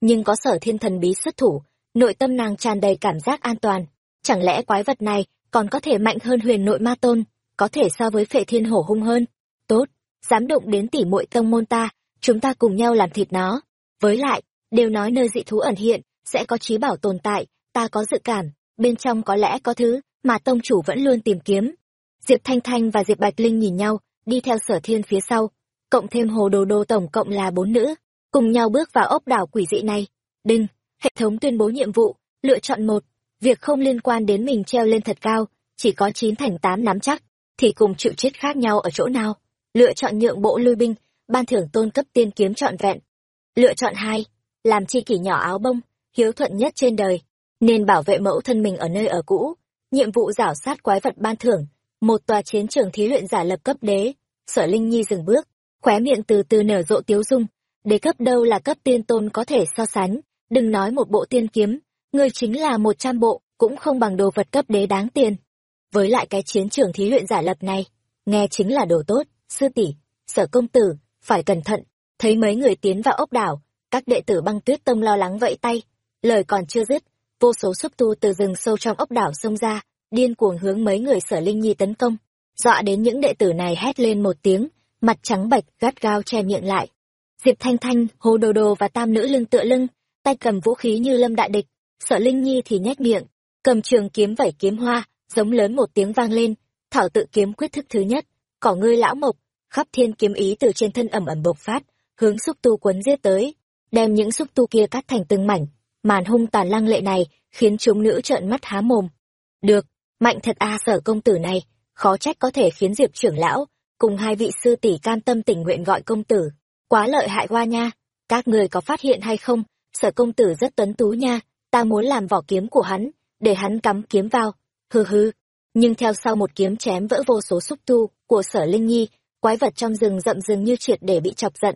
Nhưng có sở thiên thần bí xuất thủ, nội tâm nàng tràn đầy cảm giác an toàn. Chẳng lẽ quái vật này còn có thể mạnh hơn huyền nội ma tôn, có thể so với phệ thiên hổ hung hơn? Tốt, dám động đến tỉ muội tông môn ta, chúng ta cùng nhau làm thịt nó. Với lại, đều nói nơi dị thú ẩn hiện, sẽ có trí bảo tồn tại, ta có dự cảm, bên trong có lẽ có thứ mà tông chủ vẫn luôn tìm kiếm. Diệp thanh thanh và diệp bạch linh nhìn nhau, đi theo sở thiên phía sau cộng thêm hồ đồ đồ tổng cộng là bốn nữ, cùng nhau bước vào ốc đảo quỷ dị này. Đinh, hệ thống tuyên bố nhiệm vụ, lựa chọn một. Việc không liên quan đến mình treo lên thật cao, chỉ có chín thành tám nắm chắc, thì cùng chịu chết khác nhau ở chỗ nào? Lựa chọn nhượng bộ lui binh, ban thưởng tôn cấp tiên kiếm trọn vẹn. Lựa chọn hai, làm chi kỷ nhỏ áo bông, hiếu thuận nhất trên đời, nên bảo vệ mẫu thân mình ở nơi ở cũ. Nhiệm vụ giảo sát quái vật ban thưởng, một tòa chiến trường thí luyện giả lập cấp đế, sở linh nhi dừng bước khóe miệng từ từ nở rộ tiếu dung. Đế cấp đâu là cấp tiên tôn có thể so sánh? Đừng nói một bộ tiên kiếm, ngươi chính là một trăm bộ, cũng không bằng đồ vật cấp đế đáng tiền. Với lại cái chiến trường thí luyện giả lập này, nghe chính là đồ tốt, sư tỷ, sở công tử, phải cẩn thận. Thấy mấy người tiến vào ốc đảo, các đệ tử băng tuyết tông lo lắng vẫy tay. Lời còn chưa dứt, vô số xúc tu từ rừng sâu trong ốc đảo xông ra, điên cuồng hướng mấy người sở linh nhi tấn công. Dọa đến những đệ tử này hét lên một tiếng mặt trắng bạch gắt gao che miệng lại. Diệp thanh thanh, hồ đồ đồ và tam nữ lưng tựa lưng, tay cầm vũ khí như lâm đại địch. Sợ linh nhi thì nhếch miệng, cầm trường kiếm vẩy kiếm hoa, giống lớn một tiếng vang lên. Thảo tự kiếm quyết thức thứ nhất, cỏ ngươi lão mộc, khắp thiên kiếm ý từ trên thân ẩm ẩm bộc phát, hướng xúc tu quấn giết tới, đem những xúc tu kia cắt thành từng mảnh. Màn hung tàn lăng lệ này khiến chúng nữ trợn mắt há mồm. Được, mạnh thật a, sở công tử này, khó trách có thể khiến diệp trưởng lão cùng hai vị sư tỷ can tâm tình nguyện gọi công tử. Quá lợi hại qua nha. Các người có phát hiện hay không? Sở công tử rất tuấn tú nha. Ta muốn làm vỏ kiếm của hắn để hắn cắm kiếm vào. Hừ hừ. Nhưng theo sau một kiếm chém vỡ vô số xúc tu của sở linh nhi quái vật trong rừng rậm rừng như triệt để bị chọc giận.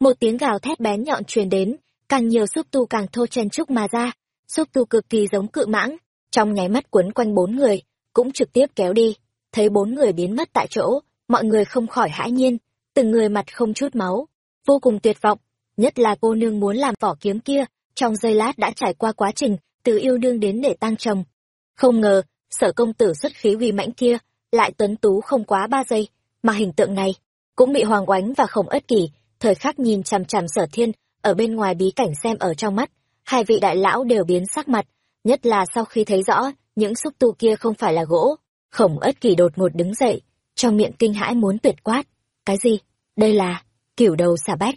Một tiếng gào thét bén nhọn truyền đến, càng nhiều xúc tu càng thô chen trúc mà ra, xúc tu cực kỳ giống cự mãng, trong nháy mắt quấn quanh bốn người, cũng trực tiếp kéo đi. Thấy bốn người biến mất tại chỗ, mọi người không khỏi hãi nhiên, từng người mặt không chút máu, vô cùng tuyệt vọng, nhất là cô nương muốn làm vỏ kiếm kia, trong giây lát đã trải qua quá trình từ yêu đương đến để tăng chồng. Không ngờ, sở công tử xuất khí uy mãnh kia, lại tuấn tú không quá ba giây, mà hình tượng này cũng bị hoàng oánh và khổng ất kỷ thời khắc nhìn chằm chằm sở thiên ở bên ngoài bí cảnh xem ở trong mắt hai vị đại lão đều biến sắc mặt nhất là sau khi thấy rõ những xúc tu kia không phải là gỗ khổng ất kỷ đột ngột đứng dậy trong miệng kinh hãi muốn tuyệt quát, cái gì? Đây là kiểu đầu xà bách.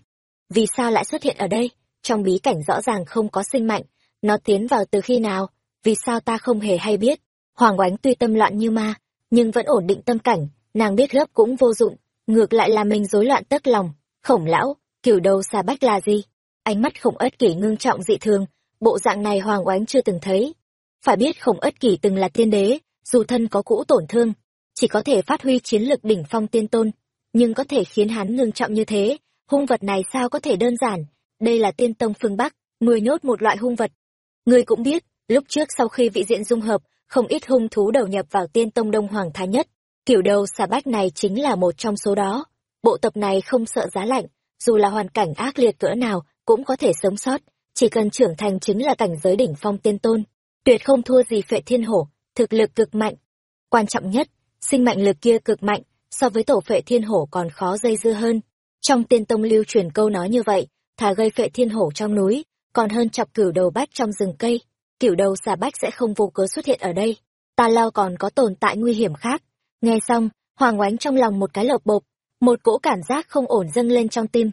Vì sao lại xuất hiện ở đây? Trong bí cảnh rõ ràng không có sinh mạnh nó tiến vào từ khi nào? Vì sao ta không hề hay biết? Hoàng oánh tuy tâm loạn như ma, nhưng vẫn ổn định tâm cảnh. Nàng biết gấp cũng vô dụng, ngược lại là mình rối loạn tất lòng. Khổng lão, kiểu đầu xà bách là gì? Ánh mắt khổng ất kỷ ngưng trọng dị thường, bộ dạng này hoàng oánh chưa từng thấy. Phải biết khổng ất kỷ từng là tiên đế, dù thân có cũ tổn thương chỉ có thể phát huy chiến lực đỉnh phong tiên tôn nhưng có thể khiến hắn ngưng trọng như thế hung vật này sao có thể đơn giản đây là tiên tông phương bắc nuôi nhốt một loại hung vật người cũng biết lúc trước sau khi vị diện dung hợp không ít hung thú đầu nhập vào tiên tông đông hoàng thái nhất Kiểu đầu xà bách này chính là một trong số đó. Bộ tập này không sợ giá lạnh, dù là hoàn cảnh ác liệt cỡ nào, cũng có thể sống sót, chỉ cần trưởng thành chính là cảnh giới đỉnh phong tiên tôn. Tuyệt không thua gì phệ thiên hổ, thực lực cực mạnh. Quan trọng nhất, sinh mạnh lực kia cực mạnh, so với tổ phệ thiên hổ còn khó dây dưa hơn. Trong tiên tông lưu truyền câu nói như vậy, thà gây phệ thiên hổ trong núi, còn hơn chọc cửu đầu bách trong rừng cây. cửu đầu xà bách sẽ không vô cớ xuất hiện ở đây. Ta lao còn có tồn tại nguy hiểm khác, Nghe xong, Hoàng Oánh trong lòng một cái lộp bộp, một cỗ cảm giác không ổn dâng lên trong tim.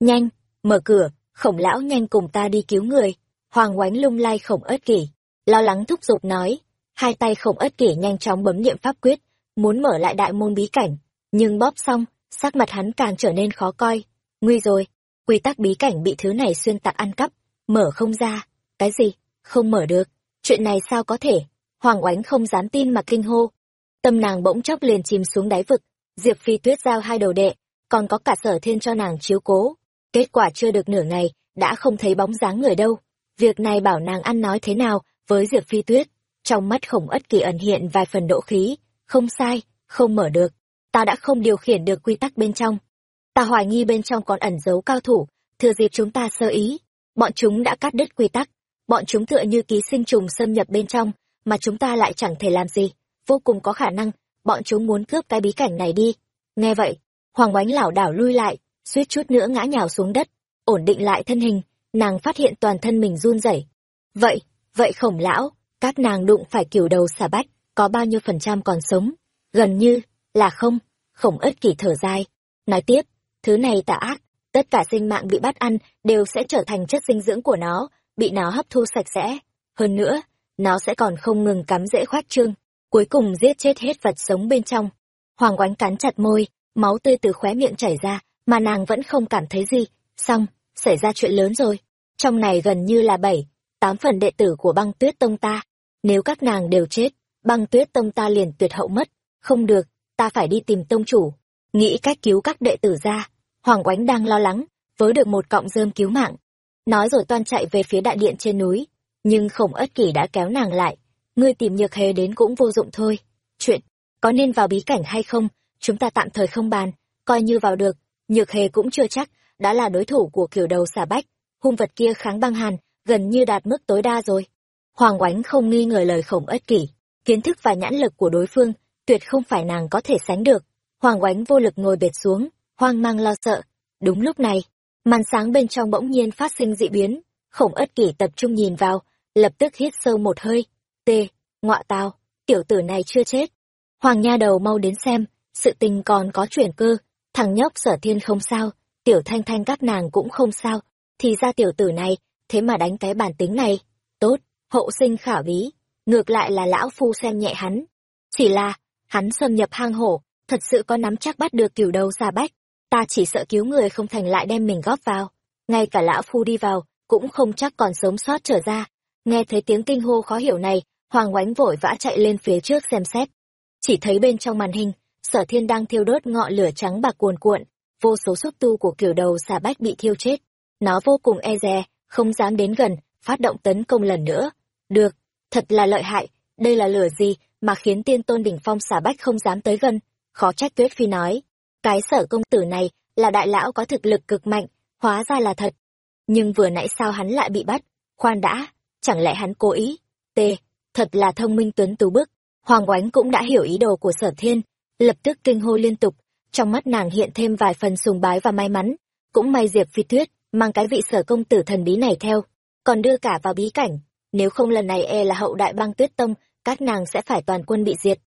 Nhanh, mở cửa, khổng lão nhanh cùng ta đi cứu người. Hoàng Oánh lung lay khổng ớt kỷ, lo lắng thúc giục nói. Hai tay khổng ớt kỷ nhanh chóng bấm niệm pháp quyết, muốn mở lại đại môn bí cảnh. Nhưng bóp xong, sắc mặt hắn càng trở nên khó coi. Nguy rồi, quy tắc bí cảnh bị thứ này xuyên tạc ăn cắp, mở không ra. Cái gì? Không mở được. Chuyện này sao có thể? Hoàng Oánh không dám tin mà kinh hô tâm nàng bỗng chốc liền chìm xuống đáy vực diệp phi tuyết giao hai đầu đệ còn có cả sở thiên cho nàng chiếu cố kết quả chưa được nửa ngày đã không thấy bóng dáng người đâu việc này bảo nàng ăn nói thế nào với diệp phi tuyết trong mắt khổng ất kỳ ẩn hiện vài phần độ khí không sai, không mở được. Ta đã không điều khiển được quy tắc bên trong. Ta hoài nghi bên trong còn ẩn giấu cao thủ. Thừa dịp chúng ta sơ ý, bọn chúng đã cắt đứt quy tắc. Bọn chúng tựa như ký sinh trùng xâm nhập bên trong, mà chúng ta lại chẳng thể làm gì. Vô cùng có khả năng, bọn chúng muốn cướp cái bí cảnh này đi. Nghe vậy, hoàng oánh lảo đảo lui lại, suýt chút nữa ngã nhào xuống đất. Ổn định lại thân hình, nàng phát hiện toàn thân mình run rẩy. Vậy vậy khổng lão, các nàng đụng phải kiểu đầu xà bách có bao nhiêu phần trăm còn sống gần như là không khổng ất kỷ thở dài nói tiếp thứ này tà ác tất cả sinh mạng bị bắt ăn đều sẽ trở thành chất dinh dưỡng của nó bị nó hấp thu sạch sẽ hơn nữa nó sẽ còn không ngừng cắm rễ khoát trương cuối cùng giết chết hết vật sống bên trong. Hoàng oánh cắn chặt môi, máu tươi từ khóe miệng chảy ra, mà nàng vẫn không cảm thấy gì. Xong, xảy ra chuyện lớn rồi. Trong này gần như là bảy, tám phần đệ tử của băng tuyết tông ta. Nếu các nàng đều chết, băng tuyết tông ta liền tuyệt hậu mất. Không được, ta phải đi tìm tông chủ. Nghĩ cách cứu các đệ tử ra. Hoàng oánh đang lo lắng, với được một cọng rơm cứu mạng. Nói rồi toan chạy về phía đại điện trên núi. Nhưng khổng ất kỷ đã kéo nàng lại ngươi tìm nhược hề đến cũng vô dụng thôi chuyện có nên vào bí cảnh hay không chúng ta tạm thời không bàn coi như vào được nhược hề cũng chưa chắc đã là đối thủ của kiểu đầu xà bách hung vật kia kháng băng hàn gần như đạt mức tối đa rồi hoàng oánh không nghi ngờ lời khổng ất kỷ kiến thức và nhãn lực của đối phương tuyệt không phải nàng có thể sánh được. Hoàng oánh vô lực ngồi bệt xuống hoang mang lo sợ. Đúng lúc này màn sáng bên trong bỗng nhiên phát sinh dị biến. Khổng ất kỷ tập trung nhìn vào lập tức hít sâu một hơi. T, ngọa tao, tiểu tử này chưa chết. Hoàng nha đầu mau đến xem, sự tình còn có chuyển cơ, thằng nhóc sở thiên không sao, tiểu thanh thanh các nàng cũng không sao, thì ra tiểu tử này, thế mà đánh cái bản tính này. Tốt, hậu sinh khả ví, ngược lại là lão phu xem nhẹ hắn. Chỉ là, hắn xâm nhập hang hổ, thật sự có nắm chắc bắt được cửu đầu xà bách, ta chỉ sợ cứu người không thành lại đem mình góp vào. Ngay cả lão phu đi vào, cũng không chắc còn sống sót trở ra. Nghe thấy tiếng kinh hô khó hiểu này, Hoàng Oánh vội vã chạy lên phía trước xem xét. Chỉ thấy bên trong màn hình, sở thiên đang thiêu đốt ngọn lửa trắng bạc cuồn cuộn vô số xúc tu của kiểu đầu xà bách bị thiêu chết nó vô cùng e dè không dám đến gần phát động tấn công lần nữa được thật là lợi hại, đây là lửa gì mà khiến tiên tôn đỉnh phong xà bách không dám tới gần, khó trách tuyết phi nói. Cái sở công tử này là đại lão có thực lực cực mạnh, hóa ra là thật. Nhưng vừa nãy sao hắn lại bị bắt? Khoan đã, chẳng lẽ hắn cố ý? T thật là thông minh tuấn tú bức hoàng oánh cũng đã hiểu ý đồ của sở thiên, lập tức kinh hô liên tục. Trong mắt nàng hiện thêm vài phần sùng bái và may mắn, cũng may diệp phi tuyết mang cái vị sở công tử thần bí này theo, còn đưa cả vào bí cảnh nếu không lần này e là hậu đại băng tuyết tông, các nàng sẽ phải toàn quân bị diệt.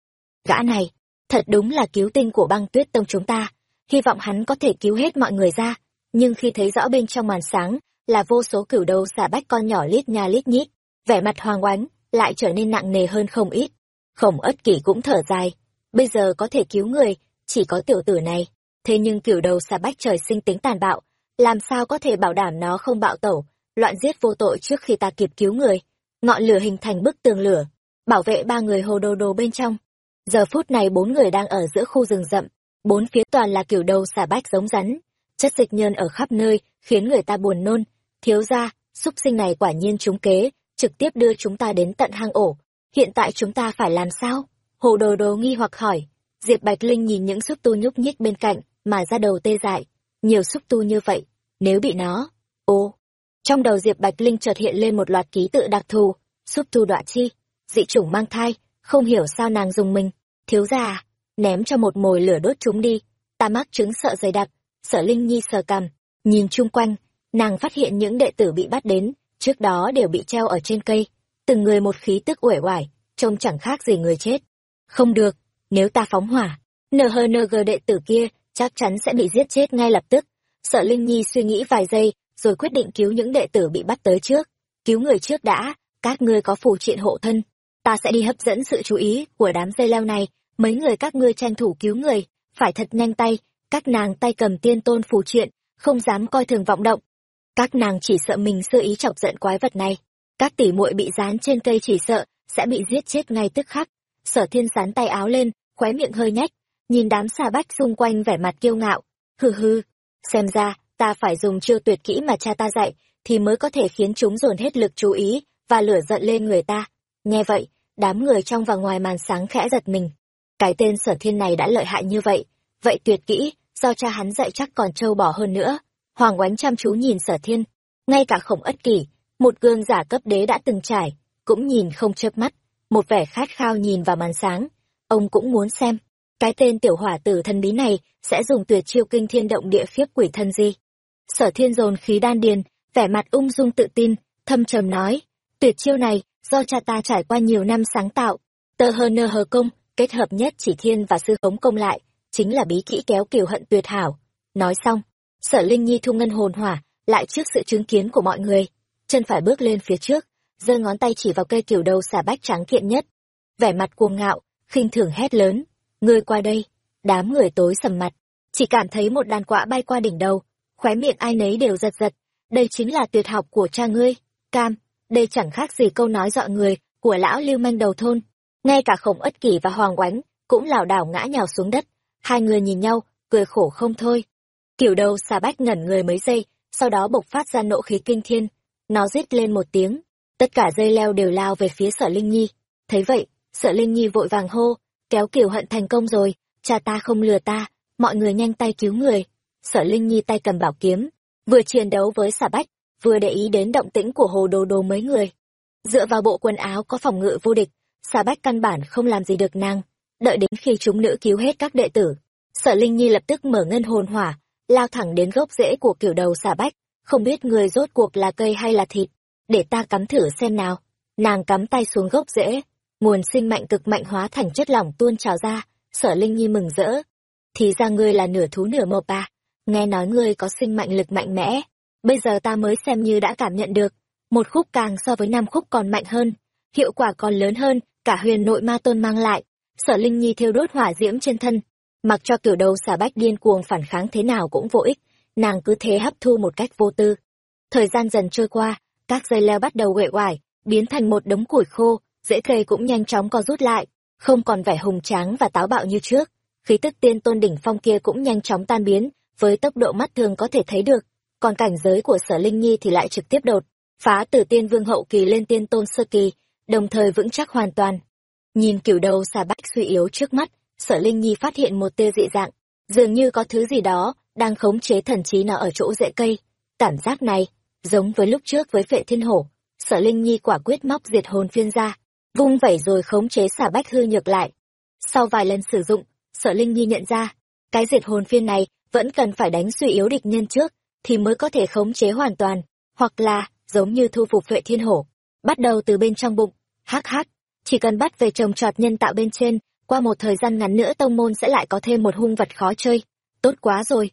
Gã này, thật đúng là cứu tinh của băng tuyết tông chúng ta. Hy vọng hắn có thể cứu hết mọi người ra. Nhưng khi thấy rõ bên trong màn sáng, là vô số cửu đầu xả bách con nhỏ lít nha lít nhít, vẻ mặt hoàng oánh lại trở nên nặng nề hơn không ít. Khổng ất kỷ cũng thở dài. Bây giờ có thể cứu người, chỉ có tiểu tử này. Thế nhưng cửu đầu xà bách trời sinh tính tàn bạo, làm sao có thể bảo đảm nó không bạo tẩu, loạn giết vô tội trước khi ta kịp cứu người? Ngọn lửa hình thành bức tường lửa, bảo vệ ba người hồ đồ đồ bên trong. Giờ phút này bốn người đang ở giữa khu rừng rậm, bốn phía toàn là kiểu đầu xà bách giống rắn. Chất dịch nhơn ở khắp nơi, khiến người ta buồn nôn. Thiếu ra xúc sinh này quả nhiên trúng kế, trực tiếp đưa chúng ta đến tận hang ổ. Hiện tại chúng ta phải làm sao? Hồ đồ đồ nghi hoặc hỏi. Diệp bạch linh nhìn những xúc tu nhúc nhích bên cạnh mà ra đầu tê dại. Nhiều xúc tu như vậy, nếu bị nó, ô trong đầu diệp bạch linh chợt hiện lên một loạt ký tự đặc thù. Xúc tu đọa chi? Dị chủng mang thai? Không hiểu sao nàng dùng mình. Thiếu già ném cho một mồi lửa đốt chúng đi. Ta mắc chứng sợ dày đặc sở linh nhi sờ cằm. Nhìn chung quanh, nàng phát hiện những đệ tử bị bắt đến, trước đó đều bị treo ở trên cây. Từng người một khí tức uể oải, trông chẳng khác gì người chết. Không được, nếu ta phóng hỏa nhng đệ tử kia chắc chắn sẽ bị giết chết ngay lập tức. Sợ linh nhi suy nghĩ vài giây rồi quyết định cứu những đệ tử bị bắt tới trước. Cứu người trước đã, các ngươi có phù triện hộ thân. Ta sẽ đi hấp dẫn sự chú ý của đám dây leo này. Mấy người các ngươi tranh thủ cứu người. Phải thật nhanh tay. Các nàng tay cầm tiên tôn phù triện, không dám coi thường vọng động. Các nàng chỉ sợ mình sơ ý chọc giận quái vật này. Các tỷ muội bị dán trên cây chỉ sợ, sẽ bị giết chết ngay tức khắc. Sở thiên sán tay áo lên, khóe miệng hơi nhách nhìn đám xà bách xung quanh vẻ mặt kiêu ngạo. Hừ hừ, xem ra ta phải dùng chiêu tuyệt kỹ mà cha ta dạy, thì mới có thể khiến chúng dồn hết lực chú ý và lửa giận lên người ta. Nghe vậy, đám người trong và ngoài màn sáng khẽ giật mình. Cái tên sở thiên này đã lợi hại như vậy. Vậy tuyệt kỹ, do cha hắn dạy chắc còn trâu bỏ hơn nữa. Hoàng oánh chăm chú nhìn sở thiên. Ngay cả khổng ất kỷ, một gương giả cấp đế đã từng trải, cũng nhìn không chớp mắt. Một vẻ khát khao nhìn vào màn sáng. Ông cũng muốn xem, cái tên tiểu hỏa tử thần bí này sẽ dùng tuyệt chiêu kinh thiên động địa khiếp quỷ thân gì sở thiên dồn khí đan điền, vẻ mặt ung dung tự tin, thâm trầm nói, tuyệt chiêu này, do cha ta trải qua nhiều năm sáng tạo. Tơ hờ nơ hờ công, kết hợp nhất chỉ thiên và sư hống công lại, chính là bí kỹ kéo kiều hận tuyệt hảo. Nói xong, sở linh nhi thu ngân hồn hỏa, lại trước sự chứng kiến của mọi người. Chân phải bước lên phía trước, giơ ngón tay chỉ vào cây kiểu đầu xà bách trắng kiện nhất. Vẻ mặt cuồng ngạo, khinh thường hét lớn, ngươi qua đây. Đám người tối sầm mặt, chỉ cảm thấy một đàn quạ bay qua đỉnh đầu khóe miệng ai nấy đều giật giật. Đây chính là tuyệt học của cha ngươi, cam. Đây chẳng khác gì câu nói dọa người của lão lưu manh đầu thôn. Ngay cả khổng ất kỷ và hoàng oánh cũng lảo đảo ngã nhào xuống đất. Hai người nhìn nhau, cười khổ không thôi. Kiểu đầu xà bách ngẩn người mấy giây, sau đó bộc phát ra nộ khí kinh thiên. Nó rít lên một tiếng. Tất cả dây leo đều lao về phía sở linh nhi. Thấy vậy, sở linh nhi vội vàng hô, kéo kiểu hận thành công rồi, cha ta không lừa ta, mọi người nhanh tay cứu người sở linh nhi tay cầm bảo kiếm, vừa chiến đấu với xà bách, vừa để ý đến động tĩnh của hồ đồ đồ mấy người. Dựa vào bộ quần áo có phòng ngự vô địch xà bách căn bản không làm gì được nàng. Đợi đến khi chúng nữ cứu hết các đệ tử, sở linh nhi lập tức mở ngân hồn hỏa, lao thẳng đến gốc rễ của kiểu đầu xà bách, không biết người rốt cuộc là cây hay là thịt, để ta cắm thử xem nào. Nàng cắm tay xuống gốc rễ, nguồn sinh mạnh cực mạnh hóa thành chất lỏng tuôn trào ra, sở linh nhi mừng rỡ. Thì ra ngươi là nửa thú nửa mộc à? Nghe nói ngươi có sinh mạnh lực mạnh mẽ. Bây giờ ta mới xem như đã cảm nhận được. Một khúc càng so với năm khúc còn mạnh hơn. Hiệu quả còn lớn hơn cả huyền nội ma tôn mang lại. Sở linh nhi thiêu đốt hỏa diễm trên thân. Mặc cho kiểu đầu xà bách điên cuồng phản kháng thế nào cũng vô ích nàng cứ thế hấp thu một cách vô tư. Thời gian dần trôi qua các dây leo bắt đầu uể oải biến thành một đống củi khô rễ cây cũng nhanh chóng co rút lại không còn vẻ hùng tráng và táo bạo như trước. Khí tức tiên tôn đỉnh phong kia cũng nhanh chóng tan biến, với tốc độ mắt thường có thể thấy được. Còn cảnh giới của sở Linh Nhi thì lại trực tiếp đột, phá từ tiên vương hậu kỳ lên tiên tôn sơ kỳ, đồng thời vững chắc hoàn toàn. Nhìn kiểu đầu xà bách suy yếu trước mắt, sở Linh Nhi phát hiện một tia dị dạng, dường như có thứ gì đó đang khống chế thần trí nó ở chỗ rễ cây. Cảm giác này, giống với lúc trước với vệ thiên hổ, sở Linh Nhi quả quyết móc diệt hồn phiên ra, vung vẩy rồi khống chế xà bách hư nhược lại. Sau vài lần sử dụng, sở Linh Nhi nhận ra, cái diệt hồn phiên này vẫn cần phải đánh suy yếu địch nhân trước, thì mới có thể khống chế hoàn toàn, hoặc là, giống như thu phục vệ thiên hổ, bắt đầu từ bên trong bụng, hắc hắc, chỉ cần bắt về trồng trọt nhân tạo bên trên, qua một thời gian ngắn nữa tông môn sẽ lại có thêm một hung vật khó chơi, tốt quá rồi.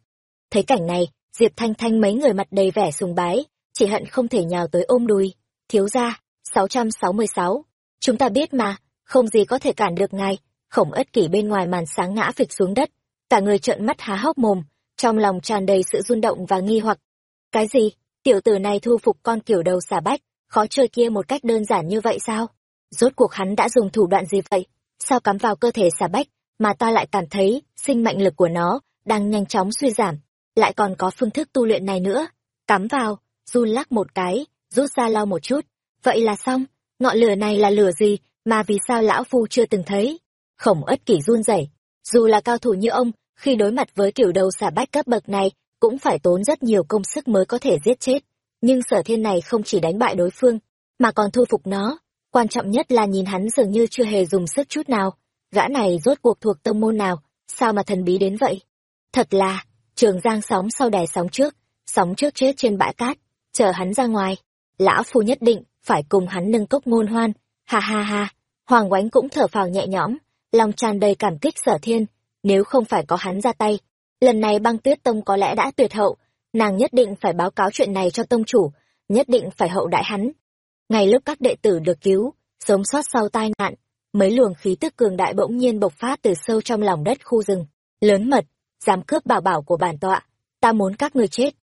Thấy cảnh này, Diệp Thanh Thanh mấy người mặt đầy vẻ sùng bái, chỉ hận không thể nhào tới ôm đùi, thiếu gia, 666, chúng ta biết mà, không gì có thể cản được ngài, khổng ất kỷ bên ngoài màn sáng ngã phịch xuống đất, cả người trợn mắt há hốc mồm, trong lòng tràn đầy sự rung động và nghi hoặc. Cái gì? Tiểu tử này thu phục con kiểu đầu xà bách, khó chơi kia một cách đơn giản như vậy sao? Rốt cuộc hắn đã dùng thủ đoạn gì vậy? Sao cắm vào cơ thể xà bách, mà ta lại cảm thấy sinh mệnh lực của nó đang nhanh chóng suy giảm, lại còn có phương thức tu luyện này nữa. Cắm vào, run lắc một cái, rút ra lau một chút. Vậy là xong, ngọn lửa này là lửa gì mà vì sao lão phu chưa từng thấy? Khổng ất kỷ run rẩy dù là cao thủ như ông, khi đối mặt với kiểu đầu xả bách cấp bậc này, cũng phải tốn rất nhiều công sức mới có thể giết chết. Nhưng sở thiên này không chỉ đánh bại đối phương, mà còn thu phục nó. Quan trọng nhất là nhìn hắn dường như chưa hề dùng sức chút nào. Gã này rốt cuộc thuộc tông môn nào, sao mà thần bí đến vậy? Thật là, trường giang sóng sau đè sóng trước, sóng trước chết trên bãi cát, chờ hắn ra ngoài. Lão phu nhất định, phải cùng hắn nâng cốc ngôn hoan. Ha ha ha, Hoàng Oánh cũng thở phào nhẹ nhõm, lòng tràn đầy cảm kích sở thiên, nếu không phải có hắn ra tay, lần này băng tuyết tông có lẽ đã tuyệt hậu, nàng nhất định phải báo cáo chuyện này cho tông chủ, nhất định phải hậu đại hắn. Ngay lúc các đệ tử được cứu, sống sót sau tai nạn, mấy luồng khí tức cường đại bỗng nhiên bộc phát từ sâu trong lòng đất khu rừng, lớn mật, dám cướp bảo bảo của bản tọa, ta muốn các ngươi chết.